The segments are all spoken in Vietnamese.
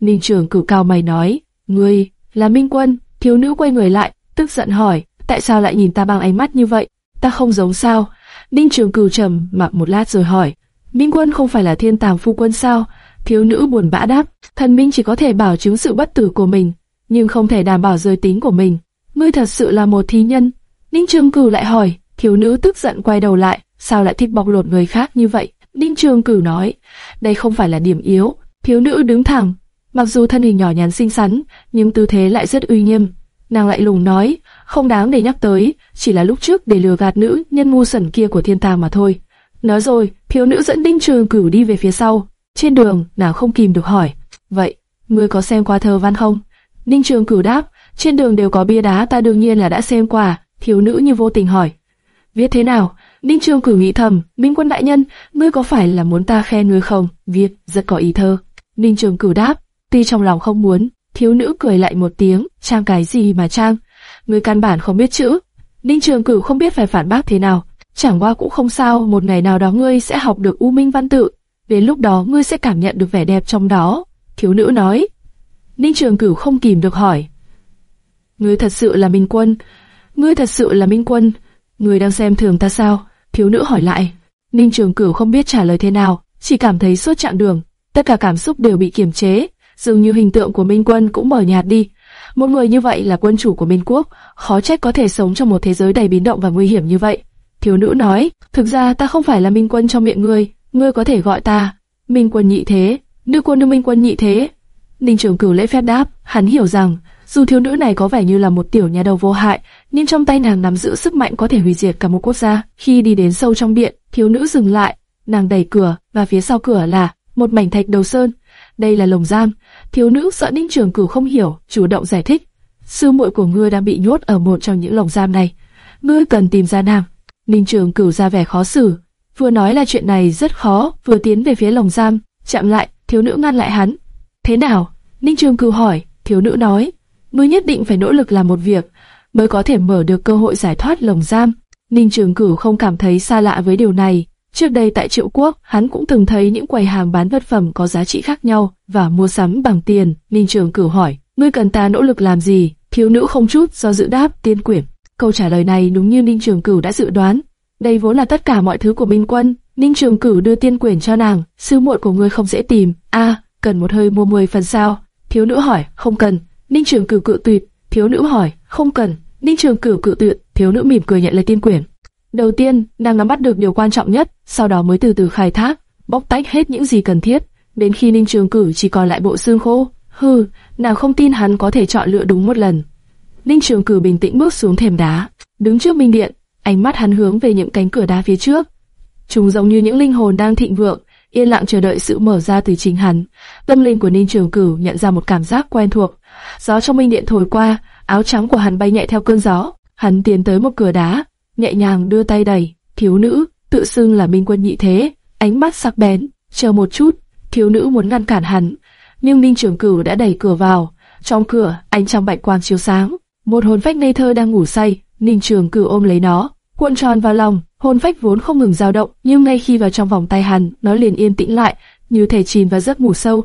Ninh Trường cử cao mày nói, ngươi là Minh Quân. Thiếu nữ quay người lại, tức giận hỏi, tại sao lại nhìn ta bằng ánh mắt như vậy? Ta không giống sao? Ninh Trường cử trầm mặc một lát rồi hỏi, Minh Quân không phải là thiên tàng phu quân sao? Thiếu nữ buồn bã đáp, thần minh chỉ có thể bảo chứng sự bất tử của mình, nhưng không thể đảm bảo giới tính của mình. Ngươi thật sự là một thí nhân. Ninh Trường Cửu lại hỏi, thiếu nữ tức giận quay đầu lại, sao lại thích bọc lột người khác như vậy? Ninh Trường Cửu nói, đây không phải là điểm yếu. Thiếu nữ đứng thẳng, mặc dù thân hình nhỏ nhắn xinh xắn, nhưng tư thế lại rất uy nghiêm. Nàng lại lùng nói, không đáng để nhắc tới, chỉ là lúc trước để lừa gạt nữ nhân ngu sẩn kia của thiên tàng mà thôi. Nói rồi, thiếu nữ dẫn đinh Trường Cửu đi về phía sau. Trên đường, nàng không kìm được hỏi, vậy, ngươi có xem qua thơ văn không? đinh Trường Cửu đáp, trên đường đều có bia đá ta đương nhiên là đã xem qua. Thiếu nữ như vô tình hỏi, viết thế nào? Ninh Trường Cửu nghĩ thầm, Minh Quân đại nhân, ngươi có phải là muốn ta khen ngươi không? Viết rất có ý thơ. Ninh Trường Cửu đáp, tuy trong lòng không muốn, thiếu nữ cười lại một tiếng, trang cái gì mà trang? Ngươi căn bản không biết chữ. Ninh Trường Cửu không biết phải phản bác thế nào, chẳng qua cũng không sao, một ngày nào đó ngươi sẽ học được U Minh văn tự, đến lúc đó ngươi sẽ cảm nhận được vẻ đẹp trong đó. Thiếu nữ nói. Ninh Trường Cửu không kìm được hỏi. Ngươi thật sự là Minh Quân? Ngươi thật sự là Minh Quân? Ngươi đang xem thường ta sao? Thiếu nữ hỏi lại. Ninh Trường Cửu không biết trả lời thế nào, chỉ cảm thấy suốt chặng đường, tất cả cảm xúc đều bị kiềm chế, dường như hình tượng của Minh Quân cũng mờ nhạt đi. Một người như vậy là quân chủ của Minh Quốc, khó trách có thể sống trong một thế giới đầy biến động và nguy hiểm như vậy. Thiếu nữ nói, thực ra ta không phải là Minh Quân trong miệng ngươi, ngươi có thể gọi ta Minh Quân nhị thế, nữ quân nữ Minh Quân nhị thế. Ninh Trường Cửu lễ phép đáp, hắn hiểu rằng dù thiếu nữ này có vẻ như là một tiểu nhà đầu vô hại, nhưng trong tay nàng nắm giữ sức mạnh có thể hủy diệt cả một quốc gia. Khi đi đến sâu trong điện, thiếu nữ dừng lại, nàng đẩy cửa và phía sau cửa là một mảnh thạch đầu sơn. Đây là lồng giam. Thiếu nữ sợ Ninh Trường Cửu không hiểu, chủ động giải thích. Sư muội của ngươi đang bị nhốt ở một trong những lồng giam này. Ngươi cần tìm ra nàng. Ninh Trường Cửu ra vẻ khó xử, vừa nói là chuyện này rất khó, vừa tiến về phía lồng giam, chạm lại, thiếu nữ ngăn lại hắn. Thế nào? Ninh Trường Cửu hỏi. Thiếu nữ nói, ngươi nhất định phải nỗ lực làm một việc, mới có thể mở được cơ hội giải thoát lồng giam. Ninh Trường Cửu không cảm thấy xa lạ với điều này. Trước đây tại Triệu Quốc, hắn cũng từng thấy những quầy hàng bán vật phẩm có giá trị khác nhau và mua sắm bằng tiền. Ninh Trường Cửu hỏi, ngươi cần ta nỗ lực làm gì? Thiếu nữ không chút do dự đáp tiên quyển. Câu trả lời này đúng như Ninh Trường Cửu đã dự đoán. Đây vốn là tất cả mọi thứ của Minh Quân. Ninh Trường Cửu đưa tiên quyển cho nàng. Sư muội của ngươi không dễ tìm. A, cần một hơi mua 10 phần sao? Thiếu nữ hỏi, không cần. Ninh Trường Cửu cự tuyệt. Thiếu nữ hỏi, không cần. Ninh Trường Cửu cự tuyệt. Thiếu nữ mỉm cười nhận lấy tiên quyển. Đầu tiên, nàng nắm bắt được điều quan trọng nhất, sau đó mới từ từ khai thác, bóc tách hết những gì cần thiết, đến khi Ninh Trường cử chỉ còn lại bộ xương khô. Hừ, nàng không tin hắn có thể chọn lựa đúng một lần. Ninh Trường cử bình tĩnh bước xuống thềm đá, đứng trước minh điện, ánh mắt hắn hướng về những cánh cửa đá phía trước. Chúng giống như những linh hồn đang thịnh vượng, yên lặng chờ đợi sự mở ra từ chính hắn. Tâm linh của Ninh Trường Cửu nhận ra một cảm giác quen thuộc. Gió trong minh điện thổi qua, áo trắng của hắn bay nhẹ theo cơn gió. Hắn tiến tới một cửa đá, nhẹ nhàng đưa tay đẩy. Thiếu nữ, tự xưng là Minh Quân nhị thế, ánh mắt sắc bén. Chờ một chút, thiếu nữ muốn ngăn cản hắn, nhưng Ninh Trường Cửu đã đẩy cửa vào. Trong cửa, ánh trong bạch quang chiếu sáng. Một hồn phách ngây thơ đang ngủ say, Ninh Trường Cửu ôm lấy nó, cuộn tròn vào lòng. Hồn phách vốn không ngừng dao động, nhưng ngay khi vào trong vòng tay hắn, nó liền yên tĩnh lại, như thể chìm vào giấc ngủ sâu.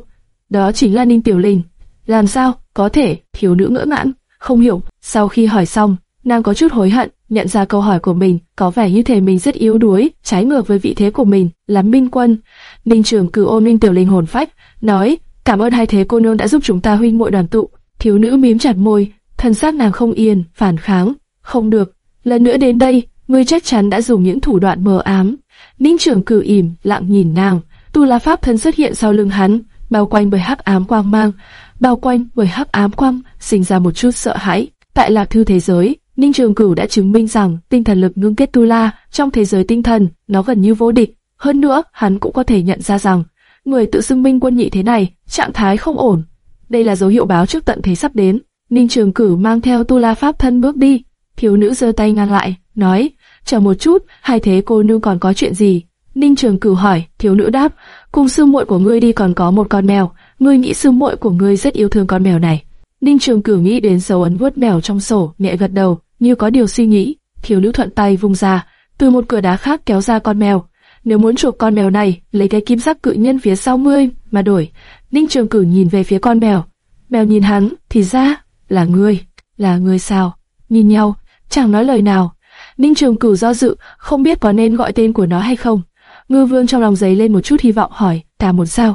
Đó chính là Ninh Tiểu Linh. Làm sao? Có thể? Thiếu nữ ngỡ ngãn, không hiểu. Sau khi hỏi xong, nàng có chút hối hận, nhận ra câu hỏi của mình, có vẻ như thể mình rất yếu đuối, trái ngược với vị thế của mình, là Minh Quân. Ninh Trường cử ôm Ninh Tiểu Linh hồn phách, nói: "Cảm ơn hai thế cô nương đã giúp chúng ta huynh muội đoàn tụ." Thiếu nữ mím chặt môi, thân xác nàng không yên, phản kháng, "Không được, lần nữa đến đây, ngươi chắc chắn đã dùng những thủ đoạn mờ ám." Ninh Trường cử im lặng nhìn nàng, Tu La Pháp thân xuất hiện sau lưng hắn, bao quanh bởi hắc ám quang mang, bao quanh bởi hắc ám quang, sinh ra một chút sợ hãi. Tại Lạc Thư thế giới, Ninh Trường Cửu đã chứng minh rằng tinh thần lực ngưng kết Tu La trong thế giới tinh thần, nó gần như vô địch. Hơn nữa, hắn cũng có thể nhận ra rằng, người tự xưng minh quân nhị thế này, trạng thái không ổn. Đây là dấu hiệu báo trước tận thế sắp đến. Ninh Trường Cửu mang theo Tu La Pháp thân bước đi. Thiếu nữ giơ tay ngăn lại, nói, chờ một chút, hai thế cô nương còn có chuyện gì? Ninh Trường Cửu hỏi, thiếu nữ đáp, cùng sư muội của ngươi đi còn có một con mèo, ngươi nghĩ sư muội của ngươi rất yêu thương con mèo này. Ninh Trường Cửu nghĩ đến dấu ấn vuốt mèo trong sổ, nhẹ gật đầu, như có điều suy nghĩ. Thiếu nữ thuận tay vung ra, từ một cửa đá khác kéo ra con mèo. Nếu muốn chuộc con mèo này, lấy cái kim sắc cự nhân phía sau mươi mà đổi. Ninh Trường Cửu nhìn về phía con mèo. Mèo nhìn hắn, thì ra là ngươi, là ngươi sao? Nhìn nhau, chẳng nói lời nào. Ninh Trường Cửu do dự, không biết có nên gọi tên của nó hay không. Ngư Vương trong lòng giấy lên một chút hy vọng hỏi, ta muốn sao?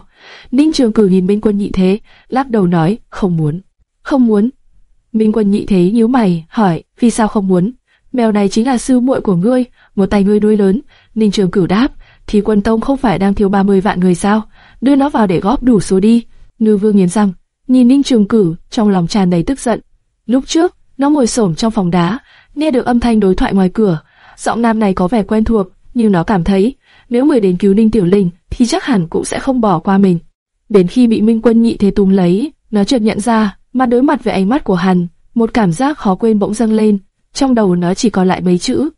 Ninh Trường Cửu nhìn bên Quân nhị thế, lắc đầu nói, không muốn. Không muốn. Minh Quân nhị thế nhíu mày, hỏi, vì sao không muốn? Mèo này chính là sư muội của ngươi, một tay ngươi nuôi lớn. Ninh Trường Cửu đáp, thì quân tông không phải đang thiếu 30 vạn người sao? Đưa nó vào để góp đủ số đi. Ngư Vương nghiến răng, nhìn Ninh Trường Cửu, trong lòng tràn đầy tức giận. Lúc trước, nó ngồi xổm trong phòng đá, nghe được âm thanh đối thoại ngoài cửa. Giọng nam này có vẻ quen thuộc, nhưng nó cảm thấy, nếu người đến cứu Ninh Tiểu Linh, thì chắc hẳn cũng sẽ không bỏ qua mình. Đến khi bị Minh Quân nhị thế túm lấy, nó chợt nhận ra, mà đối mặt với ánh mắt của hắn, một cảm giác khó quên bỗng dâng lên, trong đầu nó chỉ còn lại mấy chữ.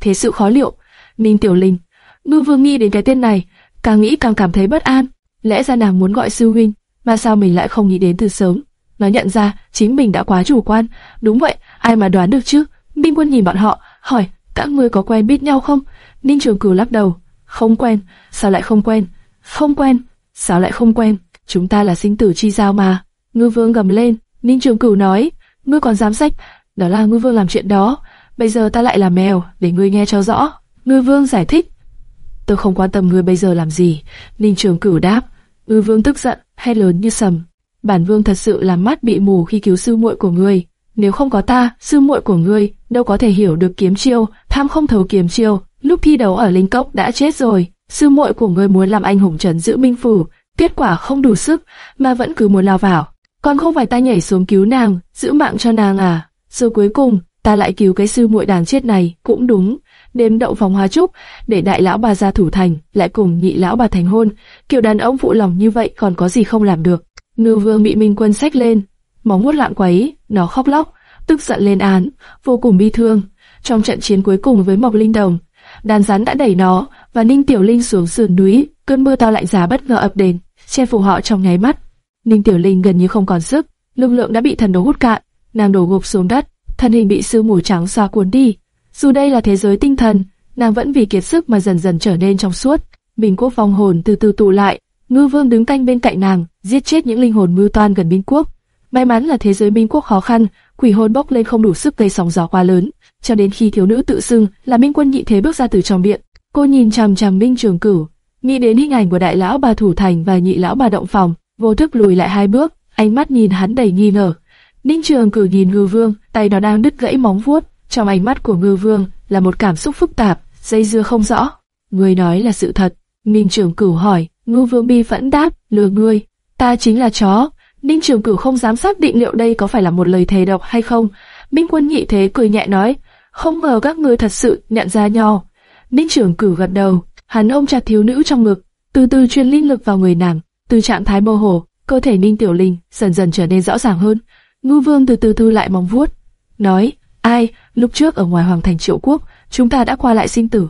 Thế sự khó liệu, Ninh Tiểu Linh. Ngư Vương nghĩ đến cái tên này, càng nghĩ càng cảm thấy bất an. Lẽ ra nàng muốn gọi sư huynh, mà sao mình lại không nghĩ đến từ sớm? Nó nhận ra chính mình đã quá chủ quan. Đúng vậy, ai mà đoán được chứ? Minh Quân nhìn bọn họ, hỏi, các ngươi có quen biết nhau không? Ninh Trường Cửu lắc đầu, không quen. Sao lại không quen? Không quen. Sao lại không quen? Chúng ta là sinh tử chi giao mà. Ngư Vương gầm lên. Ninh Trường Cửu nói, ngươi còn dám sách? Đó là Ngư Vương làm chuyện đó. Bây giờ ta lại là mèo, để ngươi nghe cho rõ. Ngư Vương giải thích. Tôi không quan tâm ngươi bây giờ làm gì. Ninh Trường Cửu đáp. Ngư Vương tức giận, hay lớn như sầm. Bản Vương thật sự làm mắt bị mù khi cứu sư muội của ngươi. Nếu không có ta, sư muội của ngươi đâu có thể hiểu được kiếm chiêu, tham không thấu kiếm chiêu. Lúc thi đấu ở Linh Cốc đã chết rồi. Sư muội của ngươi muốn làm anh hùng trấn giữ Minh Phủ, kết quả không đủ sức, mà vẫn cứ muốn lao vào. Còn không phải ta nhảy xuống cứu nàng, giữ mạng cho nàng à? Rồi cuối cùng, ta lại cứu cái sư muội đàn chết này, cũng đúng. Đêm đậu phòng hoa trúc, để đại lão bà ra thủ thành, lại cùng nhị lão bà thành hôn. Kiểu đàn ông phụ lòng như vậy còn có gì không làm được. Ngư vương bị Minh Quân sách lên, móng vuốt lạng quấy, nó khóc lóc, tức giận lên án, vô cùng bi thương. Trong trận chiến cuối cùng với Mộc Linh Đồng, đàn rắn đã đẩy nó và Ninh Tiểu Linh xuống sườn núi, cơn mưa to lạnh giá bất ngờ ập đến, che phủ họ trong nháy mắt. Ninh Tiểu Linh gần như không còn sức, lực lượng đã bị thần đồ hút cạn, nàng đổ gục xuống đất, thân hình bị sương mù trắng xóa cuốn đi. Dù đây là thế giới tinh thần, nàng vẫn vì kiệt sức mà dần dần trở nên trong suốt. Bình quốc vong hồn từ từ tụ lại, Ngư Vương đứng canh bên cạnh nàng, giết chết những linh hồn mưu toan gần Minh quốc. May mắn là thế giới Minh quốc khó khăn, quỷ hồn bốc lên không đủ sức gây sóng gió quá lớn, cho đến khi thiếu nữ tự xưng là Minh quân nhị thế bước ra từ trong viện, cô nhìn chằm chằm Minh Trường Cửu, nghĩ đến hình ảnh của đại lão bà thủ thành và nhị lão bà động phòng, vô thức lùi lại hai bước, ánh mắt nhìn hắn đầy nghi ngờ. Ninh Trường cử nhìn Ngư Vương, tay nó đang đứt gãy móng vuốt, trong ánh mắt của Ngư Vương là một cảm xúc phức tạp, dây dưa không rõ. Ngươi nói là sự thật. Ninh Trường Cửu hỏi, Ngư Vương bi vẫn đáp, lừa ngươi, ta chính là chó. Ninh Trường Cửu không dám xác định liệu đây có phải là một lời thề độc hay không. Minh Quân nhị thế cười nhẹ nói, không ngờ các ngươi thật sự nhận ra nhau. Ninh Trường Cửu gật đầu, hắn ôm chặt thiếu nữ trong ngực, từ từ truyền linh lực vào người nàng, từ trạng thái mơ hồ, cơ thể Ninh Tiểu Linh dần dần trở nên rõ ràng hơn. ngưu Vương từ từ thu lại móng vuốt, nói, ai, lúc trước ở ngoài hoàng thành triệu quốc, chúng ta đã qua lại sinh tử.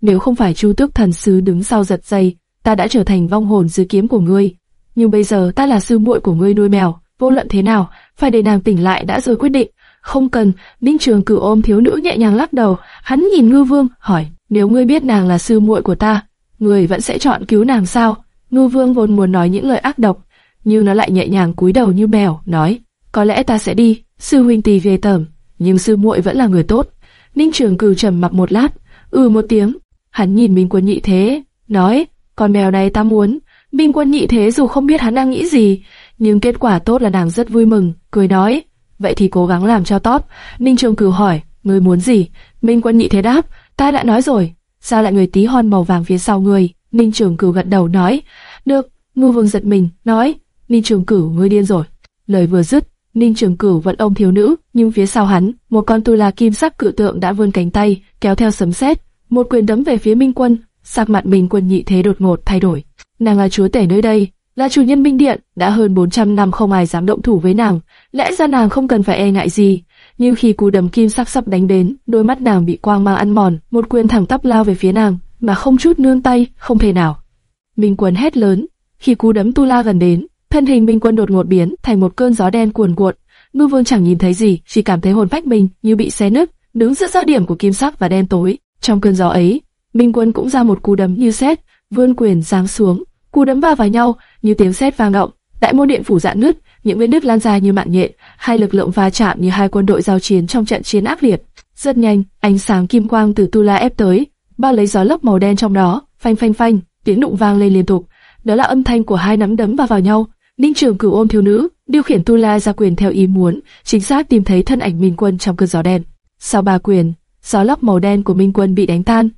Nếu không phải Chu Tước thần sứ đứng sau giật dây, ta đã trở thành vong hồn dưới kiếm của ngươi. Nhưng bây giờ ta là sư muội của ngươi nuôi mèo, vô luận thế nào, phải để nàng tỉnh lại đã rồi quyết định. Không cần, Ninh Trường cử ôm thiếu nữ nhẹ nhàng lắc đầu, hắn nhìn Ngư Vương, hỏi, nếu ngươi biết nàng là sư muội của ta, ngươi vẫn sẽ chọn cứu nàng sao? Ngưu Vương vốn muốn nói những lời ác độc, nhưng nó lại nhẹ nhàng cúi đầu như mèo, nói, có lẽ ta sẽ đi, sư huynh tỷ về tẩm, nhưng sư muội vẫn là người tốt. Ninh Trường Cửu trầm mặc một lát, ừ một tiếng, hắn nhìn Minh Quân Nhị Thế, nói, con mèo này ta muốn. Minh Quân Nhị Thế dù không biết hắn đang nghĩ gì, nhưng kết quả tốt là nàng rất vui mừng, cười nói, vậy thì cố gắng làm cho tốt. Ninh Trường Cửu hỏi, ngươi muốn gì? Minh Quân Nhị Thế đáp, ta đã nói rồi, sao lại người tí hon màu vàng phía sau ngươi? Ninh Trường Cửu gật đầu nói, được. Ngưu Vương giật mình, nói, Ninh Trường Cửu ngươi điên rồi. Lời vừa dứt, Ninh Trường Cửu vẫn ôm thiếu nữ, nhưng phía sau hắn, một con tu la kim sắc cự tượng đã vươn cánh tay, kéo theo sấm sét, một quyền đấm về phía Minh Quân. Sắc mặt Minh Quân nhị thế đột ngột thay đổi. Nàng là chúa tể nơi đây, là chủ nhân Minh Điện, đã hơn 400 năm không ai dám động thủ với nàng, lẽ ra nàng không cần phải e ngại gì. Nhưng khi cú đấm kim sắc sắp đánh đến, đôi mắt nàng bị quang mang ăn mòn, một quyền thẳng tắp lao về phía nàng, mà không chút nương tay, không thể nào. Minh Quân hét lớn, khi cú đấm tu la gần đến, thân hình Minh Quân đột ngột biến thành một cơn gió đen cuồn cuộn. Ngư Vương chẳng nhìn thấy gì, chỉ cảm thấy hồn phách mình như bị xé nứt, đứng giữa giao điểm của kim sắc và đen tối. Trong cơn gió ấy, Minh Quân cũng ra một cú đấm như sét, vươn quyền giáng xuống, cú đấm va vào nhau, như tiếng sét vang động, đại môn điện phủ dạn nứt, những vết nứt lan dài như mạng nhện, hai lực lượng va chạm như hai quân đội giao chiến trong trận chiến ác liệt. Rất nhanh, ánh sáng kim quang từ tu la ép tới, bao lấy gió lốc màu đen trong đó, phanh phanh phanh, tiếng đụng vang lên liên tục. Đó là âm thanh của hai nắm đấm va vào nhau. Ninh Trường Cửu ôm thiếu nữ, điều khiển tu la ra quyền theo ý muốn, chính xác tìm thấy thân ảnh Minh Quân trong cơn gió đen. Sau ba quyền, gió lốc màu đen của Minh Quân bị đánh tan,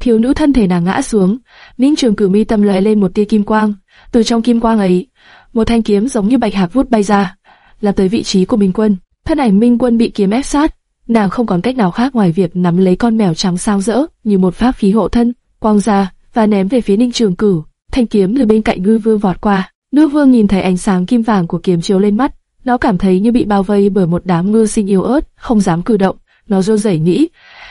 thiếu nữ thân thể nàng ngã xuống. Ninh Trường Cửu mi tâm lóe lên một tia kim quang, từ trong kim quang ấy, một thanh kiếm giống như bạch hạc vút bay ra, làm tới vị trí của Minh Quân. Thân ảnh Minh Quân bị kiếm ép sát, nàng không còn cách nào khác ngoài việc nắm lấy con mèo trắng sao rỡ như một pháp khí hộ thân, quang ra và ném về phía Ninh Trường Cửu. Thanh kiếm từ bên cạnh Ngư Vương vọt qua. Ngư Vương nhìn thấy ánh sáng kim vàng của kiếm chiếu lên mắt, nó cảm thấy như bị bao vây bởi một đám mưa sinh yếu ớt, không dám cử động. Nó run rẩy nghĩ,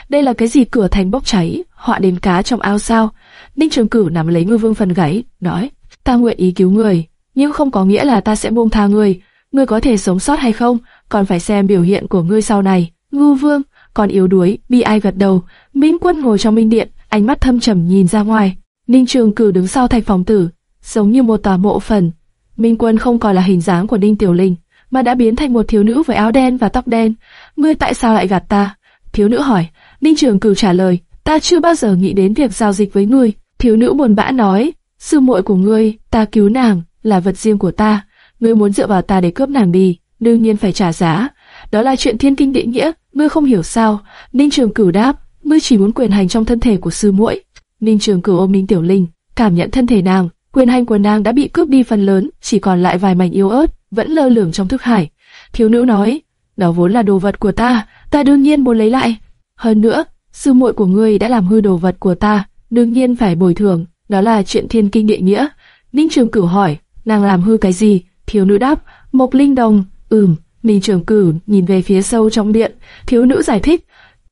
đây là cái gì cửa thành bốc cháy, họa đến cá trong ao sao? Ninh Trường Cửu nắm lấy Ngư Vương phần gáy, nói, ta nguyện ý cứu người, nhưng không có nghĩa là ta sẽ buông tha người Ngươi có thể sống sót hay không, còn phải xem biểu hiện của ngươi sau này. Ngu Vương, còn yếu đuối, bi ai gật đầu. Minh Quân ngồi trong minh điện, ánh mắt thâm trầm nhìn ra ngoài. Ninh Trường Cử đứng sau thạch phòng tử, giống như một tòa mộ phần. Minh Quân không còn là hình dáng của Ninh Tiểu Linh, mà đã biến thành một thiếu nữ với áo đen và tóc đen. Ngươi tại sao lại gạt ta? Thiếu nữ hỏi. Ninh Trường Cử trả lời, ta chưa bao giờ nghĩ đến việc giao dịch với ngươi. Thiếu nữ buồn bã nói, sư muội của ngươi, ta cứu nàng, là vật riêng của ta. Ngươi muốn dựa vào ta để cướp nàng đi, đương nhiên phải trả giá. Đó là chuyện thiên kinh địa nghĩa, ngươi không hiểu sao? Ninh Trường Cửu đáp, ngươi chỉ muốn quyền hành trong thân thể của sư muội. Ninh Trường Cửu ôm Ninh Tiểu Linh, cảm nhận thân thể nàng, quyền hành của nàng đã bị cướp đi phần lớn, chỉ còn lại vài mảnh yếu ớt, vẫn lơ lửng trong thức hải. Thiếu nữ nói, đó vốn là đồ vật của ta, ta đương nhiên muốn lấy lại. Hơn nữa, sư muội của ngươi đã làm hư đồ vật của ta, đương nhiên phải bồi thường, đó là chuyện thiên kinh địa nghĩa. Ninh Trường Cửu hỏi, nàng làm hư cái gì? Thiếu nữ đáp, Mộc Linh Đồng, ừm. Ninh Trường Cửu nhìn về phía sâu trong điện, thiếu nữ giải thích,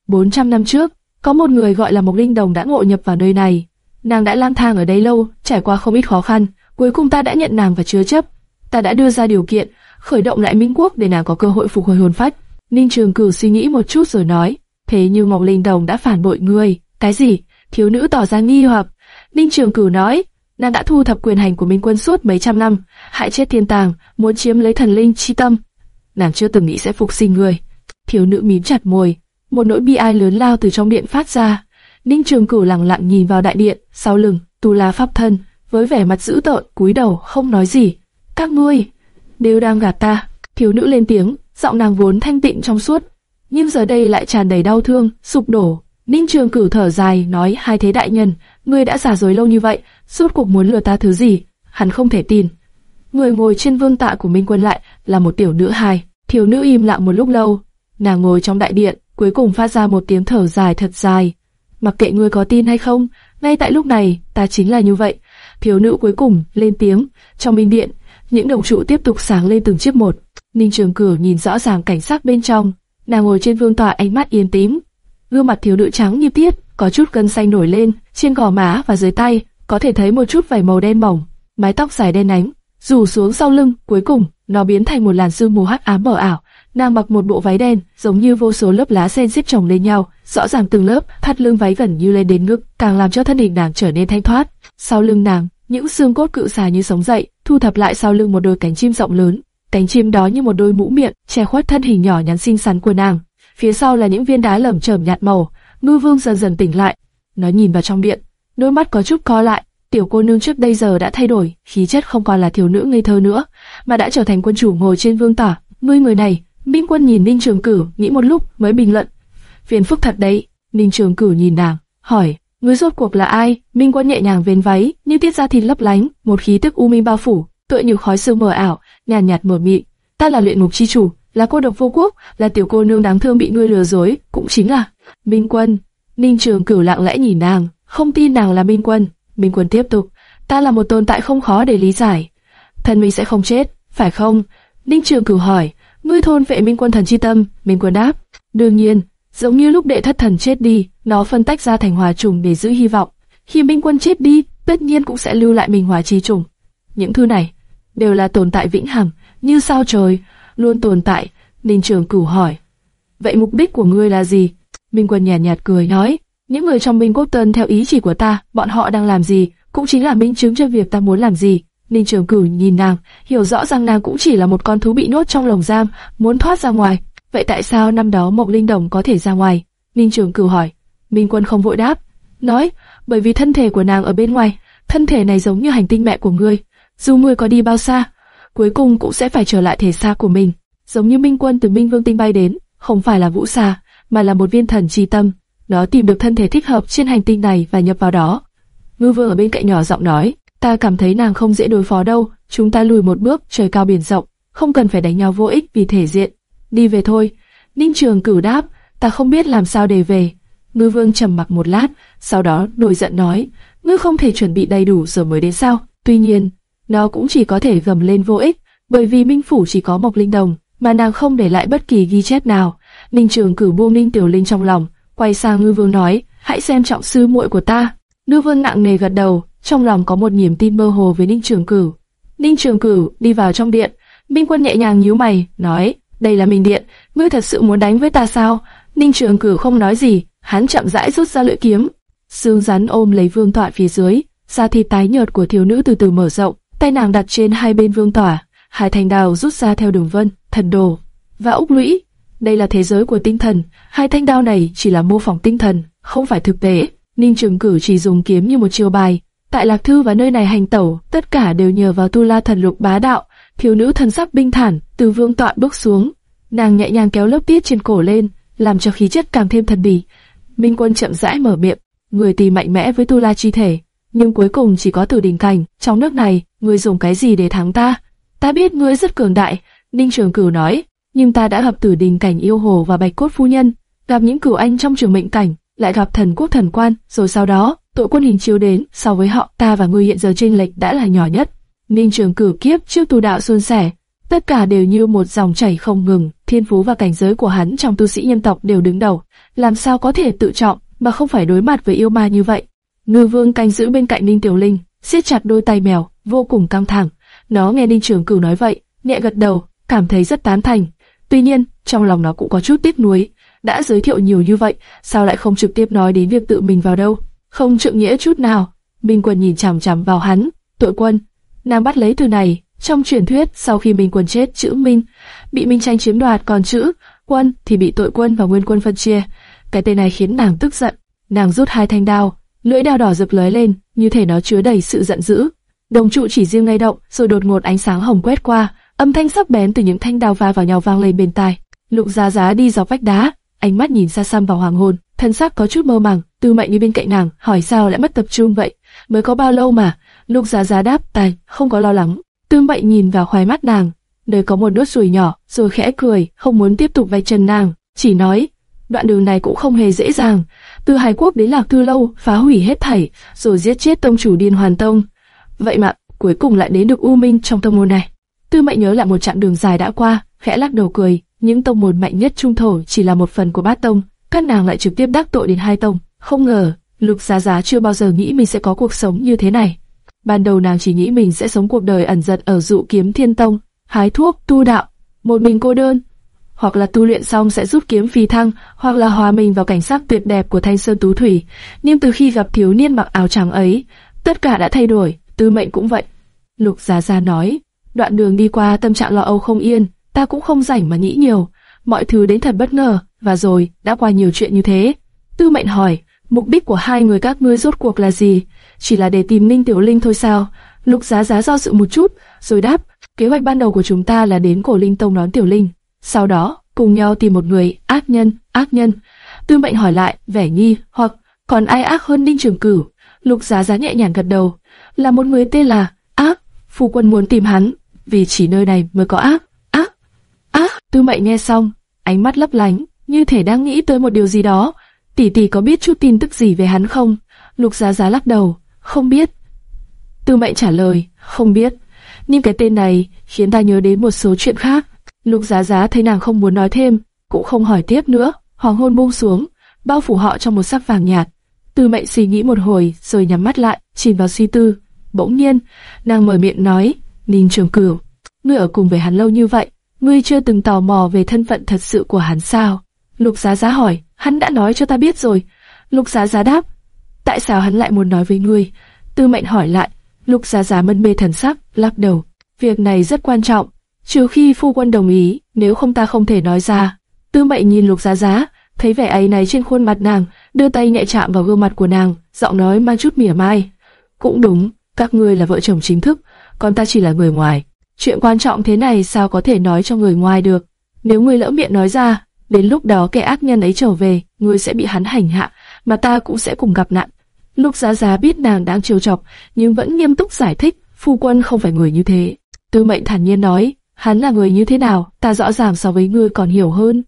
400 năm trước, có một người gọi là Mộc Linh Đồng đã ngộ nhập vào nơi này. Nàng đã lang thang ở đây lâu, trải qua không ít khó khăn, cuối cùng ta đã nhận nàng và chứa chấp. Ta đã đưa ra điều kiện, khởi động lại Minh Quốc để nàng có cơ hội phục hồi hồn phách. Ninh Trường Cửu suy nghĩ một chút rồi nói, thế như Mộc Linh Đồng đã phản bội ngươi, cái gì? Thiếu nữ tỏ ra nghi hoặc. Ninh Trường Cửu nói, nàng đã thu thập quyền hành của Minh Quân suốt mấy trăm năm, hại chết thiên tàng, muốn chiếm lấy thần linh chi tâm. Nàng chưa từng nghĩ sẽ phục sinh người. Thiếu nữ mím chặt môi, một nỗi bi ai lớn lao từ trong điện phát ra. Ninh Trường Cửu lặng lặng nhìn vào đại điện, sau lưng, Tu La pháp thân, với vẻ mặt dữ tợn, cúi đầu không nói gì. Các ngươi đều đang gạt ta. Thiếu nữ lên tiếng, giọng nàng vốn thanh tịnh trong suốt, nhưng giờ đây lại tràn đầy đau thương, sụp đổ. Ninh Trường Cửu thở dài nói hai thế đại nhân, ngươi đã giả dối lâu như vậy, suốt cuộc muốn lừa ta thứ gì? Hắn không thể tin. Người ngồi trên vương tạ của Minh Quân lại là một tiểu nữ hài. Thiếu nữ im lặng một lúc lâu, nàng ngồi trong đại điện, cuối cùng phát ra một tiếng thở dài thật dài. Mặc kệ ngươi có tin hay không, ngay tại lúc này, ta chính là như vậy. Thiếu nữ cuối cùng lên tiếng, trong minh điện, những đồng trụ tiếp tục sáng lên từng chiếc một. Ninh Trường Cửu nhìn rõ ràng cảnh sắc bên trong, nàng ngồi trên vương tọa ánh mắt yên tím, gương mặt thiếu nữ trắng như tiết, có chút gân xanh nổi lên, trên gò má và dưới tay, có thể thấy một chút vảy màu đen mỏng, mái tóc dài đen nhánh, rủ xuống sau lưng, cuối cùng nó biến thành một làn sương mù hắc ám mờ ảo. Nàng mặc một bộ váy đen, giống như vô số lớp lá sen xếp chồng lên nhau, rõ ràng từng lớp, thắt lưng váy gần như lên đến ngực, càng làm cho thân hình nàng trở nên thanh thoát. Sau lưng nàng, những xương cốt cự xà như sống dậy, thu thập lại sau lưng một đôi cánh chim rộng lớn. Cánh chim đó như một đôi mũ miệng, che khuất thân hình nhỏ nhắn xinh xắn của nàng. Phía sau là những viên đá lởm chởm nhạt màu. Ngư Vương dần dần tỉnh lại, nó nhìn vào trong điện, đôi mắt có chút co lại, Tiểu cô nương trước đây giờ đã thay đổi, khí chất không còn là thiếu nữ ngây thơ nữa, mà đã trở thành quân chủ ngồi trên vương tả. Ngươi người này, Minh Quân nhìn Ninh Trường Cửu, nghĩ một lúc mới bình luận. Phiền phức thật đấy. Ninh Trường Cửu nhìn nàng, hỏi, ngươi rốt cuộc là ai? Minh Quân nhẹ nhàng vén váy, như tiết ra thịt lấp lánh, một khí tức u minh bao phủ, tựa như khói sương mờ ảo, nhàn nhạt, nhạt mờ mịt. Ta là luyện ngục chi chủ, là cô độc vô quốc, là tiểu cô nương đáng thương bị ngươi lừa dối, cũng chính là Minh Quân. Ninh Trường Cửu lặng lẽ nhìn nàng, không tin nàng là Minh Quân. Minh Quân tiếp tục, ta là một tồn tại không khó để lý giải. Thần mình sẽ không chết, phải không? Ninh Trường Cửu hỏi, ngươi thôn vệ Minh Quân thần chi tâm, Minh Quân đáp, đương nhiên, giống như lúc đệ thất thần chết đi, nó phân tách ra thành hòa trùng để giữ hy vọng. Khi Minh Quân chết đi, tất nhiên cũng sẽ lưu lại mình Hòa chi trùng. Những thứ này đều là tồn tại vĩnh hằng, như sao trời, luôn tồn tại. Ninh Trường Cửu hỏi, vậy mục đích của ngươi là gì? Minh Quân nhàn nhạt, nhạt cười nói, những người trong Minh Quốc Tân theo ý chỉ của ta, bọn họ đang làm gì, cũng chính là minh chứng cho việc ta muốn làm gì. Ninh Trường Cửu nhìn nàng, hiểu rõ rằng nàng cũng chỉ là một con thú bị nhốt trong lồng giam, muốn thoát ra ngoài. Vậy tại sao năm đó Mộc Linh Đồng có thể ra ngoài? Ninh Trường Cửu hỏi. Minh Quân không vội đáp, nói, bởi vì thân thể của nàng ở bên ngoài, thân thể này giống như hành tinh mẹ của ngươi. Dù ngươi có đi bao xa, cuối cùng cũng sẽ phải trở lại thể xác của mình. Giống như Minh Quân từ Minh Vương Tinh bay đến, không phải là vũ xa, mà là một viên thần chi tâm. Nó tìm được thân thể thích hợp trên hành tinh này và nhập vào đó. Ngư Vương ở bên cạnh nhỏ giọng nói, ta cảm thấy nàng không dễ đối phó đâu, chúng ta lùi một bước, trời cao biển rộng, không cần phải đánh nhau vô ích vì thể diện. Đi về thôi. Ninh Trường cử đáp, ta không biết làm sao để về. Ngư Vương trầm mặc một lát, sau đó nổi giận nói, ngươi không thể chuẩn bị đầy đủ rồi mới đến sao? Tuy nhiên, nó cũng chỉ có thể gầm lên vô ích, bởi vì Minh Phủ chỉ có Mộc Linh Đồng, mà nàng không để lại bất kỳ ghi chép nào. Ninh Trường cử buông Ninh Tiểu Linh trong lòng, quay sang Ngư Vương nói, hãy xem trọng sư muội của ta. Ngư Vương nặng nề gật đầu, trong lòng có một niềm tin mơ hồ với Ninh Trường Cửu. Ninh Trường Cửu đi vào trong điện, Minh Quân nhẹ nhàng nhíu mày, nói, đây là Minh Điện, ngươi thật sự muốn đánh với ta sao? Ninh Trường Cửu không nói gì, hắn chậm rãi rút ra lưỡi kiếm. Sương rắn ôm lấy vương tọa phía dưới, da thịt tái nhợt của thiếu nữ từ từ mở rộng, tay nàng đặt trên hai bên vương tỏa, hai thanh đào rút ra theo đường vân, thần đồ và úc lũy. Đây là thế giới của tinh thần, hai thanh đao này chỉ là mô phỏng tinh thần, không phải thực tế. Ninh Trường Cử chỉ dùng kiếm như một chiêu bài. Tại Lạc Thư và nơi này hành tẩu, tất cả đều nhờ vào Tu La thần lục bá đạo. Thiếu nữ thần sắc bình thản từ vương tọa bước xuống, nàng nhẹ nhàng kéo lớp tiết trên cổ lên, làm cho khí chất càng thêm thần bí. Minh Quân chậm rãi mở miệng, người tìm mạnh mẽ với Tu La chi thể, nhưng cuối cùng chỉ có tử đỉnh cảnh. Trong nước này, ngươi dùng cái gì để thắng ta? Ta biết ngươi rất cường đại, Ninh Trường Cửu nói, nhưng ta đã gặp tử đình cảnh yêu hồ và bạch cốt phu nhân, gặp những cửu anh trong trường mệnh cảnh, lại gặp thần quốc thần quan, rồi sau đó, tội quân hình chiếu đến, so với họ, ta và ngươi hiện giờ chênh lệch đã là nhỏ nhất. Ninh Trường cử kiếp trước tu đạo xuân sẻ, tất cả đều như một dòng chảy không ngừng, thiên phú và cảnh giới của hắn trong tu sĩ nhân tộc đều đứng đầu, làm sao có thể tự trọng mà không phải đối mặt với yêu ma như vậy. Ngư Vương canh giữ bên cạnh Ninh Tiểu Linh, siết chặt đôi tay mèo, vô cùng căng thẳng. Nó nghe Ninh Trường Cửu nói vậy, nhẹ gật đầu, cảm thấy rất tán thành. Tuy nhiên, trong lòng nó cũng có chút tiếc nuối, đã giới thiệu nhiều như vậy, sao lại không trực tiếp nói đến việc tự mình vào đâu? Không trượng nghĩa chút nào. Minh Quân nhìn chằm chằm vào hắn, tội quân, nàng bắt lấy từ này. Trong truyền thuyết, sau khi Minh Quân chết, chữ Minh bị Minh Tranh chiếm đoạt, còn chữ Quân thì bị tội quân và Nguyên Quân phân chia. Cái tên này khiến nàng tức giận. Nàng rút hai thanh đao, lưỡi đao đỏ rực lóe lên, như thể nó chứa đầy sự giận dữ. Đồng trụ chỉ riêng lay động, rồi đột ngột ánh sáng hồng quét qua, âm thanh sắc bén từ những thanh đao va vào nhau vang lên bên tai. Lục Giá Giá đi dọc vách đá, ánh mắt nhìn xa xăm vào hoàng hôn, thân xác có chút mơ màng. Tư Mệnh như bên cạnh nàng, hỏi sao lại mất tập trung vậy? Mới có bao lâu mà? Lục Giá Giá đáp, tài, không có lo lắng. Tư Mệnh nhìn vào khoái mắt nàng, nơi có một nốt ruồi nhỏ, rồi khẽ cười, không muốn tiếp tục vạch trần nàng, chỉ nói, đoạn đường này cũng không hề dễ dàng. Từ Hải Quốc đến Lạc Tư Lâu, phá hủy hết thảy, rồi giết chết tông chủ Điên Hoàn Tông. Vậy mà, cuối cùng lại đến được U Minh trong tông môn này. Tư Mệnh nhớ lại một chặng đường dài đã qua, khẽ lắc đầu cười, những tông môn mạnh nhất trung thổ chỉ là một phần của bát tông, các nàng lại trực tiếp đắc tội đến hai tông. Không ngờ, Lục Giá Giá chưa bao giờ nghĩ mình sẽ có cuộc sống như thế này. Ban đầu nàng chỉ nghĩ mình sẽ sống cuộc đời ẩn giật ở dụ kiếm thiên tông, hái thuốc, tu đạo, một mình cô đơn, hoặc là tu luyện xong sẽ rút kiếm phi thăng, hoặc là hòa mình vào cảnh sắc tuyệt đẹp của Thanh Sơn Tú Thủy. Nhưng từ khi gặp thiếu niên mặc áo trắng ấy, tất cả đã thay đổi, tư mệnh cũng vậy. Lục Giá Giá nói, đoạn đường đi qua tâm trạng lo âu không yên, ta cũng không rảnh mà nghĩ nhiều, mọi thứ đến thật bất ngờ, và rồi, đã qua nhiều chuyện như thế. Tư mệnh hỏi, mục đích của hai người các ngươi rốt cuộc là gì? Chỉ là để tìm Ninh Tiểu Linh thôi sao? Lục Giá Giá do dự một chút, rồi đáp, kế hoạch ban đầu của chúng ta là đến cổ Linh Tông đón Tiểu Linh, sau đó cùng nhau tìm một người ác nhân, ác nhân. Tư mệnh hỏi lại, vẻ nghi, hoặc còn ai ác hơn Ninh Trường Cửu? Lục Giá Giá nhẹ nhàng gật đầu, là một người tên là ác. Phu quân muốn tìm hắn, vì chỉ nơi này mới có ác, ác, ác. Tư mệnh nghe xong, ánh mắt lấp lánh, như thể đang nghĩ tới một điều gì đó. Tỷ tỷ có biết chút tin tức gì về hắn không? Lục Giá Giá lắc đầu, không biết. Tư mệnh trả lời, không biết. Nhưng cái tên này khiến ta nhớ đến một số chuyện khác. Lục Giá Giá thấy nàng không muốn nói thêm, cũng không hỏi tiếp nữa. Hoàng hôn buông xuống, bao phủ họ trong một sắc vàng nhạt. Tư mệnh suy nghĩ một hồi, rồi nhắm mắt lại, chìm vào suy tư. Bỗng nhiên, nàng mở miệng nói, Ninh Trường Cửu, ngươi ở cùng với hắn lâu như vậy, ngươi chưa từng tò mò về thân phận thật sự của hắn sao? Lục Giá Giá hỏi, hắn đã nói cho ta biết rồi. Lục Giá Giá đáp, tại sao hắn lại muốn nói với ngươi? Tư Mệnh hỏi lại, Lục Giá Giá mân mê thần sắc, lắc đầu. Việc này rất quan trọng, trừ khi phu quân đồng ý, nếu không ta không thể nói ra. Tư Mệnh nhìn Lục Giá Giá, thấy vẻ ấy này trên khuôn mặt nàng, đưa tay nhẹ chạm vào gương mặt của nàng, giọng nói mang chút mỉa mai. Cũng đúng, các ngươi là vợ chồng chính thức, còn ta chỉ là người ngoài. Chuyện quan trọng thế này sao có thể nói cho người ngoài được? Nếu ngươi lỡ miệng nói ra, đến lúc đó kẻ ác nhân ấy trở về, ngươi sẽ bị hắn hành hạ, mà ta cũng sẽ cùng gặp nạn. Lục Giá Giá biết nàng đang trêu chọc, nhưng vẫn nghiêm túc giải thích, phu quân không phải người như thế. Tư Mệnh thản nhiên nói, hắn là người như thế nào, ta rõ ràng so với ngươi còn hiểu hơn.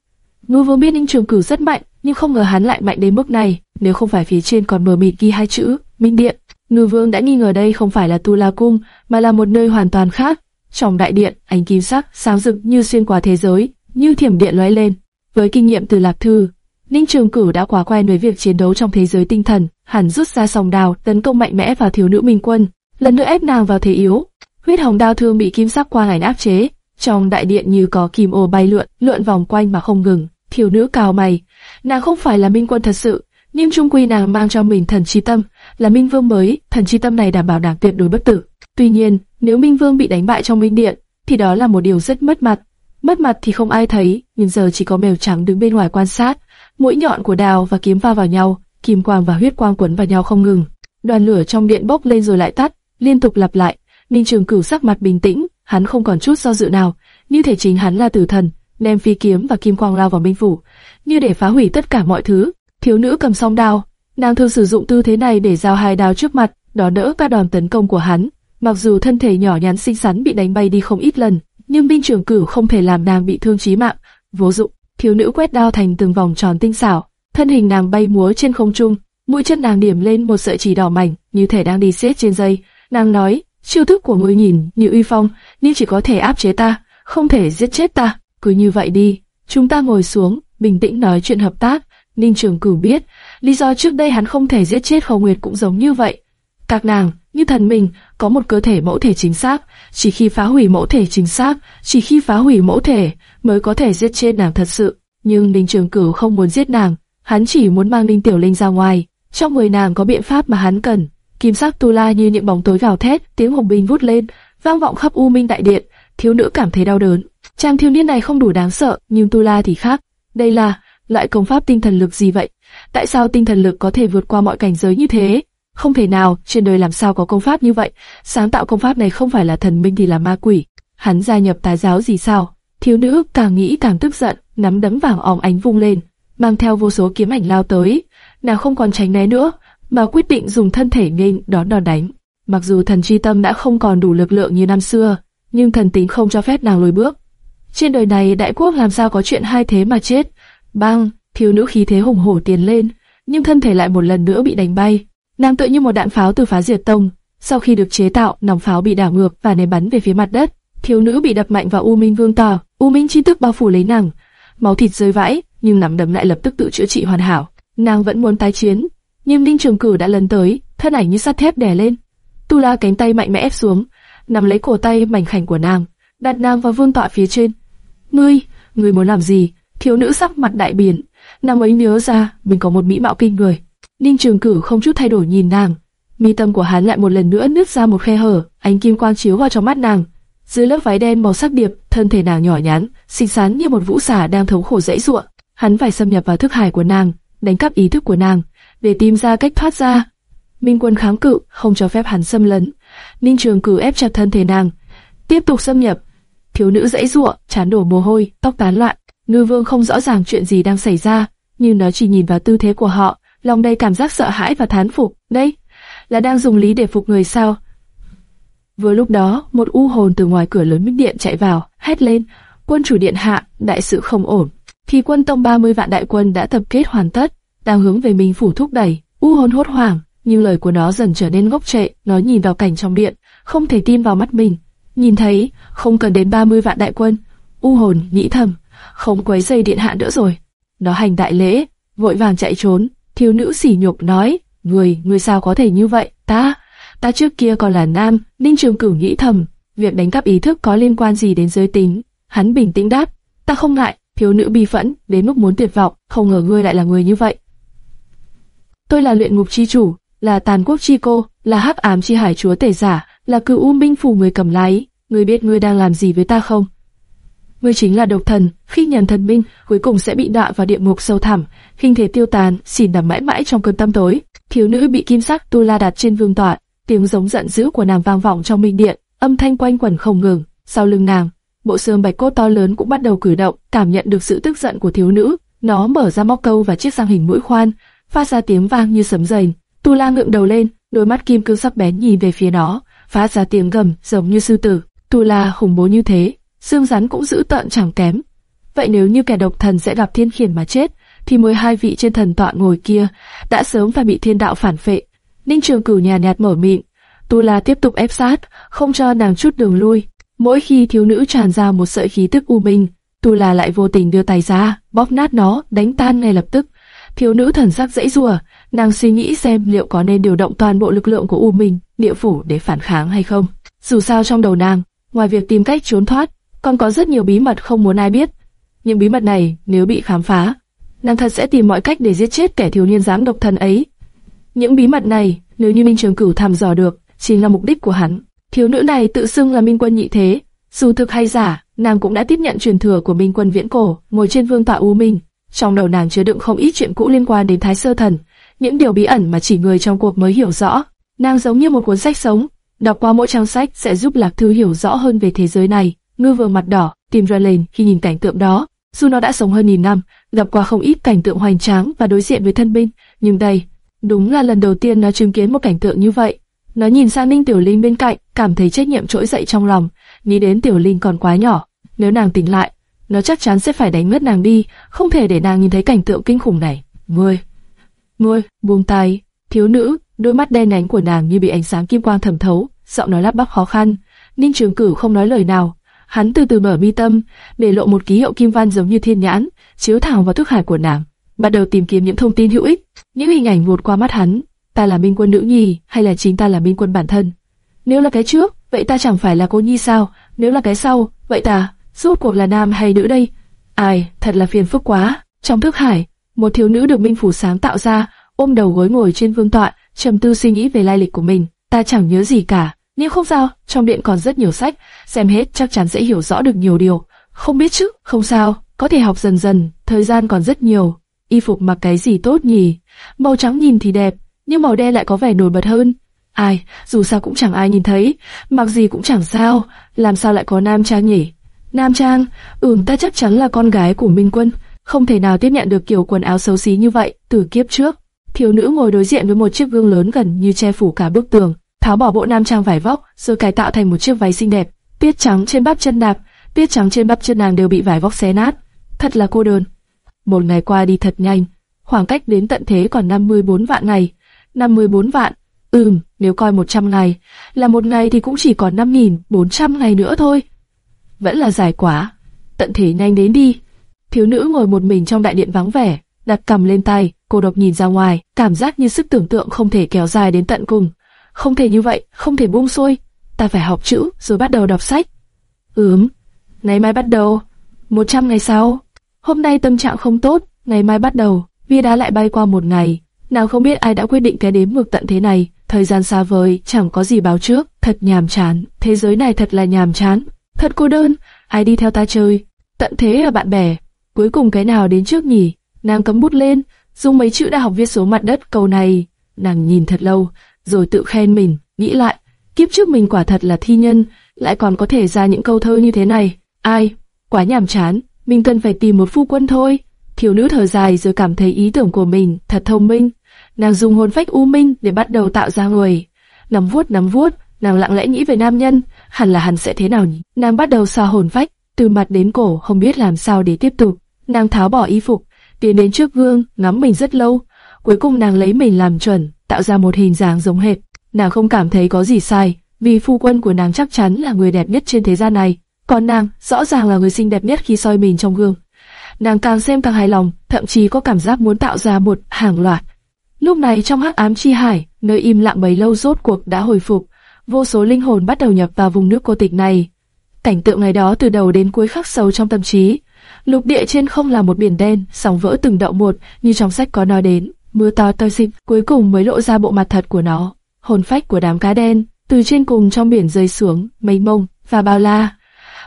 Ngươi vốn biết Ninh Trường Cửu rất mạnh, nhưng không ngờ hắn lại mạnh đến mức này. Nếu không phải phía trên còn mờ mịt ghi hai chữ Minh Điện, Ngư Vương đã nghi ngờ đây không phải là Tu La Cung, mà là một nơi hoàn toàn khác. Trong đại điện, ánh kim sắc sáng rực như xuyên qua thế giới, như thiểm điện lóe lên. Với kinh nghiệm từ Lạc Thư, Ninh Trường Cửu đã quá quen với việc chiến đấu trong thế giới tinh thần, hẳn rút ra sòng đào tấn công mạnh mẽ vào thiếu nữ Minh Quân, lần nữa ép nàng vào thế yếu. Huyết hồng đao thương bị kim sắc quang ảnh áp chế, trong đại điện như có kim ô bay lượn, lượn vòng quanh mà không ngừng. Thiếu nữ cào mày, nàng không phải là Minh Quân thật sự, nhưng trung quy nàng mang cho mình thần chi tâm, là Minh Vương mới, thần chi tâm này đảm bảo nàng tuyệt đối bất tử. Tuy nhiên, nếu Minh Vương bị đánh bại trong Minh Điện, thì đó là một điều rất mất mặt. Mất mặt thì không ai thấy, nhưng giờ chỉ có mèo trắng đứng bên ngoài quan sát. Mũi nhọn của đào và kiếm va vào nhau, kim quang và huyết quang quấn vào nhau không ngừng. Đoàn lửa trong điện bốc lên rồi lại tắt, liên tục lặp lại. Ninh Trường Cửu sắc mặt bình tĩnh, hắn không còn chút do dự nào, như thể chính hắn là tử thần, đem phi kiếm và kim quang lao vào minh phủ, như để phá hủy tất cả mọi thứ. Thiếu nữ cầm song đao, nàng thường sử dụng tư thế này để giao hai đao trước mặt, đó đỡ các đòn tấn công của hắn. Mặc dù thân thể nhỏ nhắn xinh xắn bị đánh bay đi không ít lần, nhưng binh trưởng cửu không thể làm nàng bị thương chí mạng. Vô dụng, thiếu nữ quét đao thành từng vòng tròn tinh xảo, thân hình nàng bay múa trên không trung, mũi chân nàng điểm lên một sợi chỉ đỏ mảnh, như thể đang đi xếp trên dây. Nàng nói, chiêu thức của ngươi nhìn như uy phong, nhưng chỉ có thể áp chế ta, không thể giết chết ta. Cứ như vậy đi, chúng ta ngồi xuống, bình tĩnh nói chuyện hợp tác. Ninh Trường Cửu biết, lý do trước đây hắn không thể giết chết Khâu Nguyệt cũng giống như vậy. Các nàng, như thần mình, có một cơ thể mẫu thể chính xác, chỉ khi phá hủy mẫu thể chính xác, chỉ khi phá hủy mẫu thể mới có thể giết chết nàng thật sự. Nhưng Ninh Trường Cửu không muốn giết nàng, hắn chỉ muốn mang Ninh Tiểu Linh ra ngoài. Trong người nàng có biện pháp mà hắn cần. Kim sắc tu la như những bóng tối gào thét, tiếng hồng binh vút lên, vang vọng khắp u minh đại điện. Thiếu nữ cảm thấy đau đớn. Chàng thiếu niên này không đủ đáng sợ, nhưng tu la thì khác. Đây là loại công pháp tinh thần lực gì vậy? Tại sao tinh thần lực có thể vượt qua mọi cảnh giới như thế? Không thể nào, trên đời làm sao có công pháp như vậy? Sáng tạo công pháp này không phải là thần minh thì là ma quỷ. Hắn gia nhập tà giáo gì sao? Thiếu nữ càng nghĩ càng tức giận, nắm đấm vàng óng ánh vung lên, mang theo vô số kiếm ảnh lao tới. Nàng không còn tránh né nữa, mà quyết định dùng thân thể nghênh đón đòn đánh. Mặc dù thần chi tâm đã không còn đủ lực lượng như năm xưa, nhưng thần tính không cho phép nàng lùi bước. Trên đời này đại quốc làm sao có chuyện hai thế mà chết? Bang, thiếu nữ khí thế hùng hổ tiến lên, nhưng thân thể lại một lần nữa bị đánh bay. Nàng tựa như một đạn pháo từ phá diệt tông. Sau khi được chế tạo, nòng pháo bị đảo ngược và ném bắn về phía mặt đất. Thiếu nữ bị đập mạnh vào U Minh Vương tỏ, U Minh chi tức bao phủ lấy nàng, máu thịt rơi vãi, nhưng nắm đấm lại lập tức tự chữa trị hoàn hảo. Nàng vẫn muốn tái chiến, nhưng Đinh Trường Cử đã lần tới, thân ảnh như sắt thép đè lên. Tu La cánh tay mạnh mẽ ép xuống, nắm lấy cổ tay mảnh khảnh của nàng, đặt nàng vào vương tọa phía trên. Ngươi, ngươi muốn làm gì? Thiếu nữ sắc mặt đại biển, nàng ấy nhớ ra mình có một mỹ mạo kinh người. Ninh Trường Cử không chút thay đổi nhìn nàng, mi tâm của hắn lại một lần nữa nứt ra một khe hở, ánh kim quang chiếu vào trong mắt nàng. Dưới lớp váy đen màu sắc điệp, thân thể nàng nhỏ nhắn, xinh xắn như một vũ xà đang thống khổ dãy ruộng. Hắn phải xâm nhập vào thức hải của nàng, đánh cắp ý thức của nàng, để tìm ra cách thoát ra. Minh Quân kháng cự, không cho phép hắn xâm lấn. Ninh Trường Cử ép chặt thân thể nàng, tiếp tục xâm nhập. Thiếu nữ dãy ruộng, chán đổ mồ hôi, tóc tán loạn. Ngư Vương không rõ ràng chuyện gì đang xảy ra, nhưng nó chỉ nhìn vào tư thế của họ, lòng đầy cảm giác sợ hãi và thán phục. Đây, là đang dùng lý để phục người sao? Vừa lúc đó, một u hồn từ ngoài cửa lớn minh điện chạy vào, hét lên, quân chủ điện hạ, đại sự không ổn. Thì quân tông 30 vạn đại quân đã tập kết hoàn tất, đang hướng về mình phủ thúc đẩy. U hồn hốt hoảng, nhưng lời của nó dần trở nên ngốc trệ, nó nhìn vào cảnh trong điện, không thể tin vào mắt mình. Nhìn thấy, không cần đến 30 vạn đại quân. U hồn nghĩ thầm, không quấy dây điện hạ nữa rồi. Nó hành đại lễ, vội vàng chạy trốn. Thiếu nữ sỉ nhục nói, người, người sao có thể như vậy, ta, ta trước kia còn là nam, Ninh Trường Cửu nghĩ thầm, việc đánh cắp ý thức có liên quan gì đến giới tính. Hắn bình tĩnh đáp, ta không ngại, thiếu nữ bi phẫn, đến mức muốn tuyệt vọng, không ngờ ngươi lại là người như vậy. Tôi là luyện ngục chi chủ, là tàn quốc chi cô, là hắc ám chi hải chúa tể giả, là cựu U Minh phủ người cầm lái, ngươi biết ngươi đang làm gì với ta không? Ngươi chính là độc thần, khi nhận thần minh, cuối cùng sẽ bị đọa vào địa ngục sâu thẳm, hình thể tiêu tàn, xỉn nằm mãi mãi trong cơn tâm tối. Thiếu nữ bị kim sắc tu la đặt trên vương tọa, tiếng giống giận dữ của nàng vang vọng trong minh điện, âm thanh quanh quẩn không ngừng. Sau lưng nàng, bộ xương bạch cốt to lớn cũng bắt đầu cử động, cảm nhận được sự tức giận của thiếu nữ. Nó mở ra móc câu và chiếc răng hình mũi khoan, phát ra tiếng vang như sấm rền. Tu La ngượng đầu lên, đôi mắt kim cương sắc bén nhìn về phía nó, phát ra tiếng gầm giống như sư tử. Tu La khủng bố như thế, xương rắn cũng giữ tợn chẳng kém. Vậy nếu như kẻ độc thần sẽ gặp thiên khiển mà chết, thì mười hai vị trên thần tọa ngồi kia đã sớm phải bị thiên đạo phản phệ. Ninh Trường Cửu nhàn nhạt mở miệng, Tu La tiếp tục ép sát, không cho nàng chút đường lui. Mỗi khi thiếu nữ tràn ra một sợi khí tức u minh, Tu La lại vô tình đưa tay ra, bóp nát nó, đánh tan ngay lập tức. Thiếu nữ thần sắc dãy rùa, nàng suy nghĩ xem liệu có nên điều động toàn bộ lực lượng của U Minh, địa phủ để phản kháng hay không. Dù sao trong đầu nàng, ngoài việc tìm cách trốn thoát, con có rất nhiều bí mật không muốn ai biết. Những bí mật này nếu bị khám phá, nàng thật sẽ tìm mọi cách để giết chết kẻ thiếu niên dám độc thân ấy. Những bí mật này, nếu như Minh Trường Cửu thăm dò được, chính là mục đích của hắn. Thiếu nữ này tự xưng là Minh Quân nhị thế, dù thực hay giả, nàng cũng đã tiếp nhận truyền thừa của Minh Quân viễn cổ, ngồi trên vương tọa u minh. Trong đầu nàng chứa đựng không ít chuyện cũ liên quan đến Thái Sơ Thần, những điều bí ẩn mà chỉ người trong cuộc mới hiểu rõ. Nàng giống như một cuốn sách sống, đọc qua mỗi trang sách sẽ giúp Lạc Thư hiểu rõ hơn về thế giới này. Ngư vừa mặt đỏ, tìm ra lên khi nhìn cảnh tượng đó. Dù nó đã sống hơn nghìn năm, gặp qua không ít cảnh tượng hoành tráng và đối diện với thân binh, nhưng đây, đúng là lần đầu tiên nó chứng kiến một cảnh tượng như vậy. Nó nhìn sang Ninh Tiểu Linh bên cạnh, cảm thấy trách nhiệm trỗi dậy trong lòng, nghĩ đến Tiểu Linh còn quá nhỏ, nếu nàng tỉnh lại, nó chắc chắn sẽ phải đánh ngất nàng đi, không thể để nàng nhìn thấy cảnh tượng kinh khủng này. Ngươi, ngươi, buông tay, thiếu nữ, đôi mắt đen nhánh của nàng như bị ánh sáng kim quang thẩm thấu, giọng nói lắp bắp khó khăn. Ninh Trường Cửu không nói lời nào, hắn từ từ mở mi tâm, để lộ một ký hiệu kim văn giống như thiên nhãn, chiếu thẳng vào thức hải của nàng, bắt đầu tìm kiếm những thông tin hữu ích. Những hình ảnh vụt qua mắt hắn, ta là minh quân nữ nhi, hay là chính ta là minh quân bản thân? Nếu là cái trước, vậy ta chẳng phải là cô nhi sao? Nếu là cái sau, vậy ta, rốt cuộc là nam hay nữ đây? Ai, thật là phiền phức quá. Trong thức hải, một thiếu nữ được minh phủ sáng tạo ra, ôm đầu gối ngồi trên vương tọa, trầm tư suy nghĩ về lai lịch của mình. Ta chẳng nhớ gì cả nếu không sao, trong điện còn rất nhiều sách, xem hết chắc chắn sẽ hiểu rõ được nhiều điều. Không biết chứ, không sao, có thể học dần dần, thời gian còn rất nhiều. Y phục mặc cái gì tốt nhỉ? Màu trắng nhìn thì đẹp, nhưng màu đen lại có vẻ nổi bật hơn. Ai, dù sao cũng chẳng ai nhìn thấy, mặc gì cũng chẳng sao, làm sao lại có nam trang nhỉ? Nam trang, ừm ta chắc chắn là con gái của Minh Quân, không thể nào tiếp nhận được kiểu quần áo xấu xí như vậy từ kiếp trước. Thiếu nữ ngồi đối diện với một chiếc gương lớn gần như che phủ cả bức tường, tháo bỏ bộ nam trang vải vóc, rồi cải tạo thành một chiếc váy xinh đẹp. Tiết trắng trên bắp chân đạp, tiết trắng trên bắp chân nàng đều bị vải vóc xé nát. Thật là cô đơn. Một ngày qua đi thật nhanh, khoảng cách đến tận thế còn 54 vạn ngày. 54 vạn, ừm, nếu coi 100 ngày, là một ngày thì cũng chỉ còn 5.400 ngày nữa thôi. Vẫn là dài quá, tận thế nhanh đến đi. Thiếu nữ ngồi một mình trong đại điện vắng vẻ, đặt cầm lên tay, cô độc nhìn ra ngoài, cảm giác như sức tưởng tượng không thể kéo dài đến tận cùng. Không thể như vậy, không thể buông xuôi. Ta phải học chữ rồi bắt đầu đọc sách. Ừm, ngày mai bắt đầu. 100 ngày sau. Hôm nay tâm trạng không tốt, ngày mai bắt đầu. Bia đá lại bay qua một ngày. Nào không biết ai đã quyết định cái đếm ngược tận thế này. Thời gian xa vời, chẳng có gì báo trước. Thật nhàm chán. Thế giới này thật là nhàm chán. Thật cô đơn. Ai đi theo ta chơi. Tận thế là bạn bè. Cuối cùng cái nào đến trước nhỉ? Nàng cấm bút lên, dùng mấy chữ đã học viết số mặt đất câu này. Nàng nhìn thật lâu, rồi tự khen mình, nghĩ lại, kiếp trước mình quả thật là thi nhân, lại còn có thể ra những câu thơ như thế này. Ai? Quá nhàm chán, mình cần phải tìm một phu quân thôi. Thiếu nữ thở dài rồi cảm thấy ý tưởng của mình thật thông minh. Nàng dùng hồn phách u minh để bắt đầu tạo ra người. Nắm vuốt nắm vuốt, nàng lặng lẽ nghĩ về nam nhân, hẳn là hắn sẽ thế nào nhỉ? Nàng bắt đầu xoa hồn phách, từ mặt đến cổ không biết làm sao để tiếp tục. Nàng tháo bỏ y phục, tiến đến trước gương, ngắm mình rất lâu. Cuối cùng nàng lấy mình làm chuẩn, tạo ra một hình dáng giống hệt. Nàng không cảm thấy có gì sai, vì phu quân của nàng chắc chắn là người đẹp nhất trên thế gian này. Còn nàng, rõ ràng là người xinh đẹp nhất khi soi mình trong gương. Nàng càng xem càng hài lòng, thậm chí có cảm giác muốn tạo ra một hàng loạt. Lúc này trong hắc ám chi hải, nơi im lặng bấy lâu rốt cuộc đã hồi phục, vô số linh hồn bắt đầu nhập vào vùng nước cô tịch này. Cảnh tượng ngày đó từ đầu đến cuối khắc sâu trong tâm trí. Lục địa trên không là một biển đen, sóng vỡ từng đậu một, như trong sách có nói đến. Mưa to tơi xịt, cuối cùng mới lộ ra bộ mặt thật của nó. Hồn phách của đám cá đen, từ trên cùng trong biển rơi xuống, mênh mông và bao la.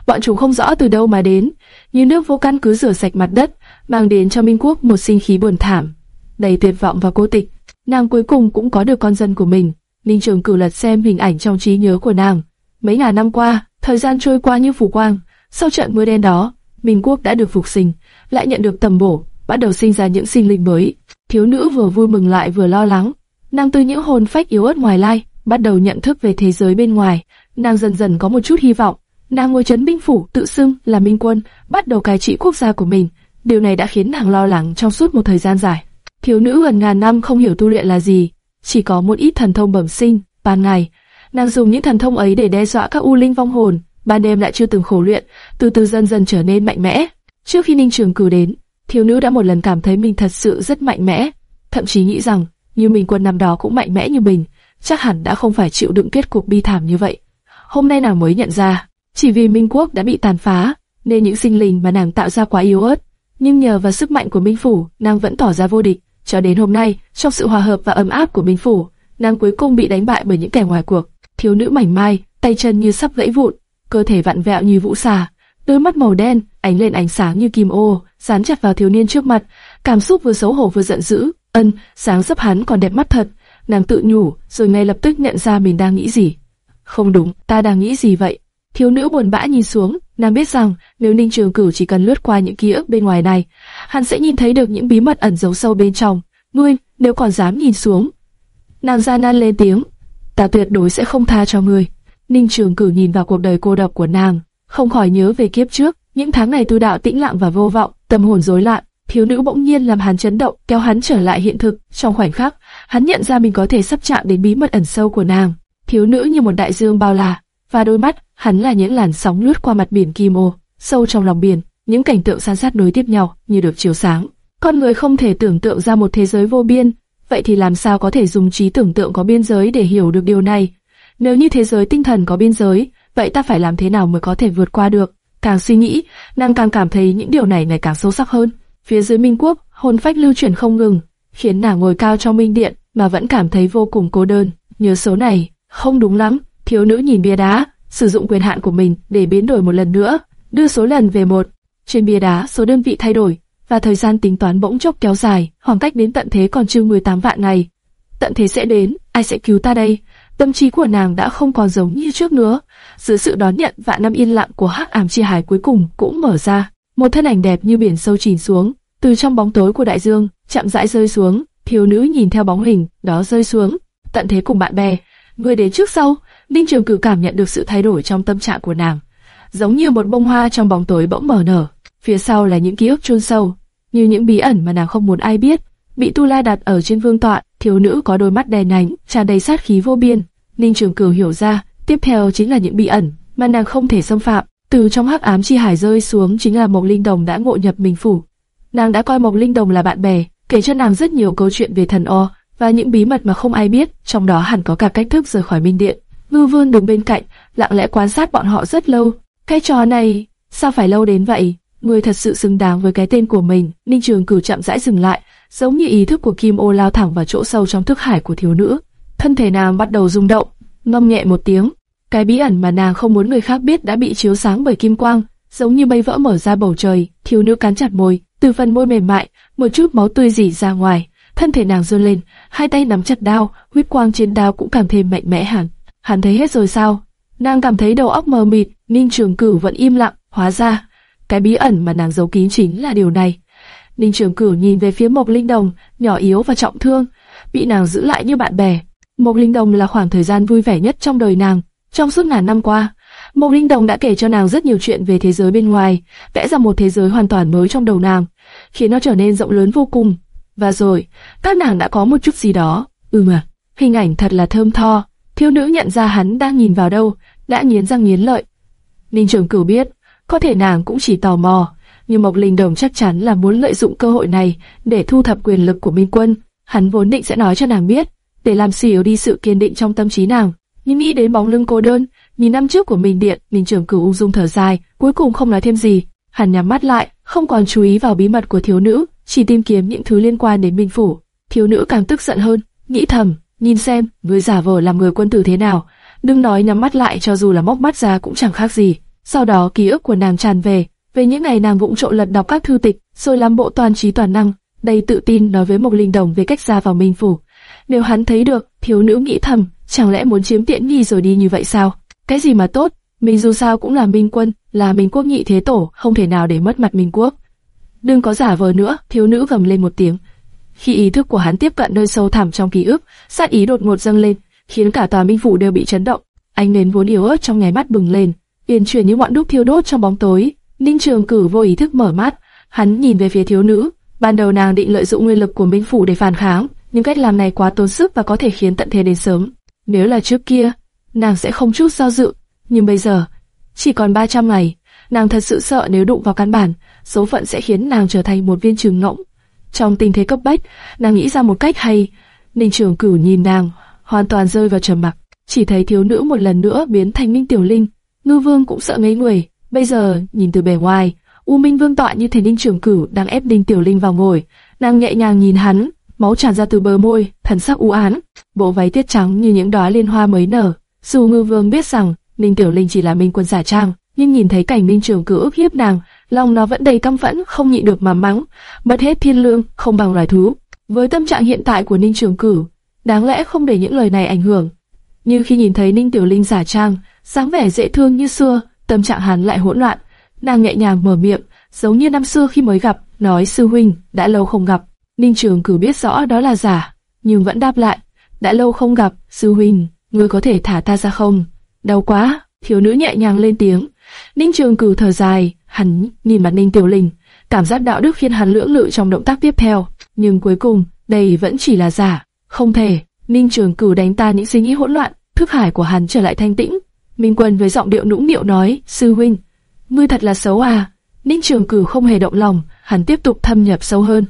Bọn chúng không rõ từ đâu mà đến, như nước vô căn cứ rửa sạch mặt đất, mang đến cho Minh Quốc một sinh khí buồn thảm, đầy tuyệt vọng và cô tịch. Nàng cuối cùng cũng có được con dân của mình. Ninh Trường cử lật xem hình ảnh trong trí nhớ của nàng. Mấy ngàn năm qua, thời gian trôi qua như phủ quang. Sau trận mưa đen đó, Minh Quốc đã được phục sinh, lại nhận được tầm bổ, bắt đầu sinh ra những sinh linh mới. Thiếu nữ vừa vui mừng lại vừa lo lắng. Nàng từ những hồn phách yếu ớt ngoài lai, bắt đầu nhận thức về thế giới bên ngoài. Nàng dần dần có một chút hy vọng. Nàng ngồi chấn binh phủ, tự xưng là minh quân, bắt đầu cai trị quốc gia của mình. Điều này đã khiến nàng lo lắng trong suốt một thời gian dài. Thiếu nữ gần ngàn năm không hiểu tu luyện là gì, chỉ có một ít thần thông bẩm sinh. Ban ngày, nàng dùng những thần thông ấy để đe dọa các u linh vong hồn, ban đêm lại chưa từng khổ luyện, từ từ dần dần trở nên mạnh mẽ. Trước khi Ninh Trường cử đến, thiếu nữ đã một lần cảm thấy mình thật sự rất mạnh mẽ, thậm chí nghĩ rằng như mình quân năm đó cũng mạnh mẽ như mình, chắc hẳn đã không phải chịu đựng kết cục bi thảm như vậy. Hôm nay nàng mới nhận ra, chỉ vì Minh Quốc đã bị tàn phá, nên những sinh linh mà nàng tạo ra quá yếu ớt, nhưng nhờ vào sức mạnh của Minh Phủ, nàng vẫn tỏ ra vô địch. Cho đến hôm nay, trong sự hòa hợp và ấm áp của Minh Phủ, nàng cuối cùng bị đánh bại bởi những kẻ ngoài cuộc. Thiếu nữ mảnh mai, tay chân như sắp gãy vụn, cơ thể vặn vẹo như vũ xà, đôi mắt màu đen, ánh lên ánh sáng như kim ô, dán chặt vào thiếu niên trước mặt, cảm xúc vừa xấu hổ vừa giận dữ. Ân, sáng sấp hắn còn đẹp mắt thật. Nàng tự nhủ, rồi ngay lập tức nhận ra mình đang nghĩ gì. Không đúng, ta đang nghĩ gì vậy? Thiếu nữ buồn bã nhìn xuống, nàng biết rằng nếu Ninh Trường Cửu chỉ cần lướt qua những ký ức bên ngoài này, hắn sẽ nhìn thấy được những bí mật ẩn giấu sâu bên trong. Ngươi, nếu còn dám nhìn xuống. Nàng gian nan lên tiếng, ta tuyệt đối sẽ không tha cho ngươi. Ninh Trường Cửu nhìn vào cuộc đời cô độc của nàng, không khỏi nhớ về kiếp trước, những tháng ngày tu đạo tĩnh lặng và vô vọng, tâm hồn rối loạn. Thiếu nữ bỗng nhiên làm hắn chấn động, kéo hắn trở lại hiện thực. Trong khoảnh khắc, hắn nhận ra mình có thể sắp chạm đến bí mật ẩn sâu của nàng. Thiếu nữ như một đại dương bao la, và đôi mắt hắn là những làn sóng lướt qua mặt biển kim ô, sâu trong lòng biển, những cảnh tượng san sát nối tiếp nhau như được chiếu sáng. Con người không thể tưởng tượng ra một thế giới vô biên, vậy thì làm sao có thể dùng trí tưởng tượng có biên giới để hiểu được điều này? Nếu như thế giới tinh thần có biên giới, vậy ta phải làm thế nào mới có thể vượt qua được? Càng suy nghĩ, nàng càng cảm thấy những điều này ngày càng sâu sắc hơn. Phía dưới Minh Quốc, hồn phách lưu chuyển không ngừng, khiến nàng ngồi cao trong minh điện mà vẫn cảm thấy vô cùng cô đơn. Nhớ số này, không đúng lắm. Thiếu nữ nhìn bia đá, sử dụng quyền hạn của mình để biến đổi một lần nữa, đưa số lần về một. Trên bia đá, số đơn vị thay đổi, và thời gian tính toán bỗng chốc kéo dài, khoảng cách đến tận thế còn chưa 18 vạn ngày. Tận thế sẽ đến, ai sẽ cứu ta đây? Tâm trí của nàng đã không còn giống như trước nữa. Dưới sự đón nhận vạn năm yên lặng của hắc ảm chi hải cuối cùng cũng mở ra, một thân ảnh đẹp như biển sâu chìm xuống, từ trong bóng tối của đại dương, chậm rãi rơi xuống. Thiếu nữ nhìn theo bóng hình đó rơi xuống, tận thế cùng bạn bè, người đến trước sau, Ninh Trường Cử cảm nhận được sự thay đổi trong tâm trạng của nàng, giống như một bông hoa trong bóng tối bỗng mở nở. Phía sau là những ký ức chôn sâu, như những bí ẩn mà nàng không muốn ai biết. Bị Tu La đặt ở trên vương tọa, thiếu nữ có đôi mắt đen nhánh, tràn đầy sát khí vô biên. Ninh Trường Cửu hiểu ra, tiếp theo chính là những bí ẩn mà nàng không thể xâm phạm. Từ trong hắc ám chi hải rơi xuống chính là Mộc Linh Đồng đã ngộ nhập mình phủ. Nàng đã coi Mộc Linh Đồng là bạn bè, kể cho nàng rất nhiều câu chuyện về thần o và những bí mật mà không ai biết, trong đó hẳn có cả cách thức rời khỏi Minh Điện. Ngư Vương đứng bên cạnh, lặng lẽ quan sát bọn họ rất lâu. Cái trò này, sao phải lâu đến vậy? Người thật sự xứng đáng với cái tên của mình. Ninh Trường Cửu chậm rãi dừng lại, giống như ý thức của Kim Ô lao thẳng vào chỗ sâu trong thức hải của thiếu nữ. Thân thể nàng bắt đầu rung động, ngâm nhẹ một tiếng. Cái bí ẩn mà nàng không muốn người khác biết đã bị chiếu sáng bởi kim quang, giống như mây vỡ mở ra bầu trời. Thiếu nữ cắn chặt môi, từ phần môi mềm mại, một chút máu tươi rỉ ra ngoài. Thân thể nàng run lên, hai tay nắm chặt đao, huyết quang trên đao cũng càng thêm mạnh mẽ hẳn. Hắn thấy hết rồi sao? Nàng cảm thấy đầu óc mờ mịt, Ninh Trường Cửu vẫn im lặng, hóa ra cái bí ẩn mà nàng giấu kín chính là điều này. Ninh Trường Cửu nhìn về phía Mộc Linh Đồng, nhỏ yếu và trọng thương, bị nàng giữ lại như bạn bè. Mộc Linh Đồng là khoảng thời gian vui vẻ nhất trong đời nàng. Trong suốt ngàn năm qua, Mộc Linh Đồng đã kể cho nàng rất nhiều chuyện về thế giới bên ngoài, vẽ ra một thế giới hoàn toàn mới trong đầu nàng, khiến nó trở nên rộng lớn vô cùng. Và rồi, các nàng đã có một chút gì đó. Ừ mà, hình ảnh thật là thơm tho. Thiếu nữ nhận ra hắn đang nhìn vào đâu, đã nghiến răng nghiến lợi. Ninh Trường Cửu biết, có thể nàng cũng chỉ tò mò, nhưng Mộc Linh Đồng chắc chắn là muốn lợi dụng cơ hội này để thu thập quyền lực của Minh Quân. Hắn vốn định sẽ nói cho nàng biết, để làm xỉu đi sự kiên định trong tâm trí nàng. Nhưng nghĩ đến bóng lưng cô đơn, nhìn năm trước của mình điện, mình trưởng Cửu ung dung thở dài, cuối cùng không nói thêm gì. Hắn nhắm mắt lại, không còn chú ý vào bí mật của thiếu nữ, chỉ tìm kiếm những thứ liên quan đến Minh Phủ. Thiếu nữ càng tức giận hơn, nghĩ thầm, nhìn xem, người giả vờ làm người quân tử thế nào, đừng nói nhắm mắt lại cho dù là móc mắt ra cũng chẳng khác gì. Sau đó ký ức của nàng tràn về, về những ngày nàng vụng trộn lật đọc các thư tịch, rồi làm bộ toàn trí toàn năng, đầy tự tin nói với Mộc Linh Đồng về cách ra vào Minh phủ. Nếu hắn thấy được, thiếu nữ nghĩ thầm, chẳng lẽ muốn chiếm tiện nghi rồi đi như vậy sao? Cái gì mà tốt, mình dù sao cũng là minh quân, là minh quốc nhị thế tổ, không thể nào để mất mặt minh quốc. Đừng có giả vờ nữa, thiếu nữ gầm lên một tiếng. Khi ý thức của hắn tiếp cận nơi sâu thẳm trong ký ức, sát ý đột ngột dâng lên, khiến cả tòa minh phủ đều bị chấn động. Ánh nến vốn yếu ớt trong ngày mắt bừng lên, uyển chuyển như ngọn đuốc thiêu đốt trong bóng tối. Ninh Trường Cử vô ý thức mở mắt, hắn nhìn về phía thiếu nữ. Ban đầu nàng định lợi dụng nguyên lực của minh phủ để phản kháng, nhưng cách làm này quá tốn sức và có thể khiến tận thế đến sớm. Nếu là trước kia, nàng sẽ không chút do dự, nhưng bây giờ, chỉ còn 300 ngày, nàng thật sự sợ nếu đụng vào căn bản, số phận sẽ khiến nàng trở thành một viên trứng ngỗng. Trong tình thế cấp bách, nàng nghĩ ra một cách hay. Ninh Trường Cửu nhìn nàng, hoàn toàn rơi vào trầm mặc, chỉ thấy thiếu nữ một lần nữa biến thành Minh Tiểu Linh. Ngư Vương cũng sợ ngây người, bây giờ nhìn từ bề ngoài, U Minh Vương tọa như thể Ninh Trường Cửu đang ép Ninh Tiểu Linh vào ngồi, nàng nhẹ nhàng nhìn hắn, máu tràn ra từ bờ môi, thần sắc u ám, bộ váy tiết trắng như những đóa liên hoa mới nở. Dù Ngư Vương biết rằng Ninh Tiểu Linh chỉ là minh quân giả trang, nhưng nhìn thấy cảnh Minh Trường Cửu ức hiếp nàng, lòng nó vẫn đầy căm phẫn, không nhịn được mà mắng, mất hết thiên lương, không bằng loài thú. Với tâm trạng hiện tại của Ninh Trường Cửu, đáng lẽ không để những lời này ảnh hưởng. Nhưng khi nhìn thấy Ninh Tiểu Linh giả trang, dáng vẻ dễ thương như xưa, tâm trạng hắn lại hỗn loạn. Nàng nhẹ nhàng mở miệng, giống như năm xưa khi mới gặp, nói sư huynh, đã lâu không gặp. Ninh Trường Cửu biết rõ đó là giả, nhưng vẫn đáp lại, đã lâu không gặp, sư huynh, ngươi có thể thả ta ra không? Đau quá, thiếu nữ nhẹ nhàng lên tiếng. Ninh Trường Cửu thở dài, hắn nhìn mặt Ninh Tiểu Linh, cảm giác đạo đức khiến hắn lưỡng lự trong động tác tiếp theo, nhưng cuối cùng, đây vẫn chỉ là giả, không thể. Ninh Trường Cửu đánh ta những suy nghĩ hỗn loạn, thức hải của hắn trở lại thanh tĩnh. Minh Quân với giọng điệu nũng nịu nói, sư huynh, ngươi thật là xấu à. Ninh Trường Cửu không hề động lòng, hắn tiếp tục thâm nhập sâu hơn.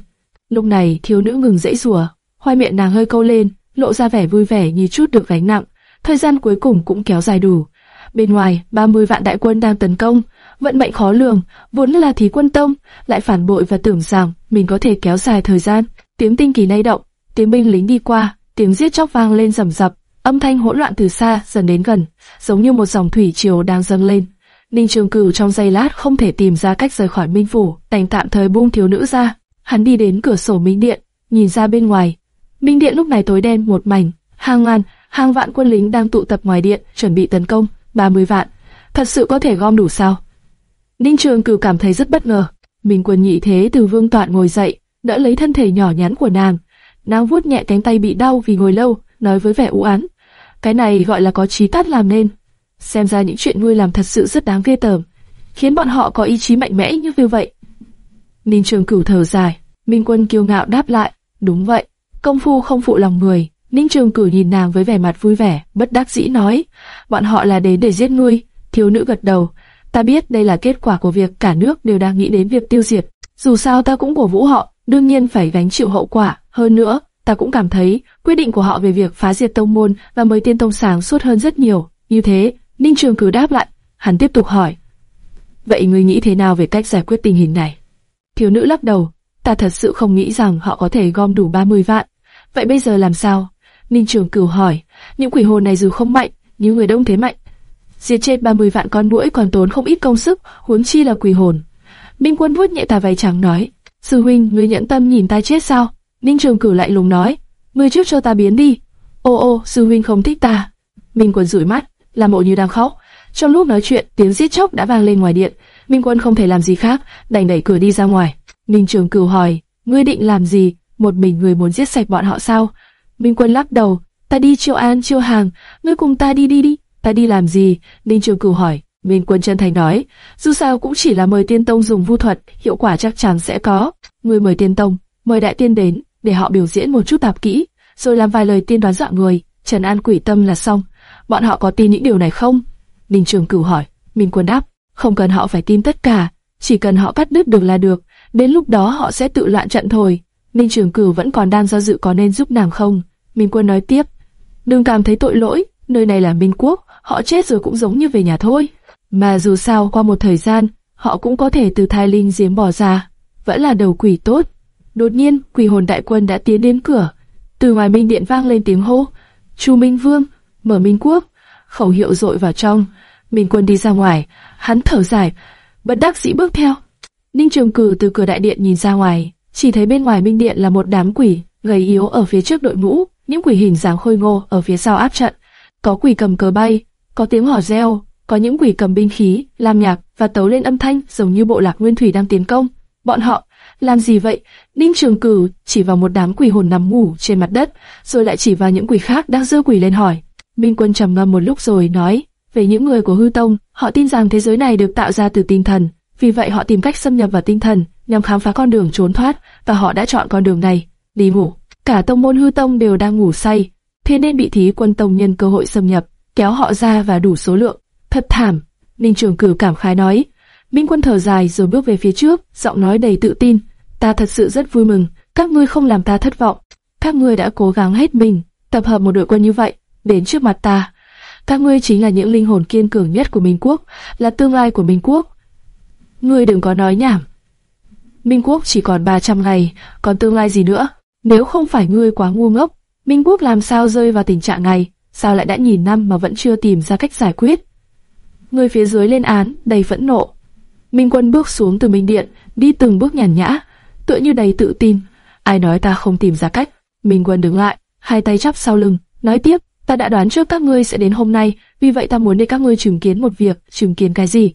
Lúc này thiếu nữ ngừng dãy rủa, hoai miệng nàng hơi câu lên, lộ ra vẻ vui vẻ như chút được gánh nặng. Thời gian cuối cùng cũng kéo dài đủ. Bên ngoài, 30 vạn đại quân đang tấn công, vận mệnh khó lường, vốn là thí quân tông, lại phản bội và tưởng rằng mình có thể kéo dài thời gian. Tiếng tinh kỳ nay động, tiếng binh lính đi qua, tiếng giết chóc vang lên rầm rập, âm thanh hỗn loạn từ xa dần đến gần, giống như một dòng thủy triều đang dâng lên. Ninh Trường Cửu trong giây lát không thể tìm ra cách rời khỏi Minh phủ, đành tạm thời buông thiếu nữ ra. Hắn đi đến cửa sổ Minh Điện, nhìn ra bên ngoài. Minh Điện lúc này tối đen một mảnh, hàng ngàn, hàng vạn quân lính đang tụ tập ngoài điện, chuẩn bị tấn công. 30 vạn, thật sự có thể gom đủ sao? Ninh Trường Cửu cảm thấy rất bất ngờ. Minh Quân nhị thế từ vương toạn ngồi dậy, đỡ lấy thân thể nhỏ nhắn của nàng. Nàng vuốt nhẹ cánh tay bị đau vì ngồi lâu, nói với vẻ u ám. Cái này gọi là có trí tát làm nên. Xem ra những chuyện ngươi làm thật sự rất đáng ghê tởm, khiến bọn họ có ý chí mạnh mẽ như như vậy. Ninh Trường Cửu thở dài, Minh Quân kiêu ngạo đáp lại, đúng vậy, công phu không phụ lòng người. Ninh Trường Cửu nhìn nàng với vẻ mặt vui vẻ, bất đắc dĩ nói, bọn họ là đến để giết ngươi. Thiếu nữ gật đầu, ta biết đây là kết quả của việc cả nước đều đang nghĩ đến việc tiêu diệt. Dù sao ta cũng cổ vũ họ, đương nhiên phải gánh chịu hậu quả. Hơn nữa, ta cũng cảm thấy quyết định của họ về việc phá diệt tông môn và mời tiên tông sáng suốt hơn rất nhiều. Như thế, Ninh Trường Cửu đáp lại, hắn tiếp tục hỏi, vậy ngươi nghĩ thế nào về cách giải quyết tình hình này? Thiếu nữ lắc đầu, ta thật sự không nghĩ rằng họ có thể gom đủ 30 vạn. Vậy bây giờ làm sao? Ninh Trường Cửu hỏi, những quỷ hồn này dù không mạnh, nhưng người đông thế mạnh. Diệt chết 30 vạn con muỗi còn tốn không ít công sức, huống chi là quỷ hồn. Minh Quân vuốt nhẹ tà váy trắng nói, sư huynh, ngươi nhẫn tâm nhìn ta chết sao? Ninh Trường Cửu lại lùng nói, ngươi trước cho ta biến đi. Ô ô, sư huynh không thích ta. Minh Quân rủi mắt, làm bộ như đang khóc. Trong lúc nói chuyện, tiếng giết chóc đã vang lên ngoài điện. Minh Quân không thể làm gì khác, đành đẩy cửa đi ra ngoài. Ninh Trường Cửu hỏi, ngươi định làm gì? Một mình người muốn giết sạch bọn họ sao? Minh Quân lắc đầu, ta đi chiêu an chiêu hàng, ngươi cùng ta đi đi đi. Ta đi làm gì? Ninh Trường Cửu hỏi. Minh Quân chân thành nói, dù sao cũng chỉ là mời Tiên Tông dùng vu thuật, hiệu quả chắc chắn sẽ có. Ngươi mời Tiên Tông, mời Đại Tiên đến, để họ biểu diễn một chút tạp kỹ, rồi làm vài lời tiên đoán dọa người, trần an quỷ tâm là xong. Bọn họ có tin những điều này không? Ninh Trường Cửu hỏi. Minh Quân đáp, không cần họ phải tin tất cả, chỉ cần họ cắt đứt được là được. Đến lúc đó họ sẽ tự loạn trận thôi. Ninh Trường Cửu vẫn còn đang do dự có nên giúp nàng không. Minh Quân nói tiếp, đừng cảm thấy tội lỗi, nơi này là Minh Quốc, họ chết rồi cũng giống như về nhà thôi. Mà dù sao qua một thời gian, họ cũng có thể từ thai linh giếm bỏ ra, vẫn là đầu quỷ tốt. Đột nhiên, quỷ hồn đại quân đã tiến đến cửa. Từ ngoài Minh Điện vang lên tiếng hô, Chu Minh Vương, mở Minh Quốc. khẩu hiệu dội vào trong. Minh Quân đi ra ngoài, hắn thở dài, bất đắc dĩ bước theo. Ninh Trường Cử từ cửa đại điện nhìn ra ngoài, chỉ thấy bên ngoài minh điện là một đám quỷ, gầy yếu ở phía trước đội ngũ, những quỷ hình dáng khôi ngô ở phía sau áp trận. Có quỷ cầm cờ bay, có tiếng hò reo, có những quỷ cầm binh khí, làm nhạc và tấu lên âm thanh giống như bộ lạc nguyên thủy đang tiến công. Bọn họ làm gì vậy? Ninh Trường Cử chỉ vào một đám quỷ hồn nằm ngủ trên mặt đất, rồi lại chỉ vào những quỷ khác đang dơ quỷ lên hỏi. Minh Quân trầm ngâm một lúc rồi nói, về những người của hư tông, họ tin rằng thế giới này được tạo ra từ tinh thần, vì vậy họ tìm cách xâm nhập vào tinh thần, nhằm khám phá con đường trốn thoát, và họ đã chọn con đường này, đi ngủ. Cả tông môn hư tông đều đang ngủ say, thế nên bị thí quân tông nhân cơ hội xâm nhập, kéo họ ra và đủ số lượng. Thật thảm, Ninh Trường Cử cảm khái nói. Minh Quân thở dài rồi bước về phía trước, giọng nói đầy tự tin. Ta thật sự rất vui mừng, các ngươi không làm ta thất vọng. Các ngươi đã cố gắng hết mình, tập hợp một đội quân như vậy, đến trước mặt ta. Các ngươi chính là những linh hồn kiên cường nhất của Minh Quốc, là tương lai của Minh Quốc. Ngươi đừng có nói nhảm. Minh Quốc chỉ còn 300 ngày, còn tương lai gì nữa? Nếu không phải ngươi quá ngu ngốc, Minh Quốc làm sao rơi vào tình trạng này? Sao lại đã nhìn năm mà vẫn chưa tìm ra cách giải quyết? Người phía dưới lên án, đầy phẫn nộ. Minh Quân bước xuống từ Minh Điện, đi từng bước nhàn nhã, tựa như đầy tự tin. Ai nói ta không tìm ra cách? Minh Quân đứng lại, hai tay chắp sau lưng, nói tiếp, ta đã đoán trước các ngươi sẽ đến hôm nay, vì vậy ta muốn để các ngươi chứng kiến một việc, chứng kiến cái gì?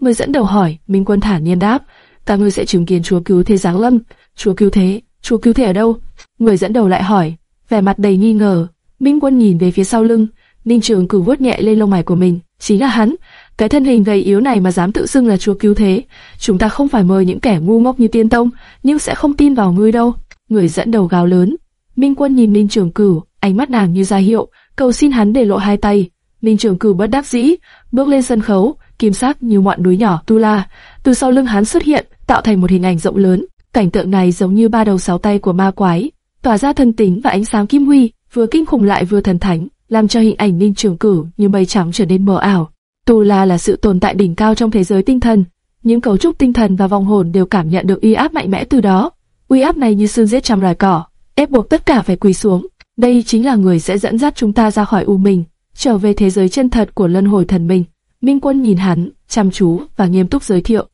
Người dẫn đầu hỏi, Minh Quân thản nhiên đáp, ta ngươi sẽ chứng kiến Chúa cứu thế giáng lâm. Chúa cứu thế, Chúa cứu thế ở đâu? Người dẫn đầu lại hỏi, vẻ mặt đầy nghi ngờ. Minh Quân nhìn về phía sau lưng, Ninh Trường cử vuốt nhẹ lên lông mày của mình, chính là hắn. Cái thân hình gầy yếu này mà dám tự xưng là Chúa cứu thế, chúng ta không phải mời những kẻ ngu ngốc như Tiên Tông, nhưng sẽ không tin vào ngươi đâu. Người dẫn đầu gào lớn. Minh Quân nhìn Ninh Trường Cửu, ánh mắt nàng như ra hiệu, cầu xin hắn để lộ hai tay. Ninh Trường Cửu bất đắc dĩ, bước lên sân khấu, kim sắc như ngọn núi nhỏ Tu La, từ sau lưng hắn xuất hiện, tạo thành một hình ảnh rộng lớn. Cảnh tượng này giống như ba đầu sáu tay của ma quái, tỏa ra thân tính và ánh sáng kim huy, vừa kinh khủng lại vừa thần thánh, làm cho hình ảnh Ninh Trường Cửu như mây trắng trở nên mờ ảo. Tu La là sự tồn tại đỉnh cao trong thế giới tinh thần, những cấu trúc tinh thần và vong hồn đều cảm nhận được uy áp mạnh mẽ từ đó. Uy áp này như sương giết trăm loài cỏ, ép buộc tất cả phải quỳ xuống. Đây chính là người sẽ dẫn dắt chúng ta ra khỏi u mình, trở về thế giới chân thật của luân hồi thần minh. Minh Quân nhìn hắn, chăm chú và nghiêm túc giới thiệu.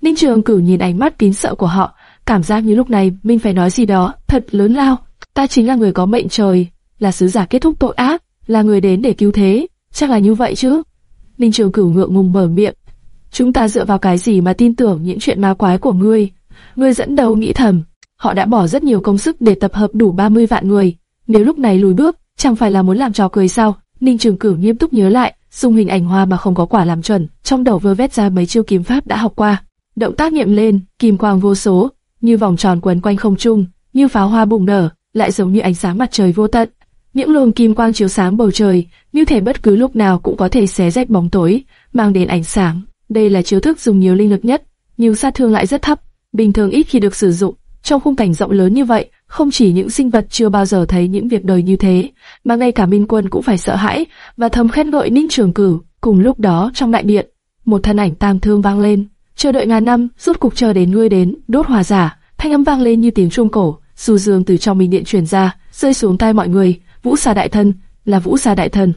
Ninh Trường Cửu nhìn ánh mắt kín sợ của họ, cảm giác như lúc này mình phải nói gì đó thật lớn lao. Ta chính là người có mệnh trời, là sứ giả kết thúc tội ác, là người đến để cứu thế, chắc là như vậy chứ. Ninh Trường Cửu ngượng ngùng mở miệng. Chúng ta dựa vào cái gì mà tin tưởng những chuyện ma quái của ngươi? Ngươi dẫn đầu nghĩ thầm, họ đã bỏ rất nhiều công sức để tập hợp đủ 30 vạn người. Nếu lúc này lùi bước, chẳng phải là muốn làm trò cười sao? Ninh Trường Cửu nghiêm túc nhớ lại, dùng hình ảnh hoa mà không có quả làm chuẩn, trong đầu vơ vét ra mấy chiêu kiếm pháp đã học qua. Động tác nghiệm lên, kim quang vô số, như vòng tròn quấn quanh không trung, như pháo hoa bùng nở, lại giống như ánh sáng mặt trời vô tận. Những luồng kim quang chiếu sáng bầu trời, như thể bất cứ lúc nào cũng có thể xé rách bóng tối, mang đến ánh sáng. Đây là chiêu thức dùng nhiều linh lực nhất, nhưng sát thương lại rất thấp, bình thường ít khi được sử dụng. Trong khung cảnh rộng lớn như vậy, không chỉ những sinh vật chưa bao giờ thấy những việc đời như thế, mà ngay cả Minh Quân cũng phải sợ hãi và thầm khen ngợi Ninh Trường Cửu. Cùng lúc đó trong đại điện, một thân ảnh tam thương vang lên, chờ đợi ngàn năm, rốt cục chờ đến ngươi đến, đốt hòa giả, thanh âm vang lên như tiếng chuông cổ, du dương từ trong minh điện truyền ra, rơi xuống tai mọi người. Vũ Sa Đại Thần, là Vũ Sa Đại Thần.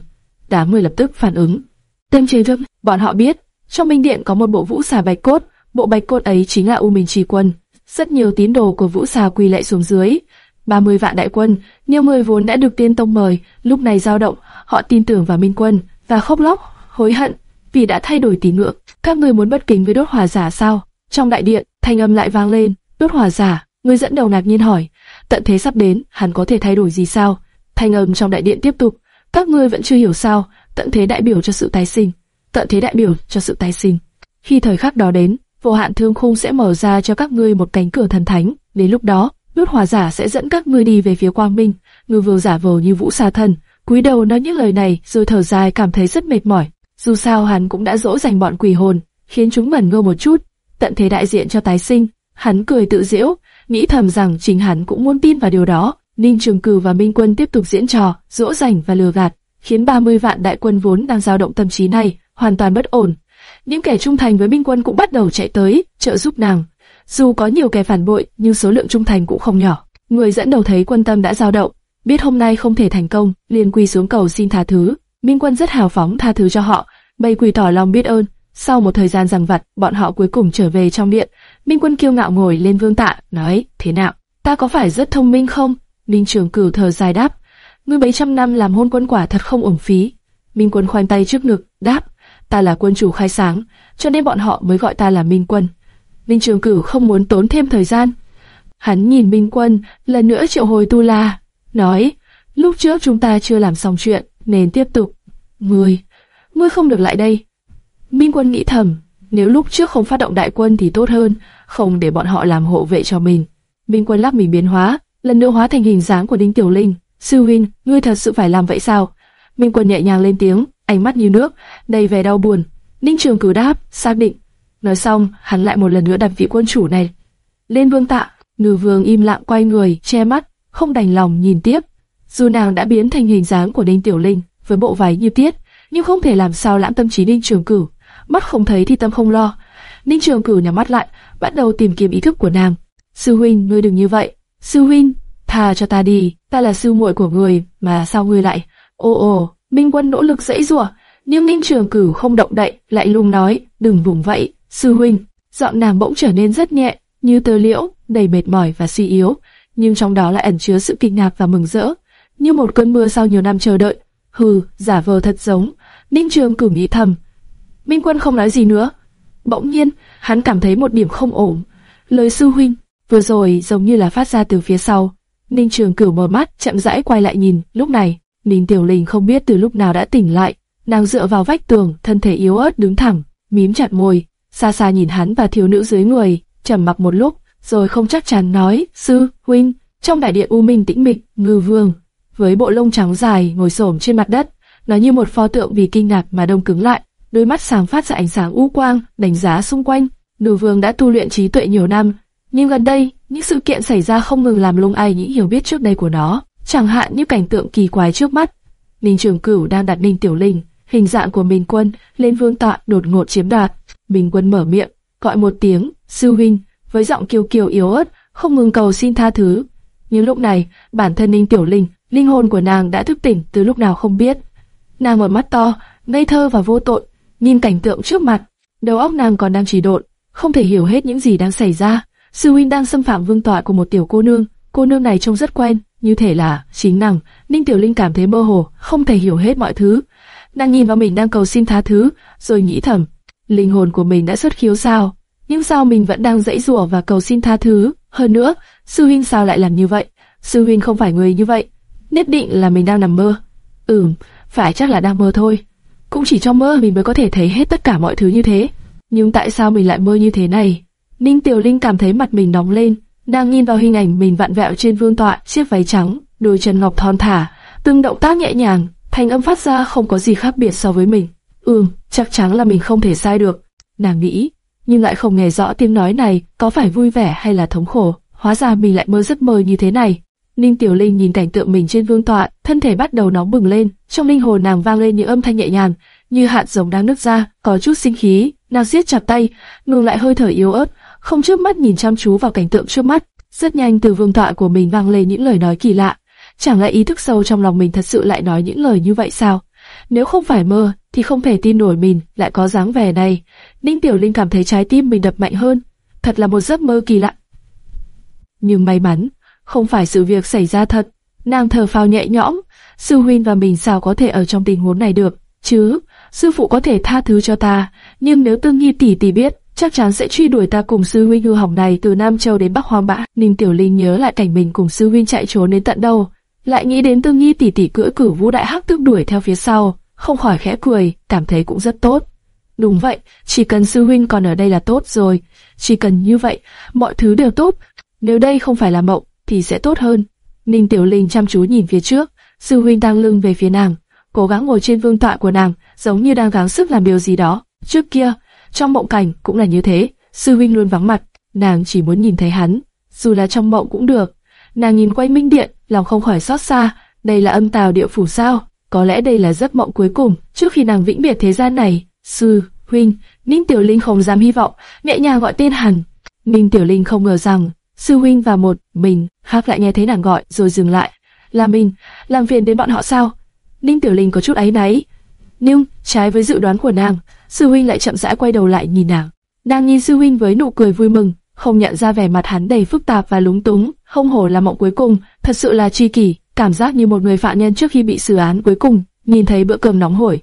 Đám người lập tức phản ứng. Tên chế râm, bọn họ biết, trong minh điện có một bộ Vũ Sa Bạch Cốt, bộ Bạch Cốt ấy chính là U Minh Trì Quân. Rất nhiều tín đồ của Vũ Xà quỳ lạy xuống dưới. 30 vạn đại quân, nhiều người vốn đã được tiên tông mời, lúc này dao động, họ tin tưởng vào Minh Quân và khóc lóc, hối hận vì đã thay đổi tín ngưỡng. Các người muốn bất kính với đốt hỏa giả sao? Trong đại điện, thanh âm lại vang lên, đốt hỏa giả. Người dẫn đầu ngạc nhiên hỏi, tận thế sắp đến, hắn có thể thay đổi gì sao? Thanh âm trong đại điện tiếp tục, các ngươi vẫn chưa hiểu sao, tận thế đại biểu cho sự tái sinh, tận thế đại biểu cho sự tái sinh. Khi thời khắc đó đến, vô hạn thương khung sẽ mở ra cho các ngươi một cánh cửa thần thánh, đến lúc đó, nút hòa giả sẽ dẫn các ngươi đi về phía quang minh. Ngư vừa giả vờ như vũ xa thần, cúi đầu nói những lời này rồi thở dài cảm thấy rất mệt mỏi. Dù sao hắn cũng đã dỗ dành bọn quỷ hồn, khiến chúng mẩn ngơ một chút. Tận thế đại diện cho tái sinh, hắn cười tự giễu, nghĩ thầm rằng chính hắn cũng muốn tin vào điều đó. Ninh Trường Cử và Minh Quân tiếp tục diễn trò, dỗ dành và lừa gạt, khiến 30 vạn đại quân vốn đang dao động tâm trí này hoàn toàn bất ổn. Những kẻ trung thành với Minh Quân cũng bắt đầu chạy tới trợ giúp nàng. Dù có nhiều kẻ phản bội, nhưng số lượng trung thành cũng không nhỏ. Người dẫn đầu thấy quân tâm đã dao động, biết hôm nay không thể thành công, liền quỳ xuống cầu xin tha thứ. Minh Quân rất hào phóng tha thứ cho họ, bày quỳ tỏ lòng biết ơn. Sau một thời gian giằng vặt, bọn họ cuối cùng trở về trong điện. Minh Quân kiêu ngạo ngồi lên vương tạ, nói, thế nào, ta có phải rất thông minh không? Minh Trường Cửu thờ dài đáp, ngươi mấy trăm năm làm hôn quân quả thật không uổng phí. Minh Quân khoanh tay trước ngực, đáp, ta là quân chủ khai sáng, cho nên bọn họ mới gọi ta là Minh Quân. Minh Trường Cửu không muốn tốn thêm thời gian. Hắn nhìn Minh Quân, lần nữa triệu hồi Tu La, nói, lúc trước chúng ta chưa làm xong chuyện, nên tiếp tục. Ngươi, ngươi không được lại đây. Minh Quân nghĩ thầm, nếu lúc trước không phát động đại quân thì tốt hơn, không để bọn họ làm hộ vệ cho mình. Minh Quân lắp mình biến hóa, lần nữa hóa thành hình dáng của Đinh Tiểu Linh. Sư vinh, ngươi thật sự phải làm vậy sao? Minh Quân nhẹ nhàng lên tiếng, ánh mắt như nước, đầy vẻ đau buồn. Ninh Trường cử đáp, xác định. Nói xong, hắn lại một lần nữa đặt vị quân chủ này lên vương tạ. Ngư vương im lặng quay người, che mắt, không đành lòng nhìn tiếp. Dù nàng đã biến thành hình dáng của Ninh Tiểu Linh, với bộ váy như tiết, nhưng không thể làm sao lãm tâm trí Ninh Trường Cửu. Mắt không thấy thì tâm không lo. Ninh Trường Cửu nhắm mắt lại, bắt đầu tìm kiếm ý thức của nàng. Sư huynh, ngươi đừng như vậy. Sư huynh, tha cho ta đi, ta là sư muội của người, mà sao ngươi lại? Ô ô, Minh Quân nỗ lực dãy rủa, nhưng Ninh Trường Cửu không động đậy, lại lung nói, đừng vùng vậy, sư huynh. Giọng nàng bỗng trở nên rất nhẹ, như tơ liễu, đầy mệt mỏi và suy yếu, nhưng trong đó lại ẩn chứa sự kinh ngạc và mừng rỡ, như một cơn mưa sau nhiều năm chờ đợi. Hừ, giả vờ thật giống. Ninh Trường Cửu nghĩ thầm. Minh Quân không nói gì nữa. Bỗng nhiên, hắn cảm thấy một điểm không ổn. Lời sư huynh vừa rồi giống như là phát ra từ phía sau. Ninh Trường Cửu mở mắt, chậm rãi quay lại nhìn. Lúc này, Ninh Tiểu Linh không biết từ lúc nào đã tỉnh lại. Nàng dựa vào vách tường, thân thể yếu ớt đứng thẳng, mím chặt môi, xa xa nhìn hắn và thiếu nữ dưới người, trầm mặc một lúc, rồi không chắc chắn nói, sư, huynh, trong đại điện u minh tĩnh mịch, ngư vương, với bộ lông trắng dài ngồi xổm trên mặt đất, nó như một pho tượng vì kinh ngạc mà đông cứng lại, đôi mắt sáng phát ra ánh sáng u quang, đánh giá xung quanh. Ngư vương đã tu luyện trí tuệ nhiều năm, nhưng gần đây, những sự kiện xảy ra không ngừng làm lung ai những hiểu biết trước đây của nó, chẳng hạn như cảnh tượng kỳ quái trước mắt. Ninh Trường Cửu đang đặt Ninh Tiểu Linh, hình dạng của Minh Quân, lên vương tọa đột ngột chiếm đoạt. Minh Quân mở miệng, gọi một tiếng, sư huynh, với giọng kiều kiều yếu ớt, không ngừng cầu xin tha thứ. Nhưng lúc này, bản thân Ninh Tiểu Linh, linh hồn của nàng đã thức tỉnh từ lúc nào không biết. Nàng mở mắt to, ngây thơ và vô tội, nhìn cảnh tượng trước mặt, đầu óc nàng còn đang trì độn, không thể hiểu hết những gì đang xảy ra. Sư huynh đang xâm phạm vương tọa của một tiểu cô nương, cô nương này trông rất quen, như thể là chính nàng. Ninh Tiểu Linh cảm thấy mơ hồ, không thể hiểu hết mọi thứ. Nàng nhìn vào mình đang cầu xin tha thứ, rồi nghĩ thầm, linh hồn của mình đã xuất khiếu sao? nhưng sao mình vẫn đang dãy rủa và cầu xin tha thứ? Hơn nữa, sư huynh sao lại làm như vậy? Sư huynh không phải người như vậy, nhất định là mình đang nằm mơ. Ừm, phải chắc là đang mơ thôi. Cũng chỉ trong mơ mình mới có thể thấy hết tất cả mọi thứ như thế. Nhưng tại sao mình lại mơ như thế này? Ninh Tiểu Linh cảm thấy mặt mình nóng lên, đang nhìn vào hình ảnh mình vặn vẹo trên vương tọa, chiếc váy trắng, đôi chân ngọc thon thả, từng động tác nhẹ nhàng, thanh âm phát ra không có gì khác biệt so với mình. Ừm, chắc chắn là mình không thể sai được. Nàng nghĩ, nhưng lại không nghe rõ tiếng nói này có phải vui vẻ hay là thống khổ. Hóa ra mình lại mơ giấc mơ như thế này. Ninh Tiểu Linh nhìn cảnh tượng mình trên vương tọa, thân thể bắt đầu nóng bừng lên, trong linh hồn nàng vang lên những âm thanh nhẹ nhàng, như hạt giống đang nứt ra, có chút sinh khí, nàng siết chặt tay, ngừng lại hơi thở yếu ớt, không chớp mắt nhìn chăm chú vào cảnh tượng trước mắt. Rất nhanh từ vương tọa của mình vang lên những lời nói kỳ lạ, chẳng lẽ ý thức sâu trong lòng mình thật sự lại nói những lời như vậy sao? Nếu không phải mơ, thì không thể tin nổi mình lại có dáng vẻ này. Ninh Tiểu Linh cảm thấy trái tim mình đập mạnh hơn. Thật là một giấc mơ kỳ lạ. Nhưng may mắn, không phải sự việc xảy ra thật. Nàng thở phào nhẹ nhõm, sư huynh và mình sao có thể ở trong tình huống này được, chứ? Sư phụ có thể tha thứ cho ta, nhưng nếu Tương Nhi tỷ tỷ biết, chắc chắn sẽ truy đuổi ta cùng sư huynh hư hỏng này từ Nam Châu đến Bắc Hoang Bã. Ninh Tiểu Linh nhớ lại cảnh mình cùng sư huynh chạy trốn đến tận đâu, lại nghĩ đến Tương Nhi tỷ tỷ cưỡi cửu vũ đại hắc tước đuổi theo phía sau, không khỏi khẽ cười, cảm thấy cũng rất tốt. Đúng vậy, chỉ cần sư huynh còn ở đây là tốt rồi, chỉ cần như vậy, mọi thứ đều tốt. Nếu đây không phải là mộng, thì sẽ tốt hơn. Ninh Tiểu Linh chăm chú nhìn phía trước, sư huynh đang lưng về phía nàng, cố gắng ngồi trên vương tọa của nàng, giống như đang gắng sức làm điều gì đó. Trước kia, trong mộng cảnh cũng là như thế, sư huynh luôn vắng mặt, nàng chỉ muốn nhìn thấy hắn, dù là trong mộng cũng được. Nàng nhìn quanh minh điện, lòng không khỏi xót xa, đây là âm tào địa phủ sao? Có lẽ đây là giấc mộng cuối cùng trước khi nàng vĩnh biệt thế gian này. Sư, huynh, Ninh Tiểu Linh không dám hy vọng, nhẹ nhàng gọi tên hẳn. Ninh Tiểu Linh không ngờ rằng sư huynh và một mình khác lại nghe thấy nàng gọi rồi dừng lại. Là mình, làm phiền đến bọn họ sao? Ninh Tiểu Linh có chút áy náy, nhưng trái với dự đoán của nàng, sư huynh lại chậm rãi quay đầu lại nhìn nàng. Nàng nhìn sư huynh với nụ cười vui mừng, không nhận ra vẻ mặt hắn đầy phức tạp và lúng túng, không hổ là mộng cuối cùng, thật sự là chi kỷ, cảm giác như một người phạm nhân trước khi bị xử án cuối cùng, nhìn thấy bữa cơm nóng hổi.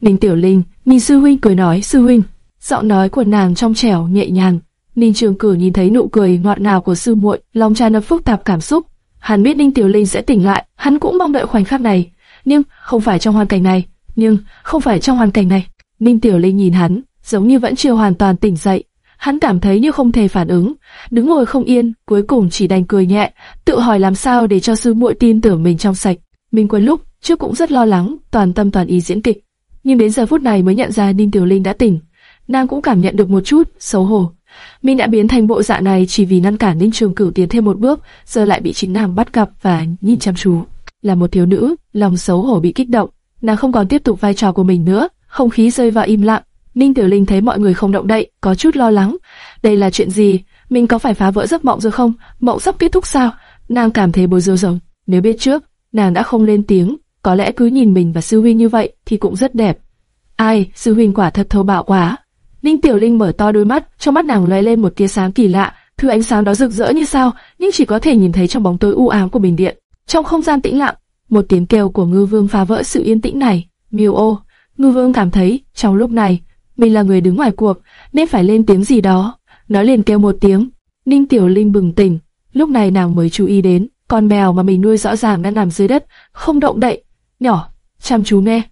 Ninh Tiểu Linh nhìn sư huynh cười nói, sư huynh, giọng nói của nàng trong trẻo nhẹ nhàng. Ninh Trường Cử nhìn thấy nụ cười ngọt ngào của sư muội, lòng tràn ngập phức tạp cảm xúc. Hắn biết Ninh Tiểu Linh sẽ tỉnh lại, hắn cũng mong đợi khoảnh khắc này, nhưng không phải trong hoàn cảnh này, nhưng không phải trong hoàn cảnh này. Ninh Tiểu Linh nhìn hắn, giống như vẫn chưa hoàn toàn tỉnh dậy. Hắn cảm thấy như không thể phản ứng, đứng ngồi không yên, cuối cùng chỉ đành cười nhẹ, tự hỏi làm sao để cho sư muội tin tưởng mình trong sạch. Minh Quân lúc trước cũng rất lo lắng, toàn tâm toàn ý diễn kịch, nhưng đến giờ phút này mới nhận ra Ninh Tiểu Linh đã tỉnh. Nàng cũng cảm nhận được một chút xấu hổ. Minh đã biến thành bộ dạng này chỉ vì ngăn cản Ninh Trường Cửu tiến thêm một bước, giờ lại bị chính nàng bắt gặp và nhìn chăm chú. Là một thiếu nữ, lòng xấu hổ bị kích động, nàng không còn tiếp tục vai trò của mình nữa. Không khí rơi vào im lặng. Ninh Tiểu Linh thấy mọi người không động đậy, có chút lo lắng. Đây là chuyện gì? Mình có phải phá vỡ giấc mộng rồi không? Mộng sắp kết thúc sao? Nàng cảm thấy bối rối rồng. Nếu biết trước, nàng đã không lên tiếng, có lẽ cứ nhìn mình và sư huynh như vậy thì cũng rất đẹp. Ai, sư huynh quả thật thô bạo quá. Ninh Tiểu Linh mở to đôi mắt, trong mắt nàng lóe lên một tia sáng kỳ lạ, thứ ánh sáng đó rực rỡ như sao, nhưng chỉ có thể nhìn thấy trong bóng tối u ám của bình điện. Trong không gian tĩnh lặng, một tiếng kêu của Ngư Vương phá vỡ sự yên tĩnh này. Miêu ô, Ngư Vương cảm thấy trong lúc này mình là người đứng ngoài cuộc, nên phải lên tiếng gì đó. Nó liền kêu một tiếng. Ninh Tiểu Linh bừng tỉnh, lúc này nàng mới chú ý đến con mèo mà mình nuôi rõ ràng đang nằm dưới đất, không động đậy. Nhỏ, chăm chú nghe.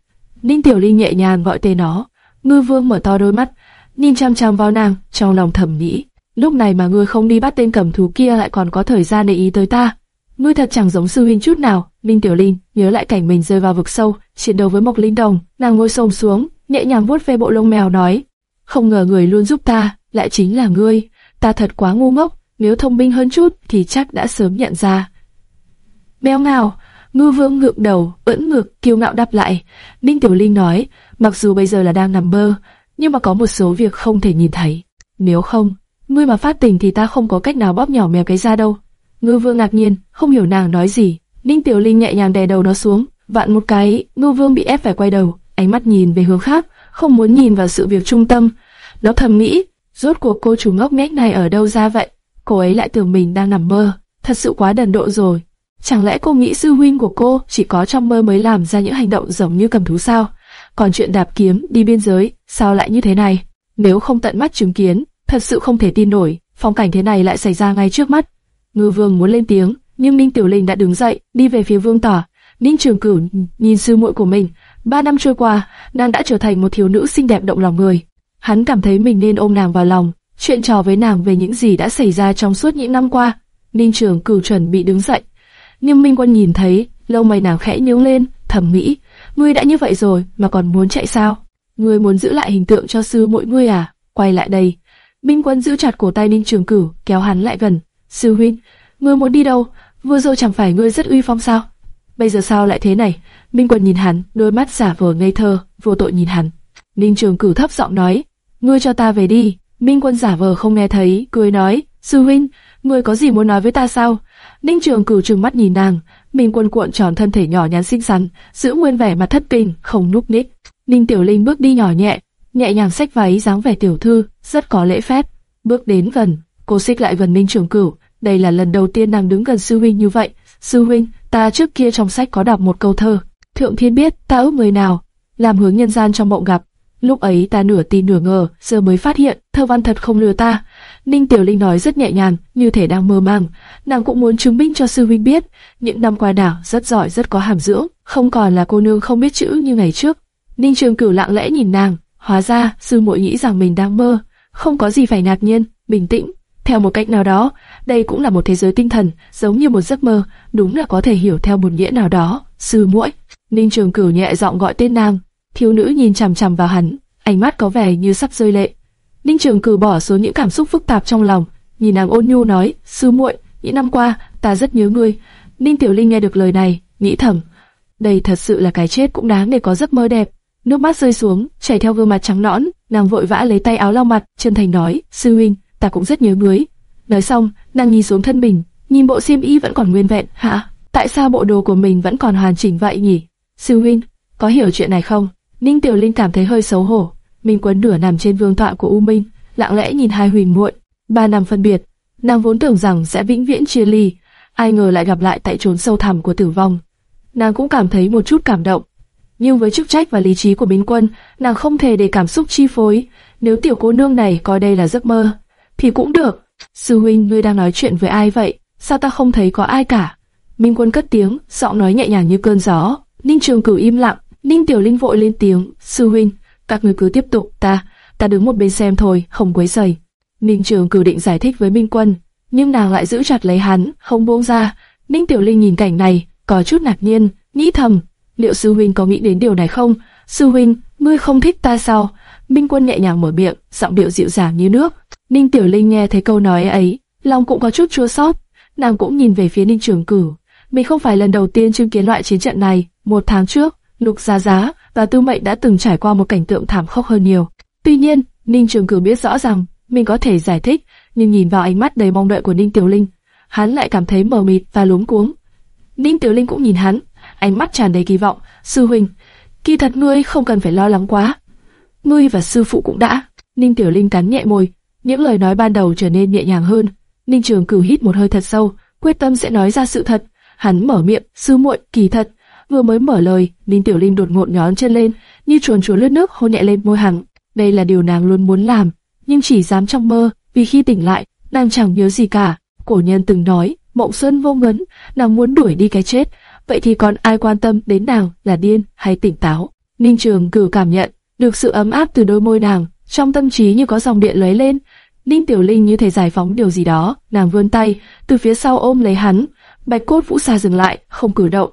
Ninh Tiểu Linh nhẹ nhàng gọi tên nó. Ngư Vương mở to đôi mắt, nhìn chăm chăm vào nàng, trong lòng thầm nghĩ. Lúc này mà ngươi không đi bắt tên cầm thú kia lại còn có thời gian để ý tới ta. Ngươi thật chẳng giống sư huynh chút nào. Ninh Tiểu Linh nhớ lại cảnh mình rơi vào vực sâu, chiến đấu với Mộc Linh Đồng, nàng ngồi xổm xuống, nhẹ nhàng vuốt ve bộ lông mèo nói: không ngờ người luôn giúp ta lại chính là ngươi. Ta thật quá ngu ngốc, nếu thông minh hơn chút thì chắc đã sớm nhận ra. Mèo ngào, ngư vương ngượng đầu, ưỡn ngực, kiêu ngạo đáp lại. Ninh Tiểu Linh nói, mặc dù bây giờ là đang nằm mơ, nhưng mà có một số việc không thể nhìn thấy. Nếu không, ngươi mà phát tình thì ta không có cách nào bóp nhỏ mèo cái ra đâu. Ngư vương ngạc nhiên, không hiểu nàng nói gì. Ninh Tiểu Linh nhẹ nhàng đè đầu nó xuống, vặn một cái, Ngưu vương bị ép phải quay đầu, ánh mắt nhìn về hướng khác, không muốn nhìn vào sự việc trung tâm. Nó thầm nghĩ, rốt cuộc cô chủ ngốc nghếch này ở đâu ra vậy? Cô ấy lại tưởng mình đang nằm mơ, thật sự quá đần độ rồi. Chẳng lẽ cô nghĩ sư huynh của cô chỉ có trong mơ mới làm ra những hành động giống như cầm thú sao? Còn chuyện đạp kiếm đi biên giới, sao lại như thế này? Nếu không tận mắt chứng kiến, thật sự không thể tin nổi, phong cảnh thế này lại xảy ra ngay trước mắt. Ngư vương muốn lên tiếng, nhưng Ninh Tiểu Linh đã đứng dậy, đi về phía vương tỏ. Ninh Trường Cửu nhìn sư muội của mình, ba năm trôi qua, nàng đã trở thành một thiếu nữ xinh đẹp động lòng người. Hắn cảm thấy mình nên ôm nàng vào lòng, chuyện trò với nàng về những gì đã xảy ra trong suốt những năm qua. Ninh Trường Cửu chuẩn bị đứng dậy, nhưng Minh Quân nhìn thấy, lâu mày nàng khẽ nhướng lên, thầm nghĩ, ngươi đã như vậy rồi mà còn muốn chạy sao? Ngươi muốn giữ lại hình tượng cho sư muội ngươi à? Quay lại đây. Minh Quân giữ chặt cổ tay Ninh Trường Cửu, kéo hắn lại gần. Sư huynh, ngươi muốn đi đâu? Vừa rồi chẳng phải ngươi rất uy phong sao? Bây giờ sao lại thế này? Minh Quân nhìn hắn, đôi mắt giả vờ ngây thơ, vô tội nhìn hắn. Ninh Trường Cửu thấp giọng nói, ngươi cho ta về đi. Minh Quân giả vờ không nghe thấy, cười nói, sư huynh, ngươi có gì muốn nói với ta sao? Ninh Trường Cửu trừng mắt nhìn nàng, Minh Quân cuộn tròn thân thể nhỏ nhắn xinh xắn, giữ nguyên vẻ mặt thất kinh, không núp ních. Ninh Tiểu Linh bước đi nhỏ nhẹ, nhẹ nhàng xách váy dáng vẻ tiểu thư, rất có lễ phép. Bước đến gần, cô xích lại gần Ninh Trường Cửu, đây là lần đầu tiên nàng đứng gần sư huynh như vậy. Sư huynh, ta trước kia trong sách có đọc một câu thơ, thượng thiên biết ta ước người nào, làm hướng nhân gian trong mộng gặp. Lúc ấy ta nửa tin nửa ngờ, giờ mới phát hiện thơ văn thật không lừa ta. Ninh Tiểu Linh nói rất nhẹ nhàng, như thể đang mơ màng. Nàng cũng muốn chứng minh cho sư huynh biết, những năm qua đảo rất giỏi, rất có hàm dưỡng, không còn là cô nương không biết chữ như ngày trước. Ninh Trường Cửu lặng lẽ nhìn nàng, hóa ra sư muội nghĩ rằng mình đang mơ, không có gì phải ngạc nhiên, bình tĩnh. Theo một cách nào đó, đây cũng là một thế giới tinh thần, giống như một giấc mơ, đúng là có thể hiểu theo một nghĩa nào đó. Sư muội, Ninh Trường Cửu nhẹ giọng gọi tên nàng, thiếu nữ nhìn chằm chằm vào hắn, ánh mắt có vẻ như sắp rơi lệ. Ninh Trường cửu bỏ xuống những cảm xúc phức tạp trong lòng, nhìn nàng ôn nhu nói, sư muội, những năm qua ta rất nhớ ngươi. Ninh Tiểu Linh nghe được lời này, nghĩ thầm, đây thật sự là cái chết cũng đáng để có giấc mơ đẹp. Nước mắt rơi xuống, chảy theo gương mặt trắng nõn, nàng vội vã lấy tay áo lau mặt, chân thành nói, sư huynh, ta cũng rất nhớ ngươi. Nói xong, nàng nhìn xuống thân mình, nhìn bộ xiêm y vẫn còn nguyên vẹn, hả? Tại sao bộ đồ của mình vẫn còn hoàn chỉnh vậy nhỉ? Sư huynh, có hiểu chuyện này không? Ninh Tiểu Linh cảm thấy hơi xấu hổ. mình quấn nửa nằm trên vương tọa của U Minh, lặng lẽ nhìn hai huỳnh muội. Ba năm phân biệt, nàng vốn tưởng rằng sẽ vĩnh viễn chia ly, ai ngờ lại gặp lại tại chốn sâu thẳm của tử vong. Nàng cũng cảm thấy một chút cảm động, nhưng với chức trách và lý trí của Minh Quân, nàng không thể để cảm xúc chi phối. Nếu tiểu cô nương này coi đây là giấc mơ, thì cũng được. Sư huynh, ngươi đang nói chuyện với ai vậy? Sao ta không thấy có ai cả? Minh Quân cất tiếng, giọng nói nhẹ nhàng như cơn gió. Ninh Trường Cửu im lặng, Ninh Tiểu Linh vội lên tiếng, sư huynh, các người cứ tiếp tục, ta, ta đứng một bên xem thôi, không quấy rầy. Ninh Trường Cửu định giải thích với Minh Quân, nhưng nàng lại giữ chặt lấy hắn, không buông ra. Ninh Tiểu Linh nhìn cảnh này, có chút ngạc nhiên, nghĩ thầm, liệu sư huynh có nghĩ đến điều này không? Sư huynh, ngươi không thích ta sao? Minh Quân nhẹ nhàng mở miệng, giọng điệu dịu dàng như nước. Ninh Tiểu Linh nghe thấy câu nói ấy, lòng cũng có chút chua xót. Nàng cũng nhìn về phía Ninh Trường Cửu. Mình không phải lần đầu tiên chứng kiến loại chiến trận này. Một tháng trước, Lục Giá Giá và Tư Mệnh đã từng trải qua một cảnh tượng thảm khốc hơn nhiều. Tuy nhiên, Ninh Trường Cửu biết rõ rằng mình có thể giải thích, nhưng nhìn vào ánh mắt đầy mong đợi của Ninh Tiểu Linh, hắn lại cảm thấy mờ mịt và luống cuống. Ninh Tiểu Linh cũng nhìn hắn, ánh mắt tràn đầy kỳ vọng. Sư huynh, kỳ thật ngươi không cần phải lo lắng quá. Ngươi và sư phụ cũng đã. Ninh Tiểu Linh cắn nhẹ môi, những lời nói ban đầu trở nên nhẹ nhàng hơn. Ninh Trường Cửu hít một hơi thật sâu, quyết tâm sẽ nói ra sự thật. Hắn mở miệng, sư muội, kỳ thật. Vừa mới mở lời, Ninh Tiểu Linh đột ngột nhón chân lên, như chuồn chuồn lướt nước hôn nhẹ lên môi hắn. Đây là điều nàng luôn muốn làm, nhưng chỉ dám trong mơ, vì khi tỉnh lại, nàng chẳng nhớ gì cả. Cổ nhân từng nói, mộng xuân vô ngấn, nàng muốn đuổi đi cái chết, vậy thì còn ai quan tâm đến nàng là điên hay tỉnh táo? Ninh Trường Cửu cảm nhận được sự ấm áp từ đôi môi nàng, trong tâm trí như có dòng điện lóe lên. Ninh Tiểu Linh như thể giải phóng điều gì đó, nàng vươn tay, từ phía sau ôm lấy hắn. Bạch cốt vũ xa dừng lại, không cử động.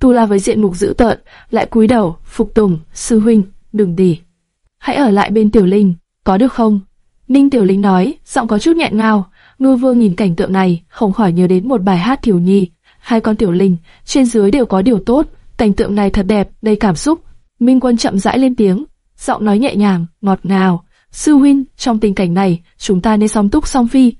Tu La với diện mục dữ tợn, lại cúi đầu, phục tùng, sư huynh, đừng đi. Hãy ở lại bên Tiểu Linh, có được không? Ninh Tiểu Linh nói, giọng có chút nghẹn ngào. Ngư Vương nhìn cảnh tượng này, không khỏi nhớ đến một bài hát thiếu nhi. Hai con Tiểu Linh, trên dưới đều có điều tốt, cảnh tượng này thật đẹp, đầy cảm xúc. Minh Quân chậm rãi lên tiếng, giọng nói nhẹ nhàng, ngọt ngào. Sư huynh, trong tình cảnh này, chúng ta nên song túc song phi.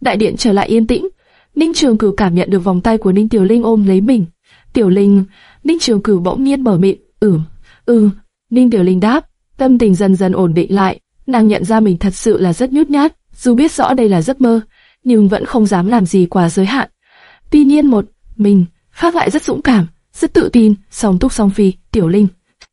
Đại điện trở lại yên tĩnh. Ninh Trường Cửu cảm nhận được vòng tay của Ninh Tiểu Linh ôm lấy mình. Tiểu Linh, Ninh Trường Cửu bỗng nhiên mở miệng, ừm, ừ. Ninh Tiểu Linh đáp, tâm tình dần dần ổn định lại. Nàng nhận ra mình thật sự là rất nhút nhát, dù biết rõ đây là giấc mơ, nhưng vẫn không dám làm gì quá giới hạn. Tuy nhiên một mình khác lại rất dũng cảm, rất tự tin, song túc song phi, Tiểu Linh.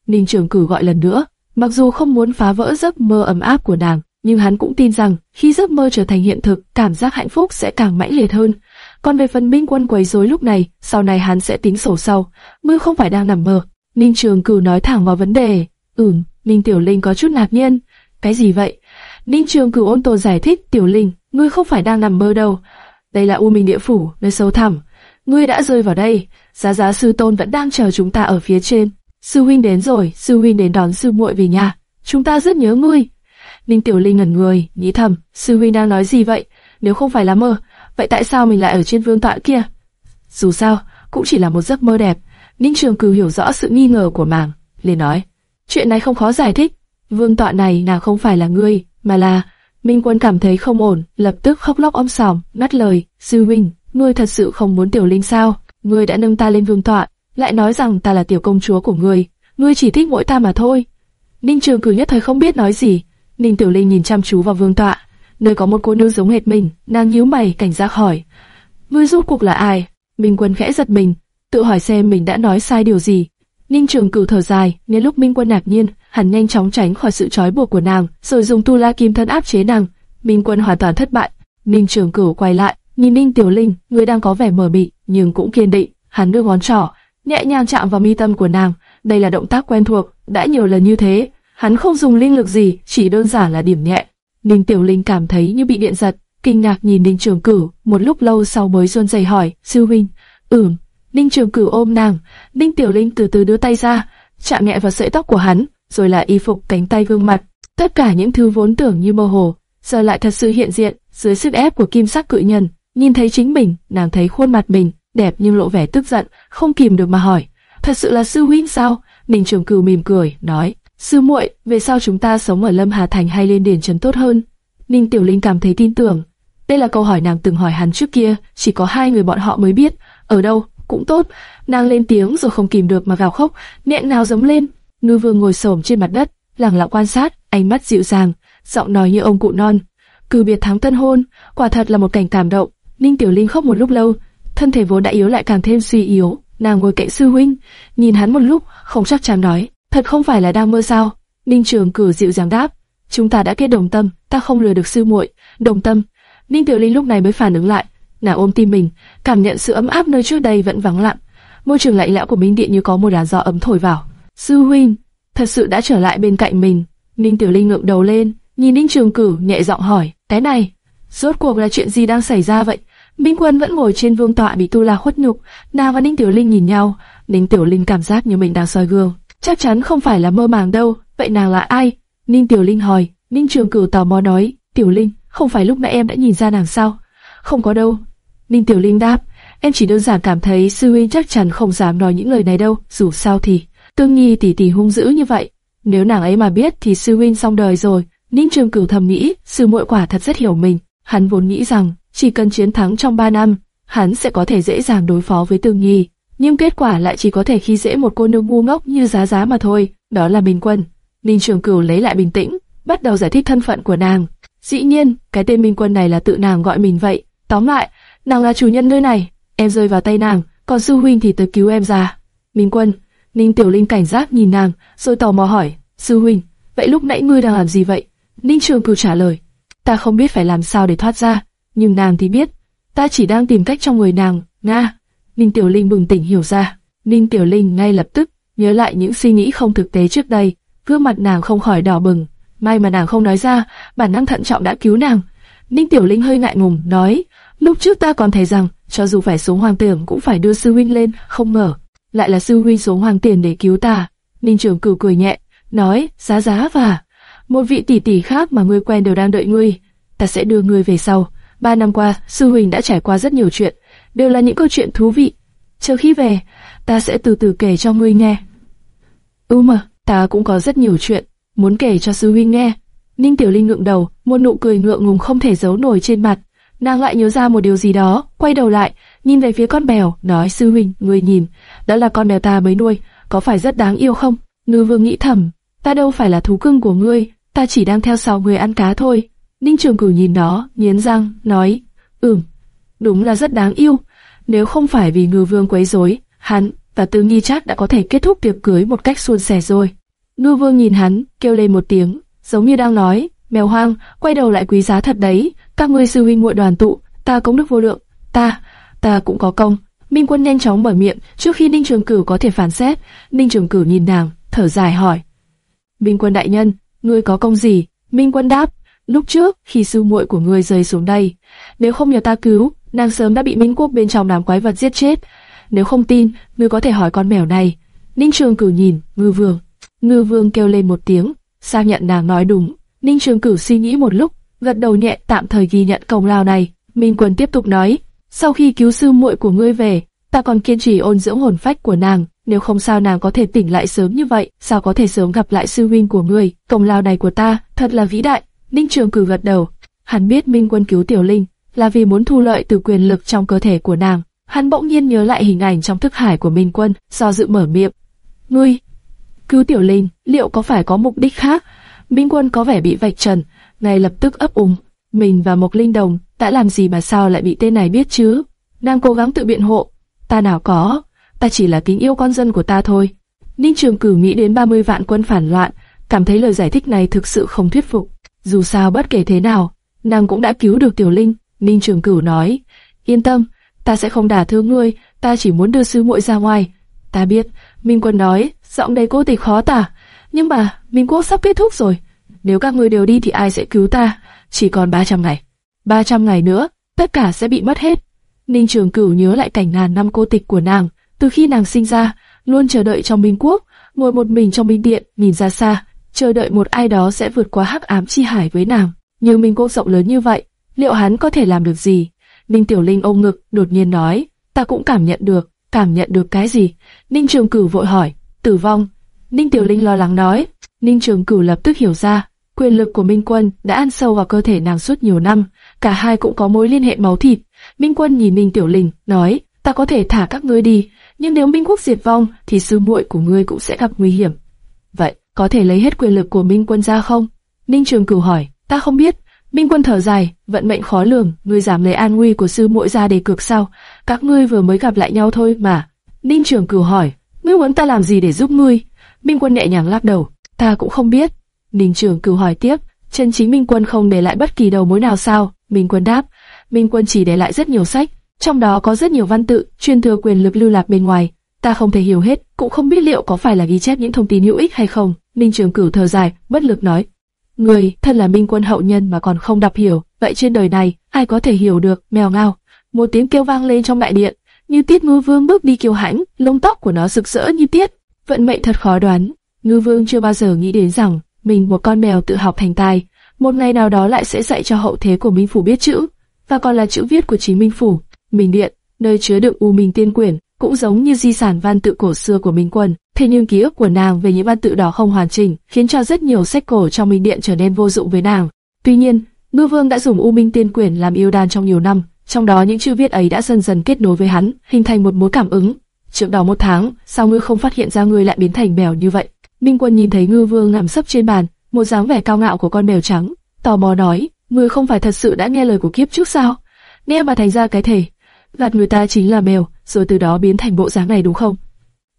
Ninh Trường Cửu gọi lần nữa, mặc dù không muốn phá vỡ giấc mơ ấm áp của nàng, nhưng hắn cũng tin rằng khi giấc mơ trở thành hiện thực, cảm giác hạnh phúc sẽ càng mãnh liệt hơn. Còn về phần Minh Quân quấy rối lúc này, sau này hắn sẽ tính sổ sau. Mưa không phải đang nằm mơ. Ninh Trường Cửu nói thẳng vào vấn đề. Ừm, Ninh Tiểu Linh có chút ngạc nhiên. Cái gì vậy? Ninh Trường Cửu ôn tồn giải thích. Tiểu Linh, ngươi không phải đang nằm mơ đâu. Đây là U Minh Địa Phủ, nơi sâu thẳm. Ngươi đã rơi vào đây. Giá giá sư tôn vẫn đang chờ chúng ta ở phía trên. Sư huynh đến rồi, sư huynh đến đón sư muội về nhà. Chúng ta rất nhớ ngươi. Ninh Tiểu Linh ngẩn người, nghĩ thầm, sư huynh đang nói gì vậy? Nếu không phải là mơ, vậy tại sao mình lại ở trên vương tọa kia? Dù sao, cũng chỉ là một giấc mơ đẹp. Ninh Trường Cửu hiểu rõ sự nghi ngờ của màng, liền nói, chuyện này không khó giải thích. Vương tọa này nào không phải là ngươi, mà là Minh Quân cảm thấy không ổn, lập tức khóc lóc om sòm, ngắt lời, sư huynh, ngươi thật sự không muốn Tiểu Linh sao? Ngươi đã nâng ta lên vương tọa, lại nói rằng ta là tiểu công chúa của ngươi, ngươi chỉ thích mỗi ta mà thôi. Ninh Trường Cửu nhất thời không biết nói gì. Ninh Tiểu Linh nhìn chăm chú vào vương tọa, nơi có một cô nữ giống hệt mình, nàng nhíu mày cảnh giác hỏi: ngươi rốt cuộc là ai? Minh Quân khẽ giật mình, tự hỏi xem mình đã nói sai điều gì. Ninh Trường Cửu thở dài, nên lúc Minh Quân ngạc nhiên, hắn nhanh chóng tránh khỏi sự trói buộc của nàng, rồi dùng tu la kim thân áp chế nàng. Minh Quân hoàn toàn thất bại. Ninh Trường Cửu quay lại, nhìn Ninh Tiểu Linh, người đang có vẻ mờ mịt nhưng cũng kiên định. Hắn đưa ngón trỏ nhẹ nhàng chạm vào mi tâm của nàng. Đây là động tác quen thuộc, đã nhiều lần như thế. Hắn không dùng linh lực gì, chỉ đơn giản là điểm nhẹ. Ninh Tiểu Linh cảm thấy như bị điện giật, kinh ngạc nhìn Ninh Trường Cửu, một lúc lâu sau mới run rẩy hỏi, sư huynh, ừm. Ninh Trường Cửu ôm nàng, Ninh Tiểu Linh từ từ đưa tay ra, chạm nhẹ vào sợi tóc của hắn, rồi là y phục cánh tay gương mặt. Tất cả những thứ vốn tưởng như mơ hồ, giờ lại thật sự hiện diện dưới sức ép của kim sắc cự nhân. Nhìn thấy chính mình, nàng thấy khuôn mặt mình, đẹp nhưng lộ vẻ tức giận, không kìm được mà hỏi, thật sự là sư huynh sao? Ninh Trường Cửu mỉm cười, nói, sư muội, về sau chúng ta sống ở Lâm Hà Thành hay lên điển trấn tốt hơn? Ninh Tiểu Linh cảm thấy tin tưởng. Đây là câu hỏi nàng từng hỏi hắn trước kia, chỉ có hai người bọn họ mới biết. Ở đâu? cũng tốt. Nàng lên tiếng rồi không kìm được mà gào khóc, nẹn nào giống lên. Ngư vương ngồi xổm trên mặt đất, lặng lặng quan sát, ánh mắt dịu dàng, giọng nói như ông cụ non. Cử biệt tháng tân hôn, quả thật là một cảnh cảm động. Ninh Tiểu Linh khóc một lúc lâu, thân thể vốn đã yếu lại càng thêm suy yếu. Nàng ngồi cạnh sư huynh, nhìn hắn một lúc, không chắc chắn nói, thật không phải là đang mơ sao? Ninh Trường Cử dịu dàng đáp, chúng ta đã kết đồng tâm, ta không lừa được sư muội. Đồng tâm. Ninh Tiểu Linh lúc này mới phản ứng lại, nàng ôm tim mình, cảm nhận sự ấm áp nơi trước đây vẫn vắng lặng. Môi trường lạnh lẽo của Minh Điện như có một làn gió ấm thổi vào. Sư huynh, thật sự đã trở lại bên cạnh mình. Ninh Tiểu Linh ngượng đầu lên, nhìn Ninh Trường Cử nhẹ giọng hỏi, cái này, rốt cuộc là chuyện gì đang xảy ra vậy? Minh Quân vẫn ngồi trên vương tọa bị tu la khuất nhục, nàng và Ninh Tiểu Linh nhìn nhau, Ninh Tiểu Linh cảm giác như mình đang soi gương, chắc chắn không phải là mơ màng đâu. Vậy nàng là ai? Ninh Tiểu Linh hỏi. Ninh Trường Cửu tò mò nói, Tiểu Linh, không phải lúc nãy em đã nhìn ra nàng sao? Không có đâu. Ninh Tiểu Linh đáp, em chỉ đơn giản cảm thấy sư huynh chắc chắn không dám nói những lời này đâu. Dù sao thì, Tương Nhi tỷ tỷ hung dữ như vậy, nếu nàng ấy mà biết thì sư huynh xong đời rồi. Ninh Trường Cửu thầm nghĩ, sư muội quả thật rất hiểu mình. Hắn vốn nghĩ rằng chỉ cần chiến thắng trong 3 năm, hắn sẽ có thể dễ dàng đối phó với Tương Nhi. Nhưng kết quả lại chỉ có thể khi dễ một cô nương ngu ngốc như giá giá mà thôi. Đó là Minh Quân. Ninh Trường Cửu lấy lại bình tĩnh, bắt đầu giải thích thân phận của nàng. Dĩ nhiên, cái tên Minh Quân này là tự nàng gọi mình vậy. Tóm lại, nàng là chủ nhân nơi này, em rơi vào tay nàng, còn sư huynh thì tới cứu em ra. Minh Quân, Ninh Tiểu Linh cảnh giác nhìn nàng, rồi tò mò hỏi, sư huynh, vậy lúc nãy ngươi đang làm gì vậy? Ninh Trường Cửu trả lời, ta không biết phải làm sao để thoát ra, nhưng nàng thì biết, ta chỉ đang tìm cách trong người nàng, nga. Ninh Tiểu Linh bừng tỉnh hiểu ra, Ninh Tiểu Linh ngay lập tức nhớ lại những suy nghĩ không thực tế trước đây, gương mặt nàng không khỏi đỏ bừng. May mà nàng không nói ra, bản năng thận trọng đã cứu nàng. Ninh Tiểu Linh hơi ngại ngùng, nói, lúc trước ta còn thấy rằng, cho dù phải xuống hoàng tưởng cũng phải đưa sư huynh lên, không ngờ, lại là sư huynh xuống hoàng tiền để cứu ta. Ninh Trường Cửu cười nhẹ, nói, giá giá và một vị tỷ tỷ khác mà ngươi quen đều đang đợi ngươi, ta sẽ đưa ngươi về sau. Ba năm qua, sư huynh đã trải qua rất nhiều chuyện, đều là những câu chuyện thú vị. Chờ khi về, ta sẽ từ từ kể cho ngươi nghe. Ừ mà, ta cũng có rất nhiều chuyện, muốn kể cho sư huynh nghe. Ninh Tiểu Linh ngượng đầu, một nụ cười ngượng ngùng không thể giấu nổi trên mặt. Nàng lại nhớ ra một điều gì đó, quay đầu lại, nhìn về phía con bèo, nói sư huynh, ngươi nhìn, đó là con bèo ta mới nuôi, có phải rất đáng yêu không? Ngư vương nghĩ thầm, ta đâu phải là thú cưng của ngươi, ta chỉ đang theo sau người ăn cá thôi. Ninh Trường Cửu nhìn nó, nghiến răng, nói, ừm, đúng là rất đáng yêu. Nếu không phải vì ngư vương quấy rối, hắn và Tư Nghi chắc đã có thể kết thúc tiệc cưới một cách suôn sẻ rồi. Ngư Vương nhìn hắn, kêu lên một tiếng, giống như đang nói, mèo hoang, quay đầu lại quý giá thật đấy, các ngươi sư huynh muội đoàn tụ, ta cũng đức vô lượng, ta, ta cũng có công. Minh Quân nhanh chóng mở miệng, trước khi Ninh Trường Cửu có thể phản xét, Ninh Trường Cửu nhìn nàng, thở dài hỏi: Minh Quân đại nhân, ngươi có công gì? Minh Quân đáp: Lúc trước, khi sư muội của ngươi rơi xuống đây, nếu không nhờ ta cứu, nàng sớm đã bị Minh Quốc bên trong đám quái vật giết chết. Nếu không tin, ngươi có thể hỏi con mèo này. Ninh Trường Cửu nhìn, Ngư Vương. Ngư Vương kêu lên một tiếng, xác nhận nàng nói đúng. Ninh Trường Cửu suy nghĩ một lúc, gật đầu nhẹ tạm thời ghi nhận công lao này. Minh Quân tiếp tục nói, sau khi cứu sư muội của ngươi về, ta còn kiên trì ôn dưỡng hồn phách của nàng. Nếu không sao nàng có thể tỉnh lại sớm như vậy, sao có thể sớm gặp lại sư huynh của ngươi? Công lao này của ta thật là vĩ đại. Ninh Trường cử gật đầu, hắn biết Minh Quân cứu Tiểu Linh là vì muốn thu lợi từ quyền lực trong cơ thể của nàng. Hắn bỗng nhiên nhớ lại hình ảnh trong thức hải của Minh Quân, do dự mở miệng. Ngươi, cứu Tiểu Linh, liệu có phải có mục đích khác? Minh Quân có vẻ bị vạch trần, ngay lập tức ấp úng. Mình và Mộc Linh Đồng đã làm gì mà sao lại bị tên này biết chứ? Nàng cố gắng tự biện hộ. Ta nào có, ta chỉ là kính yêu con dân của ta thôi. Ninh Trường Cử nghĩ đến 30 vạn quân phản loạn, cảm thấy lời giải thích này thực sự không thuyết phục. Dù sao bất kể thế nào, nàng cũng đã cứu được Tiểu Linh. Ninh Trường Cửu nói, yên tâm, ta sẽ không đả thương ngươi, ta chỉ muốn đưa sư muội ra ngoài. Ta biết, Minh Quân nói, giọng đầy cô tịch khó tả, nhưng mà Minh Quốc sắp kết thúc rồi. Nếu các ngươi đều đi thì ai sẽ cứu ta? Chỉ còn 300 ngày. 300 ngày nữa, tất cả sẽ bị mất hết. Ninh Trường Cửu nhớ lại cảnh ngàn năm cô tịch của nàng, từ khi nàng sinh ra, luôn chờ đợi trong Minh Quốc, ngồi một mình trong Minh Điện, nhìn ra xa, chờ đợi một ai đó sẽ vượt qua hắc ám chi hải với nàng. Nhưng Minh Quốc rộng lớn như vậy, liệu hắn có thể làm được gì? Ninh Tiểu Linh ôm ngực, đột nhiên nói, ta cũng cảm nhận được, cảm nhận được cái gì? Ninh Trường Cửu vội hỏi, tử vong. Ninh Tiểu Linh lo lắng nói, Ninh Trường Cửu lập tức hiểu ra, quyền lực của Minh Quân đã ăn sâu vào cơ thể nàng suốt nhiều năm, cả hai cũng có mối liên hệ máu thịt. Minh Quân nhìn Ninh Tiểu Linh, nói, ta có thể thả các ngươi đi, nhưng nếu Minh quốc diệt vong, thì sư muội của ngươi cũng sẽ gặp nguy hiểm. Vậy, có thể lấy hết quyền lực của Minh quân ra không? Ninh Trường Cửu hỏi, ta không biết. Minh quân thở dài, vận mệnh khó lường, ngươi dám lấy an nguy của sư muội ra để cược sao? Các ngươi vừa mới gặp lại nhau thôi mà. Ninh Trường Cửu hỏi, ngươi muốn ta làm gì để giúp ngươi? Minh quân nhẹ nhàng lắc đầu, ta cũng không biết. Ninh Trường Cửu hỏi tiếp, chân chính Minh quân không để lại bất kỳ đầu mối nào sao? Minh quân đáp, Minh quân chỉ để lại rất nhiều sách, trong đó có rất nhiều văn tự, truyền thừa quyền lực lưu lạc bên ngoài. Ta không thể hiểu hết, cũng không biết liệu có phải là ghi chép những thông tin hữu ích hay không. Ninh Trường Cửu thở dài, bất lực nói, người thân là Minh quân hậu nhân mà còn không đọc hiểu, vậy trên đời này ai có thể hiểu được? Mèo ngao, một tiếng kêu vang lên trong đại điện, như tiết ngư vương bước đi kiêu hãnh, lông tóc của nó rực rỡ như tiết. Vận mệnh thật khó đoán, ngư vương chưa bao giờ nghĩ đến rằng mình một con mèo tự học thành tài, một ngày nào đó lại sẽ dạy cho hậu thế của Minh phủ biết chữ, và còn là chữ viết của chính Minh phủ. Minh điện, nơi chứa đựng u minh tiên quyển, cũng giống như di sản văn tự cổ xưa của Minh quân. Thế nhưng ký ức của nàng về những văn tự đó không hoàn chỉnh, khiến cho rất nhiều sách cổ trong Minh điện trở nên vô dụng với nàng. Tuy nhiên, Ngư Vương đã dùng u minh tiên quyển làm yêu đan trong nhiều năm, trong đó những chữ viết ấy đã dần dần kết nối với hắn, hình thành một mối cảm ứng. Trước đó một tháng, sao ngươi không phát hiện ra ngươi lại biến thành mèo như vậy? Minh Quân nhìn thấy Ngư Vương nằm sấp trên bàn, một dáng vẻ cao ngạo của con mèo trắng, tò mò nói, ngươi không phải thật sự đã nghe lời của kiếp trước sao? Nghe mà thành ra cái thể, gạt người ta chính là mèo, rồi từ đó biến thành bộ dáng này đúng không?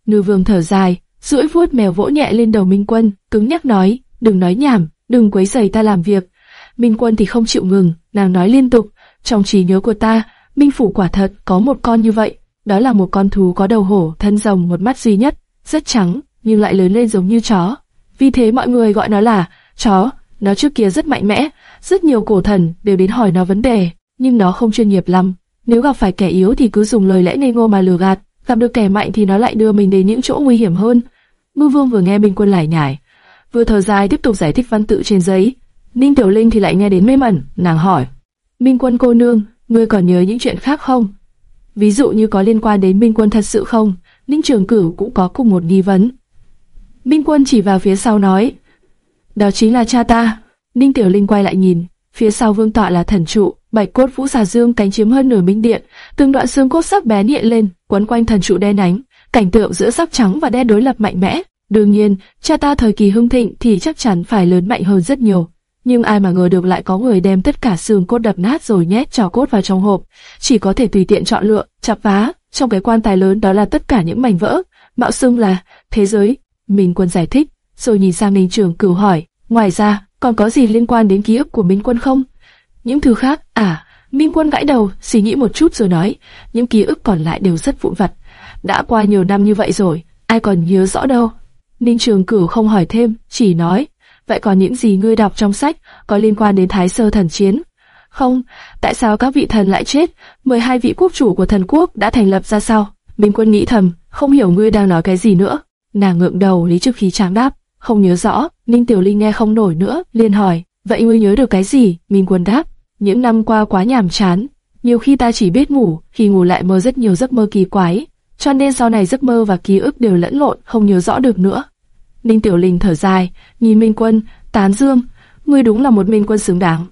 Ngư Vương thở dài, duỗi vuốt mèo vỗ nhẹ lên đầu Minh Quân, cứng nhắc nói, đừng nói nhảm, đừng quấy rầy ta làm việc. Minh Quân thì không chịu ngừng, nàng nói liên tục, trong trí nhớ của ta, Minh Phủ quả thật có một con như vậy, đó là một con thú có đầu hổ, thân rồng, một mắt duy nhất, rất trắng, nhưng lại lớn lên giống như chó. Vì thế mọi người gọi nó là chó. Nó trước kia rất mạnh mẽ, rất nhiều cổ thần đều đến hỏi nó vấn đề, nhưng nó không chuyên nghiệp lắm. Nếu gặp phải kẻ yếu thì cứ dùng lời lẽ ngây ngô mà lừa gạt, gặp được kẻ mạnh thì nó lại đưa mình đến những chỗ nguy hiểm hơn. Ngư Vương vừa nghe Minh Quân lải nhải, vừa thở dài tiếp tục giải thích văn tự trên giấy. Ninh Tiểu Linh thì lại nghe đến mê mẩn, nàng hỏi: Minh Quân cô nương, ngươi còn nhớ những chuyện khác không? Ví dụ như có liên quan đến Minh Quân thật sự không? Ninh Trường Cửu cũng có cùng một nghi vấn. Minh Quân chỉ vào phía sau nói, đó chính là cha ta. Ninh Tiểu Linh quay lại nhìn, phía sau vương tọa là thần trụ, bạch cốt vũ xà dương cánh chiếm hơn nửa minh điện, từng đoạn xương cốt sắc bén hiện lên, quấn quanh thần trụ đen ánh, cảnh tượng giữa sắc trắng và đen đối lập mạnh mẽ. Đương nhiên, cha ta thời kỳ hưng thịnh thì chắc chắn phải lớn mạnh hơn rất nhiều. Nhưng ai mà ngờ được lại có người đem tất cả xương cốt đập nát rồi nhét trò cốt vào trong hộp, chỉ có thể tùy tiện chọn lựa, chặt phá. Trong cái quan tài lớn đó là tất cả những mảnh vỡ, mạo xưng là thế giới. Minh Quân giải thích, rồi nhìn sang Ninh Trường Cửu hỏi, ngoài ra còn có gì liên quan đến ký ức của Minh Quân không? Những thứ khác, à? Minh Quân gãi đầu, suy nghĩ một chút rồi nói, những ký ức còn lại đều rất vụn vặt. Đã qua nhiều năm như vậy rồi, ai còn nhớ rõ đâu. Ninh Trường Cửu không hỏi thêm, chỉ nói, vậy còn những gì ngươi đọc trong sách có liên quan đến Thái Sơ Thần Chiến? Không, tại sao các vị thần lại chết? 12 vị quốc chủ của thần quốc đã thành lập ra sao? Minh Quân nghĩ thầm, không hiểu ngươi đang nói cái gì nữa. Nàng ngượng đầu lý trực khí tráng đáp, không nhớ rõ. Ninh Tiểu Linh nghe không nổi nữa, liền hỏi, vậy ngươi nhớ được cái gì? Minh Quân đáp, những năm qua quá nhàm chán, nhiều khi ta chỉ biết ngủ, khi ngủ lại mơ rất nhiều giấc mơ kỳ quái, cho nên sau này giấc mơ và ký ức đều lẫn lộn, không nhớ rõ được nữa. Ninh Tiểu Linh thở dài, nhìn Minh Quân, tán dương, ngươi đúng là một Minh Quân xứng đáng.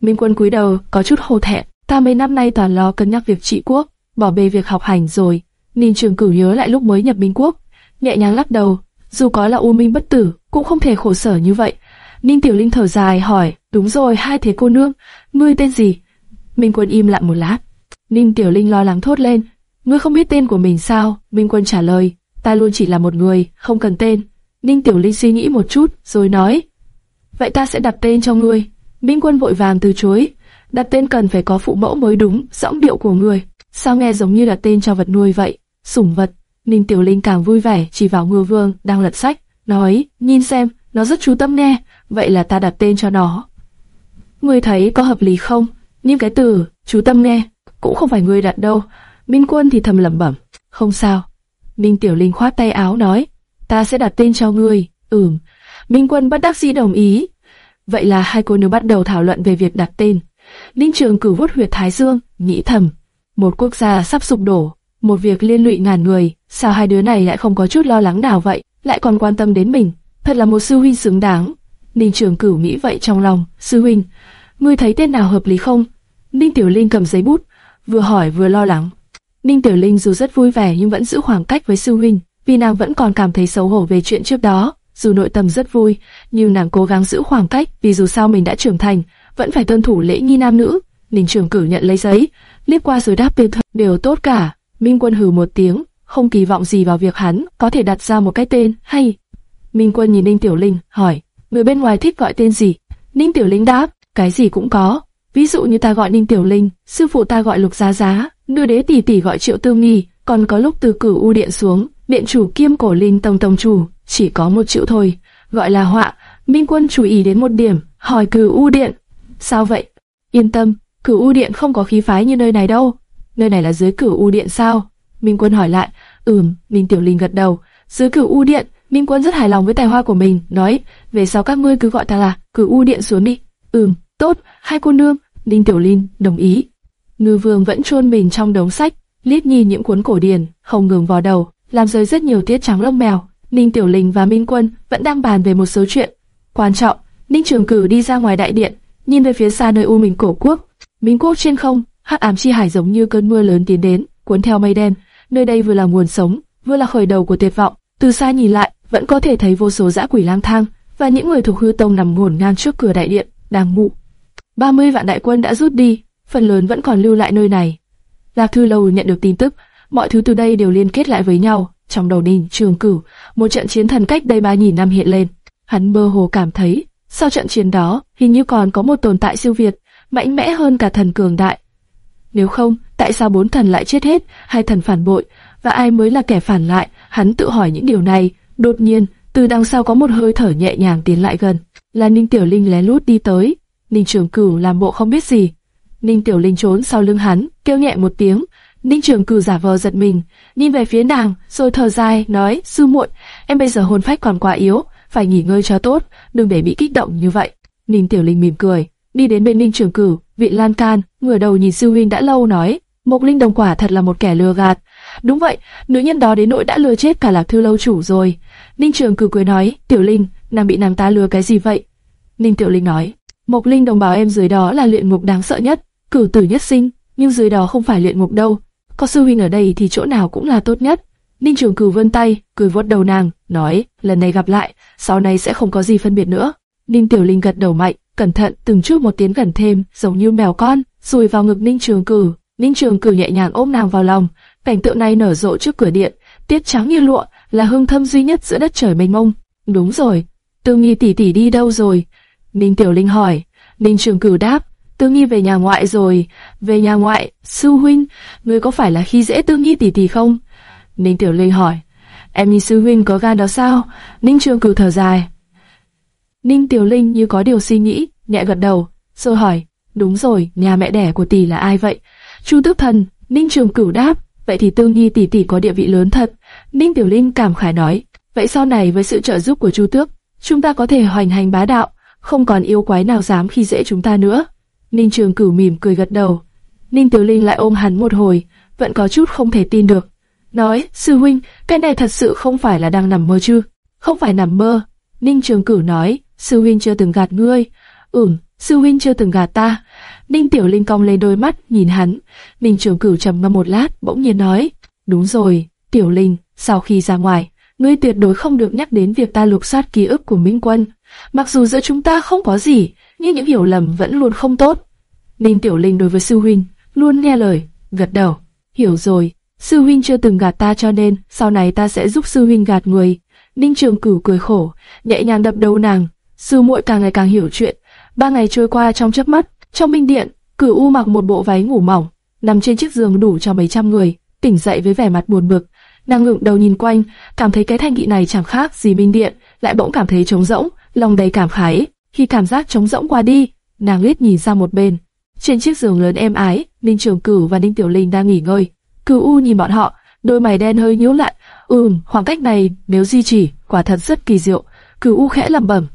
Minh Quân cúi đầu, có chút hổ thẹn, ta mấy năm nay toàn lo cân nhắc việc trị quốc, bỏ bê việc học hành rồi. Ninh Trường Cửu nhớ lại lúc mới nhập Minh Quốc, nhẹ nhàng lắc đầu, dù có là U Minh bất tử, cũng không thể khổ sở như vậy. Ninh Tiểu Linh thở dài hỏi, đúng rồi, hai thế cô nương, ngươi tên gì? Minh Quân im lặng một lát. Ninh Tiểu Linh lo lắng thốt lên, ngươi không biết tên của mình sao? Minh Quân trả lời, ta luôn chỉ là một người, không cần tên. Ninh Tiểu Linh suy nghĩ một chút, rồi nói, vậy ta sẽ đặt tên cho ngươi. Minh Quân vội vàng từ chối, đặt tên cần phải có phụ mẫu mới đúng, giọng điệu của người. Sao nghe giống như đặt tên cho vật nuôi vậy? Sủng vật. Ninh Tiểu Linh càng vui vẻ chỉ vào Ngưu Vương đang lật sách, nói, nhìn xem, nó rất chú tâm nghe, vậy là ta đặt tên cho nó. Ngươi thấy có hợp lý không? Nhưng cái từ chú tâm nghe cũng không phải ngươi đặt đâu. Minh Quân thì thầm lẩm bẩm, không sao. Minh Tiểu Linh khoát tay áo nói, ta sẽ đặt tên cho ngươi. Ừm. Minh Quân bất đắc dĩ đồng ý. Vậy là hai cô nữ bắt đầu thảo luận về việc đặt tên. Ninh Trường cử vút huyệt Thái Dương, nghĩ thầm, một quốc gia sắp sụp đổ, một việc liên lụy ngàn người, sao hai đứa này lại không có chút lo lắng nào vậy, lại còn quan tâm đến mình, thật là một sư huynh xứng đáng. Ninh Trường Cửu nghĩ vậy trong lòng, sư huynh, ngươi thấy tên nào hợp lý không? Ninh Tiểu Linh cầm giấy bút, vừa hỏi vừa lo lắng. Ninh Tiểu Linh dù rất vui vẻ nhưng vẫn giữ khoảng cách với sư huynh, vì nàng vẫn còn cảm thấy xấu hổ về chuyện trước đó. Dù nội tâm rất vui, nhưng nàng cố gắng giữ khoảng cách vì dù sao mình đã trưởng thành, vẫn phải tuân thủ lễ nghi nam nữ. Ninh Trường cửu nhận lấy giấy, liếc qua rồi đáp tên đều tốt cả. Minh Quân hừ một tiếng, không kỳ vọng gì vào việc hắn có thể đặt ra một cái tên hay. Minh Quân nhìn Ninh Tiểu Linh, hỏi, người bên ngoài thích gọi tên gì? Ninh Tiểu Linh đáp, cái gì cũng có. Ví dụ như ta gọi Ninh Tiểu Linh, sư phụ ta gọi Lục Giá Giá, nữ đế tỷ tỷ gọi Triệu Tư Nghi, còn có lúc từ cửu u điện xuống, điện chủ kiêm cổ linh tông tông chủ, chỉ có một triệu thôi, gọi là họa. Minh Quân chú ý đến một điểm, hỏi cửu u điện, sao vậy? Yên tâm, cửu u điện không có khí phái như nơi này đâu. Nơi này là dưới cửu u điện sao? Minh Quân hỏi lại. Ừm, Ninh Tiểu Linh gật đầu. Dưới cửu u điện, Minh Quân rất hài lòng với tài hoa của mình, nói, về sau các ngươi cứ gọi ta là cửu u điện xuống đi. Ừm, tốt, hai cô nương. Ninh Tiểu Linh đồng ý. Ngư Vương vẫn chôn mình trong đống sách, liếc nhìn những cuốn cổ điển, không ngừng vò đầu, làm rơi rất nhiều tiết trắng lông mèo. Ninh Tiểu Linh và Minh Quân vẫn đang bàn về một số chuyện quan trọng. Ninh Trường Cử đi ra ngoài đại điện, nhìn về phía xa nơi u mình cổ quốc. Minh quốc trên không, hắc ám chi hải giống như cơn mưa lớn tiến đến, cuốn theo mây đen. Nơi đây vừa là nguồn sống, vừa là khởi đầu của tuyệt vọng. Từ xa nhìn lại, vẫn có thể thấy vô số dã quỷ lang thang và những người thuộc hư tông nằm ngổn ngang trước cửa đại điện, đang ngủ. 30 vạn đại quân đã rút đi, phần lớn vẫn còn lưu lại nơi này. Lạc Thư Lâu nhận được tin tức, mọi thứ từ đây đều liên kết lại với nhau. Trong đầu Ninh Trường Cửu, một trận chiến thần cách đây ba năm hiện lên. Hắn mơ hồ cảm thấy, sau trận chiến đó, hình như còn có một tồn tại siêu việt, mạnh mẽ hơn cả thần cường đại. Nếu không, tại sao bốn thần lại chết hết, hai thần phản bội, và ai mới là kẻ phản lại? Hắn tự hỏi những điều này. Đột nhiên, từ đằng sau có một hơi thở nhẹ nhàng tiến lại gần, là Ninh Tiểu Linh lén lút đi tới. Ninh Trường Cửu làm bộ không biết gì. Ninh Tiểu Linh trốn sau lưng hắn, kêu nhẹ một tiếng. Ninh Trường Cửu giả vờ giật mình, nhìn về phía nàng, rồi thở dài, nói: sư muội, em bây giờ hồn phách còn quá yếu, phải nghỉ ngơi cho tốt, đừng để bị kích động như vậy. Ninh Tiểu Linh mỉm cười, đi đến bên Ninh Trường Cửu, vị lan can, ngửa đầu nhìn sư huynh đã lâu nói: Mộc Linh Đồng quả thật là một kẻ lừa gạt. Đúng vậy, nữ nhân đó đến nỗi đã lừa chết cả lạc thư lâu chủ rồi. Ninh Trường Cử cười nói: Tiểu Linh, nàng bị nàng ta lừa cái gì vậy? Ninh Tiểu Linh nói: Mộc Linh đồng bào em dưới đó là luyện ngục đáng sợ nhất, cửu tử nhất sinh, nhưng dưới đó không phải luyện ngục đâu. Có sư huynh ở đây thì chỗ nào cũng là tốt nhất. Ninh Trường Cử vươn tay, cười vuốt đầu nàng, nói, lần này gặp lại, sau này sẽ không có gì phân biệt nữa. Ninh Tiểu Linh gật đầu mạnh, cẩn thận từng chút một tiến gần thêm, giống như mèo con, rồi vào ngực Ninh Trường Cử. Ninh Trường Cử nhẹ nhàng ôm nàng vào lòng, cảnh tượng này nở rộ trước cửa điện, tiết trắng như lụa, là hương thơm duy nhất giữa đất trời mênh mông. Đúng rồi, Tư Nghi tỷ tỷ đi đâu rồi? Ninh Tiểu Linh hỏi. Ninh Trường Cửu đáp, Tư Nghi về nhà ngoại rồi. Về nhà ngoại, sư huynh, ngươi có phải là khi dễ Tư Nghi tỷ tỷ không? Ninh Tiểu Linh hỏi. Em nhìn sư huynh có gan đó sao? Ninh Trường Cửu thở dài. Ninh Tiểu Linh như có điều suy nghĩ, nhẹ gật đầu, rồi hỏi. Đúng rồi, nhà mẹ đẻ của tỷ là ai vậy? Chu Tước Thần, Ninh Trường Cửu đáp. Vậy thì tương nhi tỷ tỷ có địa vị lớn thật. Ninh Tiểu Linh cảm khải nói. Vậy sau này với sự trợ giúp của Chu Tước, chúng ta có thể hoành hành bá đạo, không còn yêu quái nào dám khi dễ chúng ta nữa. Ninh Trường Cửu mỉm cười gật đầu. Ninh Tiểu Linh lại ôm hắn một hồi, vẫn có chút không thể tin được. Nói, sư huynh, cái này thật sự không phải là đang nằm mơ chứ? Không phải nằm mơ. Ninh Trường Cửu nói, sư huynh chưa từng gạt ngươi. Ừm, sư huynh chưa từng gạt ta. Ninh Tiểu Linh cong lên đôi mắt, nhìn hắn. Ninh Trường Cửu trầm ngâm một lát, bỗng nhiên nói, đúng rồi, Tiểu Linh, sau khi ra ngoài, ngươi tuyệt đối không được nhắc đến việc ta lục soát ký ức của Minh Quân. Mặc dù giữa chúng ta không có gì, nhưng những hiểu lầm vẫn luôn không tốt. Ninh Tiểu Linh đối với sư huynh luôn nghe lời, gật đầu. Hiểu rồi, sư huynh chưa từng gạt ta cho nên sau này ta sẽ giúp sư huynh gạt người. Ninh Trường Cửu cười khổ, nhẹ nhàng đập đầu nàng. Sư muội càng ngày càng hiểu chuyện. Ba ngày trôi qua trong chớp mắt, trong minh điện, Cửu U mặc một bộ váy ngủ mỏng, nằm trên chiếc giường đủ cho mấy trăm người, tỉnh dậy với vẻ mặt buồn bực. Nàng ngẩng đầu nhìn quanh, cảm thấy cái thanh nghị này chẳng khác gì minh điện, lại bỗng cảm thấy trống rỗng, lòng đầy cảm khái. Khi cảm giác trống rỗng qua đi, nàng liếc nhìn ra một bên. Trên chiếc giường lớn êm ái, Ninh Trường Cửu và Ninh Tiểu Linh đang nghỉ ngơi. Cửu U nhìn bọn họ, đôi mày đen hơi nhíu lại. Ừm, khoảng cách này nếu duy trì, quả thật rất kỳ diệu. Cửu U khẽ lẩm bẩm.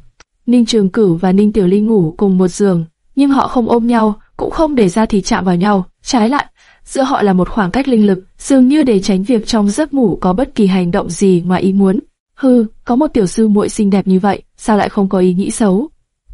Ninh Trường Cửu và Ninh Tiểu Linh ngủ cùng một giường, nhưng họ không ôm nhau, cũng không để ra thì chạm vào nhau. Trái lại, giữa họ là một khoảng cách linh lực, dường như để tránh việc trong giấc ngủ có bất kỳ hành động gì ngoài ý muốn. Hừ, có một tiểu sư muội xinh đẹp như vậy, sao lại không có ý nghĩ xấu?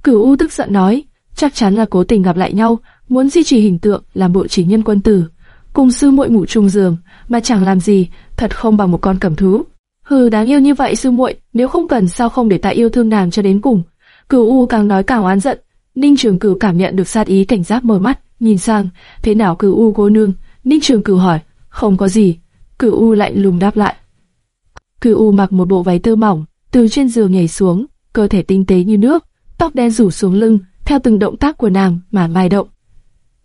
Cửu U tức giận nói, chắc chắn là cố tình gặp lại nhau, muốn duy trì hình tượng làm bộ chỉ nhân quân tử. cùng sư muội ngủ chung giường, mà chẳng làm gì, thật không bằng một con cẩm thú. Hừ đáng yêu như vậy sư muội, nếu không cần sao không để ta yêu thương nàng cho đến cùng. Cửu U càng nói càng oán giận, Ninh Trường Cửu cảm nhận được sát ý cảnh giác mở mắt, nhìn sang, thế nào Cửu U cô nương? Ninh Trường Cửu hỏi, không có gì. Cửu U lạnh lùng đáp lại. Cửu U mặc một bộ váy tơ mỏng, từ trên giường nhảy xuống, cơ thể tinh tế như nước, tóc đen rủ xuống lưng, theo từng động tác của nàng mà mai động.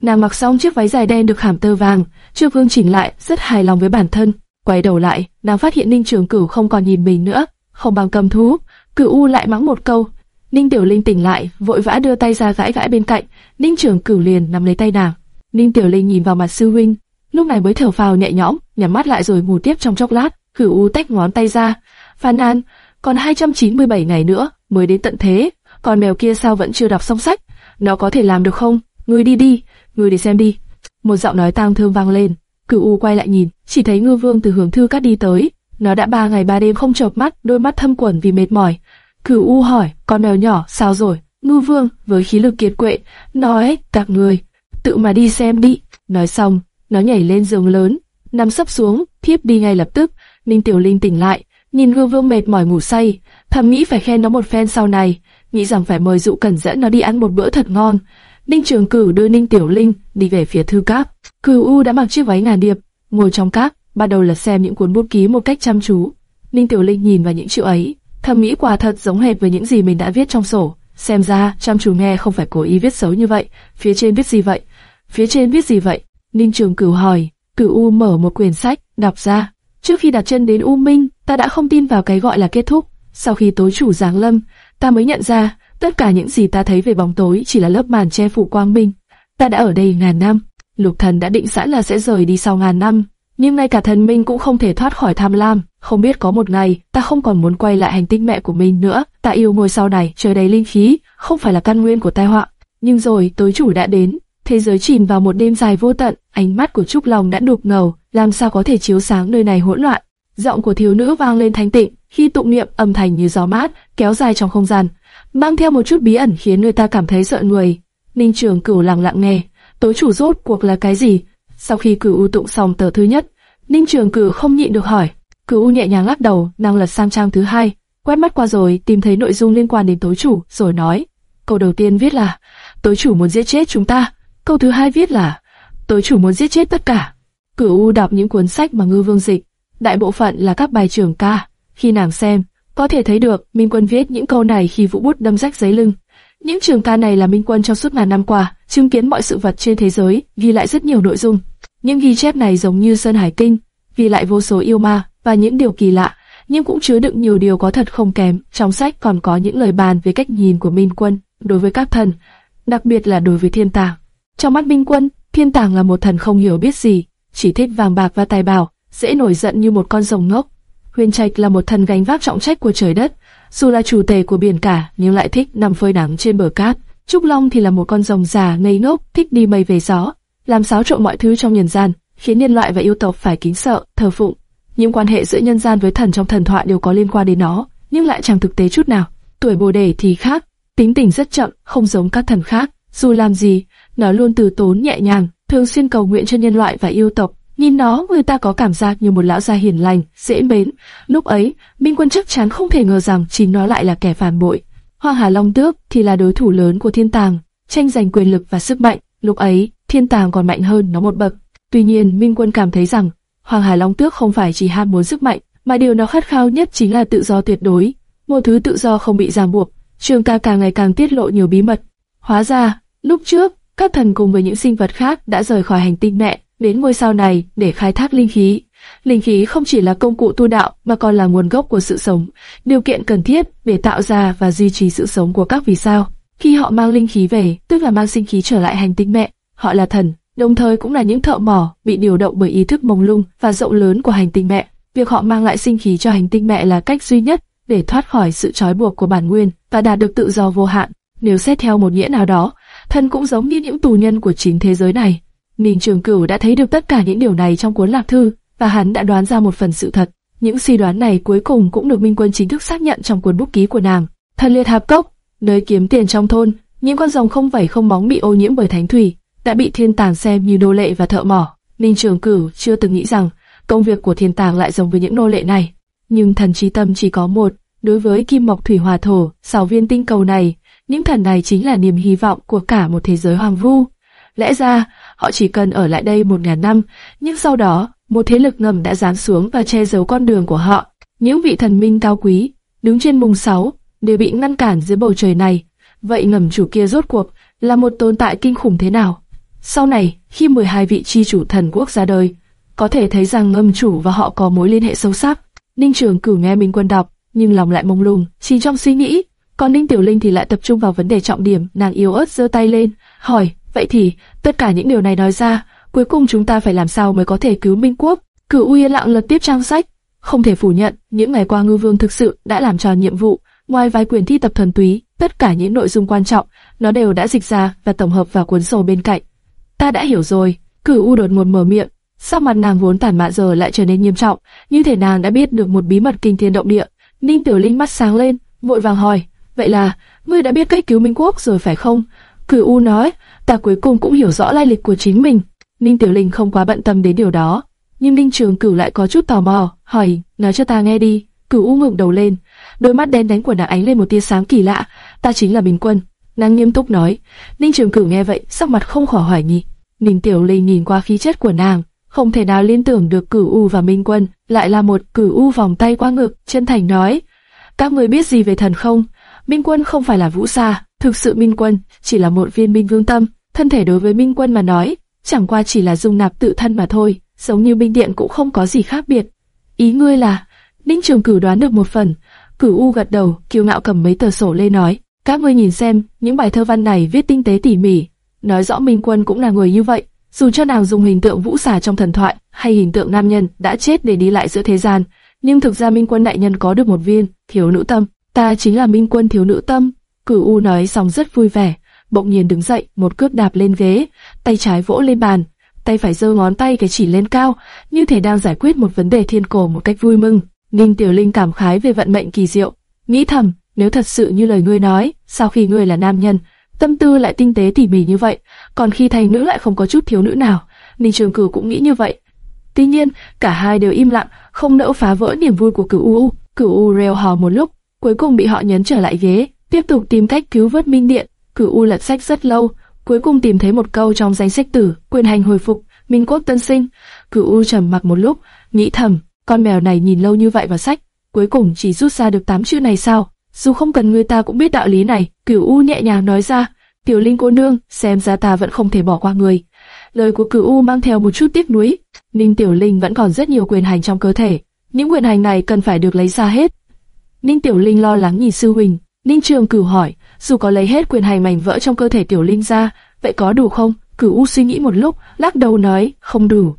Nàng mặc xong chiếc váy dài đen được khảm tơ vàng, chưa vương chỉnh lại, rất hài lòng với bản thân. Quay đầu lại, nàng phát hiện Ninh Trường Cửu không còn nhìn mình nữa, không bằng cầm thú. Cửu U lại mắng một câu. Ninh Tiểu Linh tỉnh lại, vội vã đưa tay ra gãi gãi bên cạnh. Ninh Trường Cửu liền nắm lấy tay nàng. Ninh Tiểu Linh nhìn vào mặt sư huynh, lúc này mới thở phào nhẹ nhõm, nhắm mắt lại rồi ngủ tiếp trong chốc lát. Cửu U tách ngón tay ra, Phan An, còn 297 ngày nữa mới đến tận thế, còn mèo kia sao vẫn chưa đọc xong sách? Nó có thể làm được không? Ngươi đi đi, ngươi đi xem đi. Một giọng nói tang thương vang lên. Cửu U quay lại nhìn, chỉ thấy Ngư Vương từ hướng thư cát đi tới. Nó đã ba ngày ba đêm không chợp mắt, đôi mắt thâm quẩn vì mệt mỏi. Cửu U hỏi, con mèo nhỏ sao rồi? Ngư Vương với khí lực kiệt quệ nói, các người tự mà đi xem đi. Nói xong, nó nhảy lên giường lớn, nằm sấp xuống, thiếp đi ngay lập tức. Ninh Tiểu Linh tỉnh lại, nhìn Ngư Vương mệt mỏi ngủ say, thầm nghĩ phải khen nó một phen sau này, nghĩ rằng phải mời dụ cẩn dẫn nó đi ăn một bữa thật ngon. Ninh Trường Cửu đưa Ninh Tiểu Linh đi về phía thư cáp. Cửu U đã mặc chiếc váy ngà điệp, ngồi trong cáp, bắt đầu là xem những cuốn bút ký một cách chăm chú. Ninh Tiểu Linh nhìn vào những chữ ấy, thầm nghĩ quả thật giống hệt với những gì mình đã viết trong sổ. Xem ra chăm chú nghe không phải cố ý viết xấu như vậy. Phía trên viết gì vậy? Phía trên viết gì vậy? Ninh Trường Cửu hỏi. Cửu U mở một quyển sách, đọc ra. Trước khi đặt chân đến U Minh, ta đã không tin vào cái gọi là kết thúc. Sau khi tối chủ giáng lâm, ta mới nhận ra tất cả những gì ta thấy về bóng tối chỉ là lớp màn che phủ quang minh. Ta đã ở đây ngàn năm, lục thần đã định sẵn là sẽ rời đi sau ngàn năm, nhưng ngay cả thần minh cũng không thể thoát khỏi tham lam. Không biết có một ngày ta không còn muốn quay lại hành tinh mẹ của mình nữa. Ta yêu ngôi sao này, trời đầy linh khí, không phải là căn nguyên của tai họa. Nhưng rồi tối chủ đã đến, thế giới chìm vào một đêm dài vô tận, ánh mắt của Trúc Long đã đục ngầu, làm sao có thể chiếu sáng nơi này hỗn loạn. Giọng của thiếu nữ vang lên thanh tịnh, khi tụng niệm âm thanh như gió mát, kéo dài trong không gian, mang theo một chút bí ẩn khiến người ta cảm thấy sợ người. Ninh Trường Cửu lặng lặng nghe, tối chủ rốt cuộc là cái gì? Sau khi Cửu U tụng xong tờ thứ nhất, Ninh Trường Cửu không nhịn được hỏi. Cửu U nhẹ nhàng lắc đầu, năng lật sang trang thứ hai, quét mắt qua rồi tìm thấy nội dung liên quan đến tối chủ, rồi nói. Câu đầu tiên viết là tối chủ muốn giết chết chúng ta. Câu thứ hai viết là tối chủ muốn giết chết tất cả. Cửu U đọc những cuốn sách mà Ngư Vương dịch, đại bộ phận là các bài trường ca. Khi nàng xem, có thể thấy được Minh Quân viết những câu này khi vũ bút đâm rách giấy lưng. Những trường ca này là Minh Quân trong suốt ngàn năm qua, chứng kiến mọi sự vật trên thế giới, ghi lại rất nhiều nội dung. Những ghi chép này giống như Sơn Hải Kinh, ghi lại vô số yêu ma và những điều kỳ lạ, nhưng cũng chứa đựng nhiều điều có thật không kém. Trong sách còn có những lời bàn về cách nhìn của Minh Quân đối với các thần, đặc biệt là đối với thiên tàng. Trong mắt Minh Quân, thiên tàng là một thần không hiểu biết gì, chỉ thích vàng bạc và tài bảo, dễ nổi giận như một con rồng ngốc. Huyền Trạch là một thần gánh vác trọng trách của trời đất, dù là chủ tể của biển cả nhưng lại thích nằm phơi nắng trên bờ cát. Trúc Long thì là một con rồng già ngây ngốc, thích đi mây về gió, làm xáo trộn mọi thứ trong nhân gian, khiến nhân loại và yêu tộc phải kính sợ, thờ phụng. Những quan hệ giữa nhân gian với thần trong thần thoại đều có liên quan đến nó, nhưng lại chẳng thực tế chút nào. Tuổi Bồ Đề thì khác, tính tình rất chậm, không giống các thần khác. Dù làm gì, nó luôn từ tốn nhẹ nhàng, thường xuyên cầu nguyện cho nhân loại và yêu tộc. Nhìn nó, người ta có cảm giác như một lão gia hiền lành, dễ mến. Lúc ấy, Minh Quân chắc chắn không thể ngờ rằng chính nó lại là kẻ phản bội. Hoa Hà Long Tước thì là đối thủ lớn của Thiên Tàng, tranh giành quyền lực và sức mạnh. Lúc ấy, Thiên Tàng còn mạnh hơn nó một bậc. Tuy nhiên, Minh Quân cảm thấy rằng Hoàng Hà Long Tước không phải chỉ ham muốn sức mạnh, mà điều nó khát khao nhất chính là tự do tuyệt đối, một thứ tự do không bị ràng buộc. Trường ca càng ngày càng tiết lộ nhiều bí mật. Hóa ra, lúc trước, các thần cùng với những sinh vật khác đã rời khỏi hành tinh mẹ, đến ngôi sao này để khai thác linh khí. Linh khí không chỉ là công cụ tu đạo mà còn là nguồn gốc của sự sống, điều kiện cần thiết để tạo ra và duy trì sự sống của các vì sao. Khi họ mang linh khí về, tức là mang sinh khí trở lại hành tinh mẹ, họ là thần, đồng thời cũng là những thợ mỏ bị điều động bởi ý thức mông lung và rộng lớn của hành tinh mẹ. Việc họ mang lại sinh khí cho hành tinh mẹ là cách duy nhất để thoát khỏi sự trói buộc của bản nguyên và đạt được tự do vô hạn. Nếu xét theo một nghĩa nào đó, thần cũng giống như những tù nhân của chính thế giới này. Ninh Trường Cửu đã thấy được tất cả những điều này trong cuốn lạc thư, và hắn đã đoán ra một phần sự thật. Những suy đoán này cuối cùng cũng được Minh Quân chính thức xác nhận trong cuốn bút ký của nàng. Thần liệt hạp cốc, nơi kiếm tiền trong thôn, những con rồng không vảy không bóng bị ô nhiễm bởi thánh thủy, đã bị thiên tàn xem như nô lệ và thợ mỏ. Ninh Trường Cửu chưa từng nghĩ rằng công việc của thiên tàng lại giống với những nô lệ này. Nhưng thần trí tâm chỉ có một, đối với kim mộc thủy hòa thổ, sáu viên tinh cầu này, những thần này chính là niềm hy vọng của cả một thế giới hoàng vu. Lẽ ra, họ chỉ cần ở lại đây một ngàn năm, nhưng sau đó, một thế lực ngầm đã giáng xuống và che giấu con đường của họ. Những vị thần minh cao quý, đứng trên mùng sáu, đều bị ngăn cản dưới bầu trời này. Vậy ngầm chủ kia rốt cuộc là một tồn tại kinh khủng thế nào? Sau này, khi 12 vị chi chủ thần quốc ra đời, có thể thấy rằng ngầm chủ và họ có mối liên hệ sâu sắc. Ninh Trường cử nghe Minh Quân đọc, nhưng lòng lại mông lung, chỉ trong suy nghĩ. Còn Ninh Tiểu Linh thì lại tập trung vào vấn đề trọng điểm, nàng yếu ớt giơ tay lên, hỏi, vậy thì, tất cả những điều này nói ra, cuối cùng chúng ta phải làm sao mới có thể cứu Minh Quốc? Cửu U yên lặng lật tiếp trang sách, không thể phủ nhận, những ngày qua Ngư Vương thực sự đã làm tròn nhiệm vụ, ngoài vài quyền thi tập thuần túy, tất cả những nội dung quan trọng, nó đều đã dịch ra và tổng hợp vào cuốn sổ bên cạnh. Ta đã hiểu rồi, Cửu U đột ngột mở miệng, sắc mặt nàng vốn tản mạn giờ lại trở nên nghiêm trọng, như thể nàng đã biết được một bí mật kinh thiên động địa. Ninh Tiểu Linh mắt sáng lên, vội vàng hỏi, vậy là ngươi đã biết cách cứu Minh Quốc rồi phải không? Cửu U nói, ta cuối cùng cũng hiểu rõ lai lịch của chính mình. Ninh Tiểu Linh không quá bận tâm đến điều đó, nhưng Ninh Trường Cửu lại có chút tò mò, hỏi, nói cho ta nghe đi. Cửu U ngẩng đầu lên, đôi mắt đen đánh của nàng ánh lên một tia sáng kỳ lạ, ta chính là Minh Quân. Nàng nghiêm túc nói. Ninh Trường Cửu nghe vậy, sắc mặt không khỏi hoài nghi. Ninh Tiểu Linh nhìn qua khí chất của nàng, không thể nào liên tưởng được Cửu U và Minh Quân lại là một Cửu U vòng tay qua ngực, chân thành nói: "Các người biết gì về thần không? Minh Quân không phải là Vũ Sa, thực sự Minh Quân chỉ là một viên minh vương tâm, thân thể đối với Minh Quân mà nói, chẳng qua chỉ là dung nạp tự thân mà thôi, giống như Minh Điện cũng không có gì khác biệt." Ý ngươi là? Ninh Trường Cửu đoán được một phần, Cửu U gật đầu, kiêu ngạo cầm mấy tờ sổ lên nói: "Các ngươi nhìn xem, những bài thơ văn này viết tinh tế tỉ mỉ, nói rõ Minh Quân cũng là người như vậy." Dù cho nàng dùng hình tượng vũ xà trong thần thoại hay hình tượng nam nhân đã chết để đi lại giữa thế gian, nhưng thực ra Minh Quân đại nhân có được một viên thiếu nữ tâm. Ta chính là Minh Quân thiếu nữ tâm. Cửu U nói xong rất vui vẻ, bỗng nhiên đứng dậy, một cước đạp lên ghế, tay trái vỗ lên bàn, tay phải giơ ngón tay cái chỉ lên cao, như thể đang giải quyết một vấn đề thiên cổ một cách vui mừng. Ninh Tiểu Linh cảm khái về vận mệnh kỳ diệu, nghĩ thầm, nếu thật sự như lời ngươi nói, sau khi ngươi là nam nhân, tâm tư lại tinh tế tỉ mỉ như vậy, còn khi thành nữ lại không có chút thiếu nữ nào. Ninh Trường Cửu cũng nghĩ như vậy. Tuy nhiên, cả hai đều im lặng, không nỡ phá vỡ niềm vui của Cửu U. Cửu U reo hò một lúc, cuối cùng bị họ nhấn trở lại ghế, tiếp tục tìm cách cứu vớt Minh Điện. Cửu U lật sách rất lâu, cuối cùng tìm thấy một câu trong danh sách tử, quyền hành hồi phục, Minh Quốc tân sinh. Cửu U trầm mặc một lúc, nghĩ thầm, con mèo này nhìn lâu như vậy vào sách, cuối cùng chỉ rút ra được tám chữ này sao? Dù không cần người ta cũng biết đạo lý này, Cửu U nhẹ nhàng nói ra, Tiểu Linh cô nương, xem ra ta vẫn không thể bỏ qua người. Lời của Cửu U mang theo một chút tiếc nuối. Ninh Tiểu Linh vẫn còn rất nhiều quyền hành trong cơ thể, những quyền hành này cần phải được lấy ra hết. Ninh Tiểu Linh lo lắng nhìn sư huynh. Ninh Trường Cửu hỏi, dù có lấy hết quyền hành mảnh vỡ trong cơ thể Tiểu Linh ra, vậy có đủ không? Cửu U suy nghĩ một lúc, lắc đầu nói, không đủ.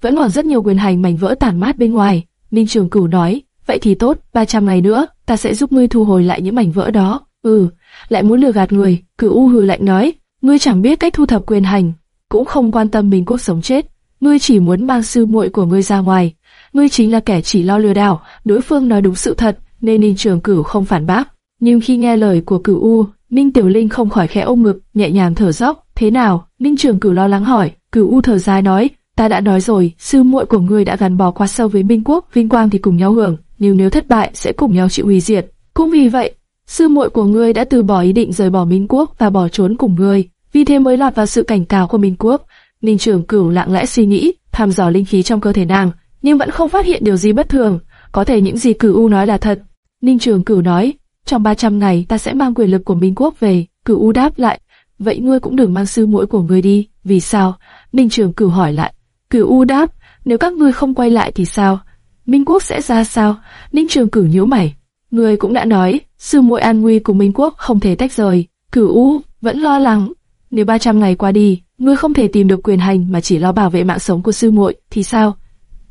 Vẫn còn rất nhiều quyền hành mảnh vỡ tản mát bên ngoài. Ninh Trường Cửu nói, vậy thì tốt, 300 ngày nữa, ta sẽ giúp ngươi thu hồi lại những mảnh vỡ đó. Ừ, lại muốn lừa gạt người, cửu u hừ lạnh nói, ngươi chẳng biết cách thu thập quyền hành, cũng không quan tâm mình cuộc sống chết, ngươi chỉ muốn mang sư muội của ngươi ra ngoài, ngươi chính là kẻ chỉ lo lừa đảo, đối phương nói đúng sự thật, nên Ninh Trường Cửu không phản bác. Nhưng khi nghe lời của Cửu U, Ninh Tiểu Linh không khỏi khẽ ôm ngực, nhẹ nhàng thở dốc. Thế nào? Ninh Trường Cửu lo lắng hỏi. Cửu U thở dài nói, ta đã nói rồi, sư muội của ngươi đã gắn bó quá sâu với Minh Quốc, vinh quang thì cùng nhau hưởng, nhưng nếu thất bại sẽ cùng nhau chịu hủy diệt. Cũng vì vậy, sư muội của ngươi đã từ bỏ ý định rời bỏ Minh Quốc và bỏ trốn cùng ngươi, vì thế mới lọt vào sự cảnh cáo của Minh Quốc. Ninh Trường Cửu lặng lẽ suy nghĩ, thăm dò linh khí trong cơ thể nàng, nhưng vẫn không phát hiện điều gì bất thường. Có thể những gì Cửu U nói là thật. Ninh Trường Cửu nói, trong 300 ngày ta sẽ mang quyền lực của Minh Quốc về. Cửu U đáp lại, vậy ngươi cũng đừng mang sư muội của ngươi đi. Vì sao? Ninh Trường Cửu hỏi lại. Cửu U đáp, nếu các ngươi không quay lại thì sao? Minh Quốc sẽ ra sao? Ninh Trường Cửu nhíu mày. Ngươi cũng đã nói, sư muội an nguy của Minh Quốc không thể tách rời. Cửu U vẫn lo lắng, nếu 300 ngày qua đi, ngươi không thể tìm được quyền hành mà chỉ lo bảo vệ mạng sống của sư muội thì sao?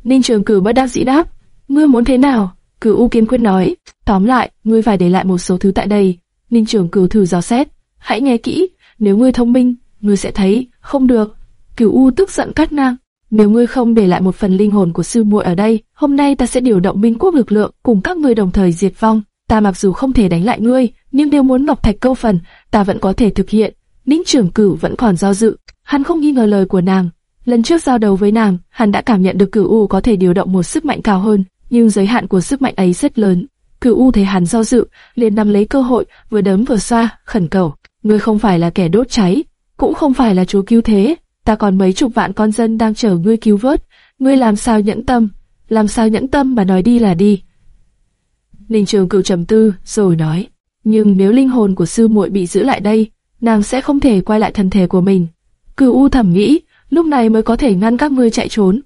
Ninh Trường Cửu bất đắc dĩ đáp, ngươi muốn thế nào? Cửu U kiên quyết nói, tóm lại, ngươi phải để lại một số thứ tại đây. Ninh trưởng Cửu thử dò xét, hãy nghe kỹ, nếu ngươi thông minh, ngươi sẽ thấy, không được. Cửu U tức giận cắt ngang, nếu ngươi không để lại một phần linh hồn của sư muội ở đây, hôm nay ta sẽ điều động minh quốc lực lượng cùng các ngươi đồng thời diệt vong. Ta mặc dù không thể đánh lại ngươi, nhưng nếu muốn ngọc thạch câu phần, ta vẫn có thể thực hiện. Ninh trưởng Cửu vẫn còn do dự, hắn không nghi ngờ lời của nàng. Lần trước giao đầu với nàng, hắn đã cảm nhận được cửu u có thể điều động một sức mạnh cao hơn, nhưng giới hạn của sức mạnh ấy rất lớn. Cửu u thấy hắn do dự, liền nắm lấy cơ hội, vừa đấm vừa xoa, khẩn cầu: "Ngươi không phải là kẻ đốt cháy, cũng không phải là chúa cứu thế, ta còn mấy chục vạn con dân đang chờ ngươi cứu vớt, ngươi làm sao nhẫn tâm, làm sao nhẫn tâm mà nói đi là đi." Ninh Trường Cửu trầm tư, rồi nói: "Nhưng nếu linh hồn của sư muội bị giữ lại đây, nàng sẽ không thể quay lại thân thể của mình." Cửu U thầm nghĩ, lúc này mới có thể ngăn các ngươi chạy trốn.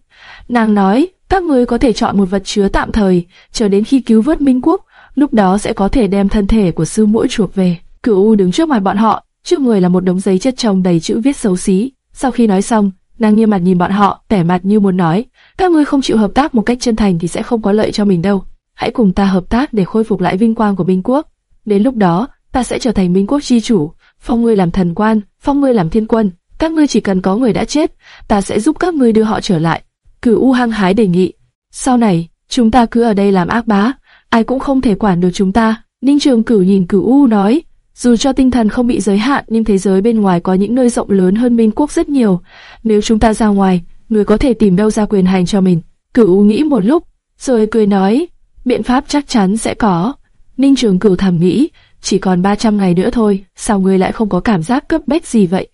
Nàng nói, các ngươi có thể chọn một vật chứa tạm thời, chờ đến khi cứu vớt Minh Quốc, lúc đó sẽ có thể đem thân thể của sư muội chuộc về. Cửu U đứng trước mặt bọn họ, trước người là một đống giấy chất chồng đầy chữ viết xấu xí. Sau khi nói xong, nàng nghiêm mặt nhìn bọn họ, vẻ mặt như muốn nói, các ngươi không chịu hợp tác một cách chân thành thì sẽ không có lợi cho mình đâu. Hãy cùng ta hợp tác để khôi phục lại vinh quang của Minh Quốc. Đến lúc đó, ta sẽ trở thành Minh Quốc chi chủ, phong ngươi làm thần quan, phong ngươi làm thiên quân. Các ngươi chỉ cần có người đã chết, ta sẽ giúp các ngươi đưa họ trở lại. Cửu U hăng hái đề nghị. Sau này, chúng ta cứ ở đây làm ác bá, ai cũng không thể quản được chúng ta. Ninh Trường Cửu nhìn Cửu U nói, dù cho tinh thần không bị giới hạn nhưng thế giới bên ngoài có những nơi rộng lớn hơn Minh Quốc rất nhiều. Nếu chúng ta ra ngoài, người có thể tìm đâu ra quyền hành cho mình. Cửu U nghĩ một lúc, rồi cười nói, biện pháp chắc chắn sẽ có. Ninh Trường Cửu thầm nghĩ, chỉ còn 300 ngày nữa thôi, sao ngươi lại không có cảm giác cấp bách gì vậy?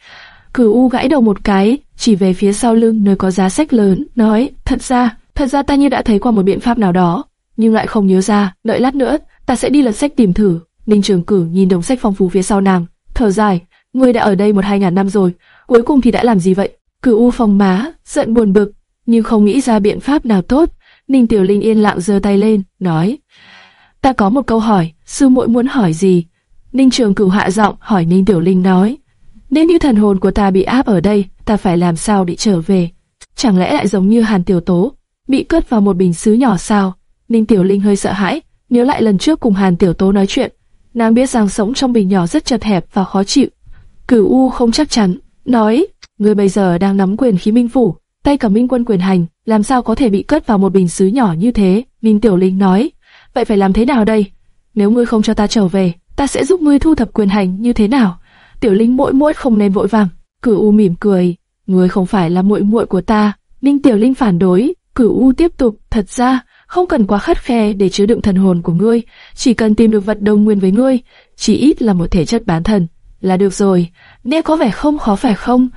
Cửu U gãi đầu một cái, chỉ về phía sau lưng nơi có giá sách lớn, nói, thật ra, thật ra ta như đã thấy qua một biện pháp nào đó, nhưng lại không nhớ ra, đợi lát nữa, ta sẽ đi lật sách tìm thử. Ninh Trường Cử nhìn đồng sách phong phú phía sau nàng, thở dài, ngươi đã ở đây một hai ngàn năm rồi, cuối cùng thì đã làm gì vậy? Cửu U phòng má, giận buồn bực, nhưng không nghĩ ra biện pháp nào tốt. Ninh Tiểu Linh yên lặng giơ tay lên, nói, ta có một câu hỏi, sư muội muốn hỏi gì? Ninh Trường Cửu hạ giọng hỏi Ninh Tiểu Linh nói, nếu như thần hồn của ta bị áp ở đây, ta phải làm sao để trở về? Chẳng lẽ lại giống như Hàn Tiểu Tố, bị cất vào một bình sứ nhỏ sao? Ninh Tiểu Linh hơi sợ hãi, nhớ lại lần trước cùng Hàn Tiểu Tố nói chuyện, nàng biết rằng sống trong bình nhỏ rất chật hẹp và khó chịu. Cửu U không chắc chắn, nói, người bây giờ đang nắm quyền khí minh phủ, tay cầm minh quân quyền hành, làm sao có thể bị cất vào một bình sứ nhỏ như thế? Ninh Tiểu Linh nói, vậy phải làm thế nào đây? Nếu ngươi không cho ta trở về, ta sẽ giúp ngươi thu thập quyền hành như thế nào? Tiểu Linh muội muội không nên vội vàng. Cửu U mỉm cười, ngươi không phải là muội muội của ta. Ninh Tiểu Linh phản đối, Cửu U tiếp tục, thật ra không cần quá khắt khe để chứa đựng thần hồn của ngươi, chỉ cần tìm được vật đồng nguyên với ngươi, chỉ ít là một thể chất bán thần là được rồi. Nghe có vẻ không khó phải không?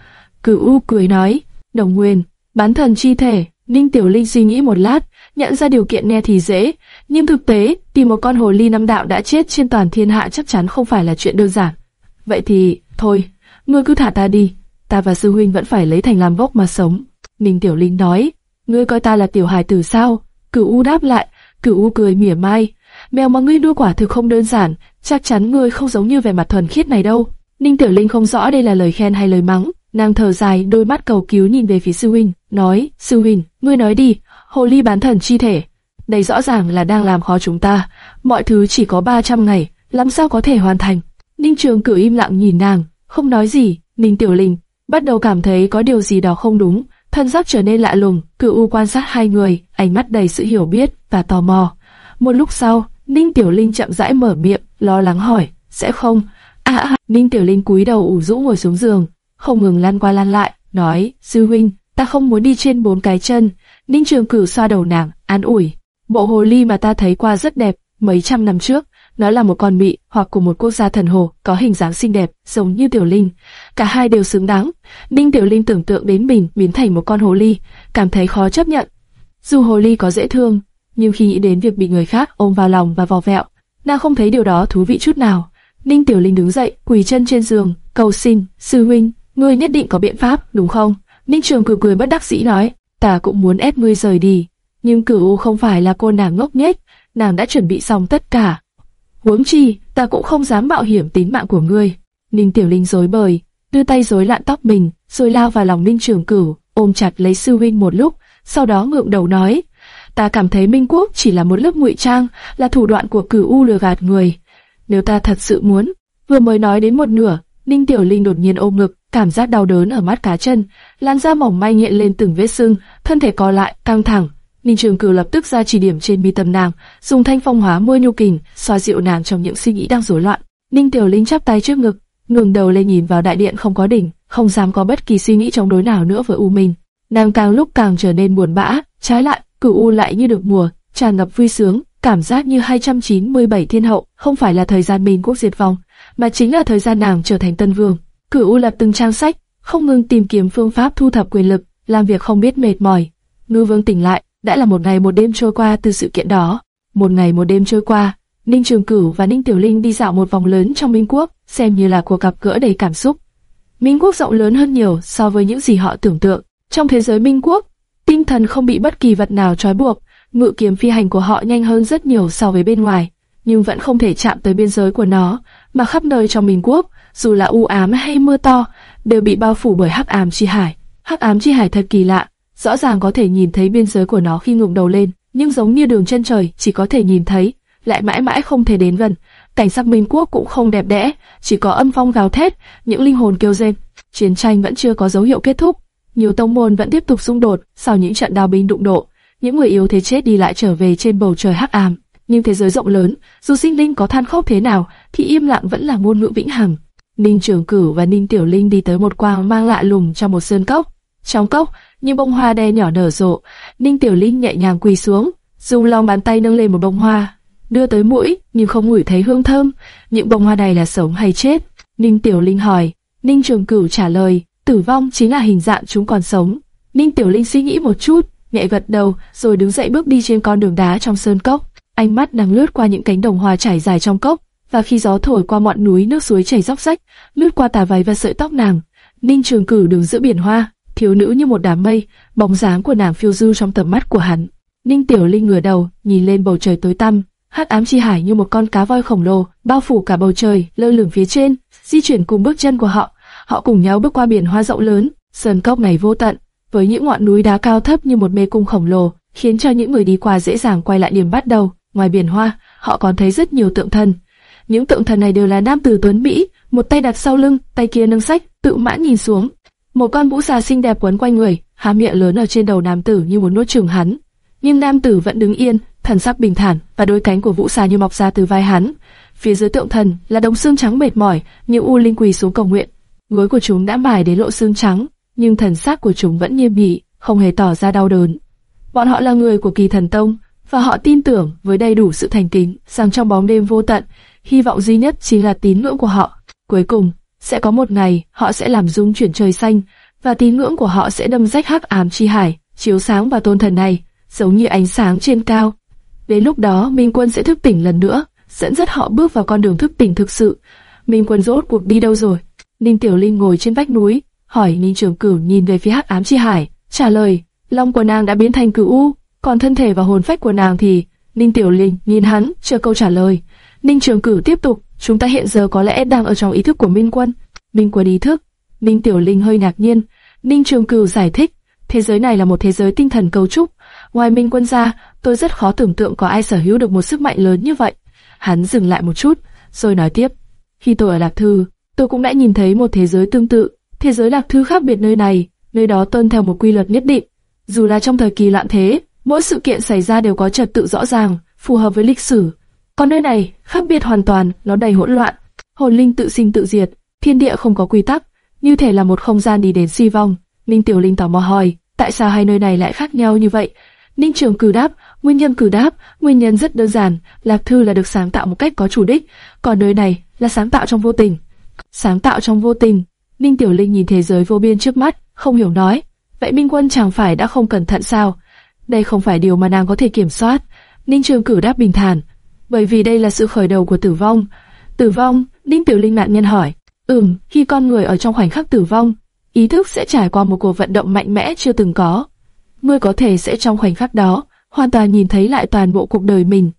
Cửu U cười nói, đồng nguyên, bán thần chi thể. Ninh Tiểu Linh suy nghĩ một lát, nhận ra điều kiện nghe thì dễ, nhưng thực tế tìm một con hồ ly năm đạo đã chết trên toàn thiên hạ chắc chắn không phải là chuyện đơn giản. Vậy thì, thôi, ngươi cứ thả ta đi, ta và sư huynh vẫn phải lấy thành làm gốc mà sống. Ninh Tiểu Linh nói, ngươi coi ta là tiểu hài tử sao? Cửu U đáp lại, Cửu U cười mỉa mai, mèo mà ngươi nuôi quả thực không đơn giản, chắc chắn ngươi không giống như vẻ mặt thuần khiết này đâu. Ninh Tiểu Linh không rõ đây là lời khen hay lời mắng, nàng thở dài, đôi mắt cầu cứu nhìn về phía sư huynh, nói, sư huynh, ngươi nói đi, hồ ly bán thần chi thể. Đây rõ ràng là đang làm khó chúng ta, mọi thứ chỉ có 300 ngày, làm sao có thể hoàn thành. Ninh Trường Cửu im lặng nhìn nàng, không nói gì. Ninh Tiểu Linh bắt đầu cảm thấy có điều gì đó không đúng, thân giác trở nên lạ lùng. Cửu U quan sát hai người, ánh mắt đầy sự hiểu biết và tò mò. Một lúc sau, Ninh Tiểu Linh chậm rãi mở miệng, lo lắng hỏi, sẽ không? À, à, Ninh Tiểu Linh cúi đầu ủ rũ ngồi xuống giường, không ngừng lăn qua lăn lại, nói, sư huynh, ta không muốn đi trên bốn cái chân. Ninh Trường Cửu xoa đầu nàng, an ủi, bộ hồ ly mà ta thấy qua rất đẹp, mấy trăm năm trước, nó là một con mị hoặc của một quốc gia thần hồ, có hình dáng xinh đẹp, giống như Tiểu Linh. Cả hai đều xứng đáng. Ninh Tiểu Linh tưởng tượng đến mình biến thành một con hồ ly, cảm thấy khó chấp nhận. Dù hồ ly có dễ thương, nhưng khi nghĩ đến việc bị người khác ôm vào lòng và vò vẹo, nàng không thấy điều đó thú vị chút nào. Ninh Tiểu Linh đứng dậy, quỳ chân trên giường, cầu xin, sư huynh, ngươi nhất định có biện pháp, đúng không? Ninh Trường cười cười bất đắc dĩ nói, ta cũng muốn ép ngươi rời đi, nhưng cửu không phải là cô nàng ngốc nghếch, nàng đã chuẩn bị xong tất cả, Huống chi, ta cũng không dám mạo hiểm tính mạng của ngươi. Ninh Tiểu Linh rối bời, đưa tay rối loạn tóc mình, rồi lao vào lòng Ninh Trường Cửu, ôm chặt lấy sư huynh một lúc, sau đó ngượng đầu nói: "Ta cảm thấy Minh Quốc chỉ là một lớp ngụy trang, là thủ đoạn của Cửu U lừa gạt người. Nếu ta thật sự muốn." Vừa mới nói đến một nửa, Ninh Tiểu Linh đột nhiên ôm ngực, cảm giác đau đớn ở mắt cá chân, làn da mỏng may nhẹ lên từng vết sưng, thân thể co lại, căng thẳng, Ninh Trường Cửu lập tức ra chỉ điểm trên mi tâm nàng, dùng thanh phong hóa môi nhu kình, xoa dịu nàng trong những suy nghĩ đang rối loạn. Ninh Tiểu Linh chắp tay trước ngực, ngẩng đầu lên nhìn vào đại điện không có đỉnh, không dám có bất kỳ suy nghĩ chống đối nào nữa với U Minh. nàng càng lúc càng trở nên buồn bã, trái lại, Cửu U lại như được mùa, tràn ngập vui sướng, cảm giác như 297 thiên hậu, không phải là thời gian Minh quốc diệt vong, mà chính là thời gian nàng trở thành tân vương. Cửu U lập từng trang sách, không ngừng tìm kiếm phương pháp thu thập quyền lực, làm việc không biết mệt mỏi. Ngư Vương tỉnh lại, đã là một ngày một đêm trôi qua từ sự kiện đó. Một ngày một đêm trôi qua, Ninh Trường Cửu và Ninh Tiểu Linh đi dạo một vòng lớn trong Minh Quốc, xem như là cuộc gặp gỡ đầy cảm xúc. Minh Quốc rộng lớn hơn nhiều so với những gì họ tưởng tượng. Trong thế giới Minh Quốc, tinh thần không bị bất kỳ vật nào trói buộc, ngự kiếm phi hành của họ nhanh hơn rất nhiều so với bên ngoài, nhưng vẫn không thể chạm tới biên giới của nó, mà khắp nơi trong Minh Quốc, dù là u ám hay mưa to, đều bị bao phủ bởi hắc ám chi hải. Hắc ám chi hải thật kỳ lạ, rõ ràng có thể nhìn thấy biên giới của nó khi ngẩng đầu lên, nhưng giống như đường chân trời, chỉ có thể nhìn thấy, lại mãi mãi không thể đến gần. Cảnh sắc Minh Quốc cũng không đẹp đẽ, chỉ có âm phong gào thét, những linh hồn kêu rên. Chiến tranh vẫn chưa có dấu hiệu kết thúc, nhiều tông môn vẫn tiếp tục xung đột sau những trận đao binh đụng độ. Những người yếu thế chết đi lại trở về trên bầu trời hắc ám. Nhưng thế giới rộng lớn, dù sinh linh có than khóc thế nào, thì im lặng vẫn là ngôn ngữ vĩnh hằng. Ninh Trường Cửu và Ninh Tiểu Linh đi tới một quang mang lạ lùng trong một sơn cốc. Trong cốc, những bông hoa đen nhỏ nở rộ. Ninh Tiểu Linh nhẹ nhàng quỳ xuống, dùng lòng bàn tay nâng lên một bông hoa, đưa tới mũi, nhưng không ngửi thấy hương thơm. Những bông hoa này là sống hay chết? Ninh Tiểu Linh hỏi. Ninh Trường Cửu trả lời, tử vong chính là hình dạng chúng còn sống. Ninh Tiểu Linh suy nghĩ một chút, nhẹ gật đầu, rồi đứng dậy bước đi trên con đường đá trong sơn cốc. Ánh mắt đang lướt qua những cánh đồng hoa trải dài trong cốc, và khi gió thổi qua ngọn núi nước suối chảy róc rách, lướt qua tà váy và sợi tóc nàng. Ninh Trường cửu đứng giữa biển hoa, thiếu nữ như một đám mây, bóng dáng của nàng phiêu du trong tầm mắt của hắn. Ninh Tiểu Linh ngửa đầu, nhìn lên bầu trời tối tăm, hắc ám chi hải như một con cá voi khổng lồ, bao phủ cả bầu trời, lơ lửng phía trên, di chuyển cùng bước chân của họ. Họ cùng nhau bước qua biển hoa rộng lớn, sơn cốc này vô tận, với những ngọn núi đá cao thấp như một mê cung khổng lồ, khiến cho những người đi qua dễ dàng quay lại điểm bắt đầu. Ngoài biển hoa, họ còn thấy rất nhiều tượng thần. Những tượng thần này đều là nam tử tuấn mỹ, một tay đặt sau lưng, tay kia nâng sách, tự mãn nhìn xuống. Một con vũ xà xinh đẹp quấn quanh người, há miệng lớn ở trên đầu nam tử như muốn nuốt chửng hắn. Nhưng nam tử vẫn đứng yên, thần sắc bình thản, và đôi cánh của vũ xà như mọc ra từ vai hắn. Phía dưới tượng thần là đống xương trắng mệt mỏi, như u linh quỳ xuống cầu nguyện. Gối của chúng đã mài đến lộ xương trắng, nhưng thần sắc của chúng vẫn nghiêm nghị, không hề tỏ ra đau đớn. Bọn họ là người của kỳ thần tông, và họ tin tưởng với đầy đủ sự thành kính rằng trong bóng đêm vô tận, hy vọng duy nhất chính là tín ngưỡng của họ. Cuối cùng, sẽ có một ngày họ sẽ làm rung chuyển trời xanh, và tín ngưỡng của họ sẽ đâm rách hắc ám chi hải, chiếu sáng và tôn thần này, giống như ánh sáng trên cao. Đến lúc đó, Minh Quân sẽ thức tỉnh lần nữa, dẫn dắt họ bước vào con đường thức tỉnh thực sự. Minh Quân rốt cuộc đi đâu rồi? Ninh Tiểu Linh ngồi trên vách núi, hỏi Ninh Trường Cửu nhìn về phía hắc ám chi hải, trả lời, long của nàng đã biến thành cửu u, còn thân thể và hồn phách của nàng thì... Ninh Tiểu Linh nhìn hắn, chờ câu trả lời. Ninh Trường Cửu tiếp tục, chúng ta hiện giờ có lẽ đang ở trong ý thức của Minh Quân. Minh Quân ý thức. Ninh Tiểu Linh hơi ngạc nhiên. Ninh Trường Cửu giải thích, thế giới này là một thế giới tinh thần cấu trúc. Ngoài Minh Quân ra, tôi rất khó tưởng tượng có ai sở hữu được một sức mạnh lớn như vậy. Hắn dừng lại một chút, rồi nói tiếp. Khi tôi ở Lạc Thư, tôi cũng đã nhìn thấy một thế giới tương tự. Thế giới Lạc Thư khác biệt nơi này, nơi đó tuân theo một quy luật nhất định. Dù là trong thời kỳ loạn thế, mỗi sự kiện xảy ra đều có trật tự rõ ràng, phù hợp với lịch sử. Còn nơi này, khác biệt hoàn toàn, nó đầy hỗn loạn. Hồn linh tự sinh tự diệt, thiên địa không có quy tắc, như thể là một không gian đi đến suy vong. Ninh Tiểu Linh tò mò hỏi, tại sao hai nơi này lại khác nhau như vậy? Ninh Trường cử đáp, nguyên nhân cử đáp, nguyên nhân rất đơn giản, Lạc Thư là được sáng tạo một cách có chủ đích, còn nơi này là sáng tạo trong vô tình. Sáng tạo trong vô tình. Ninh Tiểu Linh nhìn thế giới vô biên trước mắt, không hiểu nói, vậy Minh Quân chẳng phải đã không cẩn thận sao? Đây không phải điều mà nàng có thể kiểm soát. Ninh Trường Cử đáp bình thản, bởi vì đây là sự khởi đầu của tử vong. Tử vong, Ninh Tiểu Linh nạn nhân hỏi. Ừm, khi con người ở trong khoảnh khắc tử vong, ý thức sẽ trải qua một cuộc vận động mạnh mẽ chưa từng có. Ngươi có thể sẽ trong khoảnh khắc đó, hoàn toàn nhìn thấy lại toàn bộ cuộc đời mình.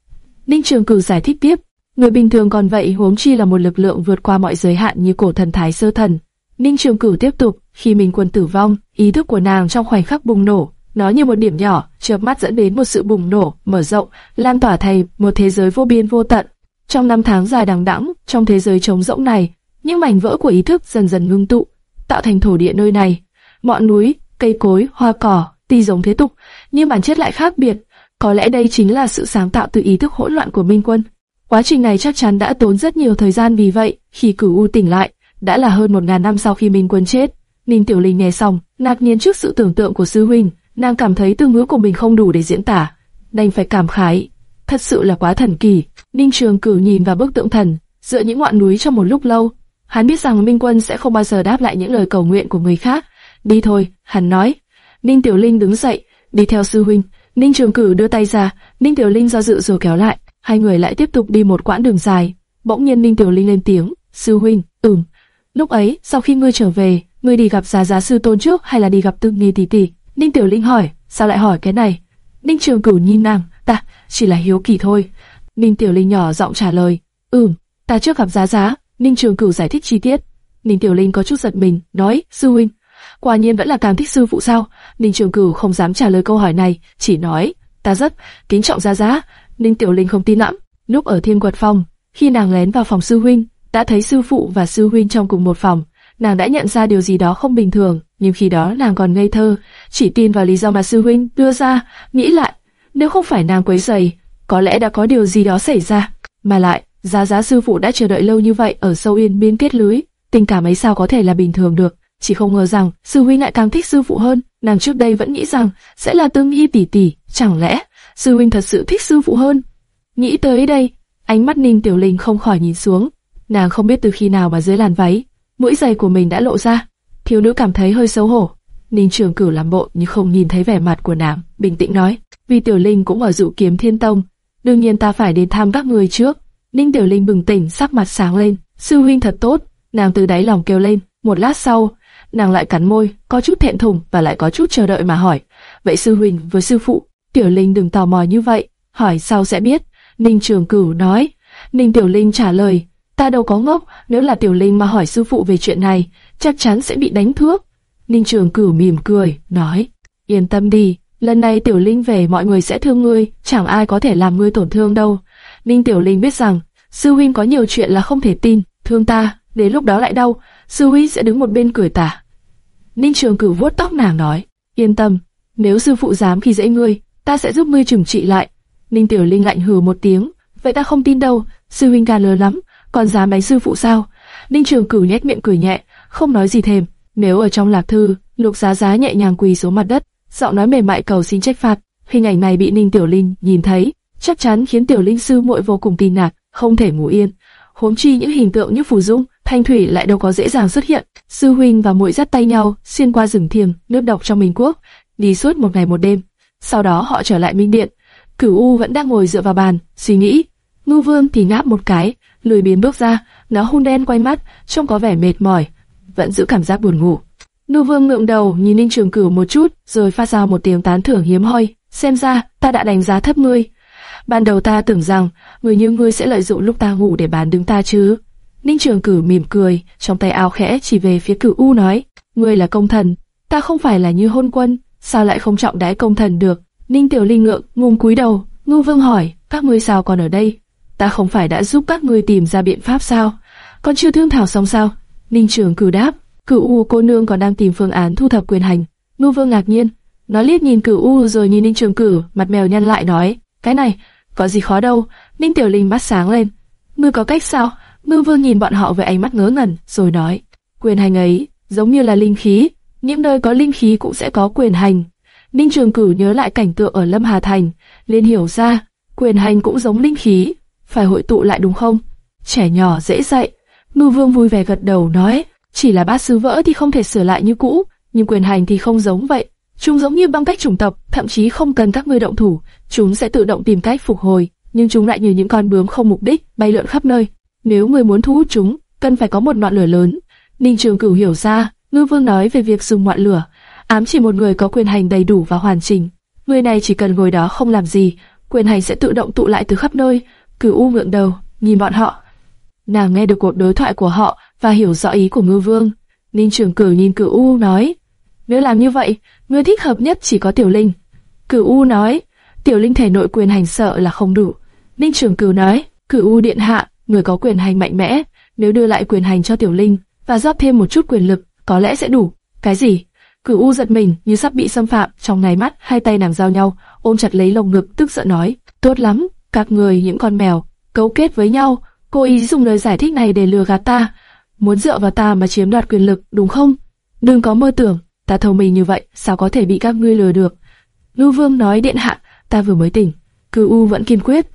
Ninh Trường Cử giải thích tiếp, người bình thường còn vậy huống chi là một lực lượng vượt qua mọi giới hạn như cổ thần thái sơ thần. Ninh Trường Cử tiếp tục, khi mình quân tử vong, ý thức của nàng trong khoảnh khắc bùng nổ, nó như một điểm nhỏ, chớp mắt dẫn đến một sự bùng nổ, mở rộng, lan tỏa thành một thế giới vô biên vô tận. Trong năm tháng dài đằng đẵng, trong thế giới trống rỗng này, những mảnh vỡ của ý thức dần dần ngưng tụ, tạo thành thổ địa nơi này. Ngọn núi, cây cối, hoa cỏ, tuy giống thế tục, nhưng bản chất lại khác biệt. Có lẽ đây chính là sự sáng tạo từ ý thức hỗn loạn của Minh Quân. Quá trình này chắc chắn đã tốn rất nhiều thời gian vì vậy, khi Cửu U tỉnh lại, đã là hơn một ngàn năm sau khi Minh Quân chết. Ninh Tiểu Linh nghe xong, Ngạc nhiên trước sự tưởng tượng của sư huynh, nàng cảm thấy từ ngữ của mình không đủ để diễn tả, đành phải cảm khái. Thật sự là quá thần kỳ. Ninh Trường Cửu nhìn vào bức tượng thần, dựa những ngọn núi trong một lúc lâu. Hắn biết rằng Minh Quân sẽ không bao giờ đáp lại những lời cầu nguyện của người khác. Đi thôi, hắn nói. Ninh Tiểu Linh đứng dậy, đi theo sư huynh. Ninh Trường Cửu đưa tay ra, Ninh Tiểu Linh do dự rồi kéo lại. Hai người lại tiếp tục đi một quãng đường dài. Bỗng nhiên Ninh Tiểu Linh lên tiếng, sư huynh, ừm. Lúc ấy, sau khi ngươi trở về, ngươi đi gặp giá giá sư tôn trước hay là đi gặp tư nghi tỷ tỷ? Ninh Tiểu Linh hỏi, sao lại hỏi cái này? Ninh Trường Cửu nhìn nàng, ta chỉ là hiếu kỳ thôi. Ninh Tiểu Linh nhỏ giọng trả lời, ừm, ta trước gặp giá giá. Ninh Trường Cửu giải thích chi tiết. Ninh Tiểu Linh có chút giật mình, nói, sư huynh, quả nhiên vẫn là càng thích sư phụ sao? Ninh Trường Cửu không dám trả lời câu hỏi này, chỉ nói, ta rất kính trọng giá giá. Ninh Tiểu Linh không tin lắm. Lúc ở Thiên Quật Phòng, khi nàng lén vào phòng sư huynh, đã thấy sư phụ và sư huynh trong cùng một phòng, nàng đã nhận ra điều gì đó không bình thường, nhưng khi đó nàng còn ngây thơ, chỉ tin vào lý do mà sư huynh đưa ra, nghĩ lại, nếu không phải nàng quấy rầy, có lẽ đã có điều gì đó xảy ra. Mà lại, giá giá sư phụ đã chờ đợi lâu như vậy ở sâu yên biên kết lưới, tình cảm ấy sao có thể là bình thường được, chỉ không ngờ rằng sư huynh lại càng thích sư phụ hơn, nàng trước đây vẫn nghĩ rằng sẽ là tương y tỷ tỷ, chẳng lẽ sư huynh thật sự thích sư phụ hơn? Nghĩ tới đây, ánh mắt Ninh Tiểu Linh không khỏi nhìn xuống, nàng không biết từ khi nào mà dưới làn váy, mũi giày của mình đã lộ ra. Thiếu nữ cảm thấy hơi xấu hổ. Ninh Trường Cửu làm bộ như không nhìn thấy vẻ mặt của nàng, bình tĩnh nói: "Vì Tiểu Linh cũng ở dụ kiếm Thiên Tông, đương nhiên ta phải đến thăm các người trước." Ninh Tiểu Linh bừng tỉnh, sắc mặt sáng lên, "Sư huynh thật tốt." Nàng từ đáy lòng kêu lên. Một lát sau, nàng lại cắn môi, có chút thẹn thùng và lại có chút chờ đợi mà hỏi: "Vậy sư huynh với sư phụ?" Tiểu Linh đừng tò mò như vậy, hỏi sau sẽ biết. Ninh Trường Cửu nói. Ninh Tiểu Linh trả lời: Ta đâu có ngốc, nếu là Tiểu Linh mà hỏi sư phụ về chuyện này, chắc chắn sẽ bị đánh thước. Ninh Trường Cửu mỉm cười, nói, yên tâm đi, lần này Tiểu Linh về mọi người sẽ thương ngươi, chẳng ai có thể làm ngươi tổn thương đâu. Ninh Tiểu Linh biết rằng, sư huynh có nhiều chuyện là không thể tin, thương ta, đến lúc đó lại đau, sư huynh sẽ đứng một bên cười tả. Ninh Trường Cửu vuốt tóc nàng nói, yên tâm, nếu sư phụ dám khi dễ ngươi, ta sẽ giúp ngươi trừng trị lại. Ninh Tiểu Linh lạnh hừ một tiếng, vậy ta không tin đâu, sư huynh ca lớn lắm, còn dám đánh sư phụ sao? Ninh Trường Cửu nhếch miệng cười nhẹ, không nói gì thêm. Nếu ở trong lạc thư, Lục Giá Giá nhẹ nhàng quỳ xuống mặt đất, giọng nói mềm mại cầu xin trách phạt. Hình ảnh này bị Ninh Tiểu Linh nhìn thấy, chắc chắn khiến Tiểu Linh sư muội vô cùng tin ngạc, không thể ngủ yên. Huống chi những hình tượng như phù dung, thanh thủy lại đâu có dễ dàng xuất hiện. Sư huynh và muội dắt tay nhau, xuyên qua rừng thiềm, nước độc trong Minh Quốc, đi suốt một ngày một đêm. Sau đó họ trở lại Minh Điện. Cửu U vẫn đang ngồi dựa vào bàn, suy nghĩ. Ngưu Vương thì ngáp một cái, lười biếng bước ra, nó hôn đen quay mắt, trông có vẻ mệt mỏi, vẫn giữ cảm giác buồn ngủ. Ngưu Vương ngượng đầu nhìn Ninh Trường Cửu một chút, rồi phát ra một tiếng tán thưởng hiếm hoi. Xem ra ta đã đánh giá thấp ngươi. Ban đầu ta tưởng rằng người như ngươi sẽ lợi dụng lúc ta ngủ để bán đứng ta chứ. Ninh Trường Cửu mỉm cười, trong tay áo khẽ chỉ về phía Cửu U nói: ngươi là công thần, ta không phải là như hôn quân, sao lại không trọng đãi công thần được? Ninh Tiểu Linh ngượng, ngùng cúi đầu. Ngưu Vương hỏi: các ngươi sao còn ở đây? Ta không phải đã giúp các ngươi tìm ra biện pháp sao? Còn chưa thương thảo xong sao? Ninh trưởng cử đáp, cử U cô nương còn đang tìm phương án thu thập quyền hành. Ngưu Vương ngạc nhiên, nó liếc nhìn cử U rồi nhìn Ninh Trường cử, mặt mèo nhăn lại nói, cái này, có gì khó đâu. Ninh Tiểu Linh mắt sáng lên, ngươi có cách sao? Ngưu Vương nhìn bọn họ với ánh mắt ngớ ngẩn, rồi nói, quyền hành ấy, giống như là linh khí, những nơi có linh khí cũng sẽ có quyền hành. Ninh Trường Cử nhớ lại cảnh tượng ở Lâm Hà Thành, liền hiểu ra, quyền hành cũng giống linh khí, phải hội tụ lại đúng không? Trẻ nhỏ dễ dạy. Ngư vương vui vẻ gật đầu nói, chỉ là bát sứ vỡ thì không thể sửa lại như cũ, nhưng quyền hành thì không giống vậy. Chúng giống như băng cách chủng tộc, thậm chí không cần các ngươi động thủ, chúng sẽ tự động tìm cách phục hồi, nhưng chúng lại như những con bướm không mục đích, bay lượn khắp nơi. Nếu người muốn thu hút chúng, cần phải có một ngọn lửa lớn. Ninh Trường Cửu hiểu ra, Ngư Vương nói về việc dùng ngọn lửa, ám chỉ một người có quyền hành đầy đủ và hoàn chỉnh. Người này chỉ cần ngồi đó không làm gì, quyền hành sẽ tự động tụ lại từ khắp nơi, Cửu U ngượng đầu, nhìn bọn họ. Nàng nghe được cuộc đối thoại của họ và hiểu rõ ý của Ngư Vương. Ninh Trường Cửu nhìn Cửu U nói, nếu làm như vậy, người thích hợp nhất chỉ có Tiểu Linh. Cửu U nói, Tiểu Linh thể nội quyền hành sợ là không đủ. Ninh Trường Cửu nói, Cửu U điện hạ, người có quyền hành mạnh mẽ, nếu đưa lại quyền hành cho Tiểu Linh và rót thêm một chút quyền lực, có lẽ sẽ đủ. Cái gì? Cửu U giật mình như sắp bị xâm phạm, trong ngay mắt hai tay nàng giao nhau, ôm chặt lấy lồng ngực, tức giận nói, tốt lắm, các người những con mèo, cấu kết với nhau, cố ý dùng lời giải thích này để lừa gạt ta, muốn dựa vào ta mà chiếm đoạt quyền lực, đúng không? Đừng có mơ tưởng, ta thông minh như vậy, sao có thể bị các ngươi lừa được? Lưu Vương nói điện hạ, ta vừa mới tỉnh. Cư U vẫn kiên quyết.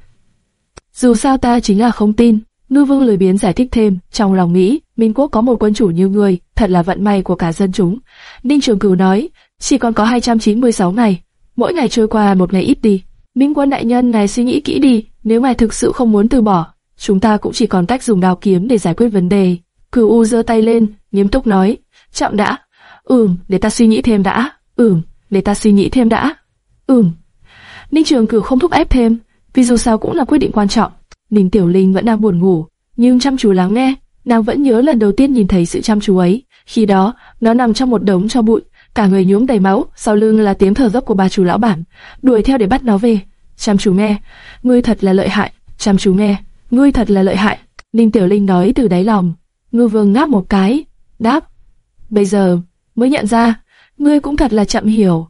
Dù sao ta chính là không tin. Lưu Vương lười biến giải thích thêm, trong lòng nghĩ, Minh Quốc có một quân chủ như người, thật là vận may của cả dân chúng. Ninh Trường Cửu nói, chỉ còn có 296 ngày, mỗi ngày trôi qua một ngày ít đi. Minh Quân đại nhân ngài suy nghĩ kỹ đi, nếu ngài thực sự không muốn từ bỏ, chúng ta cũng chỉ còn cách dùng đao kiếm để giải quyết vấn đề. Cửu U giơ tay lên, nghiêm túc nói, chậm đã. Ừm, để ta suy nghĩ thêm đã. Ừm, để ta suy nghĩ thêm đã. Ừm. Ninh Trường Cửu không thúc ép thêm, vì dù sao cũng là quyết định quan trọng. Ninh Tiểu Linh vẫn đang buồn ngủ, nhưng chăm chú lắng nghe, nàng vẫn nhớ lần đầu tiên nhìn thấy sự chăm chú ấy. Khi đó, nó nằm trong một đống cho bụi, cả người nhuốm đầy máu, sau lưng là tiếng thở dốc của bà chủ lão bản, đuổi theo để bắt nó về. Chăm chú nghe, ngươi thật là lợi hại, chăm chú nghe, ngươi thật là lợi hại. Ninh Tiểu Linh nói từ đáy lòng. Ngư Vương ngáp một cái, đáp, bây giờ mới nhận ra, ngươi cũng thật là chậm hiểu.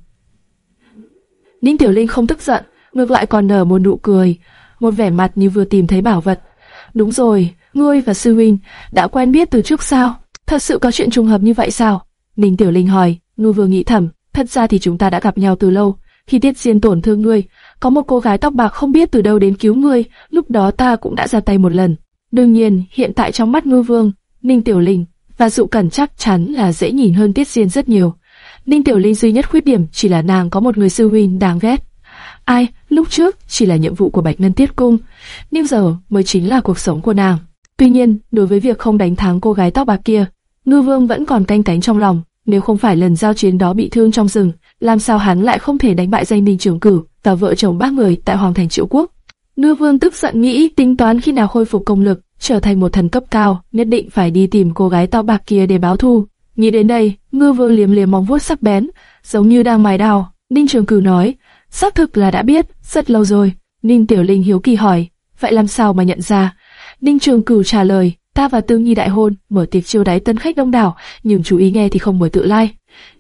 Ninh Tiểu Linh không tức giận, ngược lại còn nở một nụ cười, một vẻ mặt như vừa tìm thấy bảo vật. Đúng rồi, ngươi và sư huynh đã quen biết từ trước sao? Thật sự có chuyện trùng hợp như vậy sao? Ninh Tiểu Linh hỏi, ngư vừa nghĩ thầm, thật ra thì chúng ta đã gặp nhau từ lâu. Khi Tiết Diên tổn thương ngươi, có một cô gái tóc bạc không biết từ đâu đến cứu ngươi, lúc đó ta cũng đã ra tay một lần. Đương nhiên, hiện tại trong mắt ngư vương, Ninh Tiểu Linh và Dụ Cẩn chắc chắn là dễ nhìn hơn Tiết Diên rất nhiều. Ninh Tiểu Linh duy nhất khuyết điểm chỉ là nàng có một người sư huynh đáng ghét. Ai, lúc trước chỉ là nhiệm vụ của Bạch Ngân Tiết Cung, nhưng giờ mới chính là cuộc sống của nàng. Tuy nhiên, đối với việc không đánh thắng cô gái tóc bạc kia, Ngư Vương vẫn còn canh cánh trong lòng. Nếu không phải lần giao chiến đó bị thương trong rừng, làm sao hắn lại không thể đánh bại danh Ninh Trường Cử và vợ chồng bác người tại Hoàng Thành Triệu Quốc? Nưa Vương tức giận nghĩ tính toán khi nào khôi phục công lực, trở thành một thần cấp cao, nhất định phải đi tìm cô gái to bạc kia để báo thù. Nghĩ đến đây, Ngư Vương liếm liếm móng vuốt sắc bén, giống như đang mài đào. Ninh Trường Cử nói, xác thực là đã biết, rất lâu rồi. Ninh Tiểu Linh hiếu kỳ hỏi, vậy làm sao mà nhận ra? Ninh Trường Cửu trả lời, ta và Tương Nhi đại hôn, mở tiệc chiêu đái tân khách đông đảo, nhưng chú ý nghe thì không mời tự lai.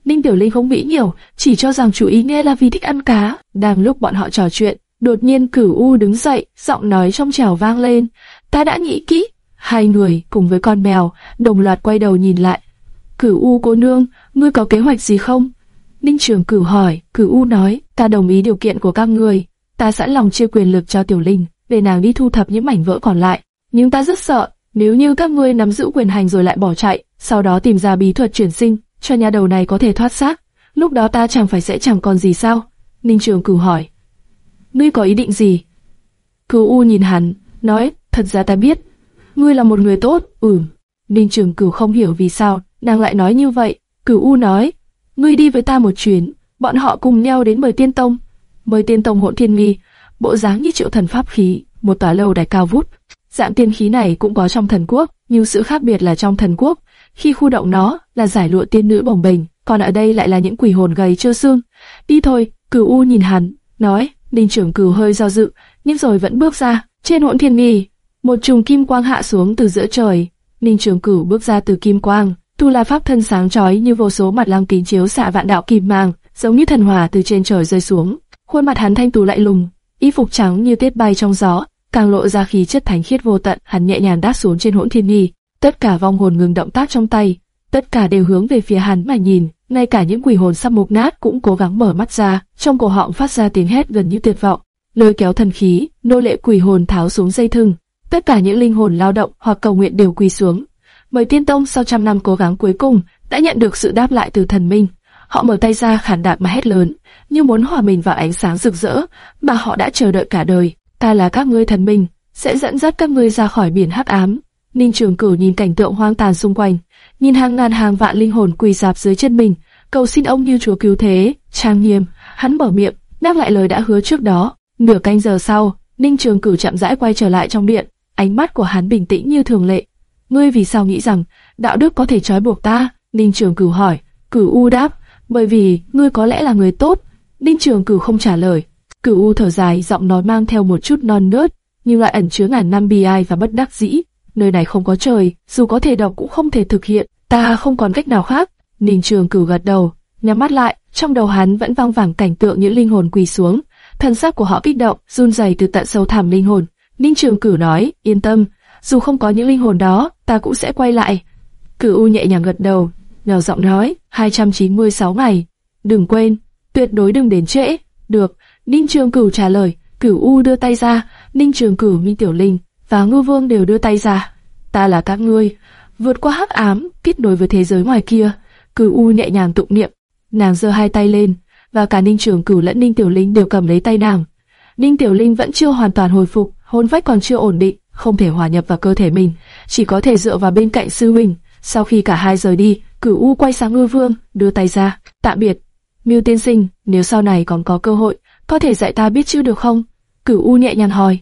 Ninh Tiểu Linh không nghĩ nhiều, chỉ cho rằng chú ý nghe là vì thích ăn cá. Đang lúc bọn họ trò chuyện, đột nhiên Cửu U đứng dậy, giọng nói trong trẻo vang lên, ta đã nghĩ kỹ. Hai người cùng với con mèo đồng loạt quay đầu nhìn lại. Cửu U cô nương, ngươi có kế hoạch gì không? Ninh Trường Cửu hỏi, Cửu U nói, ta đồng ý điều kiện của các người, ta sẵn lòng chia quyền lực cho Tiểu Linh, để nàng đi thu thập những mảnh vỡ còn lại. Nhưng ta rất sợ, nếu như các ngươi nắm giữ quyền hành rồi lại bỏ chạy, sau đó tìm ra bí thuật chuyển sinh, cho nhà đầu này có thể thoát xác, lúc đó ta chẳng phải sẽ chẳng còn gì sao? Ninh Trường Cửu hỏi. Ngươi có ý định gì? Cửu U nhìn hắn, nói, thật ra ta biết, ngươi là một người tốt, ừm. Ninh Trường Cửu không hiểu vì sao, nàng lại nói như vậy. Cửu U nói, ngươi đi với ta một chuyến, bọn họ cùng nhau đến mời tiên tông. Mời tiên tông hỗn thiên nghi, bộ dáng như triệu thần pháp khí, một tòa lâu đài cao vút. Dạng tiên khí này cũng có trong thần quốc, nhưng sự khác biệt là trong thần quốc, khi khu động nó là giải lụa tiên nữ bồng bềnh, còn ở đây lại là những quỷ hồn gầy chưa xương. Đi thôi, Cửu U nhìn hắn, nói. Ninh trưởng Cửu hơi do dự, nhưng rồi vẫn bước ra. Trên hỗn thiên nghi, một chùm kim quang hạ xuống từ giữa trời. Ninh trưởng Cửu bước ra từ kim quang, tu la pháp thân sáng chói như vô số mặt lăng kính chiếu xạ vạn đạo kim mang, giống như thần hỏa từ trên trời rơi xuống. Khuôn mặt hắn thanh tú lại lùng, y phục trắng như tiết bay trong gió, càng lộ ra khí chất thánh khiết vô tận. Hắn nhẹ nhàng đáp xuống trên hỗn thiên nhi. tất cả vong hồn ngừng động tác trong tay, tất cả đều hướng về phía hắn mà nhìn. Ngay cả những quỷ hồn sắp mục nát cũng cố gắng mở mắt ra, trong cổ họng phát ra tiếng hét gần như tuyệt vọng. Lôi kéo thần khí, nô lệ quỷ hồn tháo xuống dây thừng, tất cả những linh hồn lao động hoặc cầu nguyện đều quỳ xuống. Mời tiên tông sau trăm năm cố gắng cuối cùng đã nhận được sự đáp lại từ thần minh. Họ mở tay ra khản đạc mà hét lớn, như muốn hòa mình vào ánh sáng rực rỡ mà họ đã chờ đợi cả đời. Ta là các ngươi thần minh, sẽ dẫn dắt các ngươi ra khỏi biển hắc ám. Ninh Trường Cửu nhìn cảnh tượng hoang tàn xung quanh, nhìn hàng ngàn hàng vạn linh hồn quỳ dạp dưới chân mình, cầu xin ông như chúa cứu thế, trang nghiêm. Hắn mở miệng, đáp lại lời đã hứa trước đó. Nửa canh giờ sau, Ninh Trường Cửu chậm rãi quay trở lại trong điện, ánh mắt của hắn bình tĩnh như thường lệ. Ngươi vì sao nghĩ rằng đạo đức có thể trói buộc ta? Ninh Trường Cửu hỏi. Cửu U đáp, bởi vì ngươi có lẽ là người tốt. Ninh Trường Cửu không trả lời. Cửu U thở dài, giọng nói mang theo một chút non nớt, nhưng lại ẩn chứa ngàn năm bi ai và bất đắc dĩ. Nơi này không có trời, dù có thể đọc cũng không thể thực hiện. Ta không còn cách nào khác. Ninh Trường Cửu gật đầu, nhắm mắt lại, trong đầu hắn vẫn vang vẳng cảnh tượng những linh hồn quỳ xuống, thân xác của họ kích động, run rẩy từ tận sâu thẳm linh hồn. Ninh Trường Cửu nói, yên tâm, dù không có những linh hồn đó, ta cũng sẽ quay lại. Cửu U nhẹ nhàng gật đầu, nhỏ giọng nói, 296 ngày. Đừng quên, tuyệt đối đừng đến trễ. Được, Ninh Trường Cửu trả lời, Cửu U đưa tay ra, Ninh Trường Cửu, Minh Tiểu Linh và Ngưu Vương đều đưa tay ra. Ta là các ngươi, vượt qua hắc ám, kết nối với thế giới ngoài kia. Cửu U nhẹ nhàng tụng niệm, nàng giơ hai tay lên, và cả Ninh Trường Cửu lẫn Ninh Tiểu Linh đều cầm lấy tay nàng. Ninh Tiểu Linh vẫn chưa hoàn toàn hồi phục, hồn phách còn chưa ổn định, không thể hòa nhập vào cơ thể mình, chỉ có thể dựa vào bên cạnh sư huynh. Sau khi cả hai rời đi, Cửu U quay sang Ngư Vương, đưa tay ra, tạm biệt. Miêu tiên sinh, nếu sau này còn có cơ hội, có thể dạy ta biết chữ được không? Cửu U nhẹ nhàng hỏi.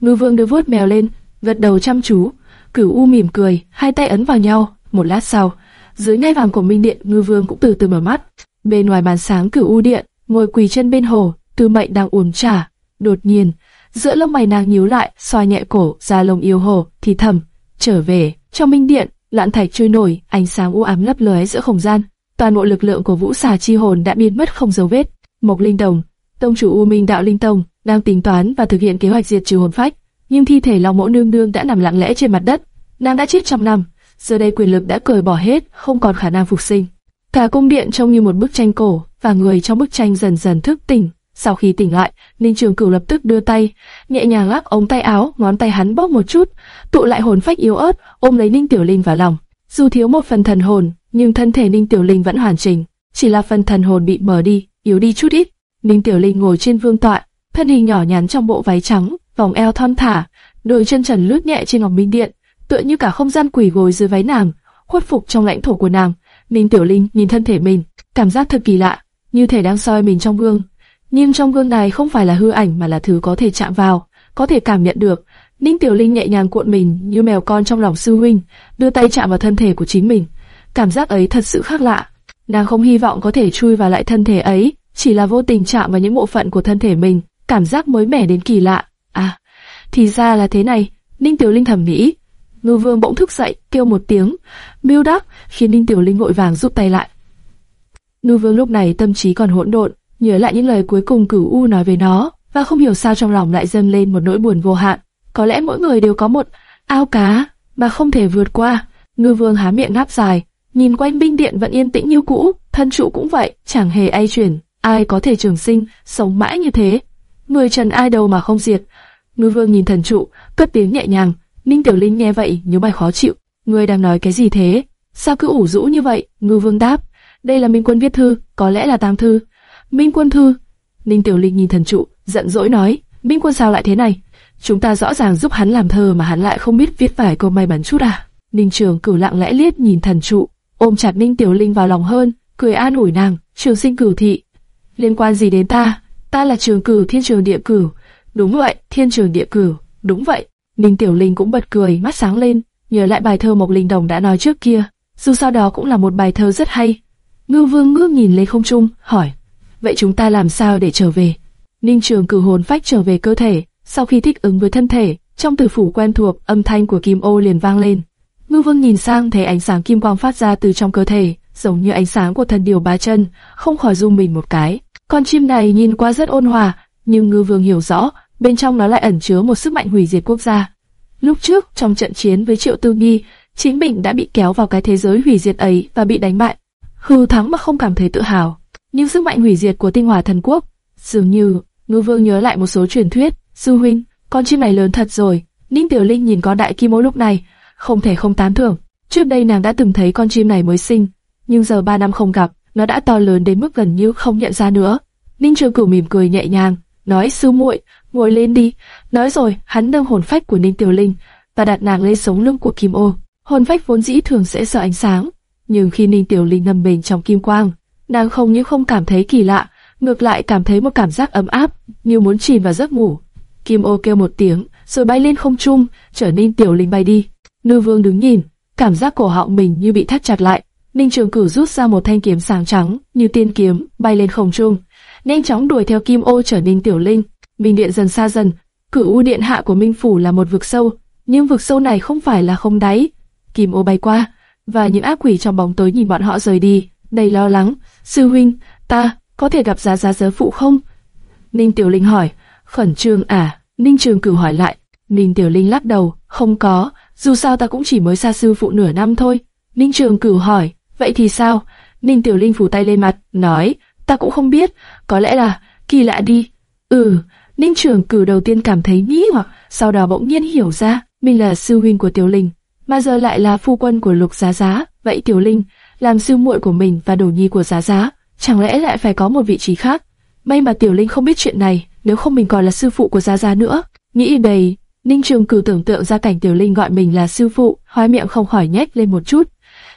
Ngư Vương đưa vuốt mèo lên, gật đầu chăm chú. Cửu U mỉm cười, hai tay ấn vào nhau. Một lát sau, dưới ngai vàng của Minh Điện, Ngư Vương cũng từ từ mở mắt. Bên ngoài bàn sáng Cửu U Điện, ngồi quỳ chân bên hồ, Tư Mệnh đang uống trà. Đột nhiên, giữa lông mày nàng nhíu lại, xoa nhẹ cổ, ra lông yêu hồ, thì thầm, trở về. Trong Minh Điện, lạn thạch trôi nổi, ánh sáng u ám lấp lóe giữa không gian. Toàn bộ lực lượng của Vũ Xà Chi Hồn đã biến mất không dấu vết. Mộc Linh Đồng, tông chủ U Minh Đạo Linh Tông, đang tính toán và thực hiện kế hoạch diệt trừ hồn phách, nhưng thi thể Long Mẫu Nương Nương đã nằm lặng lẽ trên mặt đất. Nàng đã chết trăm năm, giờ đây quyền lực đã cởi bỏ hết, không còn khả năng phục sinh. Cả cung điện trông như một bức tranh cổ, và người trong bức tranh dần dần thức tỉnh. Sau khi tỉnh lại, Ninh Trường Cửu lập tức đưa tay, nhẹ nhàng lắc ống tay áo, ngón tay hắn bóp một chút, tụ lại hồn phách yếu ớt, ôm lấy Ninh Tiểu Linh vào lòng. Dù thiếu một phần thần hồn, nhưng thân thể Ninh Tiểu Linh vẫn hoàn chỉnh, chỉ là phần thần hồn bị mờ đi, yếu đi chút ít. Ninh Tiểu Linh ngồi trên vương tọa, thân hình nhỏ nhắn trong bộ váy trắng, vòng eo thon thả, đôi chân trần lướt nhẹ trên ngọc minh điện, tựa như cả không gian quỳ gối dưới váy nàng, khuất phục trong lãnh thổ của nàng. Ninh Tiểu Linh nhìn thân thể mình, cảm giác thật kỳ lạ, như thể đang soi mình trong gương. Nhưng trong gương này không phải là hư ảnh mà là thứ có thể chạm vào, có thể cảm nhận được. Ninh Tiểu Linh nhẹ nhàng cuộn mình như mèo con trong lòng sư huynh, đưa tay chạm vào thân thể của chính mình. Cảm giác ấy thật sự khác lạ. Nàng không hy vọng có thể chui vào lại thân thể ấy, chỉ là vô tình chạm vào những bộ phận của thân thể mình, cảm giác mới mẻ đến kỳ lạ. À, thì ra là thế này. Ninh Tiểu Linh thầm nghĩ. Ngư Vương bỗng thức dậy, kêu một tiếng, miêu đắc, khiến Ninh Tiểu Linh vội vàng rút tay lại. Ngư Vương lúc này tâm trí còn hỗn độn, nhớ lại những lời cuối cùng Cửu U nói về nó, và không hiểu sao trong lòng lại dâng lên một nỗi buồn vô hạn. Có lẽ mỗi người đều có một ao cá mà không thể vượt qua. Ngư Vương há miệng ngáp dài, nhìn quanh binh điện vẫn yên tĩnh như cũ, thân trụ cũng vậy, chẳng hề ai chuyển. Ai có thể trường sinh, sống mãi như thế? Người trần ai đâu mà không diệt? Ngư Vương nhìn thần trụ, cất tiếng nhẹ nhàng. Ninh Tiểu Linh nghe vậy, nhíu mày khó chịu. Ngươi đang nói cái gì thế? Sao cứ ủ rũ như vậy? Ngư Vương đáp. Đây là Minh Quân viết thư, có lẽ là tam thư. Minh Quân thư. Ninh Tiểu Linh nhìn thần trụ, giận dỗi nói. Minh Quân sao lại thế này? Chúng ta rõ ràng giúp hắn làm thơ mà hắn lại không biết viết vài câu may mắn chút à? Ninh Trường cửu lặng lẽ liếc nhìn thần trụ, ôm chặt Ninh Tiểu Linh vào lòng hơn, cười an ủi nàng. Trường sinh cửu thị, liên quan gì đến ta? Ta là trường cử thiên trường địa cử, Đúng vậy, thiên trường địa cử, Đúng vậy. Ninh Tiểu Linh cũng bật cười, mắt sáng lên, nhớ lại bài thơ Mộc Linh Đồng đã nói trước kia. Dù sao đó cũng là một bài thơ rất hay. Ngư Vương ngước nhìn lên không trung, hỏi: vậy chúng ta làm sao để trở về? Ninh Trường cử hồn phách trở về cơ thể, sau khi thích ứng với thân thể, trong tử phủ quen thuộc, âm thanh của kim ô liền vang lên. Ngư Vương nhìn sang thấy ánh sáng kim quang phát ra từ trong cơ thể, giống như ánh sáng của thần điều ba chân, không khỏi rung mình một cái. Con chim này nhìn qua rất ôn hòa, nhưng Ngư Vương hiểu rõ, bên trong nó lại ẩn chứa một sức mạnh hủy diệt quốc gia. Lúc trước, trong trận chiến với Triệu Tư Nghi, chính mình đã bị kéo vào cái thế giới hủy diệt ấy và bị đánh bại. Hư thắng mà không cảm thấy tự hào. Nhưng sức mạnh hủy diệt của tinh hỏa thần quốc, dường như, Ngư Vương nhớ lại một số truyền thuyết. Sư huynh, con chim này lớn thật rồi. Ninh Tiểu Linh nhìn con đại kim ô lúc này, không thể không tán thưởng. Trước đây nàng đã từng thấy con chim này mới sinh, nhưng giờ ba năm không gặp, nó đã to lớn đến mức gần như không nhận ra nữa. Ninh Trường Cửu mỉm cười nhẹ nhàng, nói sư muội, ngồi lên đi. Nói rồi, hắn nâng hồn phách của Ninh Tiểu Linh và đặt nàng lên sống lưng của Kim Ô. Hồn phách vốn dĩ thường sẽ sợ ánh sáng, nhưng khi Ninh Tiểu Linh nằm mình trong kim quang, nàng không những không cảm thấy kỳ lạ, ngược lại cảm thấy một cảm giác ấm áp, như muốn chìm vào giấc ngủ. Kim Ô kêu một tiếng, rồi bay lên không trung, trở nên Tiểu Linh bay đi. Nư Vương đứng nhìn, cảm giác cổ họng mình như bị thắt chặt lại. Ninh Trường Cửu rút ra một thanh kiếm sáng trắng, như tiên kiếm, bay lên không trung, nhanh chóng đuổi theo Kim Ô trở Ninh Tiểu Linh. Minh Điện dần xa dần, Cửu U Điện hạ của Minh phủ là một vực sâu, nhưng vực sâu này không phải là không đáy. Kim Ô bay qua, và những ác quỷ trong bóng tối nhìn bọn họ rời đi, đầy lo lắng. Sư huynh, ta có thể gặp giá giá giới phụ không? Ninh Tiểu Linh hỏi. Khẩn trương à? Ninh Trường Cửu hỏi lại. Ninh Tiểu Linh lắc đầu, không có. Dù sao ta cũng chỉ mới xa sư phụ nửa năm thôi. Ninh Trường Cửu hỏi, Vậy thì sao? Ninh Tiểu Linh phủ tay lên mặt, nói, ta cũng không biết, có lẽ là, kỳ lạ đi. Ừ, Ninh Trường cử đầu tiên cảm thấy nghĩ hoặc, sau đó bỗng nhiên hiểu ra, mình là sư huynh của Tiểu Linh, mà giờ lại là phu quân của Lục Giá Giá. Vậy Tiểu Linh, làm sư muội của mình và đồ nhi của Giá Giá, chẳng lẽ lại phải có một vị trí khác? May mà Tiểu Linh không biết chuyện này, nếu không mình còn là sư phụ của Giá Giá nữa. Nghĩ đầy, Ninh Trường cử tưởng tượng ra cảnh Tiểu Linh gọi mình là sư phụ, hói miệng không khỏi nhếch lên một chút.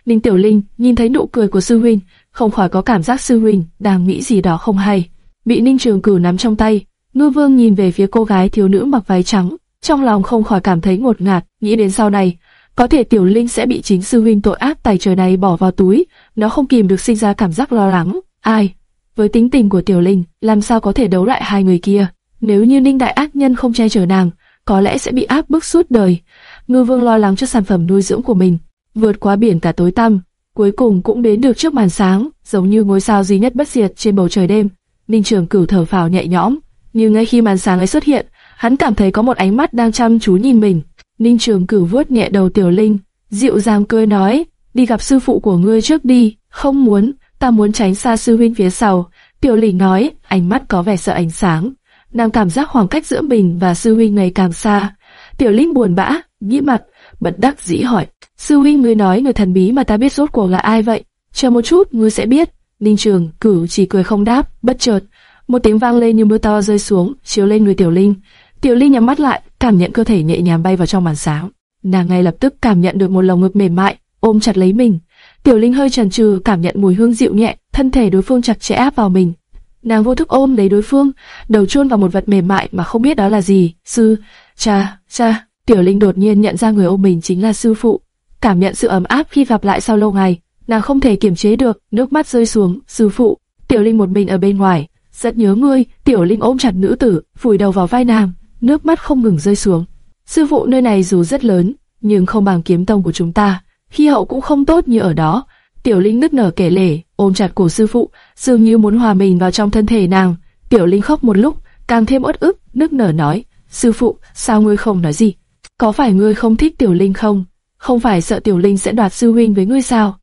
Ninh Tiểu Linh nhìn thấy nụ cười của sư huynh, không khỏi có cảm giác sư huynh đang nghĩ gì đó không hay. Bị Ninh Trường Cửu nắm trong tay, Ngư Vương nhìn về phía cô gái thiếu nữ mặc váy trắng, trong lòng không khỏi cảm thấy ngột ngạt, nghĩ đến sau này, có thể Tiểu Linh sẽ bị chính sư huynh tội ác tài trời này bỏ vào túi, nó không kìm được sinh ra cảm giác lo lắng. Ai? Với tính tình của Tiểu Linh, làm sao có thể đấu lại hai người kia? Nếu như Ninh Đại ác nhân không che chở nàng, có lẽ sẽ bị áp bức suốt đời. Ngư Vương lo lắng cho sản phẩm nuôi dưỡng của mình, vượt qua biển cả tối tăm, cuối cùng cũng đến được trước màn sáng, giống như ngôi sao duy nhất bất diệt trên bầu trời đêm. Ninh Trường Cửu thở phào nhẹ nhõm, nhưng ngay khi màn sáng ấy xuất hiện, hắn cảm thấy có một ánh mắt đang chăm chú nhìn mình. Ninh Trường Cửu vuốt nhẹ đầu Tiểu Linh, dịu dàng cười nói, đi gặp sư phụ của ngươi trước đi, không muốn, ta muốn tránh xa sư huynh phía sau. Tiểu Linh nói, ánh mắt có vẻ sợ ánh sáng. Nàng cảm giác khoảng cách giữa mình và sư huynh ngày càng xa. Tiểu Linh buồn bã, nghĩ mặt, bật đắc dĩ hỏi, sư huynh ngươi nói người thần bí mà ta biết rốt cuộc là ai vậy? Chờ một chút, ngươi sẽ biết. Ninh Trường Cửu chỉ cười không đáp, bất chợt, một tiếng vang lên như mưa to rơi xuống, chiếu lên người Tiểu Linh. Tiểu Linh nhắm mắt lại, cảm nhận cơ thể nhẹ nhàng bay vào trong màn sáng. Nàng ngay lập tức cảm nhận được một lồng ngực mềm mại ôm chặt lấy mình. Tiểu Linh hơi chần chừ, cảm nhận mùi hương dịu nhẹ, thân thể đối phương chặt chẽ áp vào mình. Nàng vô thức ôm lấy đối phương, đầu chôn vào một vật mềm mại mà không biết đó là gì. Sư, cha, cha. Tiểu Linh đột nhiên nhận ra người ôm mình chính là sư phụ. Cảm nhận sự ấm áp khi gặp lại sau lâu ngày, nàng không thể kiềm chế được, nước mắt rơi xuống. Sư phụ, Tiểu Linh một mình ở bên ngoài, rất nhớ ngươi. Tiểu Linh ôm chặt nữ tử, vùi đầu vào vai nàng, nước mắt không ngừng rơi xuống. Sư phụ nơi này dù rất lớn, nhưng không bằng kiếm tông của chúng ta, khí hậu cũng không tốt như ở đó. Tiểu Linh nức nở kể lể, ôm chặt cổ sư phụ, dường như muốn hòa mình vào trong thân thể nàng. Tiểu Linh khóc một lúc, càng thêm uất ức, nức nở nói, sư phụ, sao ngươi không nói gì? Có phải ngươi không thích Tiểu Linh không? Không phải sợ Tiểu Linh sẽ đoạt sư huynh với ngươi sao?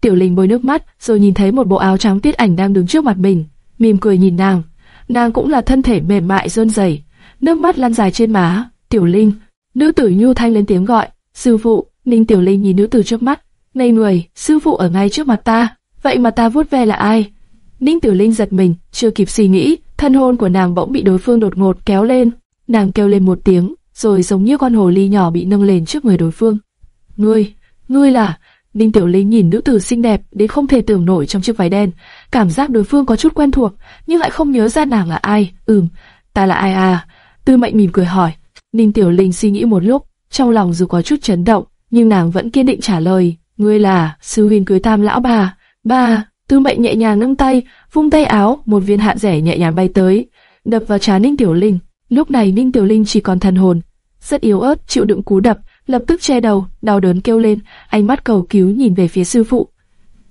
Tiểu Linh bôi nước mắt, rồi nhìn thấy một bộ áo trắng tiết ảnh đang đứng trước mặt mình, mỉm cười nhìn nàng. Nàng cũng là thân thể mềm mại rơn rẩy, nước mắt lăn dài trên má. Tiểu Linh, nữ tử nhu thanh lên tiếng gọi, sư phụ. Ninh Tiểu Linh nhìn nữ tử trước mắt, ngây người, sư phụ ở ngay trước mặt ta, vậy mà ta vuốt ve là ai? Ninh Tiểu Linh giật mình, chưa kịp suy nghĩ, thân hôn của nàng bỗng bị đối phương đột ngột kéo lên, nàng kêu lên một tiếng, rồi giống như con hồ ly nhỏ bị nâng lên trước người đối phương. Ngươi, ngươi là? Ninh Tiểu Linh nhìn nữ tử xinh đẹp đến không thể tưởng nổi trong chiếc váy đen, cảm giác đối phương có chút quen thuộc, nhưng lại không nhớ ra nàng là ai. Ừm, ta là ai à? Tư Mệnh mỉm cười hỏi. Ninh Tiểu Linh suy nghĩ một lúc, trong lòng dù có chút chấn động, nhưng nàng vẫn kiên định trả lời, ngươi là sư huynh cưới tam lão bà. Ba, Tư Mệnh nhẹ nhàng nâng tay, vung tay áo, một viên hạt rẻ nhẹ nhàng bay tới, đập vào trán Ninh Tiểu Linh. Lúc này Ninh Tiểu Linh chỉ còn thần hồn, rất yếu ớt chịu đựng cú đập, lập tức che đầu, đau đớn kêu lên, ánh mắt cầu cứu nhìn về phía sư phụ.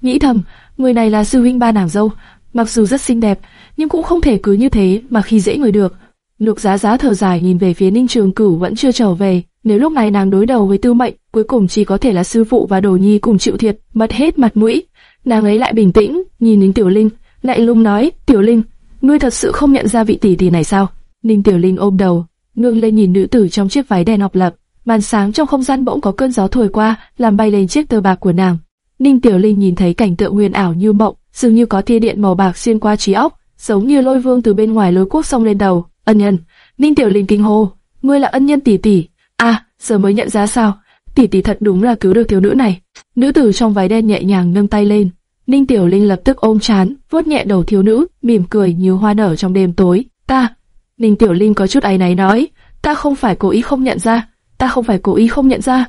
Nghĩ thầm, người này là sư huynh ba nàng dâu, mặc dù rất xinh đẹp, nhưng cũng không thể cứ như thế mà khi dễ người được. Lục Giá Giá thở dài nhìn về phía Ninh Trường Cửu vẫn chưa trở về, nếu lúc này nàng đối đầu với Tư Mệnh, cuối cùng chỉ có thể là sư phụ và Đồ Nhi cùng chịu thiệt, mất hết mặt mũi. Nàng ấy lại bình tĩnh, nhìn Ninh Tiểu Linh, lại lung nói, "Tiểu Linh, ngươi thật sự không nhận ra vị tỷ tỷ này sao?" Ninh Tiểu Linh ôm đầu, ngưng lên nhìn nữ tử trong chiếc váy đen ngọc lập, màn sáng trong không gian bỗng có cơn gió thổi qua, làm bay lên chiếc tơ bạc của nàng. Ninh Tiểu Linh nhìn thấy cảnh tượng huyền ảo như mộng, dường như có tia điện màu bạc xuyên qua trí óc, giống như lôi vương từ bên ngoài lối quốc sông lên đầu. Ân nhân, Ninh Tiểu Linh kinh hô, ngươi là ân nhân tỷ tỷ. À, giờ mới nhận ra sao? Tỷ tỷ thật đúng là cứu được thiếu nữ này. Nữ tử trong váy đen nhẹ nhàng nâng tay lên. Ninh Tiểu Linh lập tức ôm chán, vuốt nhẹ đầu thiếu nữ, mỉm cười như hoa nở trong đêm tối. Ta, Ninh Tiểu Linh có chút áy náy nói, ta không phải cố ý không nhận ra, ta không phải cố ý không nhận ra.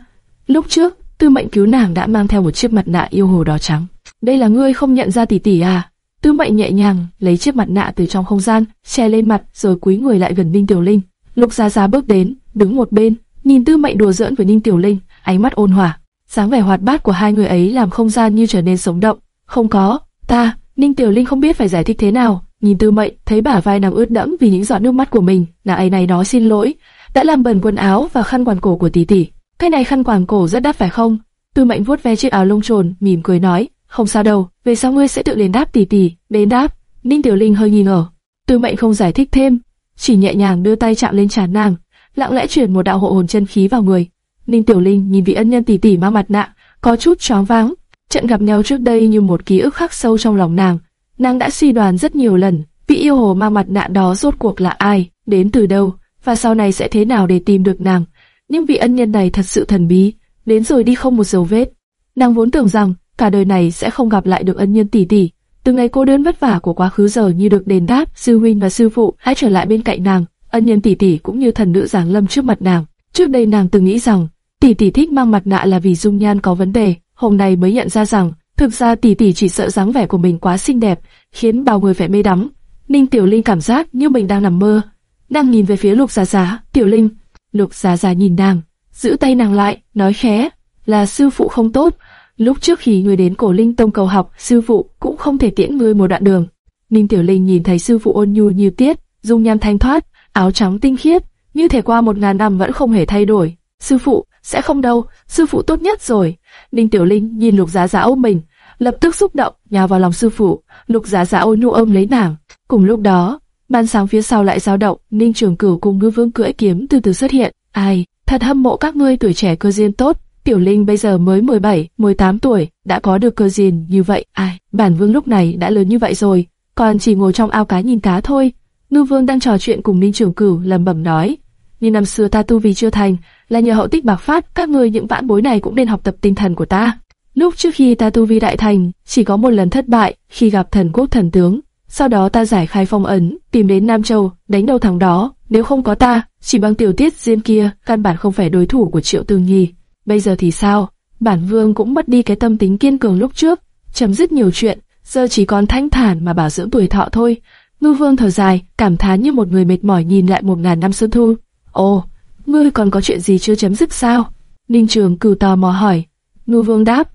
Lúc trước, Tư Mệnh cứu nàng đã mang theo một chiếc mặt nạ yêu hồ đỏ trắng. Đây là ngươi không nhận ra tỷ tỷ à? Tư Mệnh nhẹ nhàng lấy chiếc mặt nạ từ trong không gian, che lên mặt, rồi cúi người lại gần Ninh Tiểu Linh. Lục Gia Gia bước đến, đứng một bên, nhìn Tư Mệnh đùa giỡn với Ninh Tiểu Linh, ánh mắt ôn hòa. Sáng vẻ hoạt bát của hai người ấy làm không gian như trở nên sống động. Không có, ta, Ninh Tiểu Linh không biết phải giải thích thế nào. Nhìn Tư Mệnh, thấy bả vai nằm ướt đẫm vì những giọt nước mắt của mình, là ấy này nói xin lỗi, đã làm bẩn quần áo và khăn quàng cổ của tỷ tỷ. Cái này khăn quàng cổ rất đắt phải không? Tư Mệnh vuốt ve chiếc áo lông trồn, mỉm cười nói, không sao đâu, về sau ngươi sẽ tự đến đáp tỷ tỷ, đến đáp. Ninh Tiểu Linh hơi nghi ngờ, Tư Mệnh không giải thích thêm, chỉ nhẹ nhàng đưa tay chạm lên trán nàng, lặng lẽ truyền một đạo hộ hồn chân khí vào người. Ninh Tiểu Linh nhìn vị ân nhân tỷ tỷ mang mặt nạ, có chút choáng váng. Trận gặp nhau trước đây như một ký ức khắc sâu trong lòng nàng. Nàng đã suy đoán rất nhiều lần, vị yêu hồ mang mặt nạ đó rốt cuộc là ai, đến từ đâu, và sau này sẽ thế nào để tìm được nàng. Nhưng vị ân nhân này thật sự thần bí, đến rồi đi không một dấu vết. Nàng vốn tưởng rằng cả đời này sẽ không gặp lại được ân nhân tỷ tỷ. Từ ngày cô đơn vất vả của quá khứ giờ như được đền đáp, sư huynh và sư phụ hãy trở lại bên cạnh nàng, ân nhân tỷ tỷ cũng như thần nữ giáng lâm trước mặt nàng. Trước đây nàng từng nghĩ rằng tỷ tỷ thích mang mặt nạ là vì dung nhan có vấn đề, hôm nay mới nhận ra rằng thực ra tỷ tỷ chỉ sợ dáng vẻ của mình quá xinh đẹp, khiến bao người phải mê đắm. Ninh Tiểu Linh cảm giác như mình đang nằm mơ, đang nhìn về phía Lục Giá Giá. Tiểu Linh, Lục Giá Giá nhìn nàng, giữ tay nàng lại, nói khẽ, là sư phụ không tốt. Lúc trước khi người đến cổ Linh Tông cầu học, sư phụ cũng không thể tiễn ngươi một đoạn đường. Ninh Tiểu Linh nhìn thấy sư phụ ôn nhu như tiết, dung nhan thanh thoát, áo trắng tinh khiết, như thể qua một ngàn năm vẫn không hề thay đổi. Sư phụ, sẽ không đâu, sư phụ tốt nhất rồi. Ninh Tiểu Linh nhìn Lục Giá Giá ôm mình, lập tức xúc động, nhào vào lòng sư phụ. Lục Giá Giá ôn nhu ôm lấy nàng. Cùng lúc đó, ban sáng phía sau lại dao động, Ninh Trường Cửu cùng Ngư Vương cưỡi kiếm từ từ xuất hiện. Ai, thật hâm mộ các ngươi tuổi trẻ cơ duyên tốt. Tiểu Linh bây giờ mới 17, 18 tuổi, đã có được cơ duyên như vậy. Ai, bản vương lúc này đã lớn như vậy rồi, còn chỉ ngồi trong ao cá nhìn cá thôi. Ngư Vương đang trò chuyện cùng Ninh Trường Cửu lẩm bẩm nói, như năm xưa ta tu vì chưa thành, là nhờ hậu tích bạc phát, các ngươi những vãn bối này cũng nên học tập tinh thần của ta. Lúc trước khi ta tu vi đại thành, chỉ có một lần thất bại khi gặp thần quốc thần tướng. Sau đó ta giải khai phong ấn, tìm đến Nam Châu, đánh đầu thằng đó. Nếu không có ta, chỉ bằng tiểu tiết diêm kia, căn bản không phải đối thủ của Triệu Tương Nhi. Bây giờ thì sao? Bản vương cũng mất đi cái tâm tính kiên cường lúc trước, chấm dứt nhiều chuyện, giờ chỉ còn thanh thản mà bảo dưỡng tuổi thọ thôi. Ngư vương thở dài, cảm thán như một người mệt mỏi nhìn lại một ngàn năm xuân thu. Ồ, ngươi còn có chuyện gì chưa chấm dứt sao? Ninh Trường cừu tò mò hỏi. Ngư vương đáp,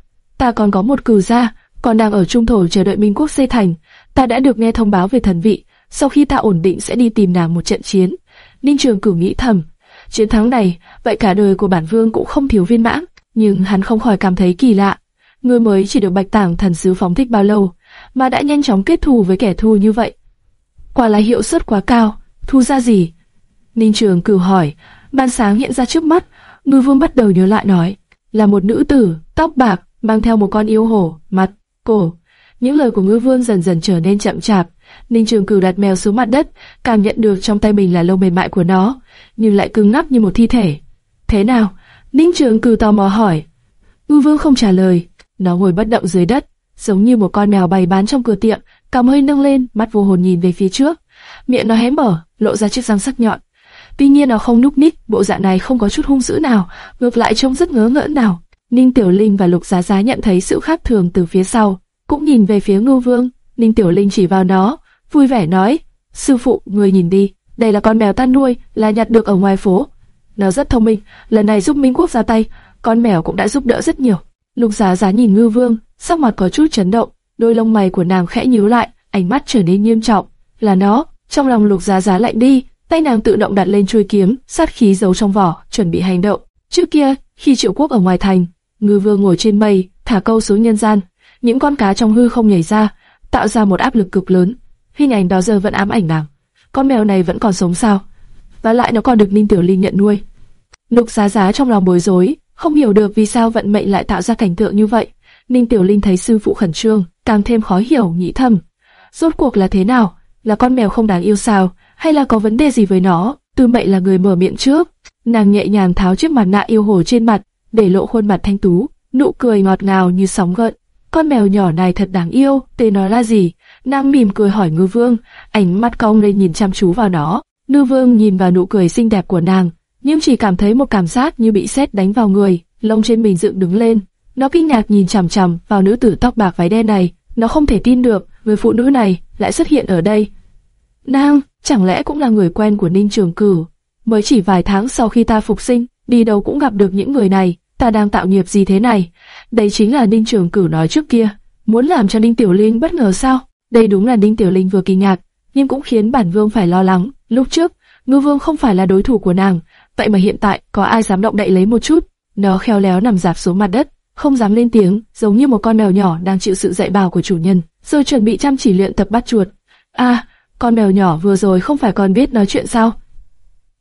ta còn có một cử gia, còn đang ở trung thổ chờ đợi Minh quốc xây thành. Ta đã được nghe thông báo về thần vị, sau khi ta ổn định sẽ đi tìm nàng một trận chiến. Ninh Trường cử nghĩ thầm, chiến thắng này, vậy cả đời của bản vương cũng không thiếu viên mãn. Nhưng hắn không khỏi cảm thấy kỳ lạ. người mới chỉ được bạch tảng thần sứ phóng thích bao lâu, mà đã nhanh chóng kết thù với kẻ thù như vậy. Quả là hiệu suất quá cao, thu ra gì? Ninh Trường cử hỏi, ban sáng hiện ra trước mắt, ngư vương bắt đầu nhớ lại nói, là một nữ tử, tóc bạc, mang theo một con yêu hổ, mặt, cổ. Những lời của ngư vương dần dần trở nên chậm chạp. Ninh Trường cửu đặt mèo xuống mặt đất, cảm nhận được trong tay mình là lông mềm mại của nó, nhưng lại cứng ngắc như một thi thể. Thế nào? Ninh Trường cửu tò mò hỏi. Ngư vương không trả lời, nó ngồi bất động dưới đất, giống như một con mèo bày bán trong cửa tiệm, cằm hơi nâng lên, mắt vô hồn nhìn về phía trước. Miệng nó hé mở, lộ ra chiếc răng sắc nhọn. Tuy nhiên nó không núp ních, bộ dạng này không có chút hung dữ nào, ngược lại trông rất ngớ ngẩn nào. Ninh Tiểu Linh và Lục Giá Giá nhận thấy sự khác thường từ phía sau, cũng nhìn về phía Ngưu Vương. Ninh Tiểu Linh chỉ vào nó, vui vẻ nói: "Sư phụ, người nhìn đi, đây là con mèo ta nuôi, là nhặt được ở ngoài phố. Nó rất thông minh, lần này giúp Minh Quốc ra tay, con mèo cũng đã giúp đỡ rất nhiều." Lục Giá Giá nhìn Ngưu Vương, sắc mặt có chút chấn động, đôi lông mày của nàng khẽ nhíu lại, ánh mắt trở nên nghiêm trọng. Là nó, trong lòng Lục Giá Giá lạnh đi, tay nàng tự động đặt lên chuôi kiếm, sát khí giấu trong vỏ, chuẩn bị hành động. Trước kia, khi Triệu Quốc ở ngoài thành, Ngư Vương ngồi trên mây, thả câu xuống nhân gian, những con cá trong hư không nhảy ra, tạo ra một áp lực cực lớn. Hình ảnh đó giờ vẫn ám ảnh nàng. Con mèo này vẫn còn sống sao? Và lại nó còn được Ninh Tiểu Linh nhận nuôi. Lục Giá Giá trong lòng bối rối, không hiểu được vì sao vận mệnh lại tạo ra cảnh tượng như vậy. Ninh Tiểu Linh thấy sư phụ khẩn trương, càng thêm khó hiểu, nghĩ thầm. Rốt cuộc là thế nào? Là con mèo không đáng yêu sao? Hay là có vấn đề gì với nó? Tư mệnh là người mở miệng trước. Nàng nhẹ nhàng tháo chiếc mặt nạ yêu hồ trên mặt, để lộ khuôn mặt thanh tú, nụ cười ngọt ngào như sóng gợn. Con mèo nhỏ này thật đáng yêu, tên nó là gì? Nàng mỉm cười hỏi ngư vương, ánh mắt cong lên nhìn chăm chú vào nó. Ngư vương nhìn vào nụ cười xinh đẹp của nàng, nhưng chỉ cảm thấy một cảm giác như bị sét đánh vào người, lông trên mình dựng đứng lên. Nó kinh ngạc nhìn chằm chằm vào nữ tử tóc bạc váy đen này, nó không thể tin được người phụ nữ này lại xuất hiện ở đây. Nàng, chẳng lẽ cũng là người quen của Ninh Trường Cửu? Mới chỉ vài tháng sau khi ta phục sinh, đi đâu cũng gặp được những người này, ta đang tạo nghiệp gì thế này? Đây chính là Ninh Trường Cửu nói trước kia, muốn làm cho Ninh Tiểu Linh bất ngờ sao? Đây đúng là Ninh Tiểu Linh vừa kinh ngạc, nhưng cũng khiến bản vương phải lo lắng. Lúc trước, ngư vương không phải là đối thủ của nàng, vậy mà hiện tại có ai dám động đậy lấy một chút? Nó khéo léo nằm dạp xuống mặt đất, không dám lên tiếng, giống như một con mèo nhỏ đang chịu sự dạy bảo của chủ nhân, rồi chuẩn bị chăm chỉ luyện tập bắt chuột. À, con mèo nhỏ vừa rồi không phải còn biết nói chuyện sao?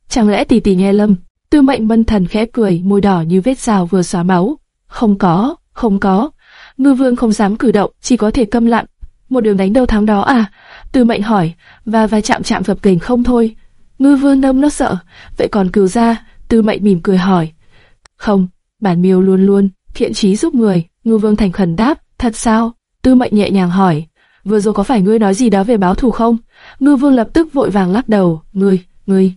Chẳng lẽ tỷ tỷ nghe lầm? Tư mệnh mân thần khẽ cười, môi đỏ như vết rào vừa xóa máu. Không có, không có. Ngư vương không dám cử động, chỉ có thể câm lặng. Một đường đánh đâu thắng đó à? Tư mệnh hỏi, và va chạm chạm phập kềnh không thôi. Ngư vương nâm nó sợ, vậy còn cừu ra? Tư mệnh mỉm cười hỏi. Không, bản miêu luôn luôn, thiện trí giúp người. Ngư vương thành khẩn đáp, thật sao? Tư mệnh nhẹ nhàng hỏi, vừa rồi có phải ngươi nói gì đó về báo thù không? Ngư vương lập tức vội vàng lắc đầu, ngươi, ngươi,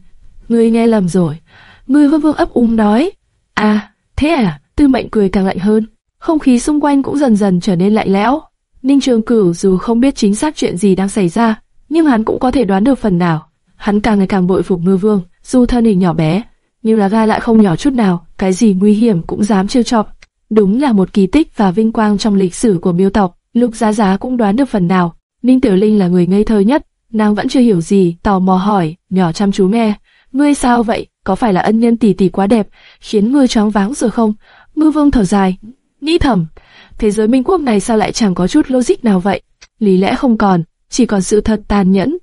ngươi nghe lầm rồi. Người vương vương ấp úng nói, à, thế à? Tư mệnh cười càng lạnh hơn, không khí xung quanh cũng dần dần trở nên lạnh lẽo. Ninh Trường Cửu dù không biết chính xác chuyện gì đang xảy ra, nhưng hắn cũng có thể đoán được phần nào. Hắn càng ngày càng bội phục Ngư Vương, dù thân hình nhỏ bé, nhưng là gai lại không nhỏ chút nào, cái gì nguy hiểm cũng dám trêu chọc. Đúng là một kỳ tích và vinh quang trong lịch sử của miêu tộc. Lục Giá Giá cũng đoán được phần nào. Ninh Tiểu Linh là người ngây thơ nhất, nàng vẫn chưa hiểu gì, tò mò hỏi, nhỏ chăm chú nghe, ngươi sao vậy? Có phải là ân nhân tỷ tỷ quá đẹp, khiến ngươi choáng váng rồi không? Ngư Vương thở dài, nghĩ thầm, thế giới minh quốc này sao lại chẳng có chút logic nào vậy? Lý lẽ không còn, chỉ còn sự thật tàn nhẫn.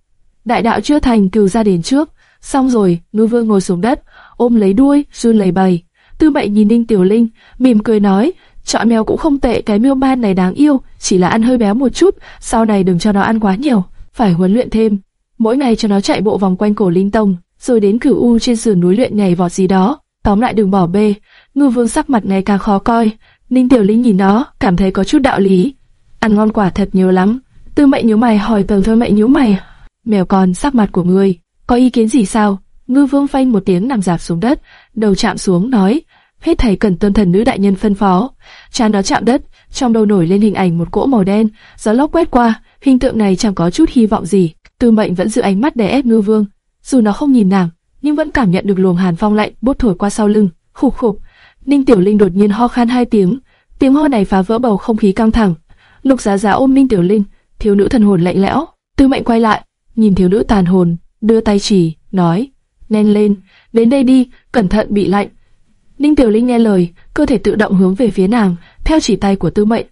Đại đạo chưa thành cừu ra đến trước, xong rồi, Ngư Vương ngồi xuống đất, ôm lấy đuôi, run lẩy bẩy. Tư Mệnh nhìn Ninh Tiểu Linh, mỉm cười nói, chọn mèo cũng không tệ, cái miêu man này đáng yêu, chỉ là ăn hơi béo một chút, sau này đừng cho nó ăn quá nhiều, phải huấn luyện thêm. Mỗi ngày cho nó chạy bộ vòng quanh cổ linh tông, rồi đến cửu u trên sườn núi luyện nhảy vọt gì đó. Tóm lại đừng bỏ bê. Ngư Vương sắc mặt ngày càng khó coi. Ninh Tiểu Linh nhìn nó, cảm thấy có chút đạo lý. Ăn ngon quả thật nhiều lắm. Tư Mệnh nhíu mày hỏi tần Thôi Mệnh nhíu mày. Mèo con sắc mặt của ngươi, có ý kiến gì sao? Ngư Vương phanh một tiếng nằm dạp xuống đất, đầu chạm xuống nói, hết thầy cần tuân thần nữ đại nhân phân phó. Chán đó chạm đất, trong đầu nổi lên hình ảnh một cỗ màu đen, gió lốc quét qua, hình tượng này chẳng có chút hy vọng gì. Tư Mệnh vẫn giữ ánh mắt đè ép Ngư Vương, dù nó không nhìn nàng, nhưng vẫn cảm nhận được luồng hàn phong lạnh bút thổi qua sau lưng. Khục khục. Ninh Tiểu Linh đột nhiên ho khan hai tiếng, tiếng ho này phá vỡ bầu không khí căng thẳng. Lục Giá Giá ôm Ninh Tiểu Linh, thiếu nữ thần hồn lạnh lẽo. Tư Mệnh quay lại, nhìn thiếu nữ tàn hồn, đưa tay chỉ, nói: "Nhanh lên, đến đây đi, cẩn thận bị lạnh." Ninh Tiểu Linh nghe lời, cơ thể tự động hướng về phía nàng, theo chỉ tay của Tư Mệnh.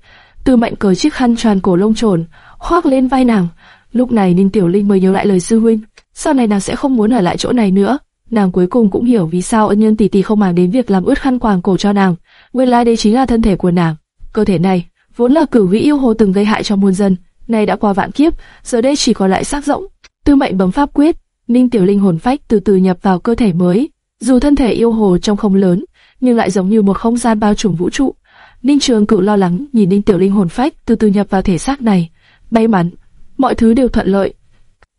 Tư Mệnh cởi chiếc khăn tràn cổ lông trồn, khoác lên vai nàng. Lúc này Ninh Tiểu Linh mới nhớ lại lời sư huynh, sau này nàng sẽ không muốn ở lại chỗ này nữa. Nàng cuối cùng cũng hiểu vì sao ân nhân tỷ tỷ không màng đến việc làm ướt khăn quàng cổ cho nàng. Nguyên lai đây chính là thân thể của nàng. Cơ thể này vốn là cửu vĩ yêu hồ từng gây hại cho muôn dân, nay đã qua vạn kiếp, giờ đây chỉ còn lại xác rỗng. Tư mệnh bấm pháp quyết, Ninh Tiểu Linh hồn phách từ từ nhập vào cơ thể mới. Dù thân thể yêu hồ trông không lớn, nhưng lại giống như một không gian bao trùm vũ trụ. Ninh Trường Cửu lo lắng nhìn Ninh Tiểu Linh hồn phách từ từ nhập vào thể xác này. May mắn, mọi thứ đều thuận lợi.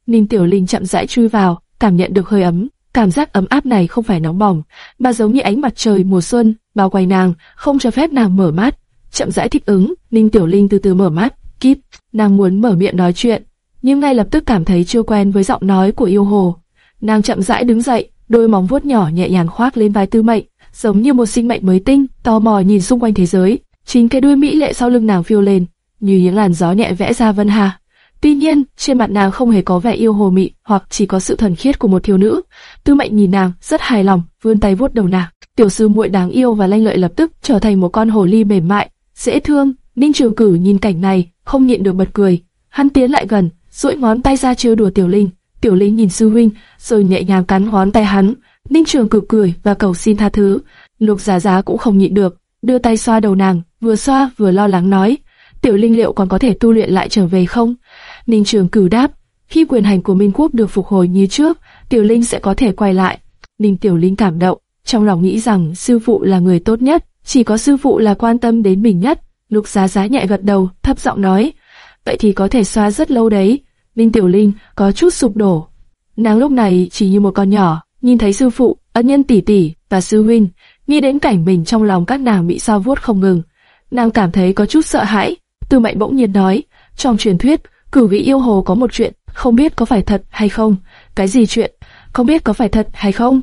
Ninh Tiểu Linh chậm rãi chui vào, cảm nhận được hơi ấm. Cảm giác ấm áp này không phải nóng bỏng, mà giống như ánh mặt trời mùa xuân bao quanh nàng, không cho phép nàng mở mắt. Chậm rãi thích ứng, Ninh Tiểu Linh từ từ mở mắt. Kíp, nàng muốn mở miệng nói chuyện, nhưng ngay lập tức cảm thấy chưa quen với giọng nói của yêu hồ. Nàng chậm rãi đứng dậy, đôi móng vuốt nhỏ nhẹ nhàng khoác lên vai Tư Mệnh, giống như một sinh mệnh mới tinh, tò mò nhìn xung quanh thế giới. Chính cái đuôi mỹ lệ sau lưng nàng phiêu lên, như những làn gió nhẹ vẽ ra vân hà. Tuy nhiên, trên mặt nàng không hề có vẻ yêu hồ mị, hoặc chỉ có sự thuần khiết của một thiếu nữ. Tư Mệnh nhìn nàng, rất hài lòng, vươn tay vuốt đầu nàng. Tiểu sư muội đáng yêu và lanh lợi lập tức trở thành một con hồ ly mềm mại, dễ thương. Ninh Trường Cử nhìn cảnh này, không nhịn được bật cười. Hắn tiến lại gần, duỗi ngón tay ra trêu đùa Tiểu Linh. Tiểu Linh nhìn sư huynh, rồi nhẹ nhàng cắn ngón tay hắn. Ninh Trường Cử cười và cầu xin tha thứ. Lục Giá Giá cũng không nhịn được, đưa tay xoa đầu nàng, vừa xoa vừa lo lắng nói: Tiểu Linh liệu còn có thể tu luyện lại trở về không? Ninh Trường Cửu đáp: Khi quyền hành của Minh Quốc được phục hồi như trước, Tiểu Linh sẽ có thể quay lại. Ninh Tiểu Linh cảm động, trong lòng nghĩ rằng sư phụ là người tốt nhất, chỉ có sư phụ là quan tâm đến mình nhất. Lục Giá Giá nhẹ gật đầu, thấp giọng nói: Vậy thì có thể xoa rất lâu đấy. Ninh Tiểu Linh có chút sụp đổ. Nàng lúc này chỉ như một con nhỏ, nhìn thấy sư phụ, ân nhân tỷ tỷ và sư huynh, nghĩ đến cảnh mình trong lòng các nàng bị sao vuốt không ngừng, nàng cảm thấy có chút sợ hãi. Tư Mệnh bỗng nhiên nói, trong truyền thuyết, cửu vị yêu hồ có một chuyện, không biết có phải thật hay không. Cái gì chuyện? Không biết có phải thật hay không?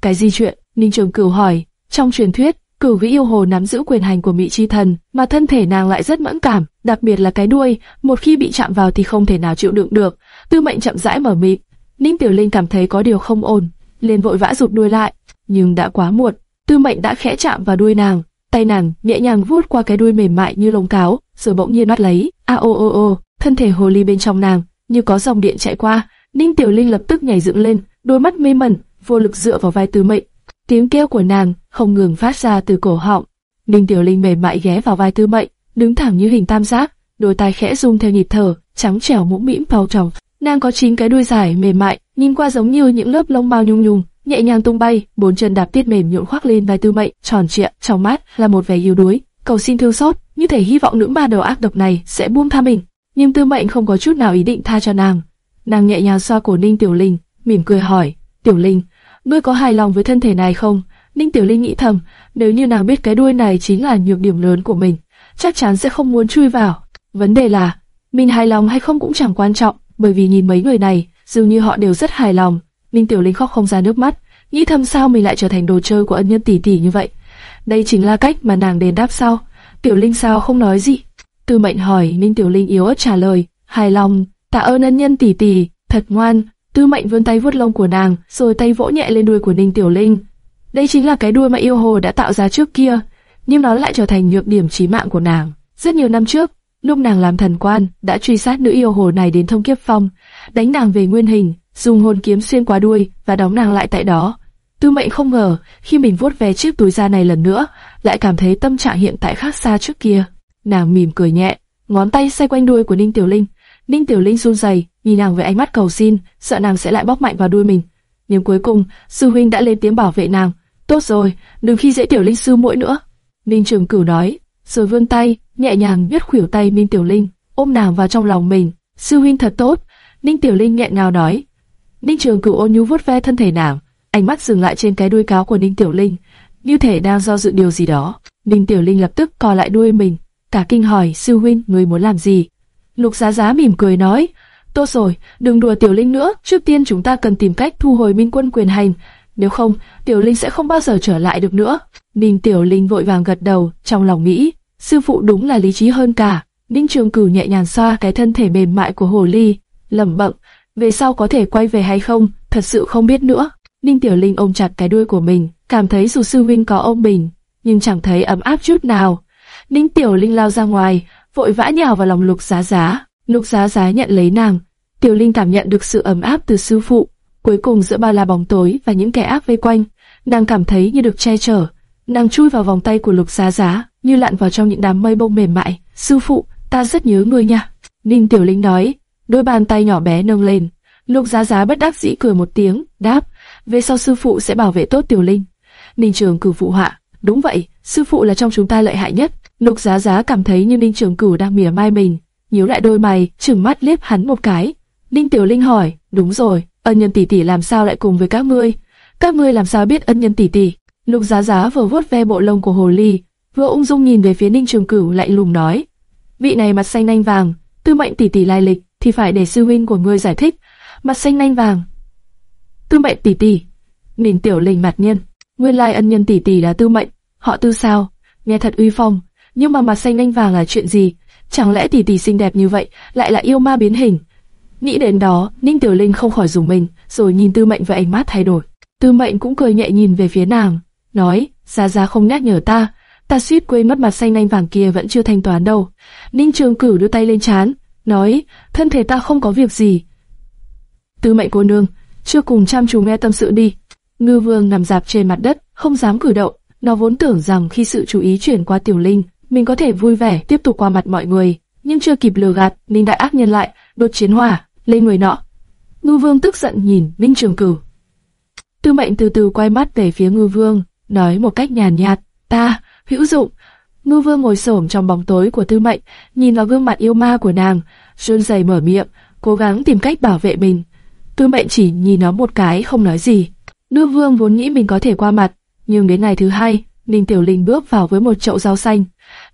Cái gì chuyện? Ninh Trường Cửu hỏi. Trong truyền thuyết, cửu vĩ yêu hồ nắm giữ quyền hành của mỹ chi thần, mà thân thể nàng lại rất mẫn cảm, đặc biệt là cái đuôi, một khi bị chạm vào thì không thể nào chịu đựng được. Tư Mệnh chậm rãi mở miệng, Ninh Tiểu Linh cảm thấy có điều không ổn, liền vội vã rụt đuôi lại, nhưng đã quá muộn. Tư Mệnh đã khẽ chạm vào đuôi nàng, tay nàng nhẹ nhàng vuốt qua cái đuôi mềm mại như lông cáo, rồi bỗng nhiên bắt lấy. A o o o, thân thể hồ ly bên trong nàng như có dòng điện chạy qua. Ninh Tiểu Linh lập tức nhảy dựng lên, đôi mắt mê mẩn, vô lực dựa vào vai Tư Mệnh. Tiếng kêu của nàng không ngừng phát ra từ cổ họng. Ninh Tiểu Linh mềm mại ghé vào vai Tư Mệnh, đứng thẳng như hình tam giác, đôi tai khẽ rung theo nhịp thở, trắng trẻo mũm mĩm bao tròng. Nàng có chín cái đuôi dài mềm mại, nhìn qua giống như những lớp lông bao nhung nhung, nhẹ nhàng tung bay, bốn chân đạp tiết mềm nhũn khoác lên vai Tư Mệnh, tròn trịa, trong mắt là một vẻ yếu đuối, cầu xin thương xót, như thể hy vọng nữ ma đầu ác độc này sẽ buông tha mình. Nhưng Tư Mệnh không có chút nào ý định tha cho nàng. Nàng nhẹ nhàng xoa cổ Ninh Tiểu Linh, mỉm cười hỏi, Tiểu Linh, ngươi có hài lòng với thân thể này không? Ninh Tiểu Linh nghĩ thầm, nếu như nàng biết cái đuôi này chính là nhược điểm lớn của mình, chắc chắn sẽ không muốn chui vào. Vấn đề là, mình hài lòng hay không cũng chẳng quan trọng, bởi vì nhìn mấy người này, dường như họ đều rất hài lòng. Ninh Tiểu Linh khóc không ra nước mắt, nghĩ thầm sao mình lại trở thành đồ chơi của ân nhân tỷ tỷ như vậy. Đây chính là cách mà nàng đền đáp sao? Tiểu Linh sao không nói gì? Tư Mệnh hỏi, Ninh Tiểu Linh yếu ớt trả lời, hài lòng, tạ ơn ân nhân tỷ tỷ, thật ngoan. Tư Mệnh vươn tay vuốt lông của nàng, rồi tay vỗ nhẹ lên đuôi của Ninh Tiểu Linh. Đây chính là cái đuôi mà yêu hồ đã tạo ra trước kia, nhưng nó lại trở thành nhược điểm chí mạng của nàng. Rất nhiều năm trước, lúc nàng làm thần quan, đã truy sát nữ yêu hồ này đến thông kiếp phong, đánh nàng về nguyên hình, dùng hồn kiếm xuyên qua đuôi và đóng nàng lại tại đó. Tư Mệnh không ngờ, khi mình vuốt về chiếc túi da này lần nữa, lại cảm thấy tâm trạng hiện tại khác xa trước kia. Nàng mỉm cười nhẹ, ngón tay xoay quanh đuôi của Ninh Tiểu Linh. Ninh Tiểu Linh run rẩy, nhìn nàng với ánh mắt cầu xin, sợ nàng sẽ lại bóp mạnh vào đuôi mình. Nhưng cuối cùng, sư huynh đã lên tiếng bảo vệ nàng. Tốt rồi, đừng khi dễ Tiểu Linh sư muội nữa. Ninh Trường Cửu nói, rồi vươn tay, nhẹ nhàng biết khuỷu tay Ninh Tiểu Linh, ôm nàng vào trong lòng mình. Sư huynh thật tốt. Ninh Tiểu Linh nghẹn ngào nói. Ninh Trường Cửu ôn nhu vuốt ve thân thể nàng, ánh mắt dừng lại trên cái đuôi cáo của Ninh Tiểu Linh, như thể đang do dự điều gì đó. Ninh Tiểu Linh lập tức co lại đuôi mình, cả kinh hỏi sư huynh người muốn làm gì. Lục Giá Giá mỉm cười nói, tốt rồi, đừng đùa Tiểu Linh nữa, trước tiên chúng ta cần tìm cách thu hồi Minh Quân quyền hành, nếu không, Tiểu Linh sẽ không bao giờ trở lại được nữa. Ninh Tiểu Linh vội vàng gật đầu, trong lòng nghĩ, sư phụ đúng là lý trí hơn cả. Ninh Trường Cửu nhẹ nhàng xoa cái thân thể mềm mại của hồ ly, lẩm bẩm, về sau có thể quay về hay không, thật sự không biết nữa. Ninh Tiểu Linh ôm chặt cái đuôi của mình, cảm thấy dù sư huynh có ôm mình, nhưng chẳng thấy ấm áp chút nào. Ninh Tiểu Linh lao ra ngoài, vội vã nhào vào lòng Lục Giá Giá. Lục Giá Giá nhận lấy nàng. Tiểu Linh cảm nhận được sự ấm áp từ sư phụ. Cuối cùng giữa ba la bóng tối và những kẻ ác vây quanh, nàng cảm thấy như được che chở. Nàng chui vào vòng tay của Lục Giá Giá, như lặn vào trong những đám mây bông mềm mại. Sư phụ, ta rất nhớ ngươi nha. Ninh Tiểu Linh nói, đôi bàn tay nhỏ bé nâng lên. Lục Giá Giá bất đắc dĩ cười một tiếng, đáp, về sau sư phụ sẽ bảo vệ tốt Tiểu Linh. Ninh Trường Cửu phụ họa, đúng vậy, sư phụ là trong chúng ta lợi hại nhất. Lục Giá Giá cảm thấy như Ninh Trường Cửu đang mỉa mai mình, nhíu lại đôi mày, trừng mắt liếc hắn một cái. Ninh Tiểu Linh hỏi, đúng rồi, ân nhân tỷ tỷ làm sao lại cùng với các ngươi? Các ngươi làm sao biết ân nhân tỷ tỷ? Lục Giá Giá vừa vuốt ve bộ lông của hồ ly, vừa ung dung nhìn về phía Ninh Trường Cửu lại lùng nói, vị này mặt xanh nanh vàng, tư mệnh tỷ tỷ lai lịch thì phải để sư huynh của ngươi giải thích. Mặt xanh nanh vàng, tư mệnh tỷ tỷ. Ninh Tiểu Linh mặt nhiên, nguyên lai ân nhân tỷ tỷ là tư mệnh, họ tư sao? Nghe thật uy phong, nhưng mà mặt xanh nanh vàng là chuyện gì? Chẳng lẽ tỷ tỷ xinh đẹp như vậy lại là yêu ma biến hình? Nghĩ đến đó, Ninh Tiểu Linh không khỏi dùng mình, rồi nhìn Tư Mệnh với ánh mắt thay đổi. Tư Mệnh cũng cười nhẹ nhìn về phía nàng, nói, Gia Gia không nhắc nhở ta, ta suýt quên mất mặt xanh nanh vàng kia vẫn chưa thanh toán đâu. Ninh Trường Cửu đưa tay lên chán, nói, thân thể ta không có việc gì. Tư Mệnh cô nương, chưa cùng chăm chú nghe tâm sự đi. Ngư Vương nằm dạp trên mặt đất, không dám cử động. Nó vốn tưởng rằng khi sự chú ý chuyển qua Tiểu Linh, mình có thể vui vẻ tiếp tục qua mặt mọi người, nhưng chưa kịp lừa gạt, Ninh Đại Ác nhân lại, đột chiến hỏa lên người nọ. Ngư Vương tức giận nhìn Minh Trường Cửu. Tư Mệnh từ từ quay mắt về phía Ngư Vương, nói một cách nhàn nhạt, "Ta, hữu dụng." Ngư Vương ngồi xổm trong bóng tối của Tư Mệnh, nhìn vào gương mặt yêu ma của nàng, run rẩy mở miệng, cố gắng tìm cách bảo vệ mình. Tư Mệnh chỉ nhìn nó một cái không nói gì. Ngư Vương vốn nghĩ mình có thể qua mặt, nhưng đến ngày thứ hai, Ninh Tiểu Linh bước vào với một chậu rau xanh.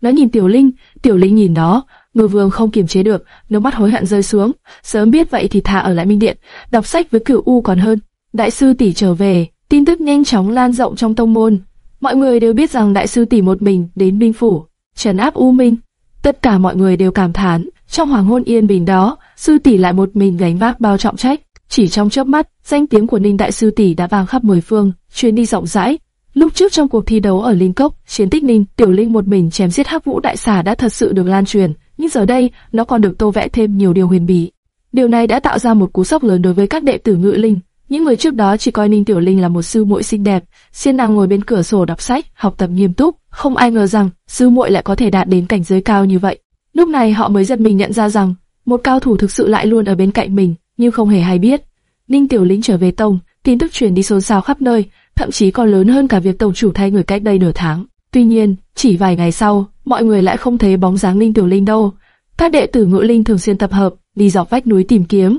Nó nhìn Tiểu Linh, Tiểu Linh nhìn nó, Ngư Vương không kiềm chế được, nước mắt hối hận rơi xuống. Sớm biết vậy thì thà ở lại Minh Điện, đọc sách với Cửu U còn hơn. Đại sư tỷ trở về, tin tức nhanh chóng lan rộng trong tông môn. Mọi người đều biết rằng đại sư tỷ một mình đến Minh phủ, trấn áp U Minh. Tất cả mọi người đều cảm thán, trong hoàng hôn yên bình đó, sư tỷ lại một mình gánh vác bao trọng trách. Chỉ trong chớp mắt, danh tiếng của Ninh đại sư tỷ đã vang khắp mười phương, truyền đi rộng rãi. Lúc trước trong cuộc thi đấu ở Linh Cốc, chiến tích Ninh Tiểu Linh một mình chém giết Hắc Vũ Đại Xà đã thật sự được lan truyền, nhưng giờ đây nó còn được tô vẽ thêm nhiều điều huyền bí. Điều này đã tạo ra một cú sốc lớn đối với các đệ tử Ngự Linh. Những người trước đó chỉ coi Ninh Tiểu Linh là một sư muội xinh đẹp, siêng năng ngồi bên cửa sổ đọc sách, học tập nghiêm túc, không ai ngờ rằng sư muội lại có thể đạt đến cảnh giới cao như vậy. Lúc này họ mới giật mình nhận ra rằng một cao thủ thực sự lại luôn ở bên cạnh mình, nhưng không hề hay biết. Ninh Tiểu Linh trở về tông, tin tức truyền đi xôn xao khắp nơi, thậm chí còn lớn hơn cả việc tổng chủ thay người cách đây nửa tháng. Tuy nhiên, chỉ vài ngày sau, mọi người lại không thấy bóng dáng Ninh Tiểu Linh đâu. Các đệ tử Ngự Linh thường xuyên tập hợp, đi dọc vách núi tìm kiếm,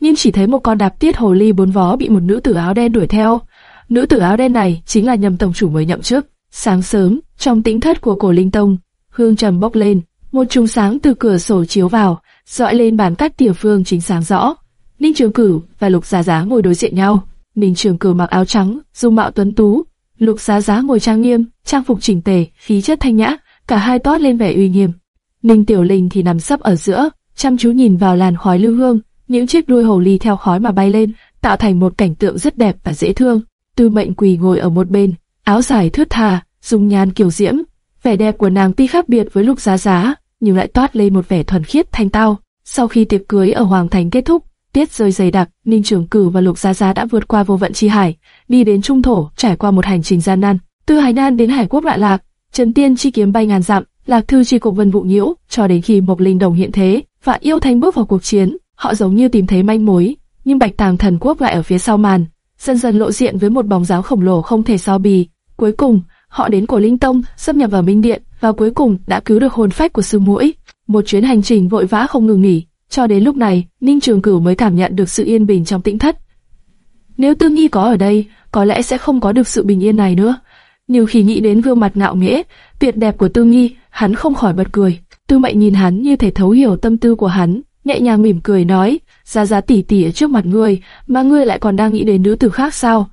nhưng chỉ thấy một con đạp tiết hồ ly bốn vó bị một nữ tử áo đen đuổi theo. Nữ tử áo đen này chính là nhầm tổng chủ mới nhậm chức. Sáng sớm, trong tĩnh thất của cổ linh tông, hương trầm bốc lên, một chùm sáng từ cửa sổ chiếu vào, dọi lên bàn cách tiểu phương chính sáng rõ. Ninh Trường Cửu và Lục Giá Giá ngồi đối diện nhau. Ninh Trường Cửu mặc áo trắng, dung mạo tuấn tú, Lục Giá Giá ngồi trang nghiêm, trang phục chỉnh tề, khí chất thanh nhã, cả hai toát lên vẻ uy nghiêm. Ninh Tiểu Linh thì nằm sấp ở giữa, chăm chú nhìn vào làn khói lưu hương, những chiếc đuôi hồ ly theo khói mà bay lên, tạo thành một cảnh tượng rất đẹp và dễ thương. Tư Mệnh quỳ ngồi ở một bên, áo dài thướt tha, dung nhan kiều diễm, vẻ đẹp của nàng tuy khác biệt với Lục Giá Giá, nhưng lại toát lên một vẻ thuần khiết thanh tao. Sau khi tiệc cưới ở Hoàng Thành kết thúc, tiết rơi dày đặc, Ninh Trường Cử và Lục Giá Giá đã vượt qua vô vận chi hải, đi đến trung thổ, trải qua một hành trình gian nan, từ Hải Nan đến Hải Quốc Đại Lạc, Trần Tiên chi kiếm bay ngàn dặm, Lạc Thư chi cục vân vụ nhiễu, cho đến khi Mộc Linh Đồng hiện thế và Yêu Thanh bước vào cuộc chiến, họ giống như tìm thấy manh mối, nhưng Bạch Tàng Thần Quốc lại ở phía sau màn, dần dần lộ diện với một bóng dáng khổng lồ không thể so bì. Cuối cùng, họ đến Cổ Linh Tông, xâm nhập vào Minh Điện, và cuối cùng đã cứu được hồn phách của sư muội. Một chuyến hành trình vội vã không ngừng nghỉ, cho đến lúc này, Ninh Trường Cửu mới cảm nhận được sự yên bình trong tĩnh thất. Nếu Tương Nhi có ở đây, có lẽ sẽ không có được sự bình yên này nữa. Nhiều khi nghĩ đến gương mặt ngạo nghễ, tuyệt đẹp của Tương Nhi, hắn không khỏi bật cười. Tư Mệnh nhìn hắn như thể thấu hiểu tâm tư của hắn, nhẹ nhàng mỉm cười nói: ra ra tỷ tỷ ở trước mặt ngươi, mà ngươi lại còn đang nghĩ đến nữ tử khác sao?"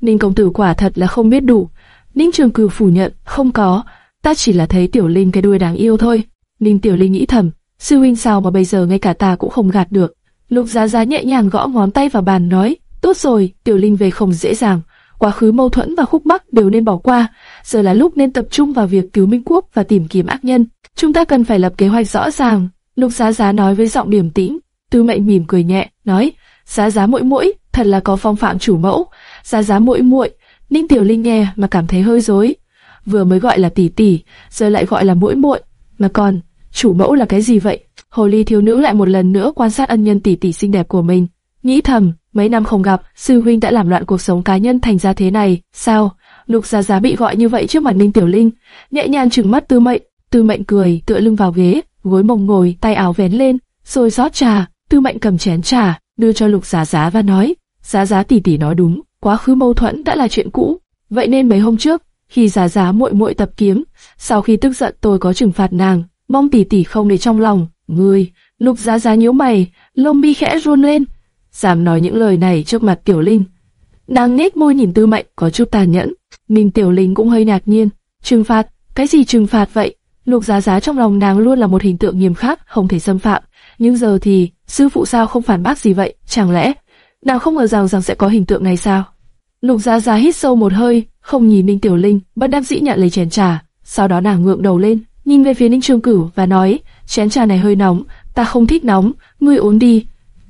Ninh công tử quả thật là không biết đủ. Ninh Trường Cửu phủ nhận, không có, ta chỉ là thấy Tiểu Linh cái đuôi đáng yêu thôi. Ninh Tiểu Linh nghĩ thầm, sư huynh sao mà bây giờ ngay cả ta cũng không gạt được. Lục Giá Giá nhẹ nhàng gõ ngón tay vào bàn nói, tốt rồi, Tiểu Linh về không dễ dàng. Quá khứ mâu thuẫn và khúc mắc đều nên bỏ qua, giờ là lúc nên tập trung vào việc cứu Minh Quốc và tìm kiếm ác nhân. Chúng ta cần phải lập kế hoạch rõ ràng. Lục Giá Giá nói với giọng điềm tĩnh. Tư Mệnh mỉm cười nhẹ, nói, Giá Giá muội muội, thật là có phong phạm chủ mẫu. Giá Giá muội muội, Ninh Tiểu Linh nghe mà cảm thấy hơi rối. Vừa mới gọi là tỷ tỷ, giờ lại gọi là muội muội, mà còn chủ mẫu là cái gì vậy? Hồ ly thiếu nữ lại một lần nữa quan sát ân nhân tỷ tỷ xinh đẹp của mình, nghĩ thầm, mấy năm không gặp, sư huynh đã làm loạn cuộc sống cá nhân thành ra thế này, sao? Lục Giá Giá bị gọi như vậy trước mặt Ninh Tiểu Linh, nhẹ nhàng trừng mắt Tư Mệnh, Tư Mệnh cười, tựa lưng vào ghế, gối mông ngồi, tay áo vén lên, rồi rót trà, Tư Mệnh cầm chén trà, đưa cho Lục Giá Giá và nói, Giá Giá tỷ tỷ nói đúng, quá khứ mâu thuẫn đã là chuyện cũ, vậy nên mấy hôm trước, khi Giá Giá muội muội tập kiếm, sau khi tức giận tôi có trừng phạt nàng, mong tỷ tỷ không để trong lòng, ngươi, Lục Giá Giá nhíu mày, lông mi khẽ run lên, dám nói những lời này trước mặt Tiểu Linh. Nàng nhếch môi nhìn Tư Mệnh có chút tàn nhẫn, mình Tiểu Linh cũng hơi ngạc nhiên, trừng phạt, cái gì trừng phạt vậy? Lục Giá Giá trong lòng nàng luôn là một hình tượng nghiêm khắc, không thể xâm phạm, nhưng giờ thì sư phụ sao không phản bác gì vậy? Chẳng lẽ nàng không ngờ rằng rằng sẽ có hình tượng này sao? Lục Giá Giá hít sâu một hơi, không nhìn Minh Tiểu Linh, bất đắc dĩ nhận lấy chén trà, sau đó nàng ngượng đầu lên, nhìn về phía Ninh Trường Cửu và nói, chén trà này hơi nóng, ta không thích nóng, ngươi uống đi.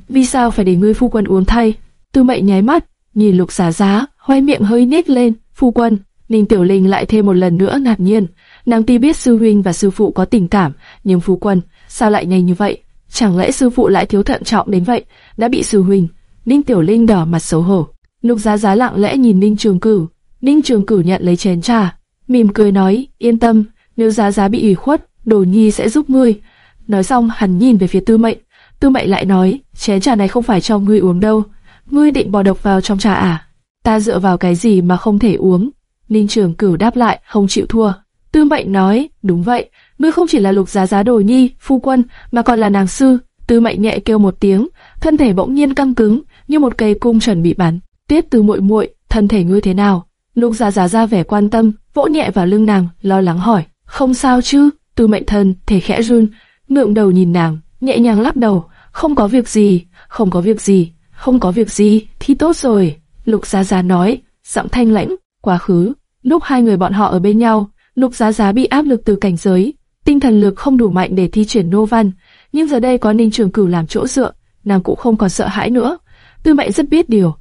Vì sao phải để ngươi phu quân uống thay? Tư Mệnh nháy mắt, nhìn Lục Giá Giá, hoay miệng hơi nhếch lên, phu quân. Ninh Tiểu Linh lại thêm một lần nữa ngạc nhiên, nàng ti biết sư huynh và sư phụ có tình cảm, nhưng phu quân sao lại nhanh như vậy? Chẳng lẽ sư phụ lại thiếu thận trọng đến vậy? Đã bị sư huynh. Ninh Tiểu Linh đỏ mặt xấu hổ. Lục Giá Giá lặng lẽ nhìn Ninh Trường Cửu. Ninh Trường Cửu nhận lấy chén trà, mỉm cười nói, yên tâm, nếu Giá Giá bị ủy khuất, Đồ Nhi sẽ giúp ngươi. Nói xong, hắn nhìn về phía Tư Mệnh. Tư Mệnh lại nói, chén trà này không phải cho ngươi uống đâu. Ngươi định bỏ độc vào trong trà à? Ta dựa vào cái gì mà không thể uống? Ninh Trường Cửu đáp lại, không chịu thua. Tư Mệnh nói, đúng vậy, ngươi không chỉ là Lục Giá Giá Đồ Nhi, phu quân, mà còn là nàng sư. Tư Mệnh nhẹ kêu một tiếng, thân thể bỗng nhiên căng cứng, như một cây cung chuẩn bị bắn. Tiết Từ muội muội, thân thể ngươi thế nào? Lục Giá Giá ra vẻ quan tâm, vỗ nhẹ vào lưng nàng, lo lắng hỏi, không sao chứ? Tư Mệnh thân thể khẽ run, ngượng đầu nhìn nàng, nhẹ nhàng lắc đầu, không có việc gì, không có việc gì, không có việc gì, thì tốt rồi. Lục Giá Giá nói, giọng thanh lãnh, quá khứ, Lúc hai người bọn họ ở bên nhau, Lục Giá Giá bị áp lực từ cảnh giới, tinh thần lực không đủ mạnh để thi triển nô văn, nhưng giờ đây có Ninh Trường Cửu làm chỗ dựa, nàng cũng không còn sợ hãi nữa. Tư Mệnh rất biết điều.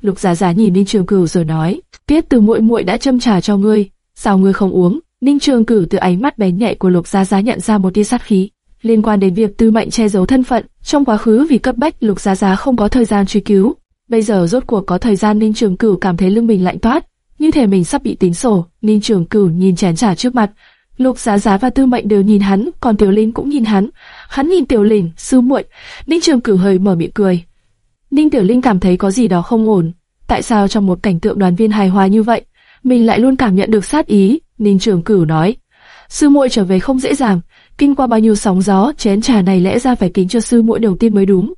Lục Giá Giá nhìn Ninh Trường Cửu rồi nói, Tiết từ muội muội đã châm trà cho ngươi, sao ngươi không uống? Ninh Trường Cửu từ ánh mắt bén nhạy của Lục Giá Giá nhận ra một tia sát khí liên quan đến việc Tư Mệnh che giấu thân phận. Trong quá khứ vì cấp bách Lục Giá Giá không có thời gian truy cứu, bây giờ rốt cuộc có thời gian Ninh Trường Cửu cảm thấy lưng mình lạnh toát, như thể mình sắp bị tính sổ. Ninh Trường Cửu nhìn chén trà trước mặt, Lục Giá Giá và Tư Mệnh đều nhìn hắn, còn Tiểu Linh cũng nhìn hắn. Hắn nhìn Tiểu Linh, sư muội. Ninh Trường Cửu hơi mở miệng cười. Ninh Tiểu Linh cảm thấy có gì đó không ổn. Tại sao trong một cảnh tượng đoàn viên hài hòa như vậy, mình lại luôn cảm nhận được sát ý? Ninh Trường Cửu nói. Sư muội trở về không dễ dàng, kinh qua bao nhiêu sóng gió, chén trà này lẽ ra phải kính cho sư muội đầu tiên mới đúng.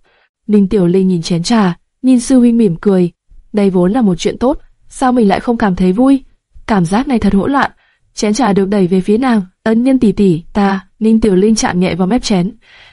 Ninh Tiểu Linh nhìn chén trà, nhìn sư huynh mỉm cười. Đây vốn là một chuyện tốt, sao mình lại không cảm thấy vui? Cảm giác này thật hỗn loạn. Chén trà được đẩy về phía nàng, ấn nhân tỷ tỷ, ta, Ninh Tiểu Linh chạm nhẹ vào mép chén,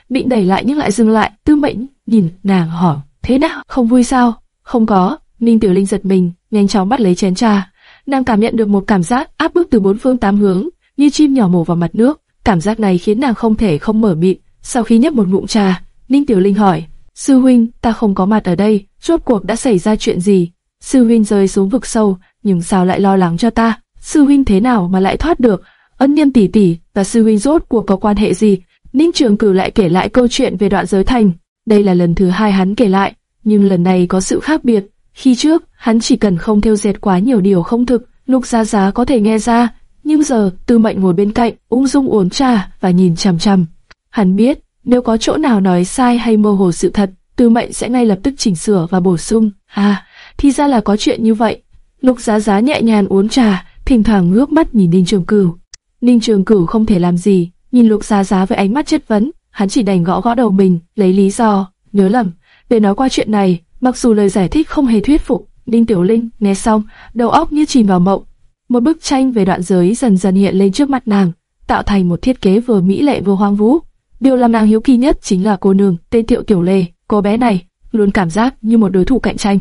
định đẩy lại nhưng lại dừng lại. Tư Mệnh nhìn nàng hỏi, thế nào, không vui sao? Không có. Ninh Tiểu Linh giật mình, nhanh chóng bắt lấy chén trà. Nàng cảm nhận được một cảm giác áp bức từ bốn phương tám hướng, như chim nhỏ mổ vào mặt nước. Cảm giác này khiến nàng không thể không mở miệng. Sau khi nhấp một ngụm trà, Ninh Tiểu Linh hỏi, Sư huynh, ta không có mặt ở đây, rốt cuộc đã xảy ra chuyện gì? Sư huynh rơi xuống vực sâu, nhưng sao lại lo lắng cho ta? Sư huynh thế nào mà lại thoát được? Ân Niêm tỷ tỷ và sư huynh rốt cuộc có quan hệ gì? Ninh Trường Cử lại kể lại câu chuyện về đoạn giới thành. Đây là lần thứ hai hắn kể lại, nhưng lần này có sự khác biệt. Khi trước, hắn chỉ cần không theo dệt quá nhiều điều không thực, Lục ra Giá có thể nghe ra, nhưng giờ Tư Mệnh ngồi bên cạnh, ung dung uống trà và nhìn chằm chằm. Hắn biết, nếu có chỗ nào nói sai hay mơ hồ sự thật, Tư Mệnh sẽ ngay lập tức chỉnh sửa và bổ sung. À, thì ra là có chuyện như vậy. Lục Giá Giá nhẹ nhàng uống trà, thỉnh thoảng ngước mắt nhìn Ninh Trường Cửu. Ninh Trường Cửu không thể làm gì, nhìn Lục Giá Giá với ánh mắt chất vấn, hắn chỉ đành gõ gõ đầu mình, lấy lý do, nhớ lầm, để nói qua chuyện này, mặc dù lời giải thích không hề thuyết phục, Ninh Tiểu Linh nghe xong, đầu óc như chìm vào mộng. Một bức tranh về đoạn giới dần dần hiện lên trước mặt nàng, tạo thành một thiết kế vừa mỹ lệ vừa hoang vũ. Điều làm nàng hiếu kỳ nhất chính là cô nương tên Tiệu Tiểu Lê, cô bé này luôn cảm giác như một đối thủ cạnh tranh.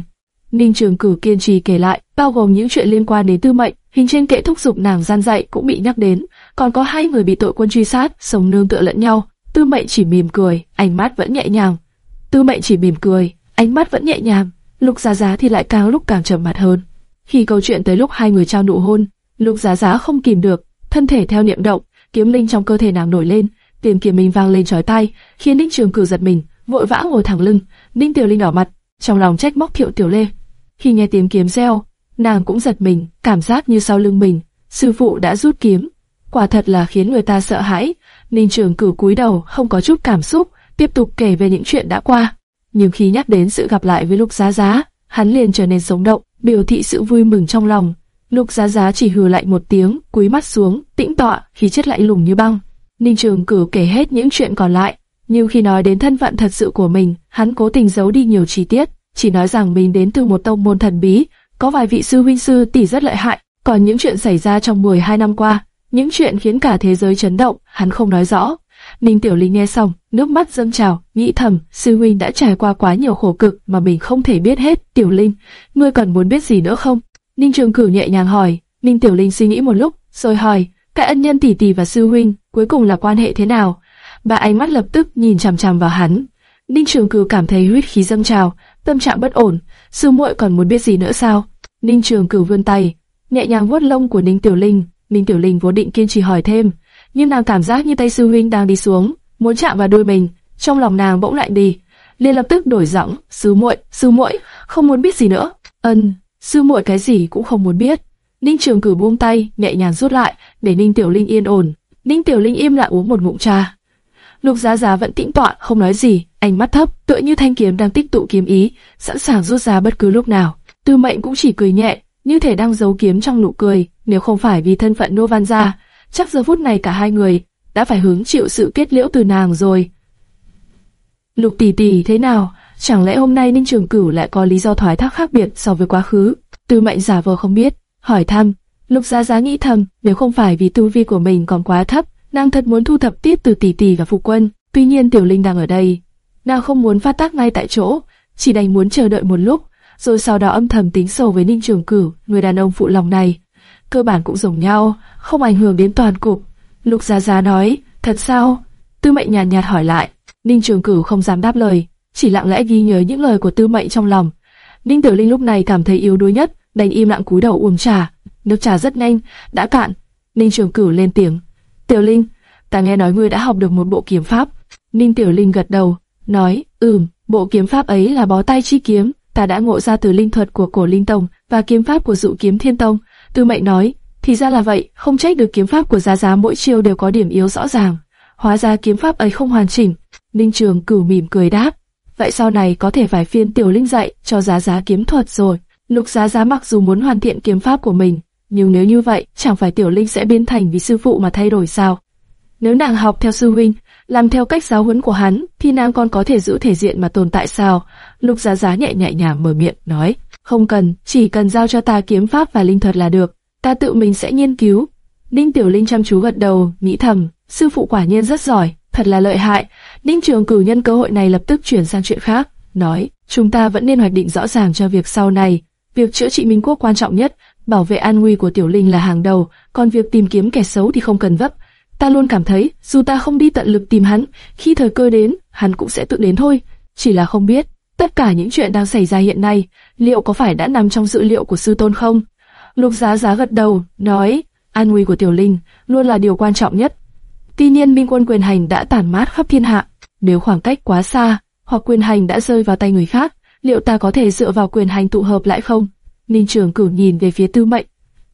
Ninh Trường Cử kiên trì kể lại, bao gồm những chuyện liên quan đến Tư Mệnh, hình trên kệ thúc giục nàng gian dạy cũng bị nhắc đến, còn có hai người bị tội quân truy sát, sống nương tựa lẫn nhau. Tư Mệnh chỉ mỉm cười, ánh mắt vẫn nhẹ nhàng. Tư Mệnh chỉ mỉm cười, ánh mắt vẫn nhẹ nhàng. Lục Giá Giá thì lại càng lúc càng trầm mặt hơn. Khi câu chuyện tới lúc hai người trao nụ hôn, Lục Giá Giá không kìm được, thân thể theo niệm động, kiếm linh trong cơ thể nàng nổi lên, tìm kiếm mình vang lên chói tai, khiến Ninh Trường Cử giật mình, vội vã ngồi thẳng lưng. Ninh Tiểu Linh đỏ mặt, trong lòng trách móc Thiệu Tiểu Lê. Khi nghe tiếng kiếm reo, nàng cũng giật mình, cảm giác như sau lưng mình, sư phụ đã rút kiếm. Quả thật là khiến người ta sợ hãi. Ninh Trường Cử cúi đầu, không có chút cảm xúc, tiếp tục kể về những chuyện đã qua. Nhưng khi nhắc đến sự gặp lại với Lục Giá Giá, hắn liền trở nên sống động, biểu thị sự vui mừng trong lòng. Lục Giá Giá chỉ hừ lạnh một tiếng, cúi mắt xuống, tĩnh tọa, khí chất lạnh lùng như băng. Ninh Trường cử kể hết những chuyện còn lại, nhưng khi nói đến thân phận thật sự của mình, hắn cố tình giấu đi nhiều chi tiết, chỉ nói rằng mình đến từ một tông môn thần bí, có vài vị sư huynh sư tỷ rất lợi hại, còn những chuyện xảy ra trong 12 năm qua, những chuyện khiến cả thế giới chấn động, hắn không nói rõ. Ninh Tiểu Linh nghe xong, nước mắt dâng trào, nghĩ thầm, sư huynh đã trải qua quá nhiều khổ cực mà mình không thể biết hết. Tiểu Linh, ngươi còn muốn biết gì nữa không? Ninh Trường Cửu nhẹ nhàng hỏi. Ninh Tiểu Linh suy nghĩ một lúc, rồi hỏi, cái ân nhân tỷ tỷ và sư huynh cuối cùng là quan hệ thế nào? Bà ánh mắt lập tức nhìn chằm chằm vào hắn. Ninh Trường Cửu cảm thấy huyết khí dâng trào, tâm trạng bất ổn. Sư muội còn muốn biết gì nữa sao? Ninh Trường Cửu vươn tay, nhẹ nhàng vuốt lông của Ninh Tiểu Linh. Ninh Tiểu Linh vốn định kiên trì hỏi thêm, nhưng nàng cảm giác như tay sư huynh đang đi xuống, muốn chạm vào đôi mình, trong lòng nàng bỗng lạnh đi, liền lập tức đổi giọng, sư muội, sư muội, không muốn biết gì nữa. Ân, sư muội cái gì cũng không muốn biết. Ninh Trường Cử buông tay, nhẹ nhàng rút lại, để Ninh Tiểu Linh yên ổn. Ninh Tiểu Linh im lặng uống một ngụm trà. Lục Giá Giá vẫn tĩnh tọa, không nói gì, ánh mắt thấp, tựa như thanh kiếm đang tích tụ kiếm ý, sẵn sàng rút ra bất cứ lúc nào. Tư Mệnh cũng chỉ cười nhẹ, như thể đang giấu kiếm trong nụ cười, nếu không phải vì thân phận nô văn gia, chắc giờ phút này cả hai người đã phải hứng chịu sự kết liễu từ nàng rồi. Lục tỷ tỷ thế nào? Chẳng lẽ hôm nay Ninh Trường Cửu lại có lý do thoái thác khác biệt so với quá khứ? Tư Mệnh giả vờ không biết, hỏi thăm. Lục Giá Giá nghĩ thầm, nếu không phải vì tu vi của mình còn quá thấp, nàng thật muốn thu thập tiếp từ tỷ tỷ và phụ quân. Tuy nhiên Tiểu Linh đang ở đây, nàng không muốn phát tác ngay tại chỗ, chỉ đành muốn chờ đợi một lúc, rồi sau đó âm thầm tính sổ với Ninh Trường Cửu, người đàn ông phụ lòng này. cơ bản cũng giống nhau, không ảnh hưởng đến toàn cục. Lục Giá Giá nói, thật sao? Tư Mệnh nhàn nhạt, nhạt hỏi lại. Ninh Trường Cửu không dám đáp lời, chỉ lặng lẽ ghi nhớ những lời của Tư Mệnh trong lòng. Ninh Tử Linh lúc này cảm thấy yếu đuối nhất, đành im lặng cúi đầu uống trà. Nước trà rất nhanh, đã cạn. Ninh Trường Cửu lên tiếng, Tiểu Linh, ta nghe nói ngươi đã học được một bộ kiếm pháp. Ninh Tiểu Linh gật đầu, nói, ừm, bộ kiếm pháp ấy là bó tay chi kiếm, ta đã ngộ ra từ linh thuật của cổ linh tông và kiếm pháp của dụ kiếm thiên tông. Tư mệnh nói, thì ra là vậy, không trách được kiếm pháp của Giá Giá mỗi chiêu đều có điểm yếu rõ ràng. Hóa ra kiếm pháp ấy không hoàn chỉnh. Ninh Trường cửu mỉm cười đáp, vậy sau này có thể phải phiên Tiểu Linh dạy cho Giá Giá kiếm thuật rồi. Lục Giá Giá mặc dù muốn hoàn thiện kiếm pháp của mình, nhưng nếu như vậy, chẳng phải Tiểu Linh sẽ biến thành vì sư phụ mà thay đổi sao? Nếu nàng học theo sư huynh, làm theo cách giáo huấn của hắn, thì nàng còn có thể giữ thể diện mà tồn tại sao? Lục Giá Giá nhẹ nhẹ nhàng mở miệng nói, không cần, chỉ cần giao cho ta kiếm pháp và linh thuật là được, ta tự mình sẽ nghiên cứu. Ninh Tiểu Linh chăm chú gật đầu, nghĩ thầm, sư phụ quả nhiên rất giỏi, thật là lợi hại. Ninh Trường Cửu nhân cơ hội này lập tức chuyển sang chuyện khác, nói, chúng ta vẫn nên hoạch định rõ ràng cho việc sau này. Việc chữa trị Minh Quốc quan trọng nhất, bảo vệ an nguy của Tiểu Linh là hàng đầu, còn việc tìm kiếm kẻ xấu thì không cần vấp. Ta luôn cảm thấy, dù ta không đi tận lực tìm hắn, khi thời cơ đến, hắn cũng sẽ tự đến thôi. Chỉ là không biết, tất cả những chuyện đang xảy ra hiện nay, liệu có phải đã nằm trong dự liệu của sư tôn không? Lục Giá Giá gật đầu, nói, an nguy của Tiểu Linh luôn là điều quan trọng nhất. Tuy nhiên Minh Quân quyền hành đã tản mát khắp thiên hạ, nếu khoảng cách quá xa, hoặc quyền hành đã rơi vào tay người khác, liệu ta có thể dựa vào quyền hành tụ hợp lại không? Ninh Trường Cửu nhìn về phía Tư Mệnh.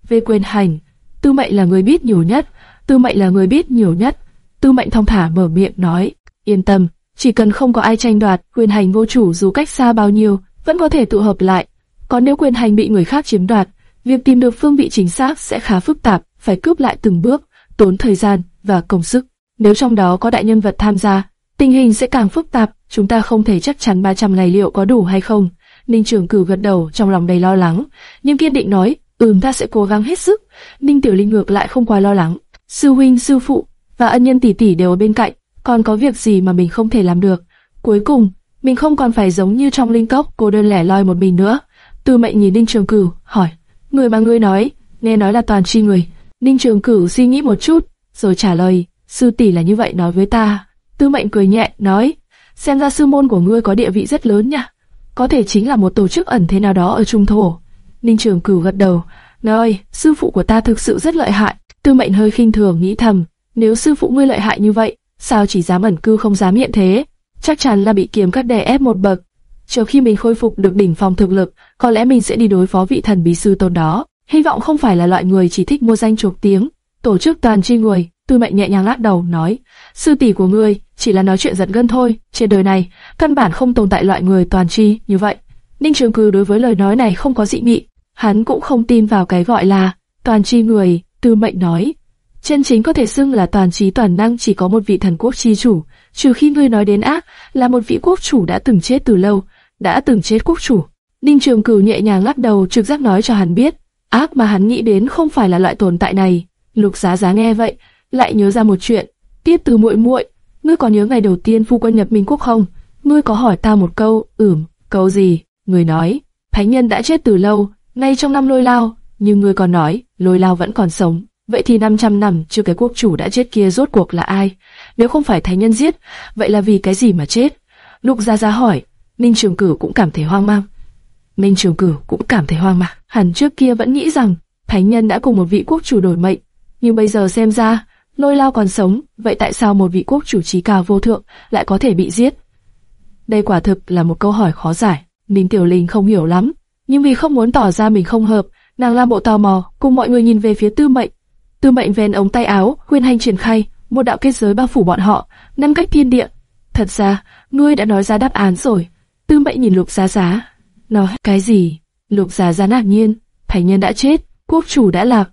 Về quyền hành, Tư Mệnh là người biết nhiều nhất, Tư Mệnh là người biết nhiều nhất. Tư Mệnh thong thả mở miệng nói, yên tâm, chỉ cần không có ai tranh đoạt, quyền hành vô chủ dù cách xa bao nhiêu, vẫn có thể tụ hợp lại. Còn nếu quyền hành bị người khác chiếm đoạt, việc tìm được phương vị chính xác sẽ khá phức tạp, phải cướp lại từng bước, tốn thời gian và công sức. Nếu trong đó có đại nhân vật tham gia, tình hình sẽ càng phức tạp, chúng ta không thể chắc chắn 300 ngày liệu có đủ hay không. Ninh Trường Cửu gật đầu, trong lòng đầy lo lắng, nhưng kiên định nói, "Ừm, ta sẽ cố gắng hết sức." Ninh Tiểu Linh ngược lại không quá lo lắng, sư huynh, sư phụ và ân nhân tỷ tỷ đều ở bên cạnh, còn có việc gì mà mình không thể làm được? Cuối cùng, mình không còn phải giống như trong linh cốc cô đơn lẻ loi một mình nữa. Tư Mệnh nhìn Ninh Trường Cửu, hỏi, người mà ngươi nói, nghe nói là toàn chi người. Ninh Trường Cửu suy nghĩ một chút, rồi trả lời, sư tỷ là như vậy nói với ta. Tư Mệnh cười nhẹ, nói, xem ra sư môn của ngươi có địa vị rất lớn nha có thể chính là một tổ chức ẩn thế nào đó ở trung thổ. Ninh Trường Cửu gật đầu, nói, sư phụ của ta thực sự rất lợi hại. Tư Mệnh hơi khinh thường nghĩ thầm, nếu sư phụ ngươi lợi hại như vậy, sao chỉ dám ẩn cư không dám hiện thế? Chắc chắn là bị kiếm cắt đè ép một bậc. Chờ khi mình khôi phục được đỉnh phong thực lực, có lẽ mình sẽ đi đối phó vị thần bí sư tôn đó. Hy vọng không phải là loại người chỉ thích mua danh chuộc tiếng, tổ chức toàn chi người. Tư Mệnh nhẹ nhàng lắc đầu nói, sư tỷ của ngươi chỉ là nói chuyện giật gân thôi. Trên đời này, căn bản không tồn tại loại người toàn tri như vậy. Ninh Trường Cư đối với lời nói này không có dị nghị, hắn cũng không tin vào cái gọi là toàn tri người. Tư Mệnh nói, chân chính có thể xưng là toàn trí toàn năng chỉ có một vị thần quốc chi chủ, trừ khi ngươi nói đến ác là một vị quốc chủ đã từng chết từ lâu, đã từng chết quốc chủ. Ninh Trường Cửu nhẹ nhàng lắc đầu trực giác nói cho hắn biết, ác mà hắn nghĩ đến không phải là loại tồn tại này. Lục Giá Giá nghe vậy, lại nhớ ra một chuyện, tiếp từ muội muội, ngươi có nhớ ngày đầu tiên phu quân nhập Minh Quốc không? Ngươi có hỏi ta một câu, ừm, câu gì? Ngươi nói, thánh nhân đã chết từ lâu, ngay trong năm lôi lao, nhưng ngươi còn nói, lôi lao vẫn còn sống. Vậy thì 500 năm chưa cái quốc chủ đã chết kia rốt cuộc là ai? Nếu không phải thánh nhân giết, vậy là vì cái gì mà chết? Lục Gia Gia hỏi, Minh Trường Cử cũng cảm thấy hoang mang. Minh Trường Cử cũng cảm thấy hoang mang. Hẳn trước kia vẫn nghĩ rằng thánh nhân đã cùng một vị quốc chủ đổi mệnh, nhưng bây giờ xem ra lôi lao còn sống, vậy tại sao một vị quốc chủ trí cao vô thượng lại có thể bị giết? Đây quả thực là một câu hỏi khó giải. Ninh Tiểu Linh không hiểu lắm, nhưng vì không muốn tỏ ra mình không hợp, nàng làm bộ tò mò, cùng mọi người nhìn về phía Tư Mệnh. Tư Mệnh ven ống tay áo, khuyên hành triển khai, một đạo kết giới bao phủ bọn họ, ngăn cách thiên địa. Thật ra, ngươi đã nói ra đáp án rồi. Tư Mệnh nhìn Lục Giá Giá, nói cái gì? Lục Giá Giá ngạc nhiên, thánh nhân đã chết, quốc chủ đã lạc.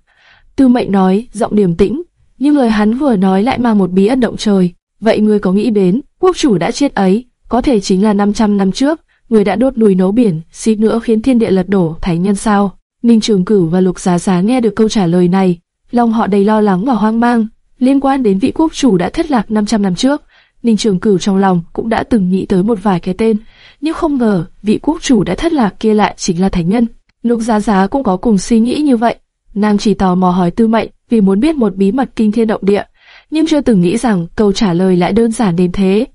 Tư Mệnh nói, giọng điềm tĩnh, nhưng lời hắn vừa nói lại mang một bí ẩn động trời. Vậy ngươi có nghĩ đến, quốc chủ đã chết ấy, có thể chính là 500 năm trước, người đã đốt núi nấu biển, suýt nữa khiến thiên địa lật đổ, thánh nhân sao? Ninh Trường Cửu và Lục Giá Giá nghe được câu trả lời này, lòng họ đầy lo lắng và hoang mang, liên quan đến vị quốc chủ đã thất lạc 500 năm trước. Ninh Trường Cửu trong lòng cũng đã từng nghĩ tới một vài cái tên, nhưng không ngờ vị quốc chủ đã thất lạc kia lại chính là thánh nhân. Lục Giá Giá cũng có cùng suy nghĩ như vậy. Nàng chỉ tò mò hỏi Tư Mệnh vì muốn biết một bí mật kinh thiên động địa, nhưng chưa từng nghĩ rằng câu trả lời lại đơn giản đến thế.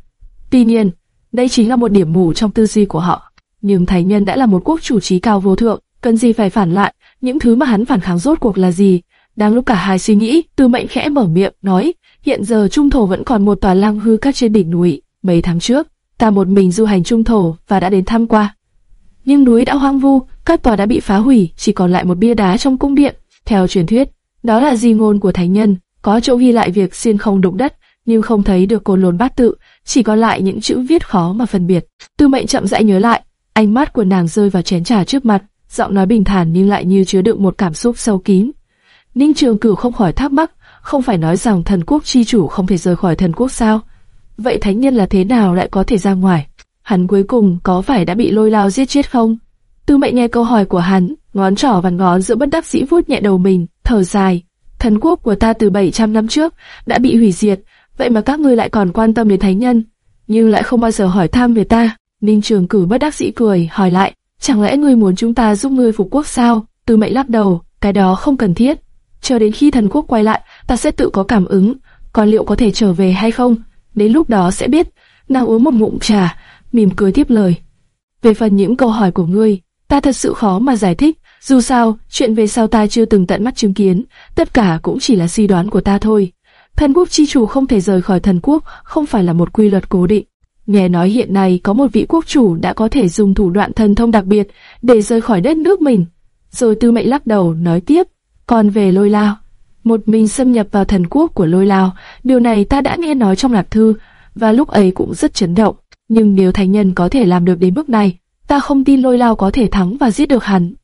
Tuy nhiên, đây chính là một điểm mù trong tư duy của họ. Nhưng Thánh Nhân đã là một quốc chủ trí cao vô thượng, cần gì phải phản lại, những thứ mà hắn phản kháng rốt cuộc là gì? Đang lúc cả hai suy nghĩ, Tư Mệnh khẽ mở miệng, nói, hiện giờ Trung Thổ vẫn còn một tòa lăng hư các trên đỉnh núi. Mấy tháng trước, ta một mình du hành Trung Thổ và đã đến thăm qua. Nhưng núi đã hoang vu, các tòa đã bị phá hủy, chỉ còn lại một bia đá trong cung điện. Theo truyền thuyết, đó là di ngôn của thánh nhân, có chỗ ghi lại việc xuyên không đụng đất, nhưng không thấy được côn lồn bát tự, chỉ còn lại những chữ viết khó mà phân biệt. Tư Mệnh chậm rãi nhớ lại, ánh mắt của nàng rơi vào chén trà trước mặt, giọng nói bình thản nhưng lại như chứa đựng một cảm xúc sâu kín. Ninh Trường Cửu không khỏi thắc mắc, không phải nói rằng thần quốc chi chủ không thể rời khỏi thần quốc sao? Vậy thánh nhân là thế nào lại có thể ra ngoài? Hắn cuối cùng có phải đã bị lôi lao giết chết không? Tư mệnh nghe câu hỏi của hắn, ngón trỏ và ngón giữa bất đắc dĩ vuốt nhẹ đầu mình, thở dài. Thần quốc của ta từ 700 năm trước đã bị hủy diệt, vậy mà các ngươi lại còn quan tâm đến thánh nhân, nhưng lại không bao giờ hỏi thăm về ta. Ninh Trường Cử bất đắc dĩ cười, hỏi lại, chẳng lẽ ngươi muốn chúng ta giúp ngươi phục quốc sao? từ mệnh lắc đầu, cái đó không cần thiết. Chờ đến khi thần quốc quay lại, ta sẽ tự có cảm ứng, còn liệu có thể trở về hay không? Đến lúc đó sẽ biết. Nàng uống một ngụm trà, mỉm cười tiếp lời. Về phần những câu hỏi của ngươi, ta thật sự khó mà giải thích. Dù sao, chuyện về sau ta chưa từng tận mắt chứng kiến, tất cả cũng chỉ là suy đoán của ta thôi. Thần quốc chi chủ không thể rời khỏi thần quốc, không phải là một quy luật cố định. Nghe nói hiện nay có một vị quốc chủ đã có thể dùng thủ đoạn thần thông đặc biệt để rời khỏi đất nước mình. Rồi tư mệnh lắc đầu nói tiếp, còn về lôi lao, một mình xâm nhập vào thần quốc của lôi lao, điều này ta đã nghe nói trong lạc thư, và lúc ấy cũng rất chấn động. Nhưng nếu thánh nhân có thể làm được đến bước này, ta không tin lôi lao có thể thắng và giết được hắn.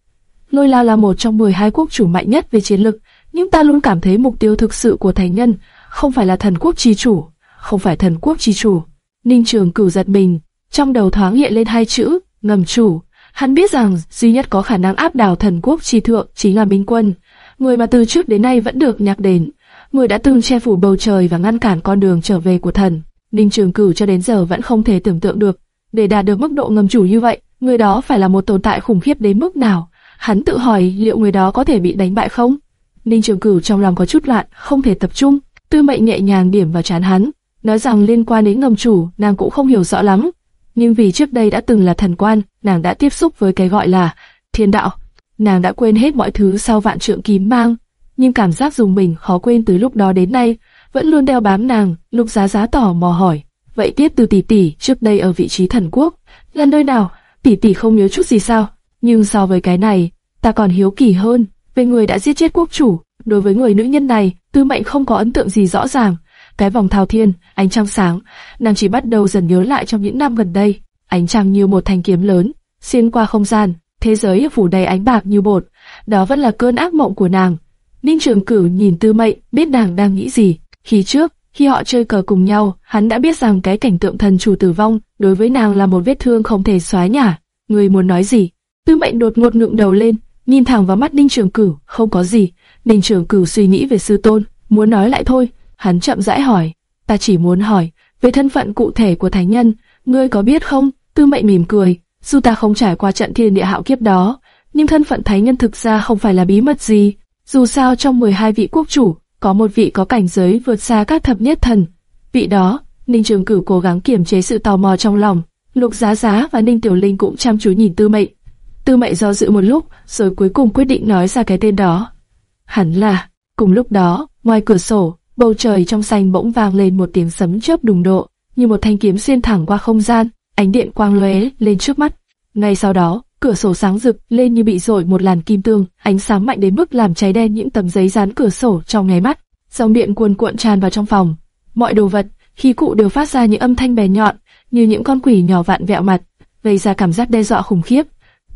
Lôi lao là một trong 12 quốc chủ mạnh nhất về chiến lực, nhưng ta luôn cảm thấy mục tiêu thực sự của thánh nhân không phải là thần quốc chi chủ, không phải thần quốc chi chủ. Ninh Trường Cửu giật mình, trong đầu thoáng hiện lên hai chữ ngầm chủ. Hắn biết rằng duy nhất có khả năng áp đảo thần quốc chi thượng chính là Minh Quân, người mà từ trước đến nay vẫn được nhắc đến, người đã từng che phủ bầu trời và ngăn cản con đường trở về của thần. Ninh Trường Cửu cho đến giờ vẫn không thể tưởng tượng được, để đạt được mức độ ngầm chủ như vậy, người đó phải là một tồn tại khủng khiếp đến mức nào. Hắn tự hỏi liệu người đó có thể bị đánh bại không? Ninh Trường Cửu trong lòng có chút loạn, không thể tập trung. Tư Mệnh nhẹ nhàng điểm vào chán hắn, nói rằng liên quan đến ngầm chủ, nàng cũng không hiểu rõ lắm. Nhưng vì trước đây đã từng là thần quan, nàng đã tiếp xúc với cái gọi là thiên đạo. Nàng đã quên hết mọi thứ sau vạn trượng kim mang, nhưng cảm giác dùng mình khó quên từ lúc đó đến nay, vẫn luôn đeo bám nàng. Lục Giá Giá tỏ mò hỏi, vậy tiếp từ tỷ tỷ trước đây ở vị trí thần quốc, là nơi nào? Tỷ tỷ không nhớ chút gì sao? Nhưng so với cái này, ta còn hiếu kỳ hơn về người đã giết chết quốc chủ. Đối với người nữ nhân này, Tư Mệnh không có ấn tượng gì rõ ràng. Cái vòng thao thiên, ánh trăng sáng, nàng chỉ bắt đầu dần nhớ lại trong những năm gần đây. Ánh trăng như một thanh kiếm lớn, xuyên qua không gian, thế giới phủ đầy ánh bạc như bột. Đó vẫn là cơn ác mộng của nàng. Ninh Trường Cửu nhìn Tư Mệnh, biết nàng đang nghĩ gì. Khi trước, khi họ chơi cờ cùng nhau, hắn đã biết rằng cái cảnh tượng thần chủ tử vong đối với nàng là một vết thương không thể xóa nhả. Người muốn nói gì? Tư Mệnh đột ngột ngượng đầu lên, nhìn thẳng vào mắt Ninh Trường Cửu, không có gì. Ninh Trường Cửu suy nghĩ về sư tôn, muốn nói lại thôi. Hắn chậm rãi hỏi, ta chỉ muốn hỏi về thân phận cụ thể của thánh nhân, ngươi có biết không? Tư Mệnh mỉm cười, dù ta không trải qua trận thiên địa hạo kiếp đó, nhưng thân phận thánh nhân thực ra không phải là bí mật gì. Dù sao trong 12 vị quốc chủ, có một vị có cảnh giới vượt xa các thập nhất thần. Vị đó, Ninh Trường Cửu cố gắng kiềm chế sự tò mò trong lòng. Lục Giá Giá và Ninh Tiểu Linh cũng chăm chú nhìn Tư Mệnh. Tư Mệnh do dự một lúc, rồi cuối cùng quyết định nói ra cái tên đó. Hẳn là, cùng lúc đó, ngoài cửa sổ, bầu trời trong xanh bỗng vang lên một tiếng sấm chớp đùng độ, như một thanh kiếm xuyên thẳng qua không gian, ánh điện quang lóe lên trước mắt. Ngay sau đó, cửa sổ sáng rực lên như bị rội một làn kim tương, ánh sáng mạnh đến mức làm cháy đen những tấm giấy dán cửa sổ trong nháy mắt. Dòng điện cuồn cuộn tràn vào trong phòng. Mọi đồ vật, khí cụ đều phát ra những âm thanh bè nhọn, như những con quỷ nhỏ vạn vẹo mặt, gây ra cảm giác đe dọa khủng khiếp.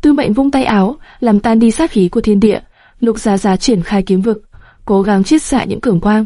Tư Mệnh vung tay áo, làm tan đi sát khí của thiên địa. Lục Giá Giá triển khai kiếm vực, cố gắng chiết xạ những cường quang.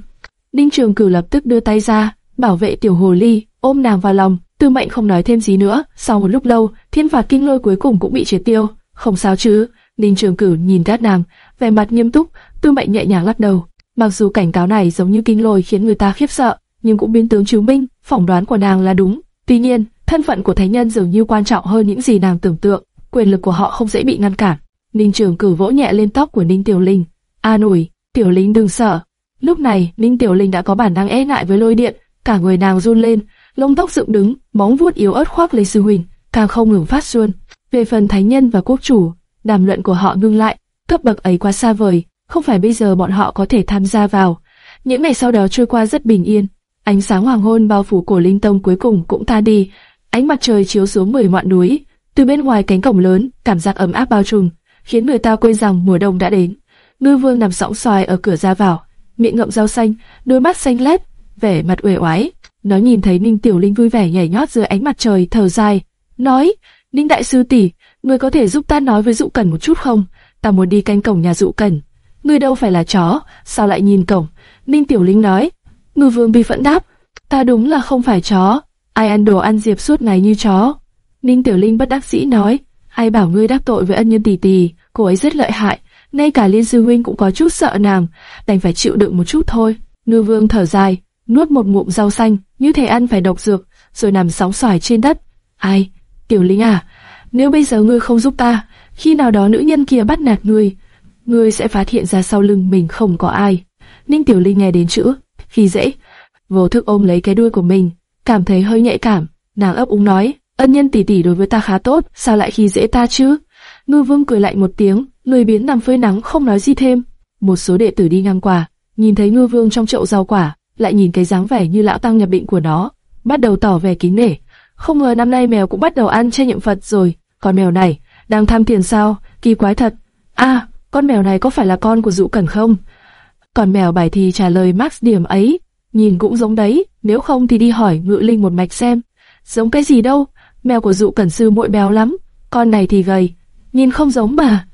Ninh Trường Cửu lập tức đưa tay ra, bảo vệ tiểu hồ ly, ôm nàng vào lòng. Tư Mệnh không nói thêm gì nữa. Sau một lúc lâu, thiên phạt kinh lôi cuối cùng cũng bị triệt tiêu. Không sao chứ? Ninh Trường Cửu nhìn đát nàng, vẻ mặt nghiêm túc. Tư Mệnh nhẹ nhàng lắc đầu. Mặc dù cảnh cáo này giống như kinh lôi khiến người ta khiếp sợ, nhưng cũng biến tướng chứng minh phỏng đoán của nàng là đúng. Tuy nhiên, thân phận của thánh nhân dường như quan trọng hơn những gì nàng tưởng tượng. Quyền lực của họ không dễ bị ngăn cản. Ninh Trường cử vỗ nhẹ lên tóc của Ninh Tiểu Linh, A ủi, Tiểu Linh đừng sợ. Lúc này, Ninh Tiểu Linh đã có bản năng e ngại với lôi điện, cả người nàng run lên, lông tóc dựng đứng, móng vuốt yếu ớt khoác lấy sư huynh, càng không ngừng phát xuân. Về phần thánh nhân và quốc chủ, đàm luận của họ ngưng lại, cấp bậc ấy quá xa vời, không phải bây giờ bọn họ có thể tham gia vào. Những ngày sau đó trôi qua rất bình yên, ánh sáng hoàng hôn bao phủ cổ linh tông cuối cùng cũng tan đi, ánh mặt trời chiếu xuống mười ngọn núi, từ bên ngoài cánh cổng lớn, cảm giác ấm áp bao trùm, khiến người ta quên rằng mùa đông đã đến. Ngư Vương nằm sõng xoài ở cửa ra vào, miệng ngậm rau xanh, đôi mắt xanh lét, vẻ mặt uể oải. Nó nhìn thấy Ninh Tiểu Linh vui vẻ nhảy nhót dưới ánh mặt trời, thở dài, nói: "Ninh đại sư tỷ, người có thể giúp ta nói với Dụ Cẩn một chút không? Ta muốn đi canh cổng nhà Dụ Cẩn." người đâu phải là chó, sao lại nhìn cổng? Ninh Tiểu Linh nói. Ngư Vương bi phẫn đáp: "Ta đúng là không phải chó, ai ăn đồ ăn diệp suốt ngày như chó." Ninh Tiểu Linh bất đắc dĩ nói: "Ai bảo ngươi đắc tội với ân nhân tỷ tỷ, cô ấy rất lợi hại." ngay cả liên sư huynh cũng có chút sợ nàng, đành phải chịu đựng một chút thôi. Ngư vương thở dài, nuốt một ngụm rau xanh, như thể ăn phải độc dược, rồi nằm sóng xoài trên đất. Ai, tiểu linh à, nếu bây giờ ngươi không giúp ta, khi nào đó nữ nhân kia bắt nạt ngươi, ngươi sẽ phát hiện ra sau lưng mình không có ai. Ninh tiểu linh nghe đến chữ, khi dễ, vô thức ôm lấy cái đuôi của mình, cảm thấy hơi nhạy cảm, nàng ấp úng nói, ân nhân tỷ tỷ đối với ta khá tốt, sao lại khi dễ ta chứ? Ngư vương cười lạnh một tiếng, lười biến nằm phơi nắng không nói gì thêm. Một số đệ tử đi ngang qua, nhìn thấy ngư vương trong chậu rau quả, lại nhìn cái dáng vẻ như lão tăng nhập định của nó, bắt đầu tỏ vẻ kính nể. Không ngờ năm nay mèo cũng bắt đầu ăn chay nhiệm Phật rồi. Con mèo này đang tham tiền sao? Kỳ quái thật. À, con mèo này có phải là con của Dụ Cẩn không? Còn mèo bài thì trả lời Max điểm ấy, nhìn cũng giống đấy. Nếu không thì đi hỏi Ngự Linh một mạch xem. Giống cái gì đâu? Mèo của Dụ Cẩn sư muội béo lắm, con này thì gầy, nhìn không giống mà.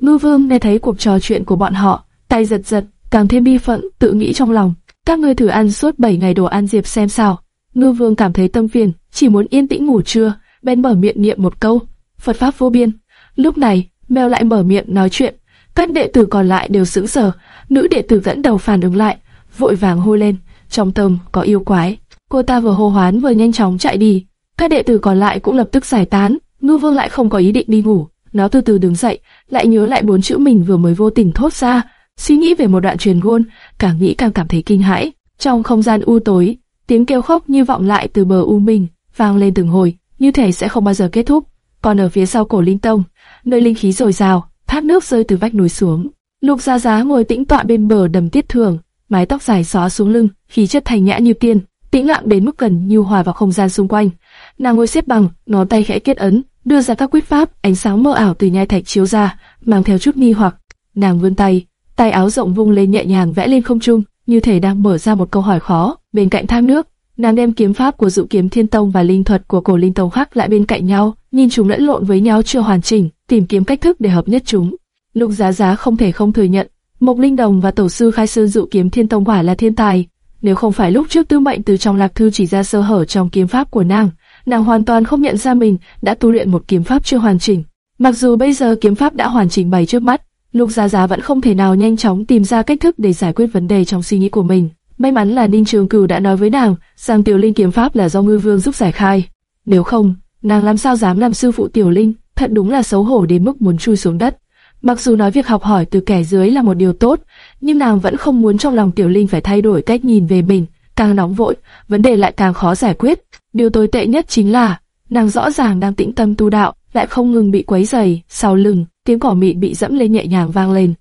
Ngư Vương nghe thấy cuộc trò chuyện của bọn họ, tay giật giật, càng thêm bi phận, tự nghĩ trong lòng. Các ngươi thử ăn suốt 7 ngày đồ ăn diệp xem sao. Ngư Vương cảm thấy tâm phiền, chỉ muốn yên tĩnh ngủ trưa, bên mở miệng niệm một câu, Phật pháp vô biên. Lúc này, mèo lại mở miệng nói chuyện, các đệ tử còn lại đều sững sờ, nữ đệ tử dẫn đầu phản ứng lại, vội vàng hô lên, trong tâm có yêu quái. Cô ta vừa hô hoán vừa nhanh chóng chạy đi, các đệ tử còn lại cũng lập tức giải tán, Ngư Vương lại không có ý định đi ngủ, nó từ từ đứng dậy, lại nhớ lại bốn chữ mình vừa mới vô tình thốt ra, suy nghĩ về một đoạn truyền ngôn, càng nghĩ càng cảm thấy kinh hãi. Trong không gian u tối, tiếng kêu khóc như vọng lại từ bờ u minh, vang lên từng hồi, như thể sẽ không bao giờ kết thúc. Còn ở phía sau cổ linh tông, nơi linh khí dồi dào, thác nước rơi từ vách núi xuống. Lục Gia Giá ngồi tĩnh tọa bên bờ đầm tiết thường, mái tóc dài xóa xuống lưng, khí chất thành nhã như tiên, tĩnh lặng đến mức gần như hòa vào không gian xung quanh. Nàng ngồi xếp bằng, ngón tay khẽ kết ấn, đưa ra các quyết pháp, ánh sáng mơ ảo từ nhai thạch chiếu ra, mang theo chút nghi hoặc. Nàng vươn tay, tay áo rộng vung lên nhẹ nhàng vẽ lên không trung, như thể đang mở ra một câu hỏi khó. Bên cạnh tham nước, nàng đem kiếm pháp của dụ kiếm thiên tông và linh thuật của cổ linh tông khác lại bên cạnh nhau, nhìn chúng lẫn lộn với nhau chưa hoàn chỉnh, tìm kiếm cách thức để hợp nhất chúng. Lục Giá Giá không thể không thừa nhận, Mộc Linh Đồng và tổ sư Khai Sơn dụ kiếm thiên tông quả là thiên tài. Nếu không phải lúc trước Tư Mệnh từ trong lạc thư chỉ ra sơ hở trong kiếm pháp của nàng, nàng hoàn toàn không nhận ra mình đã tu luyện một kiếm pháp chưa hoàn chỉnh. Mặc dù bây giờ kiếm pháp đã hoàn chỉnh bày trước mắt, Lục Giá Giá vẫn không thể nào nhanh chóng tìm ra cách thức để giải quyết vấn đề trong suy nghĩ của mình. May mắn là Ninh Trường Cửu đã nói với nàng rằng Tiểu Linh kiếm pháp là do Ngư Vương giúp giải khai. Nếu không, nàng làm sao dám làm sư phụ Tiểu Linh? Thật đúng là xấu hổ đến mức muốn chui xuống đất. Mặc dù nói việc học hỏi từ kẻ dưới là một điều tốt, nhưng nàng vẫn không muốn trong lòng Tiểu Linh phải thay đổi cách nhìn về mình. Càng nóng vội, vấn đề lại càng khó giải quyết. Điều tồi tệ nhất chính là, nàng rõ ràng đang tĩnh tâm tu đạo, lại không ngừng bị quấy rầy. Sau lưng, tiếng cỏ mịn bị dẫm lên nhẹ nhàng vang lên.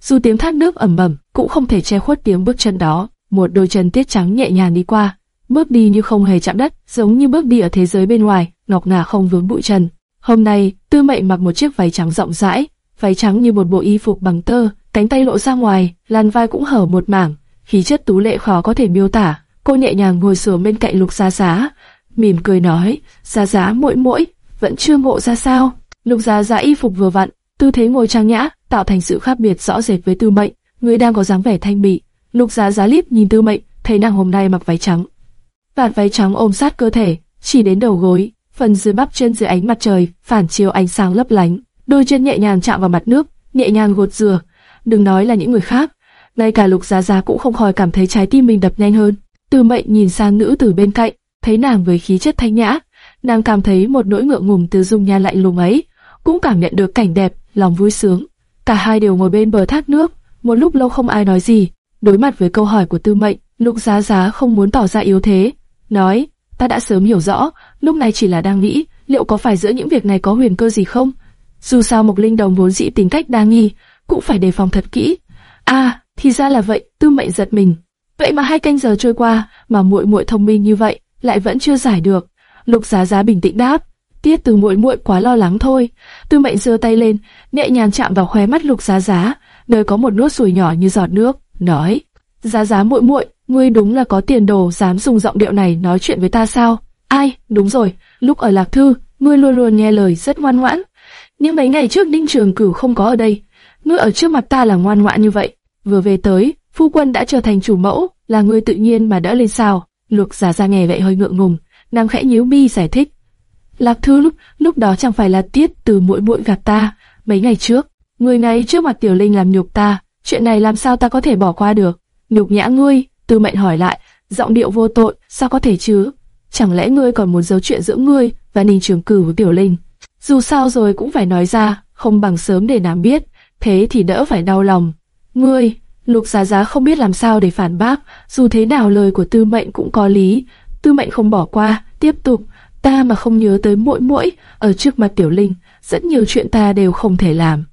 Dù tiếng thác nước ẩm ẩm, cũng không thể che khuất tiếng bước chân đó. Một đôi chân tiết trắng nhẹ nhàng đi qua, bước đi như không hề chạm đất, giống như bước đi ở thế giới bên ngoài, ngọc ngà không vướng bụi trần. Hôm nay, Tư Mệnh mặc một chiếc váy trắng rộng rãi, váy trắng như một bộ y phục bằng tơ, cánh tay lộ ra ngoài, làn vai cũng hở một mảng, khí chất tú lệ khó có thể miêu tả. Cô nhẹ nhàng ngồi xuống bên cạnh Lục gia Giá, mỉm cười nói, "gia Giá mỗi mỗi vẫn chưa ngộ ra sao? Lục gia Giá y phục vừa vặn, tư thế ngồi trang nhã, tạo thành sự khác biệt rõ rệt với Tư Mệnh. Người đang có dáng vẻ thanh bỉ. Lục Giá Giá liếc nhìn Tư Mệnh, thấy nàng hôm nay mặc váy trắng, vạt váy trắng ôm sát cơ thể, chỉ đến đầu gối, phần dưới bắp chân dưới ánh mặt trời phản chiếu ánh sáng lấp lánh, đôi chân nhẹ nhàng chạm vào mặt nước, nhẹ nhàng gột rửa. Đừng nói là những người khác, ngay cả Lục Giá Giá cũng không khỏi cảm thấy trái tim mình đập nhanh hơn. Từ Mệnh nhìn sang nữ tử bên cạnh, thấy nàng với khí chất thanh nhã, nàng cảm thấy một nỗi ngượng ngùng từ dung nhan lạnh lùng ấy, cũng cảm nhận được cảnh đẹp, lòng vui sướng. Cả hai đều ngồi bên bờ thác nước, Một lúc lâu không ai nói gì. Đối mặt với câu hỏi của Tư Mệnh, Lục Giá Giá không muốn tỏ ra yếu thế, nói: "Ta đã sớm hiểu rõ, lúc này chỉ là đang nghĩ, liệu có phải giữa những việc này có huyền cơ gì không? Dù sao Mộc Linh Đồng vốn dĩ tính cách đa nghi, cũng phải đề phòng thật kỹ." À, thì ra là vậy, Tư Mệnh giật mình. Vậy mà hai canh giờ trôi qua, mà muội muội thông minh như vậy, lại vẫn chưa giải được. Lục Giá Giá bình tĩnh đáp: Tiết Từ muội muội quá lo lắng thôi. Tư Mệnh giơ tay lên, nhẹ nhàng chạm vào khóe mắt Lục Giá Giá, nơi có một nốt ruồi nhỏ như giọt nước, nói: "Giá Giá muội muội, ngươi đúng là có tiền đồ, dám dùng giọng điệu này nói chuyện với ta sao?" "Ai, đúng rồi, lúc ở Lạc Thư, ngươi luôn luôn nghe lời rất ngoan ngoãn. Nhưng mấy ngày trước Ninh Trường Cửu không có ở đây, ngươi ở trước mặt ta là ngoan ngoãn như vậy, vừa về tới, phu quân đã trở thành chủ mẫu, là ngươi tự nhiên mà đỡ lên sao?" Lục giả ra nghe vậy hơi ngượng ngùng, nàng khẽ nhíu mi giải thích. Lạc Thư lúc lúc đó chẳng phải là tiết từ mũi mũi gạt ta, mấy ngày trước, người này trước mặt Tiểu Linh làm nhục ta, chuyện này làm sao ta có thể bỏ qua được? Nhục nhã ngươi, Tư Mệnh hỏi lại, giọng điệu vô tội, sao có thể chứ? Chẳng lẽ ngươi còn muốn giấu chuyện giữa ngươi và Ninh Trường Cử với Tiểu Linh? Dù sao rồi cũng phải nói ra, không bằng sớm để nàng biết, thế thì đỡ phải đau lòng. Ngươi, Lục Giá Giá không biết làm sao để phản bác, dù thế nào lời của Tư Mệnh cũng có lý. Tư Mệnh không bỏ qua, tiếp tục, ta mà không nhớ tới mỗi mỗi ở trước mặt Tiểu Linh, rất nhiều chuyện ta đều không thể làm.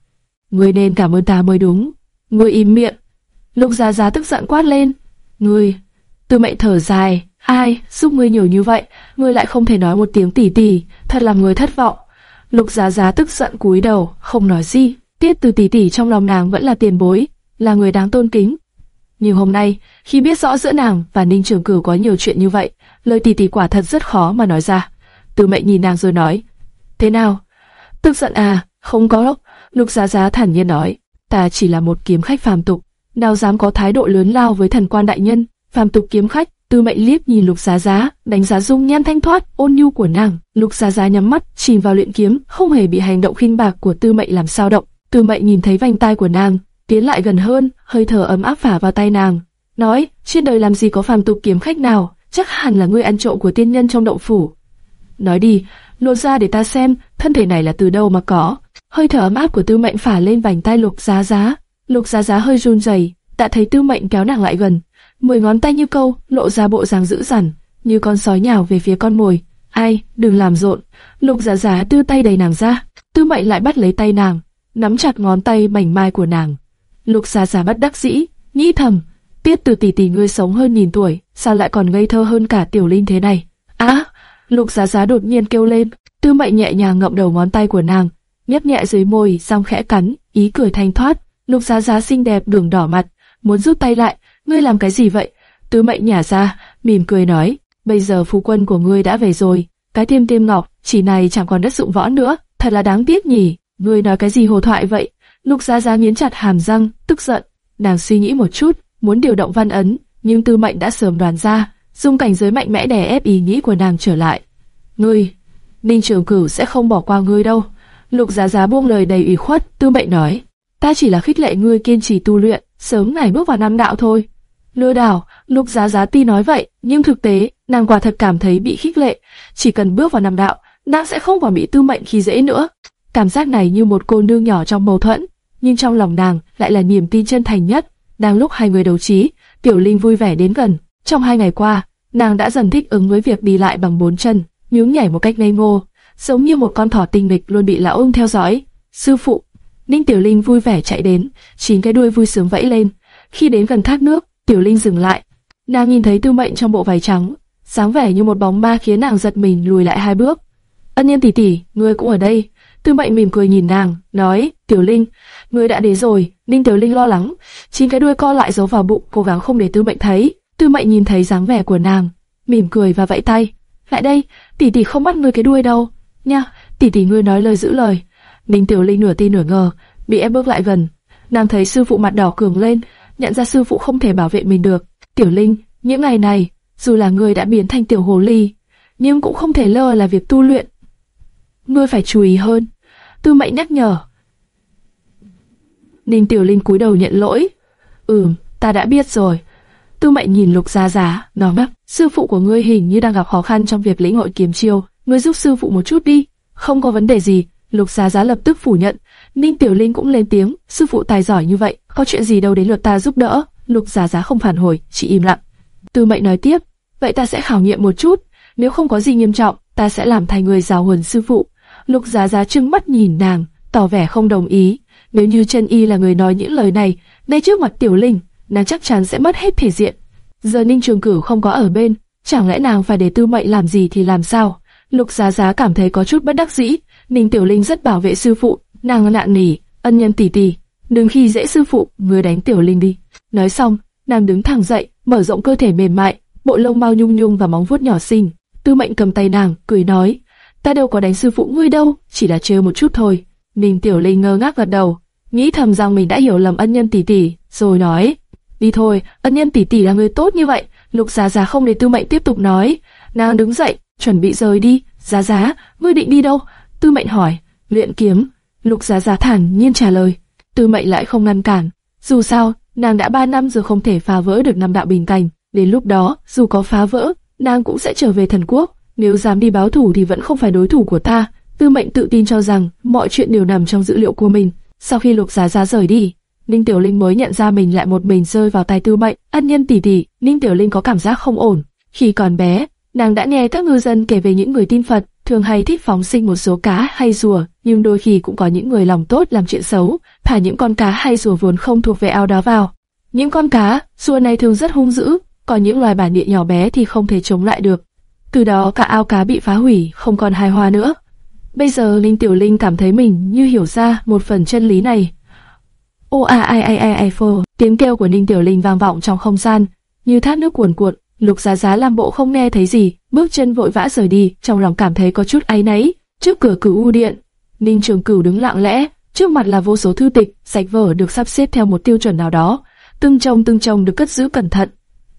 Ngươi nên cảm ơn ta mới đúng. Ngươi im miệng. Lục Giá Giá tức giận quát lên. Ngươi, Tư Mệnh thở dài, ai giúp ngươi nhiều như vậy, ngươi lại không thể nói một tiếng tỉ tỉ, thật làm người thất vọng. Lục Giá Giá tức giận cúi đầu, không nói gì. Tiết từ tỷ tỷ trong lòng nàng vẫn là tiền bối, là người đáng tôn kính. Nhưng hôm nay, khi biết rõ giữa nàng và Ninh Trường Cửu có nhiều chuyện như vậy, lời tỷ tỷ quả thật rất khó mà nói ra. Từ mệnh nhìn nàng rồi nói, thế nào? Tức giận à? Không có đâu. Lục Giá Giá thản nhiên nói, ta chỉ là một kiếm khách phàm tục, nào dám có thái độ lớn lao với thần quan đại nhân, phàm tục kiếm khách. Tư mệnh liếc nhìn Lục Giá Giá, đánh giá dung nhan thanh thoát, ôn nhu của nàng. Lục Giá Giá nhắm mắt, chìm vào luyện kiếm, không hề bị hành động khinh bạc của Tư mệnh làm sao động. Tư mệnh nhìn thấy vành tai của nàng, tiến lại gần hơn, hơi thở ấm áp phả vào tay nàng, nói: trên đời làm gì có phàm tục kiếm khách nào, chắc hẳn là ngươi ăn trộm của tiên nhân trong động phủ. Nói đi, lột ra để ta xem, thân thể này là từ đâu mà có. Hơi thở ấm áp của Tư Mệnh phả lên vành tay Lục Giá Giá. Lục Giá Giá hơi run rẩy, đã thấy Tư Mệnh kéo nàng lại gần, mười ngón tay như câu, lộ ra bộ dáng dữ dằn, như con sói nhào về phía con mồi. Ai, đừng làm rộn. Lục Giá Giá đưa tay đầy nàng ra, Tư Mệnh lại bắt lấy tay nàng, nắm chặt ngón tay mảnh mai của nàng. Lục Giá Giá bất đắc dĩ, nghĩ thầm, Tiết Từ tỷ tỷ ngươi sống hơn nghìn tuổi, sao lại còn ngây thơ hơn cả Tiểu Linh thế này? Á, Lục Giá Giá đột nhiên kêu lên, Tư Mệnh nhẹ nhàng ngậm đầu ngón tay của nàng, nhấp nhẹ dưới môi, xong khẽ cắn, ý cười thanh thoát. Lục Giá Giá xinh đẹp đường đỏ mặt, muốn rút tay lại, ngươi làm cái gì vậy? Tư Mệnh nhả ra, mỉm cười nói, bây giờ phu quân của ngươi đã về rồi, cái tiêm tiêm ngọc, chỉ này chẳng còn đất dụng võ nữa, thật là đáng tiếc nhỉ. Ngươi nói cái gì hồ thoại vậy? Lục Giá Giá nghiến chặt hàm răng, tức giận. Nàng suy nghĩ một chút, muốn điều động văn ấn, nhưng Tư Mệnh đã sớm đoán ra, dung cảnh giới mạnh mẽ đè ép ý nghĩ của nàng trở lại. Ngươi, Ninh Trường Cửu sẽ không bỏ qua ngươi đâu. Lục Giá Giá buông lời đầy ủy khuất, Tư Mệnh nói, ta chỉ là khích lệ ngươi kiên trì tu luyện, sớm ngày bước vào năm đạo thôi. Lừa đảo, Lục Giá Giá ti nói vậy, nhưng thực tế, nàng quả thật cảm thấy bị khích lệ, chỉ cần bước vào năm đạo, nàng sẽ không còn bị Tư Mệnh khi dễ nữa. Cảm giác này như một cô nương nhỏ trong mâu thuẫn, nhưng trong lòng nàng lại là niềm tin chân thành nhất. Đang lúc hai người đấu trí, Tiểu Linh vui vẻ đến gần. Trong hai ngày qua, nàng đã dần thích ứng với việc đi lại bằng bốn chân, nhún nhảy một cách ngây ngô, giống như một con thỏ tinh nghịch luôn bị lão ông theo dõi. Sư phụ, Ninh Tiểu Linh vui vẻ chạy đến, chín cái đuôi vui sướng vẫy lên. Khi đến gần thác nước, Tiểu Linh dừng lại. Nàng nhìn thấy Tư Mệnh trong bộ váy trắng, sáng vẻ như một bóng ma khiến nàng giật mình lùi lại hai bước. Ân Nhiên tỷ tỷ, ngươi cũng ở đây. Tư Mệnh mỉm cười nhìn nàng, nói: Tiểu Linh, ngươi đã đến rồi. Ninh Tiểu Linh lo lắng, chín cái đuôi co lại giấu vào bụng, cố gắng không để Tư Mệnh thấy. Tư Mệnh nhìn thấy dáng vẻ của nàng, mỉm cười và vẫy tay. Lại đây, tỷ tỷ không bắt ngươi cái đuôi đâu, nha. Tỷ tỷ ngươi nói lời giữ lời. Ninh Tiểu Linh nửa tin nửa ngờ, bị ép bước lại gần. Nàng thấy sư phụ mặt đỏ cường lên, nhận ra sư phụ không thể bảo vệ mình được. Tiểu Linh, những ngày này, dù là ngươi đã biến thành tiểu hồ ly, nhưng cũng không thể lơ là việc tu luyện. Ngươi phải chú ý hơn. Tư Mệnh nhắc nhở. Ninh Tiểu Linh cúi đầu nhận lỗi. Ừm, ta đã biết rồi. Tư Mệnh nhìn Lục Gia Giá, nói mắt, sư phụ của ngươi hình như đang gặp khó khăn trong việc lĩnh hội kiếm chiêu, ngươi giúp sư phụ một chút đi. Không có vấn đề gì. Lục Giá Giá lập tức phủ nhận, Ninh Tiểu Linh cũng lên tiếng, sư phụ tài giỏi như vậy, có chuyện gì đâu đến lượt ta giúp đỡ. Lục Giá Giá không phản hồi, chỉ im lặng. Tư Mệnh nói tiếp, vậy ta sẽ khảo nghiệm một chút, nếu không có gì nghiêm trọng, ta sẽ làm thay người giáo huấn sư phụ. Lục Giá Giá trừng mắt nhìn nàng, tỏ vẻ không đồng ý. Nếu như chân y là người nói những lời này, ngay trước mặt Tiểu Linh, nàng chắc chắn sẽ mất hết thể diện. Giờ Ninh Trường Cửu không có ở bên, chẳng lẽ nàng phải để Tư Mệnh làm gì thì làm sao? Lục Giá Giá cảm thấy có chút bất đắc dĩ. Ninh Tiểu Linh rất bảo vệ sư phụ, nàng nạn nỉ, ân nhân tỷ tỷ, đừng khi dễ sư phụ, ngươi đánh Tiểu Linh đi. Nói xong, nàng đứng thẳng dậy, mở rộng cơ thể mềm mại, bộ lông mau nhung nhung và móng vuốt nhỏ xinh. Tư Mệnh cầm tay nàng, cười nói, ta đâu có đánh sư phụ ngươi đâu, chỉ là trêu một chút thôi. Ninh Tiểu Linh ngơ ngác gật đầu, nghĩ thầm rằng mình đã hiểu lầm ân nhân tỷ tỷ, rồi nói, đi thôi, ân nhân tỷ tỷ là người tốt như vậy. Lục Giá Giá không để Tư Mệnh tiếp tục nói, nàng đứng dậy, chuẩn bị rời đi. Giá Giá, ngươi định đi đâu? Tư Mệnh hỏi. Luyện kiếm. Lục Giá Giá thản nhiên trả lời. Tư Mệnh lại không ngăn cản. Dù sao, nàng đã ba năm rồi không thể phá vỡ được năm đạo bình cảnh. Đến lúc đó, dù có phá vỡ, nàng cũng sẽ trở về thần quốc. Nếu dám đi báo thủ thì vẫn không phải đối thủ của ta. Tư Mệnh tự tin cho rằng mọi chuyện đều nằm trong dữ liệu của mình. Sau khi Lục Giá Giá rời đi, Ninh Tiểu Linh mới nhận ra mình lại một mình rơi vào tay Tư Mệnh. Ân nhân tỷ tỷ, Ninh Tiểu Linh có cảm giác không ổn. Khi còn bé, nàng đã nghe các ngư dân kể về những người tin Phật, thường hay thích phóng sinh một số cá hay rùa, nhưng đôi khi cũng có những người lòng tốt làm chuyện xấu, thả những con cá hay rùa vốn không thuộc về ao đó vào. Những con cá, rùa này thường rất hung dữ, còn những loài bản địa nhỏ bé thì không thể chống lại được. Từ đó cả ao cá bị phá hủy, không còn hài hòa nữa. Bây giờ Linh Tiểu Linh cảm thấy mình như hiểu ra một phần chân lý này. Ô a ai ai ai ai phô, tiếng kêu của Ninh Tiểu Linh vang vọng trong không gian, như thác nước cuồn cuộn. Lục Giá Giá làm bộ không nghe thấy gì, bước chân vội vã rời đi, trong lòng cảm thấy có chút áy náy. Trước cửa cửu u điện, Ninh Trường Cửu đứng lặng lẽ, trước mặt là vô số thư tịch, sạch vở được sắp xếp theo một tiêu chuẩn nào đó, từng chồng từng chồng được cất giữ cẩn thận.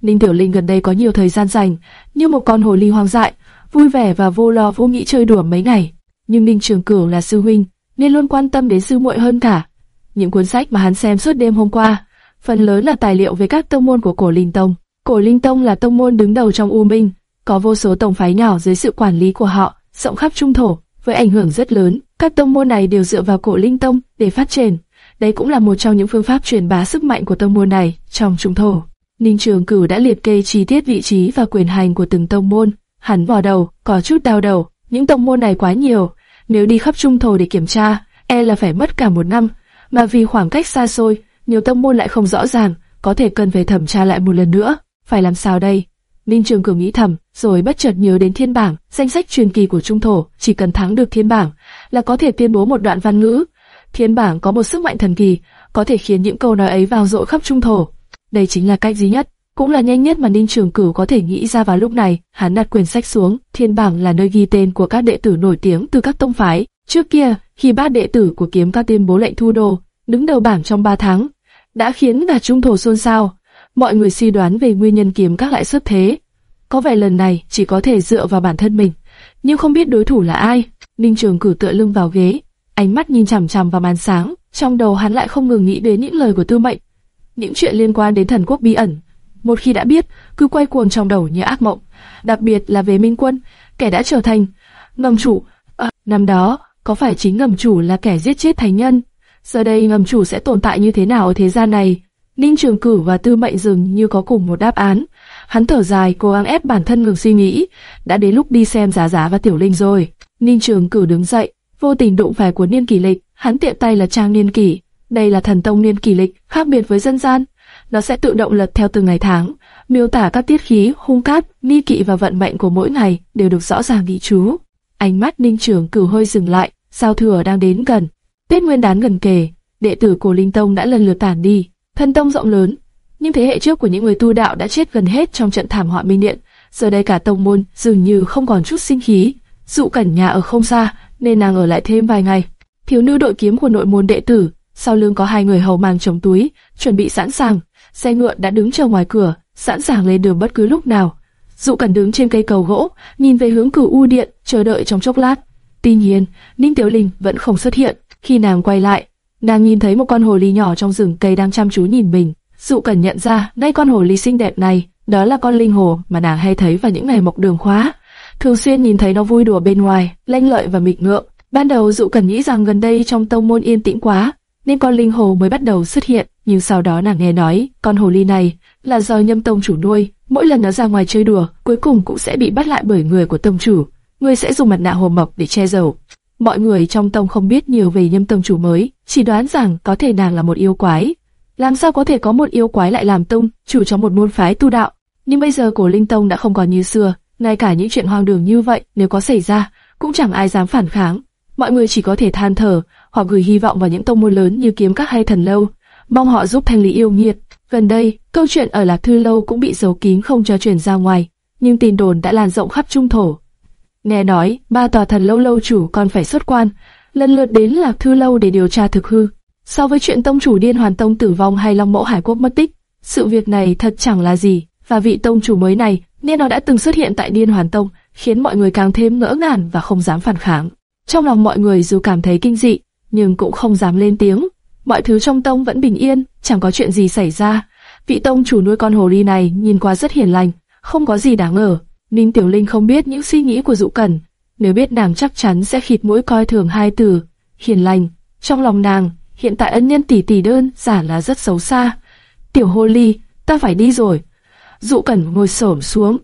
Ninh Tiểu Linh gần đây có nhiều thời gian dành, như một con hồ ly hoang dại, vui vẻ và vô lo vô nghĩ chơi đùa mấy ngày. Nhưng Ninh Trường Cửu là sư huynh, nên luôn quan tâm đến sư muội hơn cả. Những cuốn sách mà hắn xem suốt đêm hôm qua, phần lớn là tài liệu về các tông môn của Cổ Linh Tông. Cổ Linh Tông là tông môn đứng đầu trong U Minh, có vô số tổng phái nhỏ dưới sự quản lý của họ, rộng khắp trung thổ, với ảnh hưởng rất lớn. Các tông môn này đều dựa vào Cổ Linh Tông để phát triển. Đây cũng là một trong những phương pháp truyền bá sức mạnh của tông môn này trong trung thổ. Ninh Trường Cửu đã liệt kê chi tiết vị trí và quyền hành của từng tông môn. Hắn vò đầu, có chút đau đầu. Những tông môn này quá nhiều, nếu đi khắp trung thổ để kiểm tra, e là phải mất cả một năm. Mà vì khoảng cách xa xôi, nhiều tông môn lại không rõ ràng, có thể cần phải thẩm tra lại một lần nữa. Phải làm sao đây? Ninh Trường Cửu nghĩ thầm, rồi bất chợt nhớ đến thiên bảng, danh sách truyền kỳ của trung thổ, chỉ cần thắng được thiên bảng là có thể tuyên bố một đoạn văn ngữ. Thiên bảng có một sức mạnh thần kỳ, có thể khiến những câu nói ấy vào rội khắp trung thổ. Đây chính là cách duy nhất, cũng là nhanh nhất mà Ninh Trường Cửu có thể nghĩ ra vào lúc này. Hắn đặt quyển sách xuống, thiên bảng là nơi ghi tên của các đệ tử nổi tiếng từ các tông phái. Trước kia, khi bát đệ tử của kiếm ca tuyên bố lệnh thu đồ, đứng đầu bảng trong 3 tháng, đã khiến cả trung thổ xôn xao. Mọi người suy đoán về nguyên nhân kiếm các lại xuất thế. Có vẻ lần này chỉ có thể dựa vào bản thân mình, nhưng không biết đối thủ là ai. Ninh Trường cửu tựa lưng vào ghế, ánh mắt nhìn chằm chằm vào màn sáng, trong đầu hắn lại không ngừng nghĩ đến những lời của Tư Mệnh, những chuyện liên quan đến thần quốc bí ẩn. Một khi đã biết, cứ quay cuồng trong đầu như ác mộng, đặc biệt là về Minh Quân, kẻ đã trở thành ngầm chủ. À, năm đó, có phải chính ngầm chủ là kẻ giết chết thánh nhân? Giờ đây ngầm chủ sẽ tồn tại như thế nào ở thế gian này? Ninh Trường Cử và Tư Mệnh dường như có cùng một đáp án. Hắn thở dài, cố gắng ép bản thân ngừng suy nghĩ. Đã đến lúc đi xem Giá Giá và Tiểu Linh rồi. Ninh Trường Cử đứng dậy, vô tình đụng phải cuốn niên kỷ lịch. Hắn tiện tay là trang niên kỷ. Đây là thần tông niên kỷ lịch, khác biệt với dân gian. Nó sẽ tự động lật theo từng ngày tháng, miêu tả các tiết khí, hung cát, ni kỵ và vận mệnh của mỗi ngày đều được rõ ràng ghi chú. Ánh mắt Ninh Trường Cử hơi dừng lại, sao thừa đang đến gần. Tết Nguyên đán gần kề, đệ tử của Linh Tông đã lần lượt tản đi. Thân tông rộng lớn, nhưng thế hệ trước của những người tu đạo đã chết gần hết trong trận thảm họa minh điện. Giờ đây cả tông môn dường như không còn chút sinh khí. Dụ cẩn nhà ở không xa, nên nàng ở lại thêm vài ngày. Thiếu nữ đội kiếm của nội môn đệ tử, sau lưng có hai người hầu mang chống túi, chuẩn bị sẵn sàng. Xe ngựa đã đứng chờ ngoài cửa, sẵn sàng lên đường bất cứ lúc nào. Dụ cẩn đứng trên cây cầu gỗ, nhìn về hướng cửu u điện, chờ đợi trong chốc lát. Tuy nhiên, Ninh Tiểu Linh vẫn không xuất hiện. Khi nàng quay lại, nàng nhìn thấy một con hồ ly nhỏ trong rừng cây đang chăm chú nhìn mình. Dụ Cẩn nhận ra, đây con hồ ly xinh đẹp này, đó là con linh hồ mà nàng hay thấy vào những ngày mọc đường khóa. Thường xuyên nhìn thấy nó vui đùa bên ngoài, lanh lợi và mịt ngượng. Ban đầu dụ cần nghĩ rằng gần đây trong tông môn yên tĩnh quá, nên con linh hồ mới bắt đầu xuất hiện. Nhưng sau đó nàng nghe nói, con hồ ly này là do nhâm tông chủ nuôi, mỗi lần nó ra ngoài chơi đùa, cuối cùng cũng sẽ bị bắt lại bởi người của tông chủ. Người sẽ dùng mặt nạ hồ mộc để che giấu. Mọi người trong tông không biết nhiều về nhâm tông chủ mới, chỉ đoán rằng có thể nàng là một yêu quái. Làm sao có thể có một yêu quái lại làm tông chủ trong một môn phái tu đạo? Nhưng bây giờ cổ linh tông đã không còn như xưa, ngay cả những chuyện hoang đường như vậy nếu có xảy ra, cũng chẳng ai dám phản kháng. Mọi người chỉ có thể than thở, hoặc gửi hy vọng vào những tông môn lớn như kiếm các hay thần lâu, mong họ giúp thanh lý yêu nghiệt. Gần đây, câu chuyện ở Lạc Thư Lâu cũng bị giấu kín không cho truyền ra ngoài, nhưng tin đồn đã lan rộng khắp trung thổ. Nghe nói, ba tòa thần lâu lâu chủ còn phải xuất quan, lần lượt đến Lạc Thư Lâu để điều tra thực hư. So với chuyện tông chủ Điên Hoàn Tông tử vong hay Long Mẫu Hải Quốc mất tích, sự việc này thật chẳng là gì, và vị tông chủ mới này, nên nó đã từng xuất hiện tại Điên Hoàn Tông, khiến mọi người càng thêm ngỡ ngàng và không dám phản kháng. Trong lòng mọi người dù cảm thấy kinh dị, nhưng cũng không dám lên tiếng. Mọi thứ trong tông vẫn bình yên, chẳng có chuyện gì xảy ra. Vị tông chủ nuôi con hồ ly này nhìn qua rất hiền lành, không có gì đáng ngờ. Ninh Tiểu Linh không biết những suy nghĩ của Dụ Cẩn, nếu biết nàng chắc chắn sẽ khịt mũi coi thường hai từ hiền lành. Trong lòng nàng, hiện tại ân nhân tỷ tỷ đơn giả là rất xấu xa. Tiểu hồ ly, ta phải đi rồi. Dụ Cẩn ngồi xổm xuống,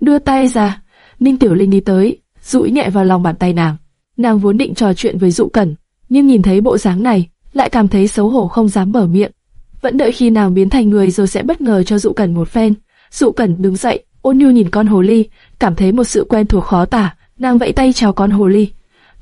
đưa tay ra. Ninh Tiểu Linh đi tới, dụi nhẹ vào lòng bàn tay nàng. Nàng vốn định trò chuyện với Dụ Cẩn, nhưng nhìn thấy bộ dáng này, lại cảm thấy xấu hổ không dám mở miệng. Vẫn đợi khi nàng biến thành người rồi sẽ bất ngờ cho Dụ Cẩn một phen. Dụ Cẩn đứng dậy, ôn nhu nhìn con hồ ly, cảm thấy một sự quen thuộc khó tả. Nàng vẫy tay chào con hồ ly.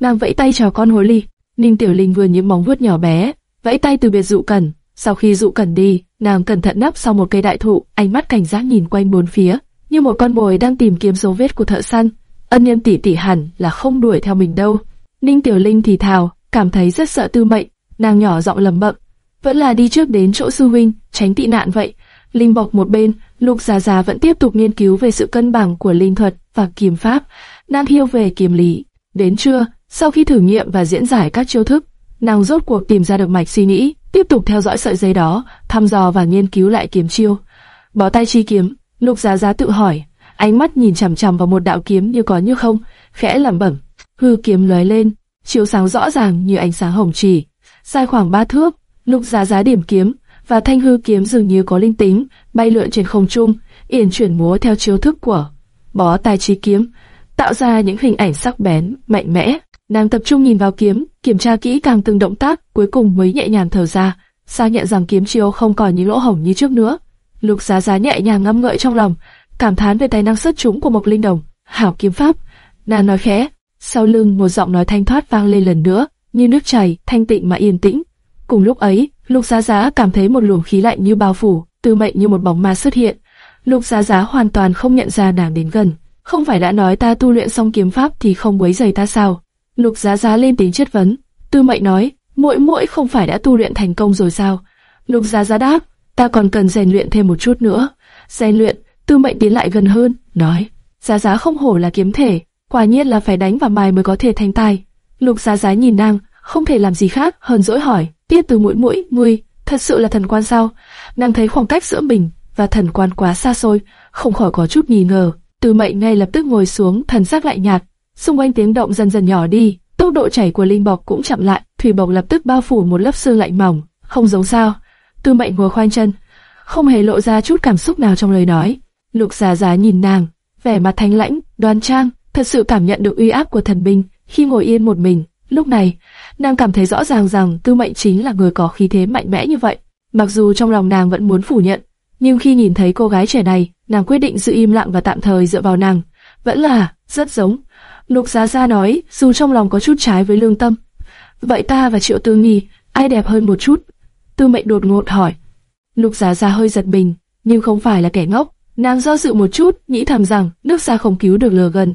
Nàng vẫy tay chào con hồ ly. Ninh Tiểu Linh vừa những móng vuốt nhỏ bé, vẫy tay từ biệt Dụ Cẩn. Sau khi Dụ Cẩn đi, nàng cẩn thận nấp sau một cây đại thụ, ánh mắt cảnh giác nhìn quanh bốn phía, như một con mồi đang tìm kiếm dấu vết của thợ săn. Ân niêm tỷ tỷ hẳn là không đuổi theo mình đâu. Ninh Tiểu Linh thì thào, cảm thấy rất sợ Tư Mệnh, nàng nhỏ giọng lẩm bẩm, vẫn là đi trước đến chỗ sư huynh, tránh tị nạn vậy. Linh bọc một bên, Lục Già Già vẫn tiếp tục nghiên cứu về sự cân bằng của linh thuật và kiếm pháp. nàng Hiêu về kiếm lý. Đến trưa, sau khi thử nghiệm và diễn giải các chiêu thức, nàng rốt cuộc tìm ra được mạch suy nghĩ, tiếp tục theo dõi sợi dây đó, thăm dò và nghiên cứu lại kiếm chiêu. Bó tay chi kiếm, Lục Giá Giá tự hỏi, ánh mắt nhìn chằm chằm vào một đạo kiếm như có như không, khẽ lẩm bẩm. Hư kiếm lóe lên, chiếu sáng rõ ràng như ánh sáng hồng chỉ, dài khoảng ba thước. Lục Giá Giá điểm kiếm và thanh hư kiếm dường như có linh tính, bay lượn trên không trung, yển chuyển múa theo chiếu thức của bó tài trí kiếm, tạo ra những hình ảnh sắc bén, mạnh mẽ. Nàng tập trung nhìn vào kiếm, kiểm tra kỹ càng từng động tác, cuối cùng mới nhẹ nhàng thở ra, xác nhận rằng kiếm chiêu không còn những lỗ hổng như trước nữa. Lục Giá Giá nhẹ nhàng ngâm ngợi trong lòng, cảm thán về tài năng xuất chúng của Mộc Linh Đồng. Hảo kiếm pháp, nàng nói khẽ. Sau lưng một giọng nói thanh thoát vang lên lần nữa, như nước chảy, thanh tịnh mà yên tĩnh. Cùng lúc ấy, Lục Giá Giá cảm thấy một luồng khí lạnh như bao phủ, tư mệnh như một bóng ma xuất hiện. Lục Giá Giá hoàn toàn không nhận ra nàng đến gần. Không phải đã nói ta tu luyện xong kiếm pháp thì không quấy rầy ta sao? Lục Giá Giá lên tiếng chất vấn. Tư Mệnh nói, muội muội không phải đã tu luyện thành công rồi sao? Lục Giá Giá đáp, ta còn cần rèn luyện thêm một chút nữa. Rèn luyện, Tư Mệnh tiến lại gần hơn, nói, Giá Giá không hổ là kiếm thể, quả nhiên là phải đánh vào mài mới có thể thành tài. Lục Giá Giá nhìn nàng, không thể làm gì khác hờn dỗi hỏi, Tiết Từ mũi mũi, ngươi thật sự là thần quan sao? Nàng thấy khoảng cách giữa mình và thần quan quá xa xôi, không khỏi có chút nghi ngờ. Từ Mệnh ngay lập tức ngồi xuống, thần sắc lại nhạt, xung quanh tiếng động dần dần nhỏ đi, tốc độ chảy của linh bọc cũng chậm lại, thủy bọc lập tức bao phủ một lớp sương lạnh mỏng, không giống sao. Tư Mệnh ngồi khoanh chân, không hề lộ ra chút cảm xúc nào trong lời nói. Lục Giá Giá nhìn nàng, vẻ mặt thanh lãnh, đoan trang, thật sự cảm nhận được uy áp của thần binh khi ngồi yên một mình. Lúc này, nàng cảm thấy rõ ràng rằng Tư Mệnh chính là người có khí thế mạnh mẽ như vậy. Mặc dù trong lòng nàng vẫn muốn phủ nhận, nhưng khi nhìn thấy cô gái trẻ này, nàng quyết định giữ im lặng và tạm thời dựa vào nàng. Vẫn là rất giống. Lục Giá Gia nói, dù trong lòng có chút trái với lương tâm. Vậy ta và Triệu Tư Nghi, ai đẹp hơn một chút? Tư Mệnh đột ngột hỏi. Lục Giá Gia hơi giật mình, nhưng không phải là kẻ ngốc. Nàng do dự một chút, nghĩ thầm rằng nước xa không cứu được lừa gần.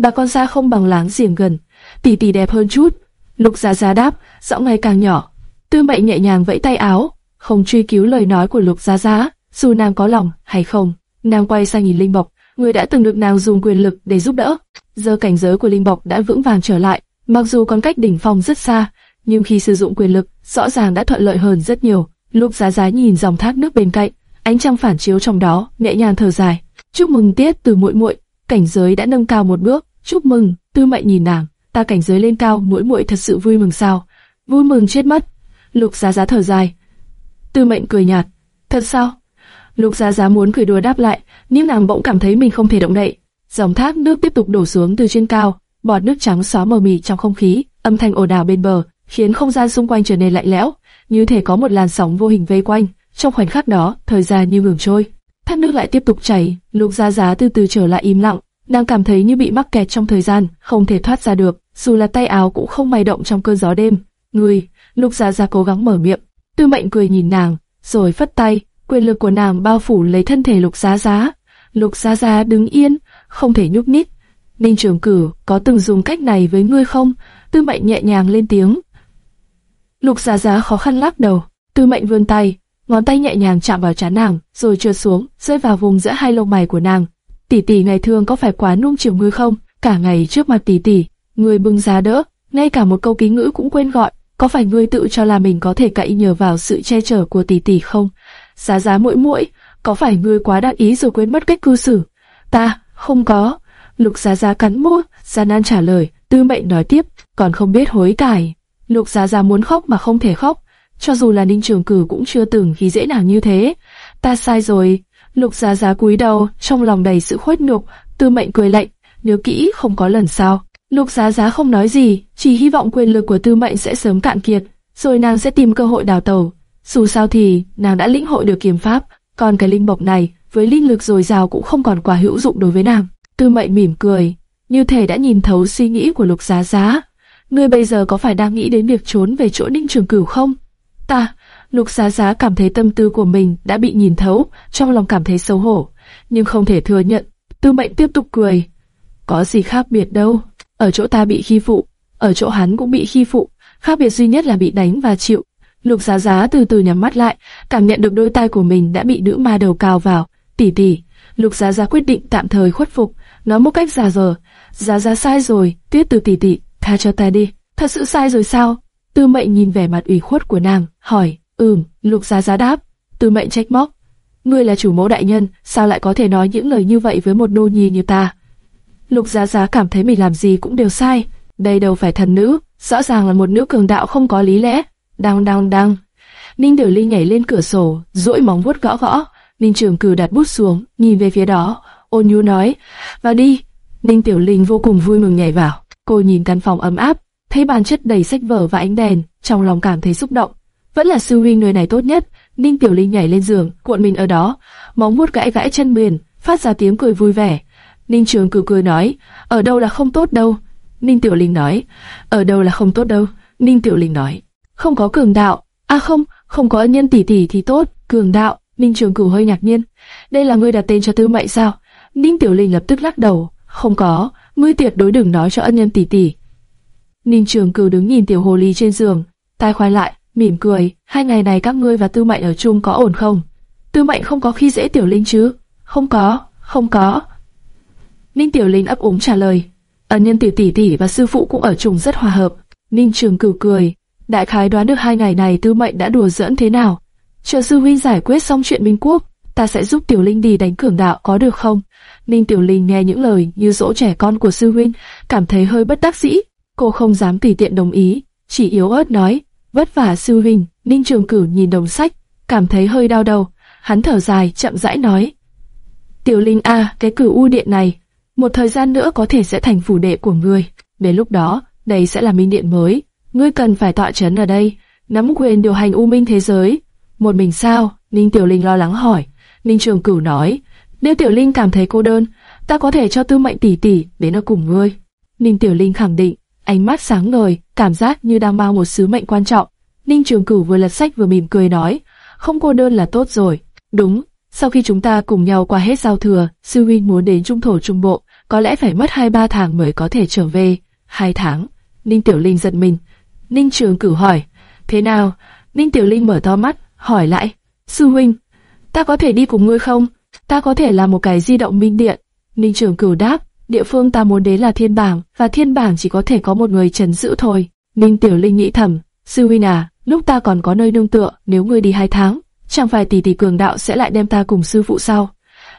Bà con xa không bằng láng giềng gần. Tỷ tỷ đẹp hơn chút. Lục Giá Giá đáp, giọng ngày càng nhỏ. Tư Mệnh nhẹ nhàng vẫy tay áo, không truy cứu lời nói của Lục Giá Giá, dù nàng có lòng hay không. Nàng quay sang nhìn Linh Bộc, người đã từng được nàng dùng quyền lực để giúp đỡ. Giờ cảnh giới của Linh Bộc đã vững vàng trở lại, mặc dù còn cách đỉnh phong rất xa, nhưng khi sử dụng quyền lực, rõ ràng đã thuận lợi hơn rất nhiều. Lục Giá Giá nhìn dòng thác nước bên cạnh, ánh trăng phản chiếu trong đó, nhẹ nhàng thở dài. Chúc mừng Tiết từ muội muội, cảnh giới đã nâng cao một bước. Chúc mừng, Tư Mệnh nhìn nàng, ta cảnh giới lên cao, muội muội thật sự vui mừng sao? Vui mừng chết mất. Lục Giá Giá thở dài. Tư Mệnh cười nhạt. Thật sao? Lục Giá Giá muốn cười đùa đáp lại, nhưng nàng bỗng cảm thấy mình không thể động đậy. Dòng thác nước tiếp tục đổ xuống từ trên cao, bọt nước trắng xóa mờ mịt trong không khí, âm thanh ồn ào bên bờ, khiến không gian xung quanh trở nên lạnh lẽo, như thể có một làn sóng vô hình vây quanh. Trong khoảnh khắc đó, thời gian như ngừng trôi. Thác nước lại tiếp tục chảy, Lục Giá Giá từ từ trở lại im lặng, nàng cảm thấy như bị mắc kẹt trong thời gian, không thể thoát ra được, dù là tay áo cũng không may động trong cơn gió đêm. Ngươi, Lục Giá Giá cố gắng mở miệng, Tư Mệnh cười nhìn nàng, rồi phất tay, quyền lực của nàng bao phủ lấy thân thể Lục Giá Giá. Lục Giá Giá đứng yên, không thể nhúc nhích. Ninh Trường Cử có từng dùng cách này với ngươi không? Tư Mệnh nhẹ nhàng lên tiếng. Lục Giá Giá khó khăn lắc đầu. Tư Mệnh vươn tay, ngón tay nhẹ nhàng chạm vào trán nàng, rồi trượt xuống, rơi vào vùng giữa hai lông mày của nàng. Tỷ tỷ ngày thường có phải quá nung chiều ngươi không? Cả ngày trước mặt tỷ tỷ, ngươi bưng giá đỡ, ngay cả một câu ký ngữ cũng quên gọi. Có phải ngươi tự cho là mình có thể cậy nhờ vào sự che chở của tỷ tỷ không? Giá giá mũi mũi, có phải ngươi quá đắc ý rồi quên mất cách cư xử? Ta, không có. Lục giá giá cắn môi, Gia nan trả lời, tư mệnh nói tiếp, còn không biết hối cải. Lục giá giá muốn khóc mà không thể khóc, cho dù là ninh trường cử cũng chưa từng khi dễ nàng như thế. Ta sai rồi. Lục giá giá cúi đầu, trong lòng đầy sự khuất nhục, tư mệnh cười lạnh, nhớ kỹ không có lần sau. Lục giá giá không nói gì, chỉ hy vọng quyền lực của tư mệnh sẽ sớm cạn kiệt, rồi nàng sẽ tìm cơ hội đào tẩu. Dù sao thì, nàng đã lĩnh hội được kiếm pháp, còn cái linh bộc này, với linh lực dồi dào cũng không còn quá hữu dụng đối với nàng. Tư mệnh mỉm cười, như thể đã nhìn thấu suy nghĩ của lục giá giá. Ngươi bây giờ có phải đang nghĩ đến việc trốn về chỗ ninh trường cửu không? Ta, lục giá giá cảm thấy tâm tư của mình đã bị nhìn thấu, trong lòng cảm thấy xấu hổ, nhưng không thể thừa nhận. Tư mệnh tiếp tục cười. Có gì khác biệt đâu, ở chỗ ta bị khi phụ, ở chỗ hắn cũng bị khi phụ, khác biệt duy nhất là bị đánh và chịu. Lục Giá Giá từ từ nhắm mắt lại, cảm nhận được đôi tay của mình đã bị nữ ma đầu cào vào. Tỷ tỷ, Lục Giá Giá quyết định tạm thời khuất phục, nói một cách giả vờ. Giá Giá sai rồi, Tuyết từ tỷ tỷ, tha cho ta đi. Thật sự sai rồi sao? Tư Mệnh nhìn vẻ mặt ủy khuất của nàng, hỏi. Ừm, Lục Giá Giá đáp. Tư Mệnh trách móc. Ngươi là chủ mẫu đại nhân, sao lại có thể nói những lời như vậy với một nô nhi như ta? Lục Giá Giá cảm thấy mình làm gì cũng đều sai. Đây đâu phải thần nữ, rõ ràng là một nữ cường đạo không có lý lẽ. Đang đang đang. Ninh Tiểu Ly nhảy lên cửa sổ, duỗi móng vuốt gõ gõ. Ninh Trường Cử đặt bút xuống, nhìn về phía đó, ôn nhu nói, vào đi. Ninh Tiểu Linh vô cùng vui mừng nhảy vào. Cô nhìn căn phòng ấm áp, thấy bàn chất đầy sách vở và ánh đèn, trong lòng cảm thấy xúc động. Vẫn là sư huynh nơi này tốt nhất. Ninh Tiểu Linh nhảy lên giường, cuộn mình ở đó, móng vuốt gãi gãi chân mềm, phát ra tiếng cười vui vẻ. Ninh Trường Cử cười nói, ở đâu là không tốt đâu. Ninh Tiểu Linh nói, ở đâu là không tốt đâu. Ninh Tiểu Linh nói, không có cường đạo. À không, không có ân nhân tỷ tỷ thì tốt, cường đạo. Ninh Trường Cửu hơi ngạc nhiên. Đây là ngươi đặt tên cho Tư Mệnh sao? Ninh Tiểu Linh lập tức lắc đầu. Không có, ngươi tuyệt đối đừng nói cho ân nhân tỷ tỷ. Ninh Trường Cửu đứng nhìn Tiểu Hồ Ly trên giường, tai khoai lại, mỉm cười. Hai ngày này các ngươi và Tư Mệnh ở chung có ổn không? Tư Mệnh không có khi dễ Tiểu Linh chứ? Không có, không có. Ninh Tiểu Linh ấp úng trả lời. Ân nhân Tiểu tỷ tỷ và sư phụ cũng ở chung rất hòa hợp. Ninh Trường Cửu cười, đại khái đoán được hai ngày này Tư Mệnh đã đùa giỡn thế nào. Chờ sư huynh giải quyết xong chuyện Minh Quốc, ta sẽ giúp Tiểu Linh đi đánh cường đạo có được không? Ninh Tiểu Linh nghe những lời như dỗ trẻ con của sư huynh, cảm thấy hơi bất đắc dĩ. Cô không dám tùy tiện đồng ý, chỉ yếu ớt nói, vất vả sư huynh. Ninh Trường Cửu nhìn đồng sách, cảm thấy hơi đau đầu. Hắn thở dài, chậm rãi nói. Tiểu Linh a, cái cửu u điện này, một thời gian nữa có thể sẽ thành phủ đệ của ngươi. Đến lúc đó, đây sẽ là minh điện mới. Ngươi cần phải tọa chấn ở đây, nắm quyền điều hành u minh thế giới. Một mình sao? Ninh Tiểu Linh lo lắng hỏi. Ninh Trường Cửu nói, nếu Tiểu Linh cảm thấy cô đơn, ta có thể cho Tư Mệnh tỷ tỷ đến ở cùng ngươi. Ninh Tiểu Linh khẳng định, ánh mắt sáng ngời, cảm giác như đang mang một sứ mệnh quan trọng. Ninh Trường Cửu vừa lật sách vừa mỉm cười nói, không cô đơn là tốt rồi. Đúng, sau khi chúng ta cùng nhau qua hết giao thừa, sư huynh muốn đến trung thổ trung bộ, có lẽ phải mất hai ba tháng mới có thể trở về. Hai tháng. Ninh Tiểu Linh giật mình. Ninh Trường Cửu hỏi, thế nào? Ninh Tiểu Linh mở to mắt, hỏi lại, sư huynh, ta có thể đi cùng ngươi không? Ta có thể làm một cái di động minh điện. Ninh Trường Cửu đáp, địa phương ta muốn đến là thiên bảng, và thiên bảng chỉ có thể có một người trấn giữ thôi. Ninh Tiểu Linh nghĩ thầm, sư huynh à, lúc ta còn có nơi nương tựa, nếu ngươi đi hai tháng, chẳng phải tỷ tỷ cường đạo sẽ lại đem ta cùng sư phụ sao?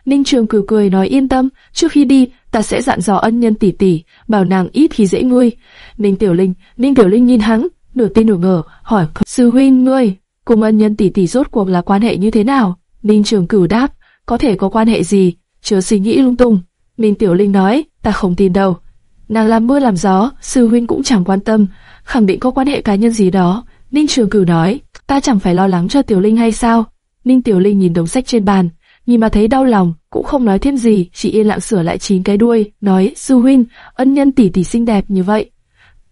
Ninh Trường Cửu cười nói yên tâm, trước khi đi, ta sẽ dặn dò ân nhân tỷ tỷ, bảo nàng ít khi dễ ngươi. Ninh Tiểu Linh, Ninh Tiểu Linh nhìn hắn, nửa tin nửa ngờ, hỏi sư huynh ngươi, cùng ân nhân tỷ tỷ rốt cuộc là quan hệ như thế nào? Ninh Trường Cửu đáp, có thể có quan hệ gì, chớ suy nghĩ lung tung minh Tiểu Linh nói, ta không tin đâu. Nàng làm mưa làm gió, sư huynh cũng chẳng quan tâm, khẳng định có quan hệ cá nhân gì đó. Ninh Trường Cửu nói, ta chẳng phải lo lắng cho Tiểu Linh hay sao? Ninh Tiểu Linh nhìn đống sách trên bàn, nhìn mà thấy đau lòng, cũng không nói thêm gì, chỉ yên lặng sửa lại chín cái đuôi, nói, sư huynh, ân nhân tỷ tỷ xinh đẹp như vậy.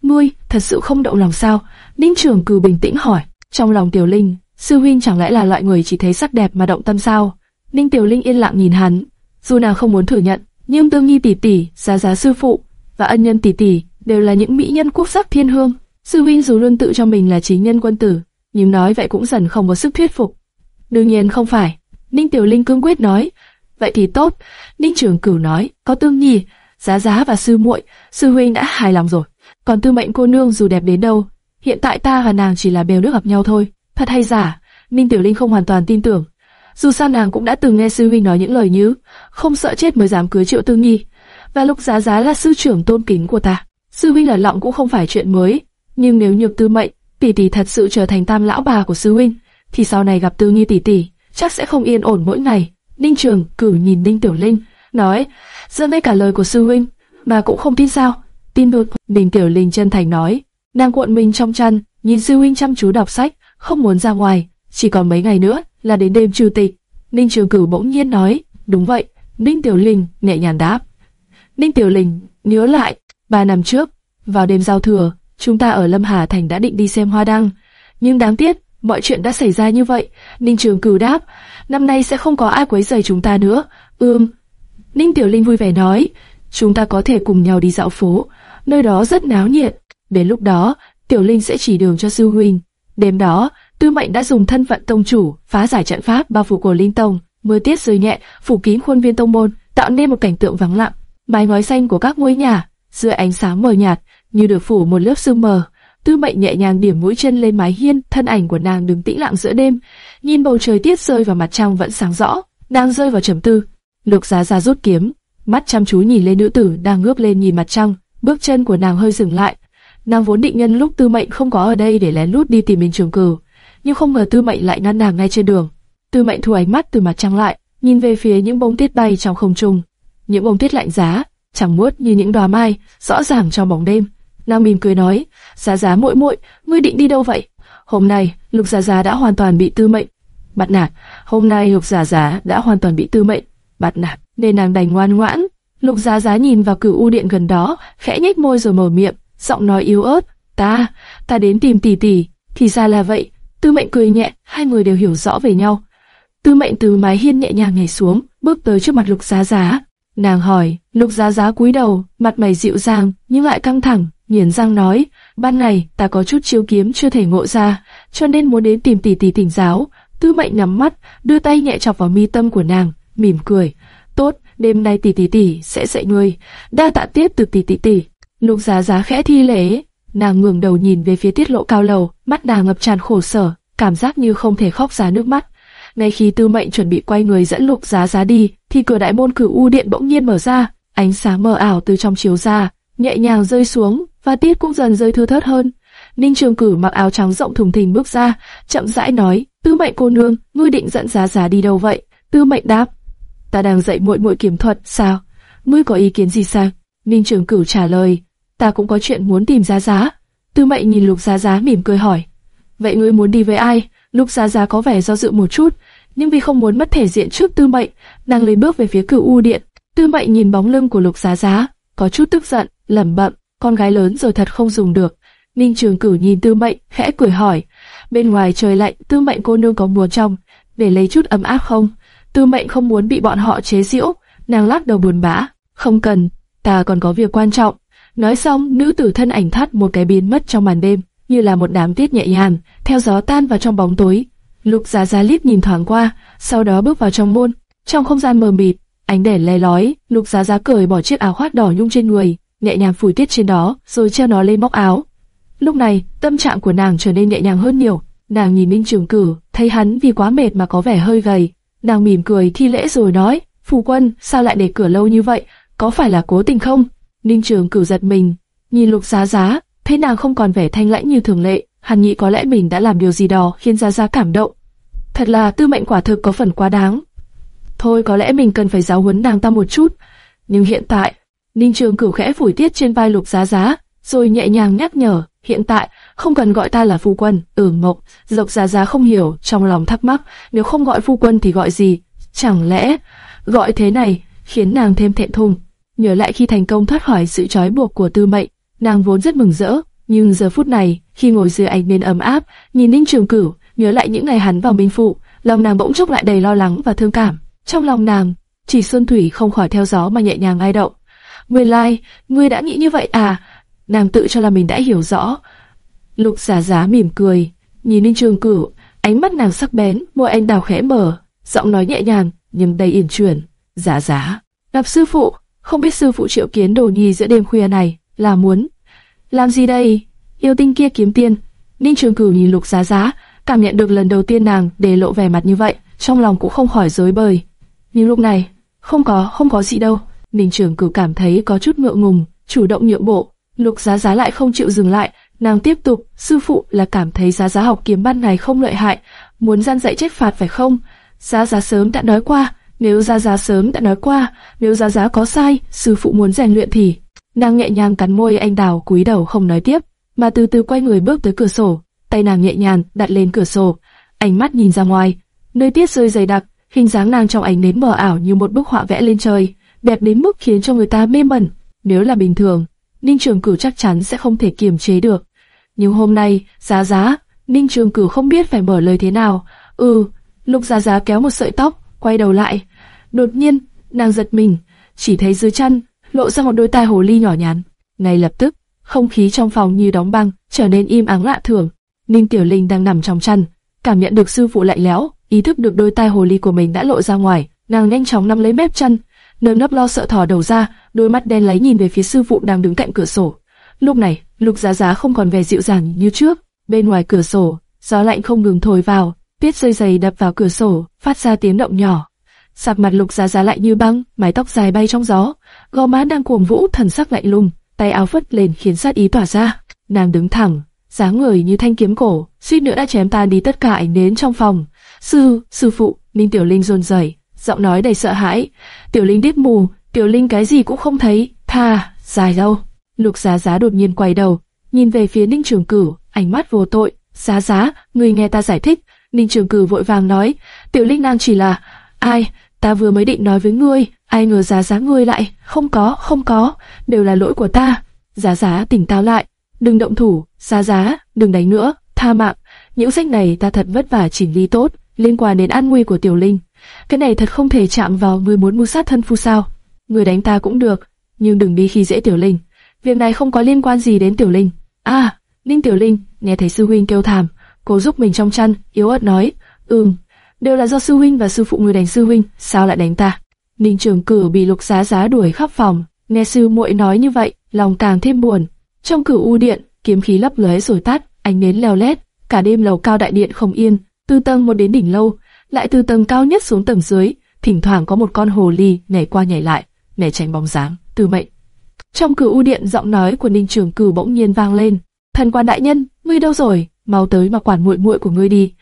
Ngươi, thật sự không động lòng sao? Ninh Trường Cửu bình tĩnh hỏi, trong lòng Tiểu Linh, sư huynh chẳng lẽ là loại người chỉ thấy sắc đẹp mà động tâm sao? Ninh Tiểu Linh yên lặng nhìn hắn, dù nào không muốn thừa nhận, nhưng Tương Nhi tỷ tỷ, Giá Giá sư phụ và ân nhân tỷ tỷ đều là những mỹ nhân quốc sắc thiên hương. Sư huynh dù luôn tự cho mình là chính nhân quân tử, nhưng nói vậy cũng dần không có sức thuyết phục. Đương nhiên không phải. Ninh Tiểu Linh cương quyết nói. Vậy thì tốt. Ninh Trường Cửu nói, có Tương Nhi, Giá Giá và sư muội, sư huynh đã hài lòng rồi. Còn Tư Mệnh cô nương dù đẹp đến đâu, hiện tại ta và nàng chỉ là bèo nước gặp nhau thôi. Thật hay giả? Ninh Tiểu Linh không hoàn toàn tin tưởng. Dù sao nàng cũng đã từng nghe sư huynh nói những lời như không sợ chết mới dám cưới Triệu Tư Nhi, và Lục Giá Giá là sư trưởng tôn kính của ta. Sư huynh là lọng cũng không phải chuyện mới, nhưng nếu nhược tư mệnh, tỷ tỷ thật sự trở thành tam lão bà của sư huynh, thì sau này gặp Tư Nhi tỷ tỷ, chắc sẽ không yên ổn mỗi ngày. Ninh Trường cử nhìn Ninh Tiểu Linh, nói, dơ đây cả lời của sư huynh, mà cũng không tin sao? Tin được. Ninh Tiểu Linh chân thành nói, nàng cuộn mình trong chăn, nhìn sư huynh chăm chú đọc sách, không muốn ra ngoài, chỉ còn mấy ngày nữa là đến đêm trừ tịch. Ninh Trường Cửu bỗng nhiên nói, đúng vậy. Ninh Tiểu Linh nhẹ nhàng đáp. Ninh Tiểu Linh nhớ lại, ba năm trước, vào đêm giao thừa, chúng ta ở Lâm Hà Thành đã định đi xem hoa đăng, nhưng đáng tiếc, mọi chuyện đã xảy ra như vậy. Ninh Trường Cửu đáp, năm nay sẽ không có ai quấy rầy chúng ta nữa. Ừm. Ninh Tiểu Linh vui vẻ nói, chúng ta có thể cùng nhau đi dạo phố, nơi đó rất náo nhiệt. Đến lúc đó, Tiểu Linh sẽ chỉ đường cho sư huynh. Đêm đó, Tư Mệnh đã dùng thân phận tông chủ phá giải trận pháp bao phủ của Linh Tông, mưa tiết rơi nhẹ phủ kín khuôn viên tông môn, tạo nên một cảnh tượng vắng lặng. Mái ngói xanh của các ngôi nhà dưới ánh sáng mờ nhạt như được phủ một lớp sương mờ. Tư Mệnh nhẹ nhàng điểm mũi chân lên mái hiên, thân ảnh của nàng đứng tĩnh lặng giữa đêm, nhìn bầu trời tiết rơi và mặt trăng vẫn sáng rõ, nàng rơi vào trầm tư. Lục Giá Giá rút kiếm, mắt chăm chú nhìn lên nữ tử đang ngước lên nhìn mặt trăng, bước chân của nàng hơi dừng lại. Nàng vốn định nhân lúc Tư Mệnh không có ở đây để lén lút đi tìm Minh Trường Cửu, nhưng không ngờ Tư Mệnh lại ngăn nàng ngay trên đường. Tư Mệnh thu ánh mắt từ mặt trăng lại, nhìn về phía những bông tuyết bay trong không trung, những bông tuyết lạnh giá, chẳng muốt như những đóa mai, rõ ràng trong bóng đêm. Nàng mỉm cười nói, Giá Giá muội muội, ngươi định đi đâu vậy? Hôm nay, Lục Giá Giá đã hoàn toàn bị Tư Mệnh bắt nạt. Hôm nay Lục Giá Giá đã hoàn toàn bị Tư Mệnh bắt nạt, nên nàng đành ngoan ngoãn. Lục Giá Giá nhìn vào cửu u điện gần đó, khẽ nhếch môi rồi mở miệng, giọng nói yếu ớt, "Ta, ta đến tìm tỷ tỷ." Thì ra là vậy, Tư Mệnh cười nhẹ, hai người đều hiểu rõ về nhau. Tư Mệnh từ mái hiên nhẹ nhàng nhảy xuống, bước tới trước mặt Lục Giá Giá. Nàng hỏi, Lục Giá Giá cúi đầu, mặt mày dịu dàng nhưng lại căng thẳng, nghiến răng nói, ban ngày ta có chút chiêu kiếm chưa thể ngộ ra, cho nên muốn đến tìm tỷ tỷ tỉnh giáo. Tư Mệnh nắm mắt, đưa tay nhẹ chọc vào mi tâm của nàng, mỉm cười. Tốt, đêm nay tỷ tỷ tỷ sẽ dạy ngươi. Đa tạ tiếp từ tỷ tỷ tỷ. Lục Giá Giá khẽ thi lễ, Nàng ngẩng đầu nhìn về phía tiết lộ cao lầu, mắt nàng ngập tràn khổ sở, cảm giác như không thể khóc ra nước mắt. Ngay khi Tư Mệnh chuẩn bị quay người dẫn Lục Giá Giá đi, thì cửa đại môn cửu u điện bỗng nhiên mở ra, ánh sáng mờ ảo từ trong chiếu ra, nhẹ nhàng rơi xuống, và tiết cũng dần rơi thưa thớt hơn. Ninh Trường Cử mặc áo trắng rộng thùng thình bước ra, chậm rãi nói: "Tư Mệnh cô nương, ngươi định dẫn Giá Giá đi đâu vậy?" Tư Mệnh đáp: "Ta đang dạy muội muội kiếm thuật, sao? Ngươi có ý kiến gì sao?" Ninh Trường Cửu trả lời: ta cũng có chuyện muốn tìm Giá Giá. Tư Mệnh nhìn Lục Giá Giá mỉm cười hỏi, vậy ngươi muốn đi với ai? Lục Giá Giá có vẻ do dự một chút, nhưng vì không muốn mất thể diện trước Tư Mệnh, nàng lấy bước về phía cửu u điện. Tư Mệnh nhìn bóng lưng của Lục Giá Giá, có chút tức giận, lẩm bẩm, con gái lớn rồi thật không dùng được. Ninh Trường Cửu nhìn Tư Mệnh, khẽ cười hỏi, bên ngoài trời lạnh, Tư Mệnh cô nương có muốn trong để lấy chút ấm áp không? Tư Mệnh không muốn bị bọn họ chế giễu, nàng lắc đầu buồn bã, không cần, ta còn có việc quan trọng. Nói xong, nữ tử thân ảnh thắt một cái biến mất trong màn đêm, như là một đám tiết nhẹ nhàng, theo gió tan vào trong bóng tối. Lục Giá Giá liếc nhìn thoáng qua, sau đó bước vào trong môn. Trong không gian mờ mịt, ánh đèn le lói, Lục Giá Giá cởi bỏ chiếc áo khoác đỏ nhung trên người, nhẹ nhàng phủi tiết trên đó, rồi treo nó lên móc áo. Lúc này, tâm trạng của nàng trở nên nhẹ nhàng hơn nhiều. Nàng nhìn Minh Trường Cử, thấy hắn vì quá mệt mà có vẻ hơi gầy. Nàng mỉm cười thi lễ rồi nói, "Phù quân, sao lại để cửa lâu như vậy? có phải là cố tình không? Ninh Trường Cửu giật mình, nhìn Lục Giá Giá, thấy nàng không còn vẻ thanh lãnh như thường lệ, hắn nghĩ có lẽ mình đã làm điều gì đó khiến Giá Giá cảm động. Thật là tư mệnh quả thực có phần quá đáng. Thôi có lẽ mình cần phải giáo huấn nàng ta một chút. Nhưng hiện tại, Ninh Trường Cửu khẽ phủi tiết trên vai Lục Giá Giá, rồi nhẹ nhàng nhắc nhở, hiện tại không cần gọi ta là phu quân. Ừ Mộc, Lục Giá Giá không hiểu, trong lòng thắc mắc, nếu không gọi phu quân thì gọi gì? Chẳng lẽ gọi thế này khiến nàng thêm thẹn thùng? Nhớ lại khi thành công thoát khỏi sự trói buộc của Tư Mệnh, nàng vốn rất mừng rỡ, nhưng giờ phút này, khi ngồi dưới ánh nến ấm áp, nhìn Ninh Trường Cửu, nhớ lại những ngày hắn vào Minh Phụ, lòng nàng bỗng chốc lại đầy lo lắng và thương cảm. Trong lòng nàng, chỉ Xuân Thủy không khỏi theo gió mà nhẹ nhàng ai động. Nguyên lai, ngươi đã nghĩ như vậy à? Nàng tự cho là mình đã hiểu rõ. Lục giả giá mỉm cười, nhìn Ninh Trường Cửu, ánh mắt nàng sắc bén, môi anh đào khẽ mở, giọng nói nhẹ nhàng nhưng đầy yên chuyển. Giả giá, gặp sư phụ, không biết sư phụ triệu kiến đồ nhi giữa đêm khuya này là muốn làm gì đây? Yêu tinh kia kiếm tiền. Ninh Trường Cửu nhìn Lục Giá Giá, cảm nhận được lần đầu tiên nàng để lộ vẻ mặt như vậy, trong lòng cũng không khỏi rối bời. Nhưng lúc này, không có, không có gì đâu. Ninh Trường Cửu cảm thấy có chút ngượng ngùng, chủ động nhượng bộ. Lục Giá Giá lại không chịu dừng lại, nàng tiếp tục, sư phụ là cảm thấy Giá Giá học kiếm ban này không lợi hại, muốn gian dạy trách phạt phải không? Giá Giá sớm đã nói qua, nếu gia Giá sớm đã nói qua, nếu gia Giá có sai, sư phụ muốn rèn luyện thì Nàng nhẹ nhàng cắn môi anh đào cúi đầu không nói tiếp, mà từ từ quay người bước tới cửa sổ, tay nàng nhẹ nhàng đặt lên cửa sổ, ánh mắt nhìn ra ngoài, nơi tiết rơi dày đặc, hình dáng nàng trong ánh nến mờ ảo như một bức họa vẽ lên trời, đẹp đến mức khiến cho người ta mê mẩn. Nếu là bình thường, Ninh Trường Cửu chắc chắn sẽ không thể kiềm chế được. Nhưng hôm nay, giá giá, Ninh Trường Cửu không biết phải mở lời thế nào. Ừ, Lục Giá Giá kéo một sợi tóc, quay đầu lại. Đột nhiên, nàng giật mình, chỉ thấy dưới chân lộ ra một đôi tai hồ ly nhỏ nhắn. Ngay lập tức, không khí trong phòng như đóng băng, trở nên im ắng lạ thường. Ninh Tiểu Linh đang nằm trong chăn, cảm nhận được sư phụ lạnh lẽo, ý thức được đôi tai hồ ly của mình đã lộ ra ngoài, nàng nhanh chóng nắm lấy mép chăn, nơm nớp lo sợ thò đầu ra, đôi mắt đen láy nhìn về phía sư phụ đang đứng cạnh cửa sổ. Lúc này, Lục Giá Giá không còn vẻ dịu dàng như trước, bên ngoài cửa sổ, gió lạnh không ngừng thổi vào, tuyết rơi dày đập vào cửa sổ, phát ra tiếng động nhỏ. Sạp mặt Lục Giá Giá lạnh như băng, mái tóc dài bay trong gió, gò má đang cuồng vũ thần sắc lạnh lùng, tay áo phất lên khiến sát ý tỏa ra. Nàng đứng thẳng, dáng người như thanh kiếm cổ, suýt nữa đã chém tan đi tất cả ánh nến trong phòng. Sư, sư phụ, Ninh Tiểu Linh run rẩy, giọng nói đầy sợ hãi. Tiểu Linh điếc mù, Tiểu Linh cái gì cũng không thấy, tha, dài đâu. Lục Giá Giá đột nhiên quay đầu, nhìn về phía Ninh Trường Cửu, ánh mắt vô tội. Giá Giá, người nghe ta giải thích. Ninh Trường Cửu vội vàng nói, Tiểu Linh nàng chỉ là, ai, ta vừa mới định nói với ngươi, ai ngờ giá giá ngươi lại, không có, không có, đều là lỗi của ta. Giá giá tỉnh táo lại, đừng động thủ, giá giá, đừng đánh nữa, tha mạng. Những sách này ta thật vất vả chỉnh lý tốt, liên quan đến an nguy của tiểu linh. Cái này thật không thể chạm vào người muốn mưu sát thân phu sao. Người đánh ta cũng được, nhưng đừng đi khi dễ tiểu linh. Việc này không có liên quan gì đến tiểu linh. À, Ninh Tiểu Linh, nghe thấy sư huynh kêu thảm, cố giúp mình trong chăn, yếu ớt nói, ừm, đều là do sư huynh và sư phụ người đánh sư huynh, sao lại đánh ta? Ninh Trường Cử bị Lục Giá Giá đuổi khắp phòng, nghe sư muội nói như vậy, lòng càng thêm buồn. Trong cửu u điện, kiếm khí lấp lóe rồi tắt, ánh nến leo lét, cả đêm lầu cao đại điện không yên, từ tầng một đến đỉnh lâu, lại từ tầng cao nhất xuống tầng dưới, thỉnh thoảng có một con hồ ly nhảy qua nhảy lại, né tránh bóng dáng. Từ mệnh. Trong cửu u điện, giọng nói của Ninh Trường Cử bỗng nhiên vang lên. Thần quan đại nhân, ngươi đâu rồi? Mau tới mà quản muội muội của ngươi đi.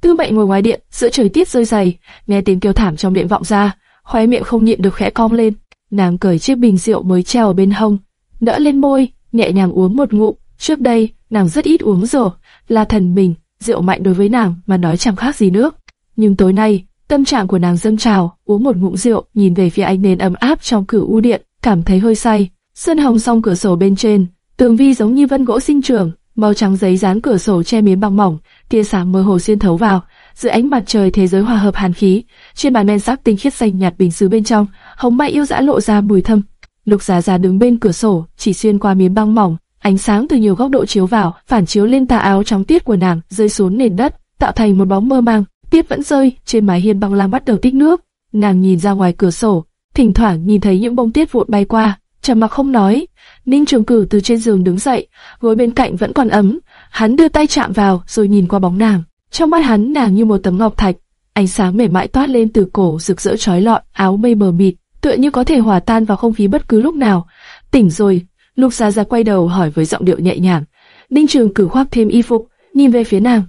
Tư mệnh ngồi ngoài điện, giữa trời tiết rơi dày, nghe tiếng kêu thảm trong điện vọng ra, khóe miệng không nhịn được khẽ cong lên. Nàng cởi chiếc bình rượu mới treo ở bên hông, đỡ lên môi, nhẹ nhàng uống một ngụm. Trước đây, nàng rất ít uống rượu, là thần mình, rượu mạnh đối với nàng mà nói chẳng khác gì nước. Nhưng tối nay, tâm trạng của nàng dâng trào, uống một ngụm rượu, nhìn về phía ánh nến ấm áp trong cửa u điện, cảm thấy hơi say. Sân hồng song cửa sổ bên trên, tường vi giống như vân gỗ sinh trưởng, màu trắng giấy dán cửa sổ che miếng băng mỏng, tia sáng mơ hồ xuyên thấu vào, dưới ánh mặt trời thế giới hòa hợp hàn khí, trên bàn men sắc tinh khiết xanh nhạt bình sứ bên trong, hồng mai yêu dã lộ ra mùi thơm. Lục Giá Giá đứng bên cửa sổ, chỉ xuyên qua miếng băng mỏng, ánh sáng từ nhiều góc độ chiếu vào, phản chiếu lên tà áo trắng tiết của nàng, rơi xuống nền đất, tạo thành một bóng mơ màng. Tiết vẫn rơi, trên mái hiên băng lam bắt đầu tích nước. Nàng nhìn ra ngoài cửa sổ, thỉnh thoảng nhìn thấy những bông tiết vụn bay qua, trầm mặc không nói. Ninh Trường Cử từ trên giường đứng dậy, gối bên cạnh vẫn còn ấm, hắn đưa tay chạm vào rồi nhìn qua bóng nàng. Trong mắt hắn nàng như một tấm ngọc thạch, ánh sáng mềm mại toát lên từ cổ rực rỡ chói lọi, áo mây mờ mịt, tựa như có thể hòa tan vào không khí bất cứ lúc nào. Tỉnh rồi, Lục Gia Gia quay đầu hỏi với giọng điệu nhẹ nhàng. Ninh Trường cử khoác thêm y phục, nhìn về phía nàng.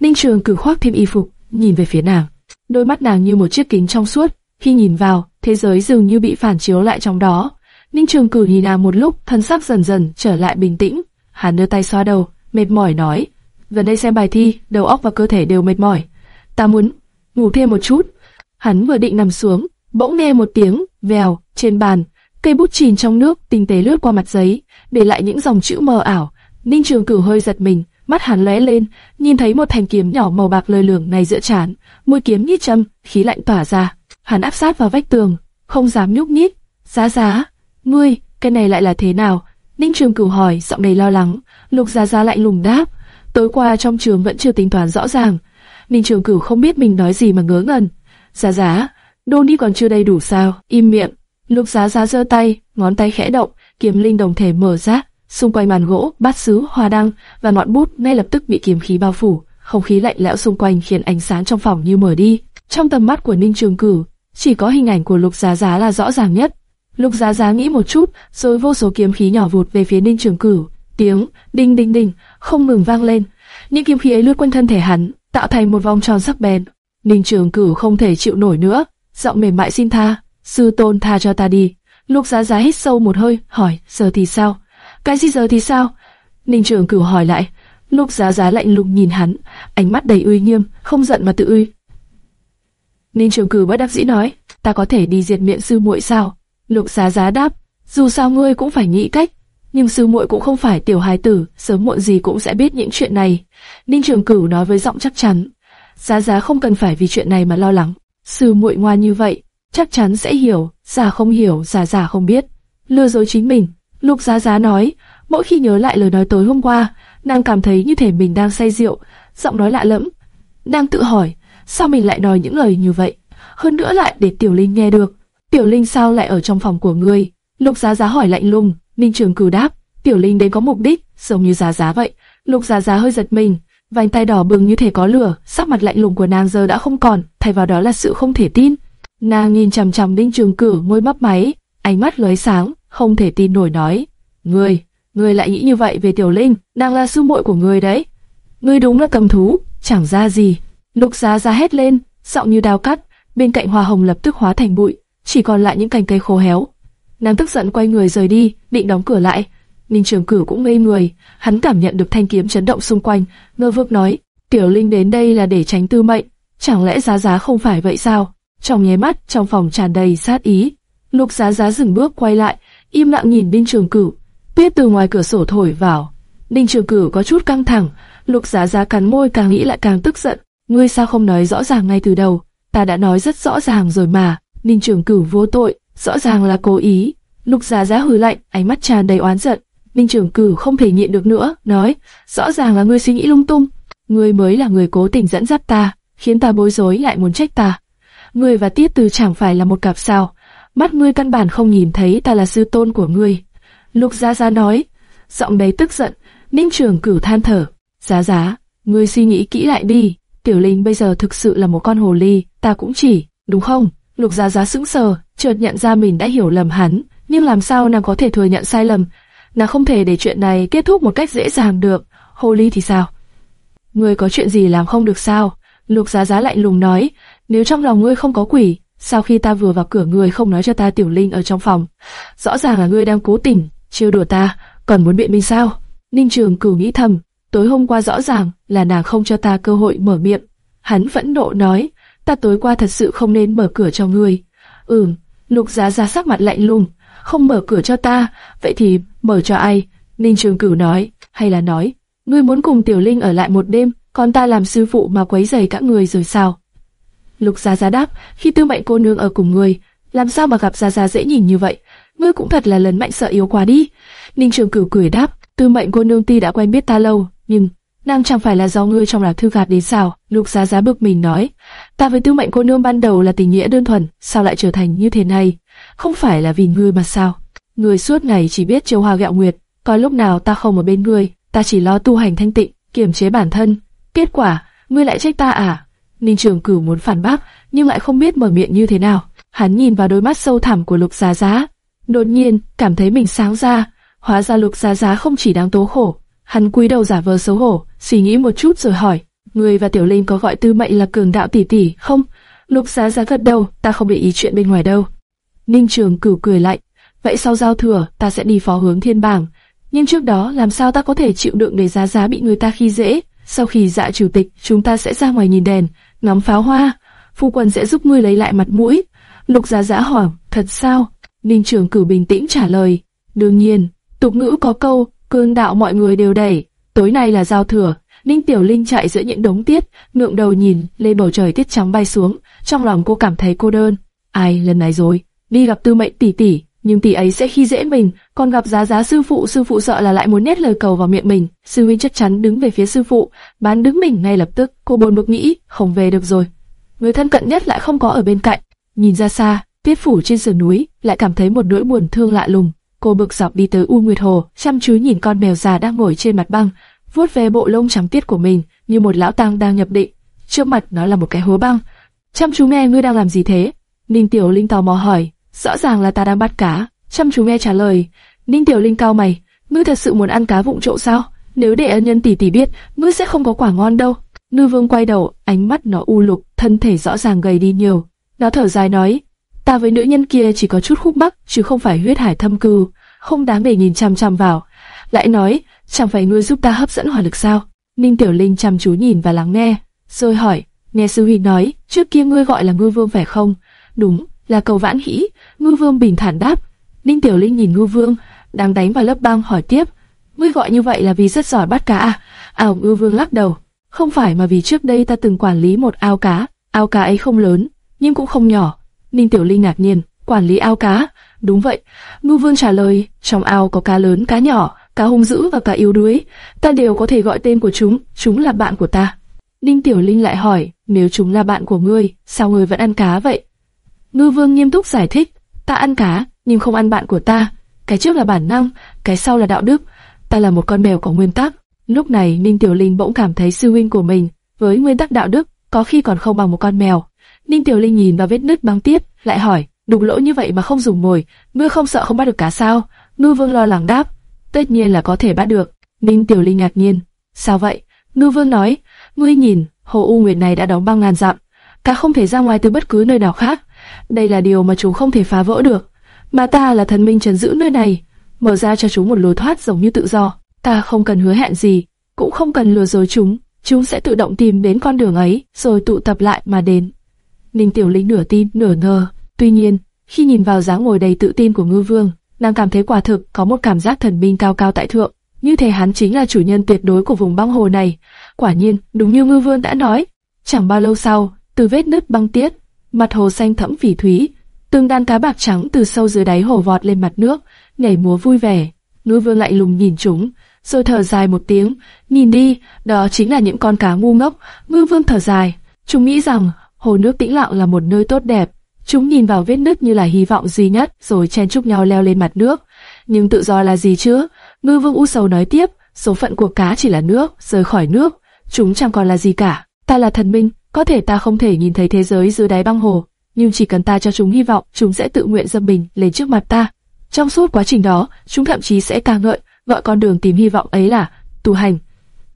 Ninh Trường cử khoác thêm y phục, nhìn về phía nàng. Đôi mắt nàng như một chiếc kính trong suốt, khi nhìn vào, thế giới dường như bị phản chiếu lại trong đó. Ninh Trường cử nhìn nàng một lúc, thân sắc dần dần trở lại bình tĩnh. Hắn đưa tay xoa đầu, mệt mỏi nói: "Gần đây xem bài thi, đầu óc và cơ thể đều mệt mỏi. Ta muốn ngủ thêm một chút." Hắn vừa định nằm xuống, bỗng nghe một tiếng vèo trên bàn, cây bút chìm trong nước tinh tế lướt qua mặt giấy, để lại những dòng chữ mờ ảo. Ninh Trường Cửu hơi giật mình, mắt hắn lóe lên, nhìn thấy một thanh kiếm nhỏ màu bạc lơ lửng này giữa trán, mũi kiếm như châm, khí lạnh tỏa ra. Hắn áp sát vào vách tường, không dám nhúc nhích. Giá giá, ngươi, cái này lại là thế nào? Ninh Trường Cửu hỏi, giọng đầy lo lắng. Lục Gia Gia lạnh lùng đáp, tối qua trong trường vẫn chưa tính toán rõ ràng. Ninh Trường Cửu không biết mình nói gì mà ngớ ngẩn. Gia Gia, đô đi còn chưa đầy đủ sao? Im miệng. Lục Gia Gia giơ tay, ngón tay khẽ động, kiếm linh đồng thể mở ra, xung quanh màn gỗ, bát sứ, hoa đăng và ngọn bút ngay lập tức bị kiếm khí bao phủ. Không khí lạnh lẽo xung quanh khiến ánh sáng trong phòng như mở đi. Trong tầm mắt của Ninh Trường Cửu, chỉ có hình ảnh của Lục Giá Giá là rõ ràng nhất. Lục Giá Giá nghĩ một chút, rồi vô số kiếm khí nhỏ vụt về phía Ninh Trường Cửu. Tiếng đinh đinh đinh không ngừng vang lên. Những kiếm khí ấy lướt quanh thân thể hắn, tạo thành một vòng tròn sắc bén. Ninh Trường Cửu không thể chịu nổi nữa, giọng mềm mại xin tha, sư tôn tha cho ta đi. Lục Giá Giá hít sâu một hơi, hỏi, giờ thì sao? Cái gì giờ thì sao? Ninh Trường Cửu hỏi lại. Lục Giá Giá lạnh lùng nhìn hắn, ánh mắt đầy uy nghiêm, không giận mà tự uy. Ninh Trường Cửu bất đắc dĩ nói, ta có thể đi diệt miệng sư muội sao? Lục Giá Giá đáp, dù sao ngươi cũng phải nghĩ cách, nhưng sư muội cũng không phải tiểu hài tử, sớm muộn gì cũng sẽ biết những chuyện này. Ninh Trường Cửu nói với giọng chắc chắn, Giá Giá không cần phải vì chuyện này mà lo lắng, sư muội ngoan như vậy, chắc chắn sẽ hiểu, giả không hiểu, giả giả không biết, lừa dối chính mình. Lục Giá Giá nói, mỗi khi nhớ lại lời nói tối hôm qua, nàng cảm thấy như thể mình đang say rượu, giọng nói lạ lẫm, đang tự hỏi, sao mình lại nói những lời như vậy? Hơn nữa lại để Tiểu Linh nghe được. Tiểu Linh sao lại ở trong phòng của ngươi? Lục Giá Giá hỏi lạnh lùng, Ninh Trường Cửu đáp, Tiểu Linh đến có mục đích, giống như Giá Giá vậy. Lục Giá Giá hơi giật mình, vành tay đỏ bừng như thể có lửa, sắc mặt lạnh lùng của nàng giờ đã không còn, thay vào đó là sự không thể tin. Nàng nhìn chằm chằm Ninh Trường Cửu môi mấp máy, ánh mắt lóe sáng, không thể tin nổi nói, ngươi, ngươi lại nghĩ như vậy về Tiểu Linh, nàng là sư muội của ngươi đấy. Ngươi đúng là cầm thú, chẳng ra gì. Lục Giá Giá hét lên, giọng như đao cắt, bên cạnh hoa hồng lập tức hóa thành bụi, chỉ còn lại những cành cây khô héo. Nàng tức giận quay người rời đi, định đóng cửa lại. Ninh Trường Cửu cũng ngây người, hắn cảm nhận được thanh kiếm chấn động xung quanh, ngơ vực nói: Tiểu Linh đến đây là để tránh tư mệnh, chẳng lẽ Giá Giá không phải vậy sao? Trong nháy mắt, trong phòng tràn đầy sát ý. Lục Giá Giá dừng bước quay lại, im lặng nhìn Ninh Trường Cửu. Tuyết từ ngoài cửa sổ thổi vào. Ninh Trường Cửu có chút căng thẳng, Lục Giá Giá cắn môi càng nghĩ lại càng tức giận. Ngươi sao không nói rõ ràng ngay từ đầu? Ta đã nói rất rõ ràng rồi mà. Ninh Trường Cửu vô tội, rõ ràng là cố ý. Lục Giá Giá hừ lạnh, ánh mắt tràn đầy oán giận. Ninh Trường Cửu không thể nhịn được nữa, nói, rõ ràng là ngươi suy nghĩ lung tung. Ngươi mới là người cố tình dẫn dắt ta, khiến ta bối rối lại muốn trách ta. Ngươi và Tiết Từ chẳng phải là một cặp sao? Mắt ngươi căn bản không nhìn thấy ta là sư tôn của ngươi. Lục Giá Giá nói, giọng đầy tức giận. Ninh Trường Cửu than thở, Giá Giá, ngươi suy nghĩ kỹ lại đi. Tiểu Linh bây giờ thực sự là một con hồ ly, ta cũng chỉ, đúng không? Lục Giá Giá sững sờ, chợt nhận ra mình đã hiểu lầm hắn, nhưng làm sao nàng có thể thừa nhận sai lầm? Nàng không thể để chuyện này kết thúc một cách dễ dàng được. Hồ ly thì sao? Ngươi có chuyện gì làm không được sao? Lục Giá Giá lạnh lùng nói, nếu trong lòng ngươi không có quỷ, sau khi ta vừa vào cửa ngươi không nói cho ta Tiểu Linh ở trong phòng, rõ ràng là ngươi đang cố tình trêu đùa ta, còn muốn biện minh sao? Ninh Trường Cửu nghĩ thầm, tối hôm qua rõ ràng là nàng không cho ta cơ hội mở miệng. Hắn vẫn nộ nói, ta tối qua thật sự không nên mở cửa cho ngươi. Ừm, Lục Giá ra sắc mặt lạnh lùng, không mở cửa cho ta, vậy thì mở cho ai? Ninh Trường Cửu nói, hay là nói, ngươi muốn cùng Tiểu Linh ở lại một đêm, còn ta làm sư phụ mà quấy rầy các người rồi sao? Lục Giá Giá đáp, khi Tư Mệnh cô nương ở cùng ngươi, làm sao mà gặp Giá Giá dễ nhìn như vậy? Ngươi cũng thật là lần mạnh sợ yếu quá đi. Ninh Trường Cửu cười đáp, Tư Mệnh cô nương ti đã quen biết ta lâu, nhưng nàng chẳng phải là do ngươi trong lạc thư gạt đến sao? Lục Giá Giá bực mình nói, ta với Tư Mệnh cô nương ban đầu là tình nghĩa đơn thuần, sao lại trở thành như thế này? Không phải là vì ngươi mà sao? Ngươi suốt ngày chỉ biết chiêu hoa gẹo nguyệt, coi lúc nào ta không ở bên ngươi, ta chỉ lo tu hành thanh tịnh, kiềm chế bản thân. Kết quả, ngươi lại trách ta à? Ninh Trường Cửu muốn phản bác, nhưng lại không biết mở miệng như thế nào. Hắn nhìn vào đôi mắt sâu thẳm của Lục Giá Giá, đột nhiên cảm thấy mình sáng ra. Hóa ra Lục Giá Giá không chỉ đáng tố khổ. Hắn cúi đầu giả vờ xấu hổ, suy nghĩ một chút rồi hỏi: Người và Tiểu Linh có gọi Tư Mệnh là cường đạo tỷ tỷ không? Lục Giá Giá gật đầu, ta không để ý chuyện bên ngoài đâu. Ninh Trường Cửu cười lạnh, vậy sau giao thừa ta sẽ đi phó hướng thiên bảng. Nhưng trước đó làm sao ta có thể chịu đựng để Giá Giá bị người ta khi dễ? Sau khi dạ chủ tịch, chúng ta sẽ ra ngoài nhìn đèn, ngắm pháo hoa. Phu quân sẽ giúp ngươi lấy lại mặt mũi. Lục Giá Giá hỏi, thật sao? Ninh Trường Cửu bình tĩnh trả lời, đương nhiên. Tục ngữ có câu, cương đạo mọi người đều đẩy. Tối nay là giao thừa, Ninh Tiểu Linh chạy giữa những đống tiết, ngượng đầu nhìn lên bầu trời tiết trắng bay xuống, trong lòng cô cảm thấy cô đơn. Ai lần này rồi, đi gặp Tư Mệnh tỷ tỷ, nhưng tỷ ấy sẽ khi dễ mình, còn gặp Giá Giá sư phụ, sư phụ sợ là lại muốn nét lời cầu vào miệng mình. Sư huynh chắc chắn đứng về phía sư phụ, bán đứng mình ngay lập tức. Cô buồn bực nghĩ, không về được rồi. Người thân cận nhất lại không có ở bên cạnh. Nhìn ra xa, tiết phủ trên sườn núi, lại cảm thấy một nỗi buồn thương lạ lùng. Cô bực dọc đi tới U Nguyệt Hồ, chăm chú nhìn con mèo già đang ngồi trên mặt băng, vuốt ve bộ lông trắng tiết của mình như một lão tăng đang nhập định. Trước mặt nó là một cái hố băng. Chăm chú nghe ngươi đang làm gì thế? Ninh Tiểu Linh tò mò hỏi. Rõ ràng là ta đang bắt cá. Chăm chú nghe trả lời. Ninh Tiểu Linh cao mày. Ngươi thật sự muốn ăn cá vụng trộm sao? Nếu để ân nhân tỷ tỷ biết, ngươi sẽ không có quả ngon đâu. Nư Vương quay đầu, ánh mắt nó u lục, thân thể rõ ràng gầy đi nhiều. Nó thở dài nói, ta với nữ nhân kia chỉ có chút khúc mắc, chứ không phải huyết hải thâm cừu, không đáng để nhìn chằm chằm vào. Lại nói, chẳng phải ngươi giúp ta hấp dẫn hỏa lực sao? Ninh Tiểu Linh chăm chú nhìn và lắng nghe, rồi hỏi, nghe sư huynh nói, trước kia ngươi gọi là ngư vương phải không? Đúng, là cầu vãn hĩ. Ngư vương bình thản đáp. Ninh Tiểu Linh nhìn ngư vương, đang đánh vào lớp băng hỏi tiếp, ngươi gọi như vậy là vì rất giỏi bắt cá à? Ảo ngư vương lắc đầu, không phải mà vì trước đây ta từng quản lý một ao cá, ao cá ấy không lớn, nhưng cũng không nhỏ. Ninh Tiểu Linh ngạc nhiên, quản lý ao cá? Đúng vậy. Ngư vương trả lời, trong ao có cá lớn, cá nhỏ, cá hung dữ và cá yếu đuối, ta đều có thể gọi tên của chúng, chúng là bạn của ta. Ninh Tiểu Linh lại hỏi, nếu chúng là bạn của ngươi, sao ngươi vẫn ăn cá vậy? Ngư Vương nghiêm túc giải thích, ta ăn cá, nhưng không ăn bạn của ta. Cái trước là bản năng, cái sau là đạo đức. Ta là một con mèo có nguyên tắc. Lúc này Ninh Tiểu Linh bỗng cảm thấy sư huynh của mình với nguyên tắc đạo đức có khi còn không bằng một con mèo. Ninh Tiểu Linh nhìn vào vết nứt băng tiếp, lại hỏi, đục lỗ như vậy mà không dùng mồi, ngươi không sợ không bắt được cá sao? Ngư Vương lo lắng đáp, tất nhiên là có thể bắt được. Ninh Tiểu Linh ngạc nhiên, sao vậy? Ngư Vương nói, ngươi nhìn, hồ U Nguyệt này đã đóng băng ngàn dặm, cá không thể ra ngoài từ bất cứ nơi nào khác. Đây là điều mà chúng không thể phá vỡ được. Mà ta là thần minh trấn giữ nơi này, mở ra cho chúng một lối thoát giống như tự do. Ta không cần hứa hẹn gì, cũng không cần lừa dối chúng, chúng sẽ tự động tìm đến con đường ấy, rồi tụ tập lại mà đến. Ninh Tiểu Linh nửa tin nửa ngờ. Tuy nhiên, khi nhìn vào dáng ngồi đầy tự tin của Ngư Vương, nàng cảm thấy quả thực có một cảm giác thần minh cao cao tại thượng, như thể hắn chính là chủ nhân tuyệt đối của vùng băng hồ này. Quả nhiên, đúng như Ngư Vương đã nói. Chẳng bao lâu sau, từ vết nứt băng tiết, mặt hồ xanh thẫm phỉ thúy, từng đàn cá bạc trắng từ sâu dưới đáy hồ vọt lên mặt nước, nhảy múa vui vẻ. Ngư Vương lại lùng nhìn chúng, rồi thở dài một tiếng, nhìn đi, đó chính là những con cá ngu ngốc. Ngư Vương thở dài, chúng nghĩ rằng hồ nước tĩnh lặng là một nơi tốt đẹp. Chúng nhìn vào vết nứt như là hy vọng duy nhất, rồi chen chúc nhau leo lên mặt nước. Nhưng tự do là gì chứ? Ngư Vương u sầu nói tiếp, số phận của cá chỉ là nước, rời khỏi nước, chúng chẳng còn là gì cả. Ta là thần minh, có thể ta không thể nhìn thấy thế giới dưới đáy băng hồ, nhưng chỉ cần ta cho chúng hy vọng, chúng sẽ tự nguyện dâng mình lên trước mặt ta. Trong suốt quá trình đó, chúng thậm chí sẽ ca ngợi, gọi con đường tìm hy vọng ấy là tu hành.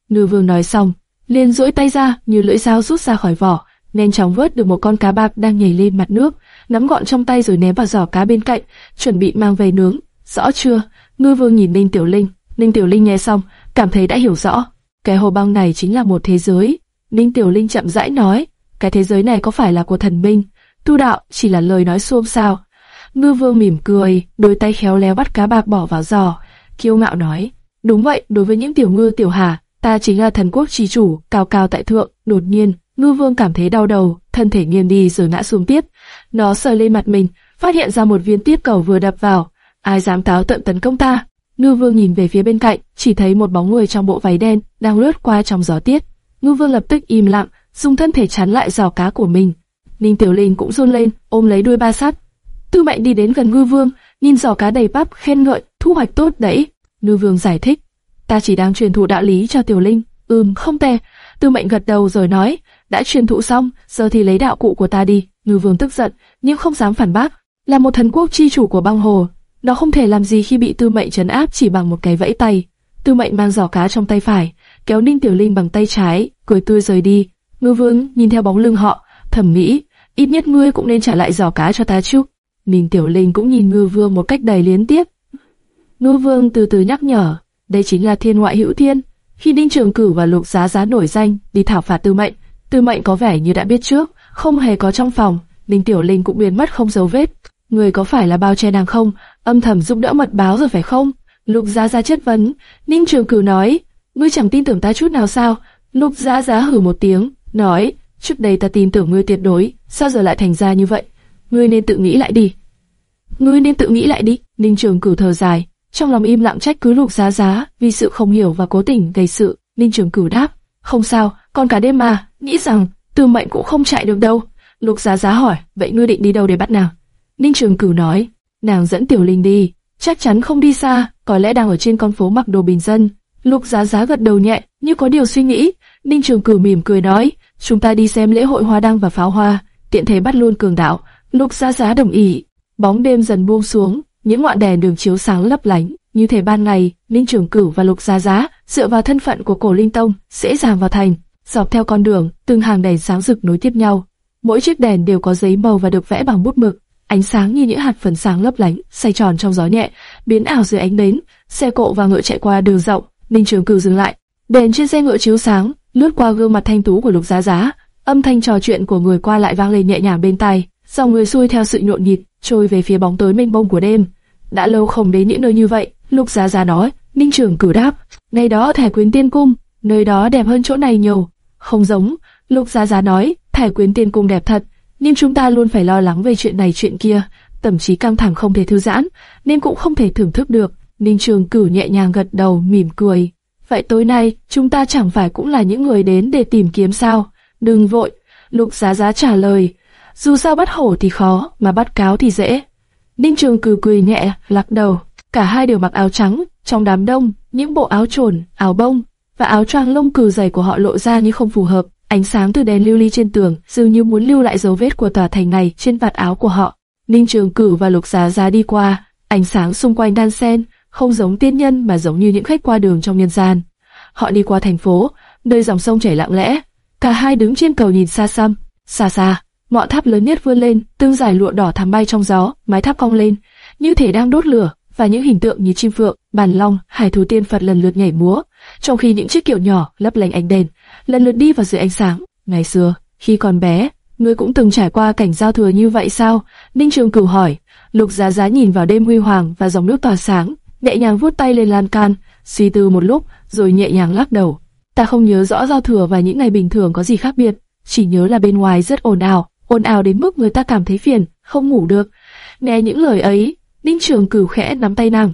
Ngư Vương nói xong, liền duỗi tay ra như lưỡi dao rút ra khỏi vỏ, nhanh chóng vớt được một con cá bạc đang nhảy lên mặt nước, nắm gọn trong tay rồi ném vào giỏ cá bên cạnh, chuẩn bị mang về nướng. Rõ chưa? Ngư Vương nhìn Ninh Tiểu Linh, Ninh Tiểu Linh nghe xong, cảm thấy đã hiểu rõ. Cái hồ băng này chính là một thế giới. Ninh Tiểu Linh chậm rãi nói, cái thế giới này có phải là của thần minh? Tu đạo chỉ là lời nói xuông sao? Ngư Vương mỉm cười, đôi tay khéo léo bắt cá bạc bỏ vào giò, kiêu ngạo nói, đúng vậy, đối với những tiểu ngư tiểu hà, ta chính là thần quốc trì chủ, cao cao tại thượng. Đột nhiên, Ngư Vương cảm thấy đau đầu, thân thể nghiêng đi rồi ngã xuống tiếp. Nó sờ lên mặt mình, phát hiện ra một viên tiếp cầu vừa đập vào. Ai dám táo tận tấn công ta? Ngư Vương nhìn về phía bên cạnh, chỉ thấy một bóng người trong bộ váy đen đang lướt qua trong gió tiết. Ngư Vương lập tức im lặng, dùng thân thể chắn lại giò cá của mình. Ninh Tiểu Linh cũng run lên, ôm lấy đuôi ba sắt. Tư Mệnh đi đến gần Ngư Vương, nhìn giò cá đầy bắp, khen ngợi, thu hoạch tốt đấy. Ngư Vương giải thích, ta chỉ đang truyền thụ đạo lý cho Tiểu Linh. Ừm, không tệ. Tư Mệnh gật đầu rồi nói, đã truyền thụ xong, giờ thì lấy đạo cụ của ta đi. Ngư vương tức giận, nhưng không dám phản bác. Là một thần quốc chi chủ của băng hồ, nó không thể làm gì khi bị tư mệnh trấn áp chỉ bằng một cái vẫy tay. Tư mệnh mang giỏ cá trong tay phải, kéo Ninh Tiểu Linh bằng tay trái, cười tươi rời đi. Ngư vương nhìn theo bóng lưng họ, thầm nghĩ, ít nhất ngươi cũng nên trả lại giỏ cá cho ta chứ. Ninh Tiểu Linh cũng nhìn Ngư vương một cách đầy liên tiếp. Ngư vương từ từ nhắc nhở, đây chính là thiên ngoại hữu thiên. Khi Ninh Trường Cử và Lục Giá Giá nổi danh đi thảo phạt Tư Mệnh, Tư Mệnh có vẻ như đã biết trước, không hề có trong phòng. Ninh Tiểu Linh cũng biến mất không dấu vết. Người có phải là bao che nàng không? Âm thầm giúp đỡ mật báo rồi phải không? Lục Giá Giá chất vấn. Ninh Trường Cửu nói, ngươi chẳng tin tưởng ta chút nào sao? Lục Giá Giá hử một tiếng, nói, trước đây ta tin tưởng ngươi tuyệt đối, sao giờ lại thành ra như vậy? Ngươi nên tự nghĩ lại đi. Ngươi nên tự nghĩ lại đi. Ninh Trường Cửu thở dài, trong lòng im lặng trách cứ Lục Giá Giá vì sự không hiểu và cố tình gây sự. Ninh Trường Cửu đáp, không sao, còn cả đêm mà, nghĩ rằng Tư Mệnh cũng không chạy được đâu. Lục Giá Giá hỏi, vậy ngươi định đi đâu để bắt nàng? Ninh Trường Cửu nói, nàng dẫn Tiểu Linh đi, chắc chắn không đi xa, có lẽ đang ở trên con phố mặc đồ bình dân. Lục Giá Giá gật đầu nhẹ, như có điều suy nghĩ. Ninh Trường Cửu mỉm cười nói, chúng ta đi xem lễ hội hoa đăng và pháo hoa, tiện thể bắt luôn cường đạo. Lục Giá Giá đồng ý. Bóng đêm dần buông xuống, những ngọn đèn đường chiếu sáng lấp lánh, như thể ban ngày. Ninh Trường Cửu và Lục Giá Giá dựa vào thân phận của cổ linh tông, dễ dàng vào thành. Dọc theo con đường, từng hàng đèn sáng rực nối tiếp nhau. Mỗi chiếc đèn đều có giấy màu và được vẽ bằng bút mực ánh sáng như những hạt phấn sáng lấp lánh, xoay tròn trong gió nhẹ, biến ảo dưới ánh nến. Xe cộ và ngựa chạy qua đường rộng, Ninh Trường Cửu dừng lại. Đèn trên xe ngựa chiếu sáng, lướt qua gương mặt thanh tú của Lục Giá Giá, âm thanh trò chuyện của người qua lại vang lên nhẹ nhàng bên tai. Dòng người xuôi theo sự nhộn nhịp, trôi về phía bóng tối mênh mông của đêm. Đã lâu không đến những nơi như vậy, Lục Giá Giá nói. Ninh Trường cử đáp, ngay đó Thải Quyến Tiên Cung, nơi đó đẹp hơn chỗ này nhiều. Không giống, Lục Giá Giá nói, Thải Quyến Tiên Cung đẹp thật, nhưng chúng ta luôn phải lo lắng về chuyện này chuyện kia, tâm trí căng thẳng không thể thư giãn, nên cũng không thể thưởng thức được. Ninh Trường Cửu nhẹ nhàng gật đầu mỉm cười. Vậy tối nay, chúng ta chẳng phải cũng là những người đến để tìm kiếm sao? Đừng vội, Lục Giá Giá trả lời. Dù sao bắt hổ thì khó, mà bắt cáo thì dễ. Ninh Trường Cửu cười nhẹ, lắc đầu. Cả hai đều mặc áo trắng, trong đám đông, những bộ áo trồn, áo bông và áo choàng lông cừu dày của họ lộ ra như không phù hợp. Ánh sáng từ đèn lưu ly trên tường dường như muốn lưu lại dấu vết của tòa thành này trên vạt áo của họ. Ninh Trường Cử và Lục Giá Giá đi qua, ánh sáng xung quanh đan xen, không giống tiên nhân mà giống như những khách qua đường trong nhân gian. Họ đi qua thành phố, nơi dòng sông chảy lặng lẽ. Cả hai đứng trên cầu nhìn xa xăm, xa xa, ngọn tháp lớn nhất vươn lên, tương giải lụa đỏ thắm bay trong gió, mái tháp cong lên, như thể đang đốt lửa, và những hình tượng như chim phượng, bàn long, hải thú tiên Phật lần lượt nhảy múa, trong khi những chiếc kiệu nhỏ lấp lánh ánh đèn lần lượt đi vào dưới ánh sáng. Ngày xưa, khi còn bé, ngươi cũng từng trải qua cảnh giao thừa như vậy sao? Ninh Trường Cửu hỏi. Lục Giá Giá nhìn vào đêm huy hoàng và dòng nước tỏa sáng, nhẹ nhàng vuốt tay lên lan can, suy tư một lúc, rồi nhẹ nhàng lắc đầu. Ta không nhớ rõ giao thừa và những ngày bình thường có gì khác biệt, chỉ nhớ là bên ngoài rất ồn ào, ồn ào đến mức người ta cảm thấy phiền, không ngủ được. Nghe những lời ấy, Ninh Trường Cửu khẽ nắm tay nàng.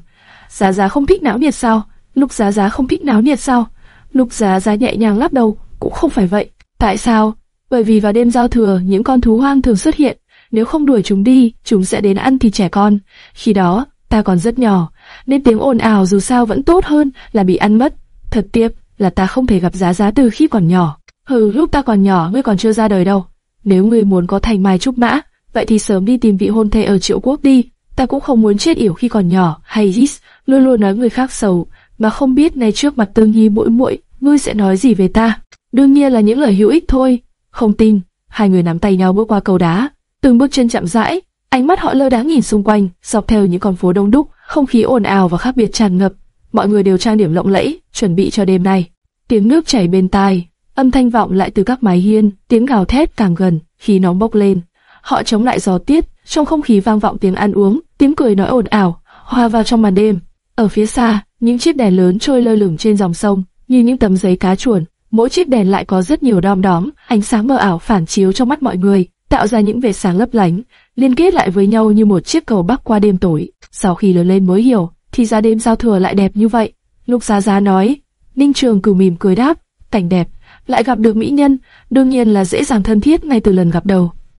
Giá Giá không thích náo nhiệt sao? Lục Giá Giá không thích náo nhiệt sao? Lục Giá Giá nhẹ nhàng lắc đầu, cũng không phải vậy. Tại sao? Bởi vì vào đêm giao thừa, những con thú hoang thường xuất hiện. Nếu không đuổi chúng đi, chúng sẽ đến ăn thịt trẻ con. Khi đó, ta còn rất nhỏ, nên tiếng ồn ào dù sao vẫn tốt hơn là bị ăn mất. Thật tiếc là ta không thể gặp Giá Giá từ khi còn nhỏ. Hừ, lúc ta còn nhỏ, ngươi còn chưa ra đời đâu. Nếu ngươi muốn có thành mai trúc mã, vậy thì sớm đi tìm vị hôn thê ở triệu quốc đi. Ta cũng không muốn chết yểu khi còn nhỏ, hay Gis, luôn luôn nói người khác xấu, mà không biết nay trước mặt tương nhi mũi muội ngươi sẽ nói gì về ta? Đương nhiên là những lời hữu ích thôi. Không tin, hai người nắm tay nhau bước qua cầu đá, từng bước chân chậm rãi, ánh mắt họ lơ đáng nhìn xung quanh, dọc theo những con phố đông đúc, không khí ồn ào và khác biệt tràn ngập. Mọi người đều trang điểm lộng lẫy, chuẩn bị cho đêm nay. Tiếng nước chảy bên tai, âm thanh vọng lại từ các mái hiên, tiếng gào thét càng gần, khí nóng bốc lên. Họ chống lại gió tiết, trong không khí vang vọng tiếng ăn uống, tiếng cười nói ồn ào, hòa vào trong màn đêm. Ở phía xa, những chiếc đèn lớn trôi lơ lửng trên dòng sông, như những tấm giấy cá chuồn. Mỗi chiếc đèn lại có rất nhiều đom đóm, ánh sáng mờ ảo phản chiếu trong mắt mọi người, tạo ra những vệt sáng lấp lánh, liên kết lại với nhau như một chiếc cầu bắc qua đêm tối. Sau khi lớn lên mới hiểu, thì ra đêm giao thừa lại đẹp như vậy. Lục Giá Giá nói, Ninh Trường cử mỉm cười đáp, cảnh đẹp, lại gặp được mỹ nhân, đương nhiên là dễ dàng thân thiết ngay từ lần gặp đầu.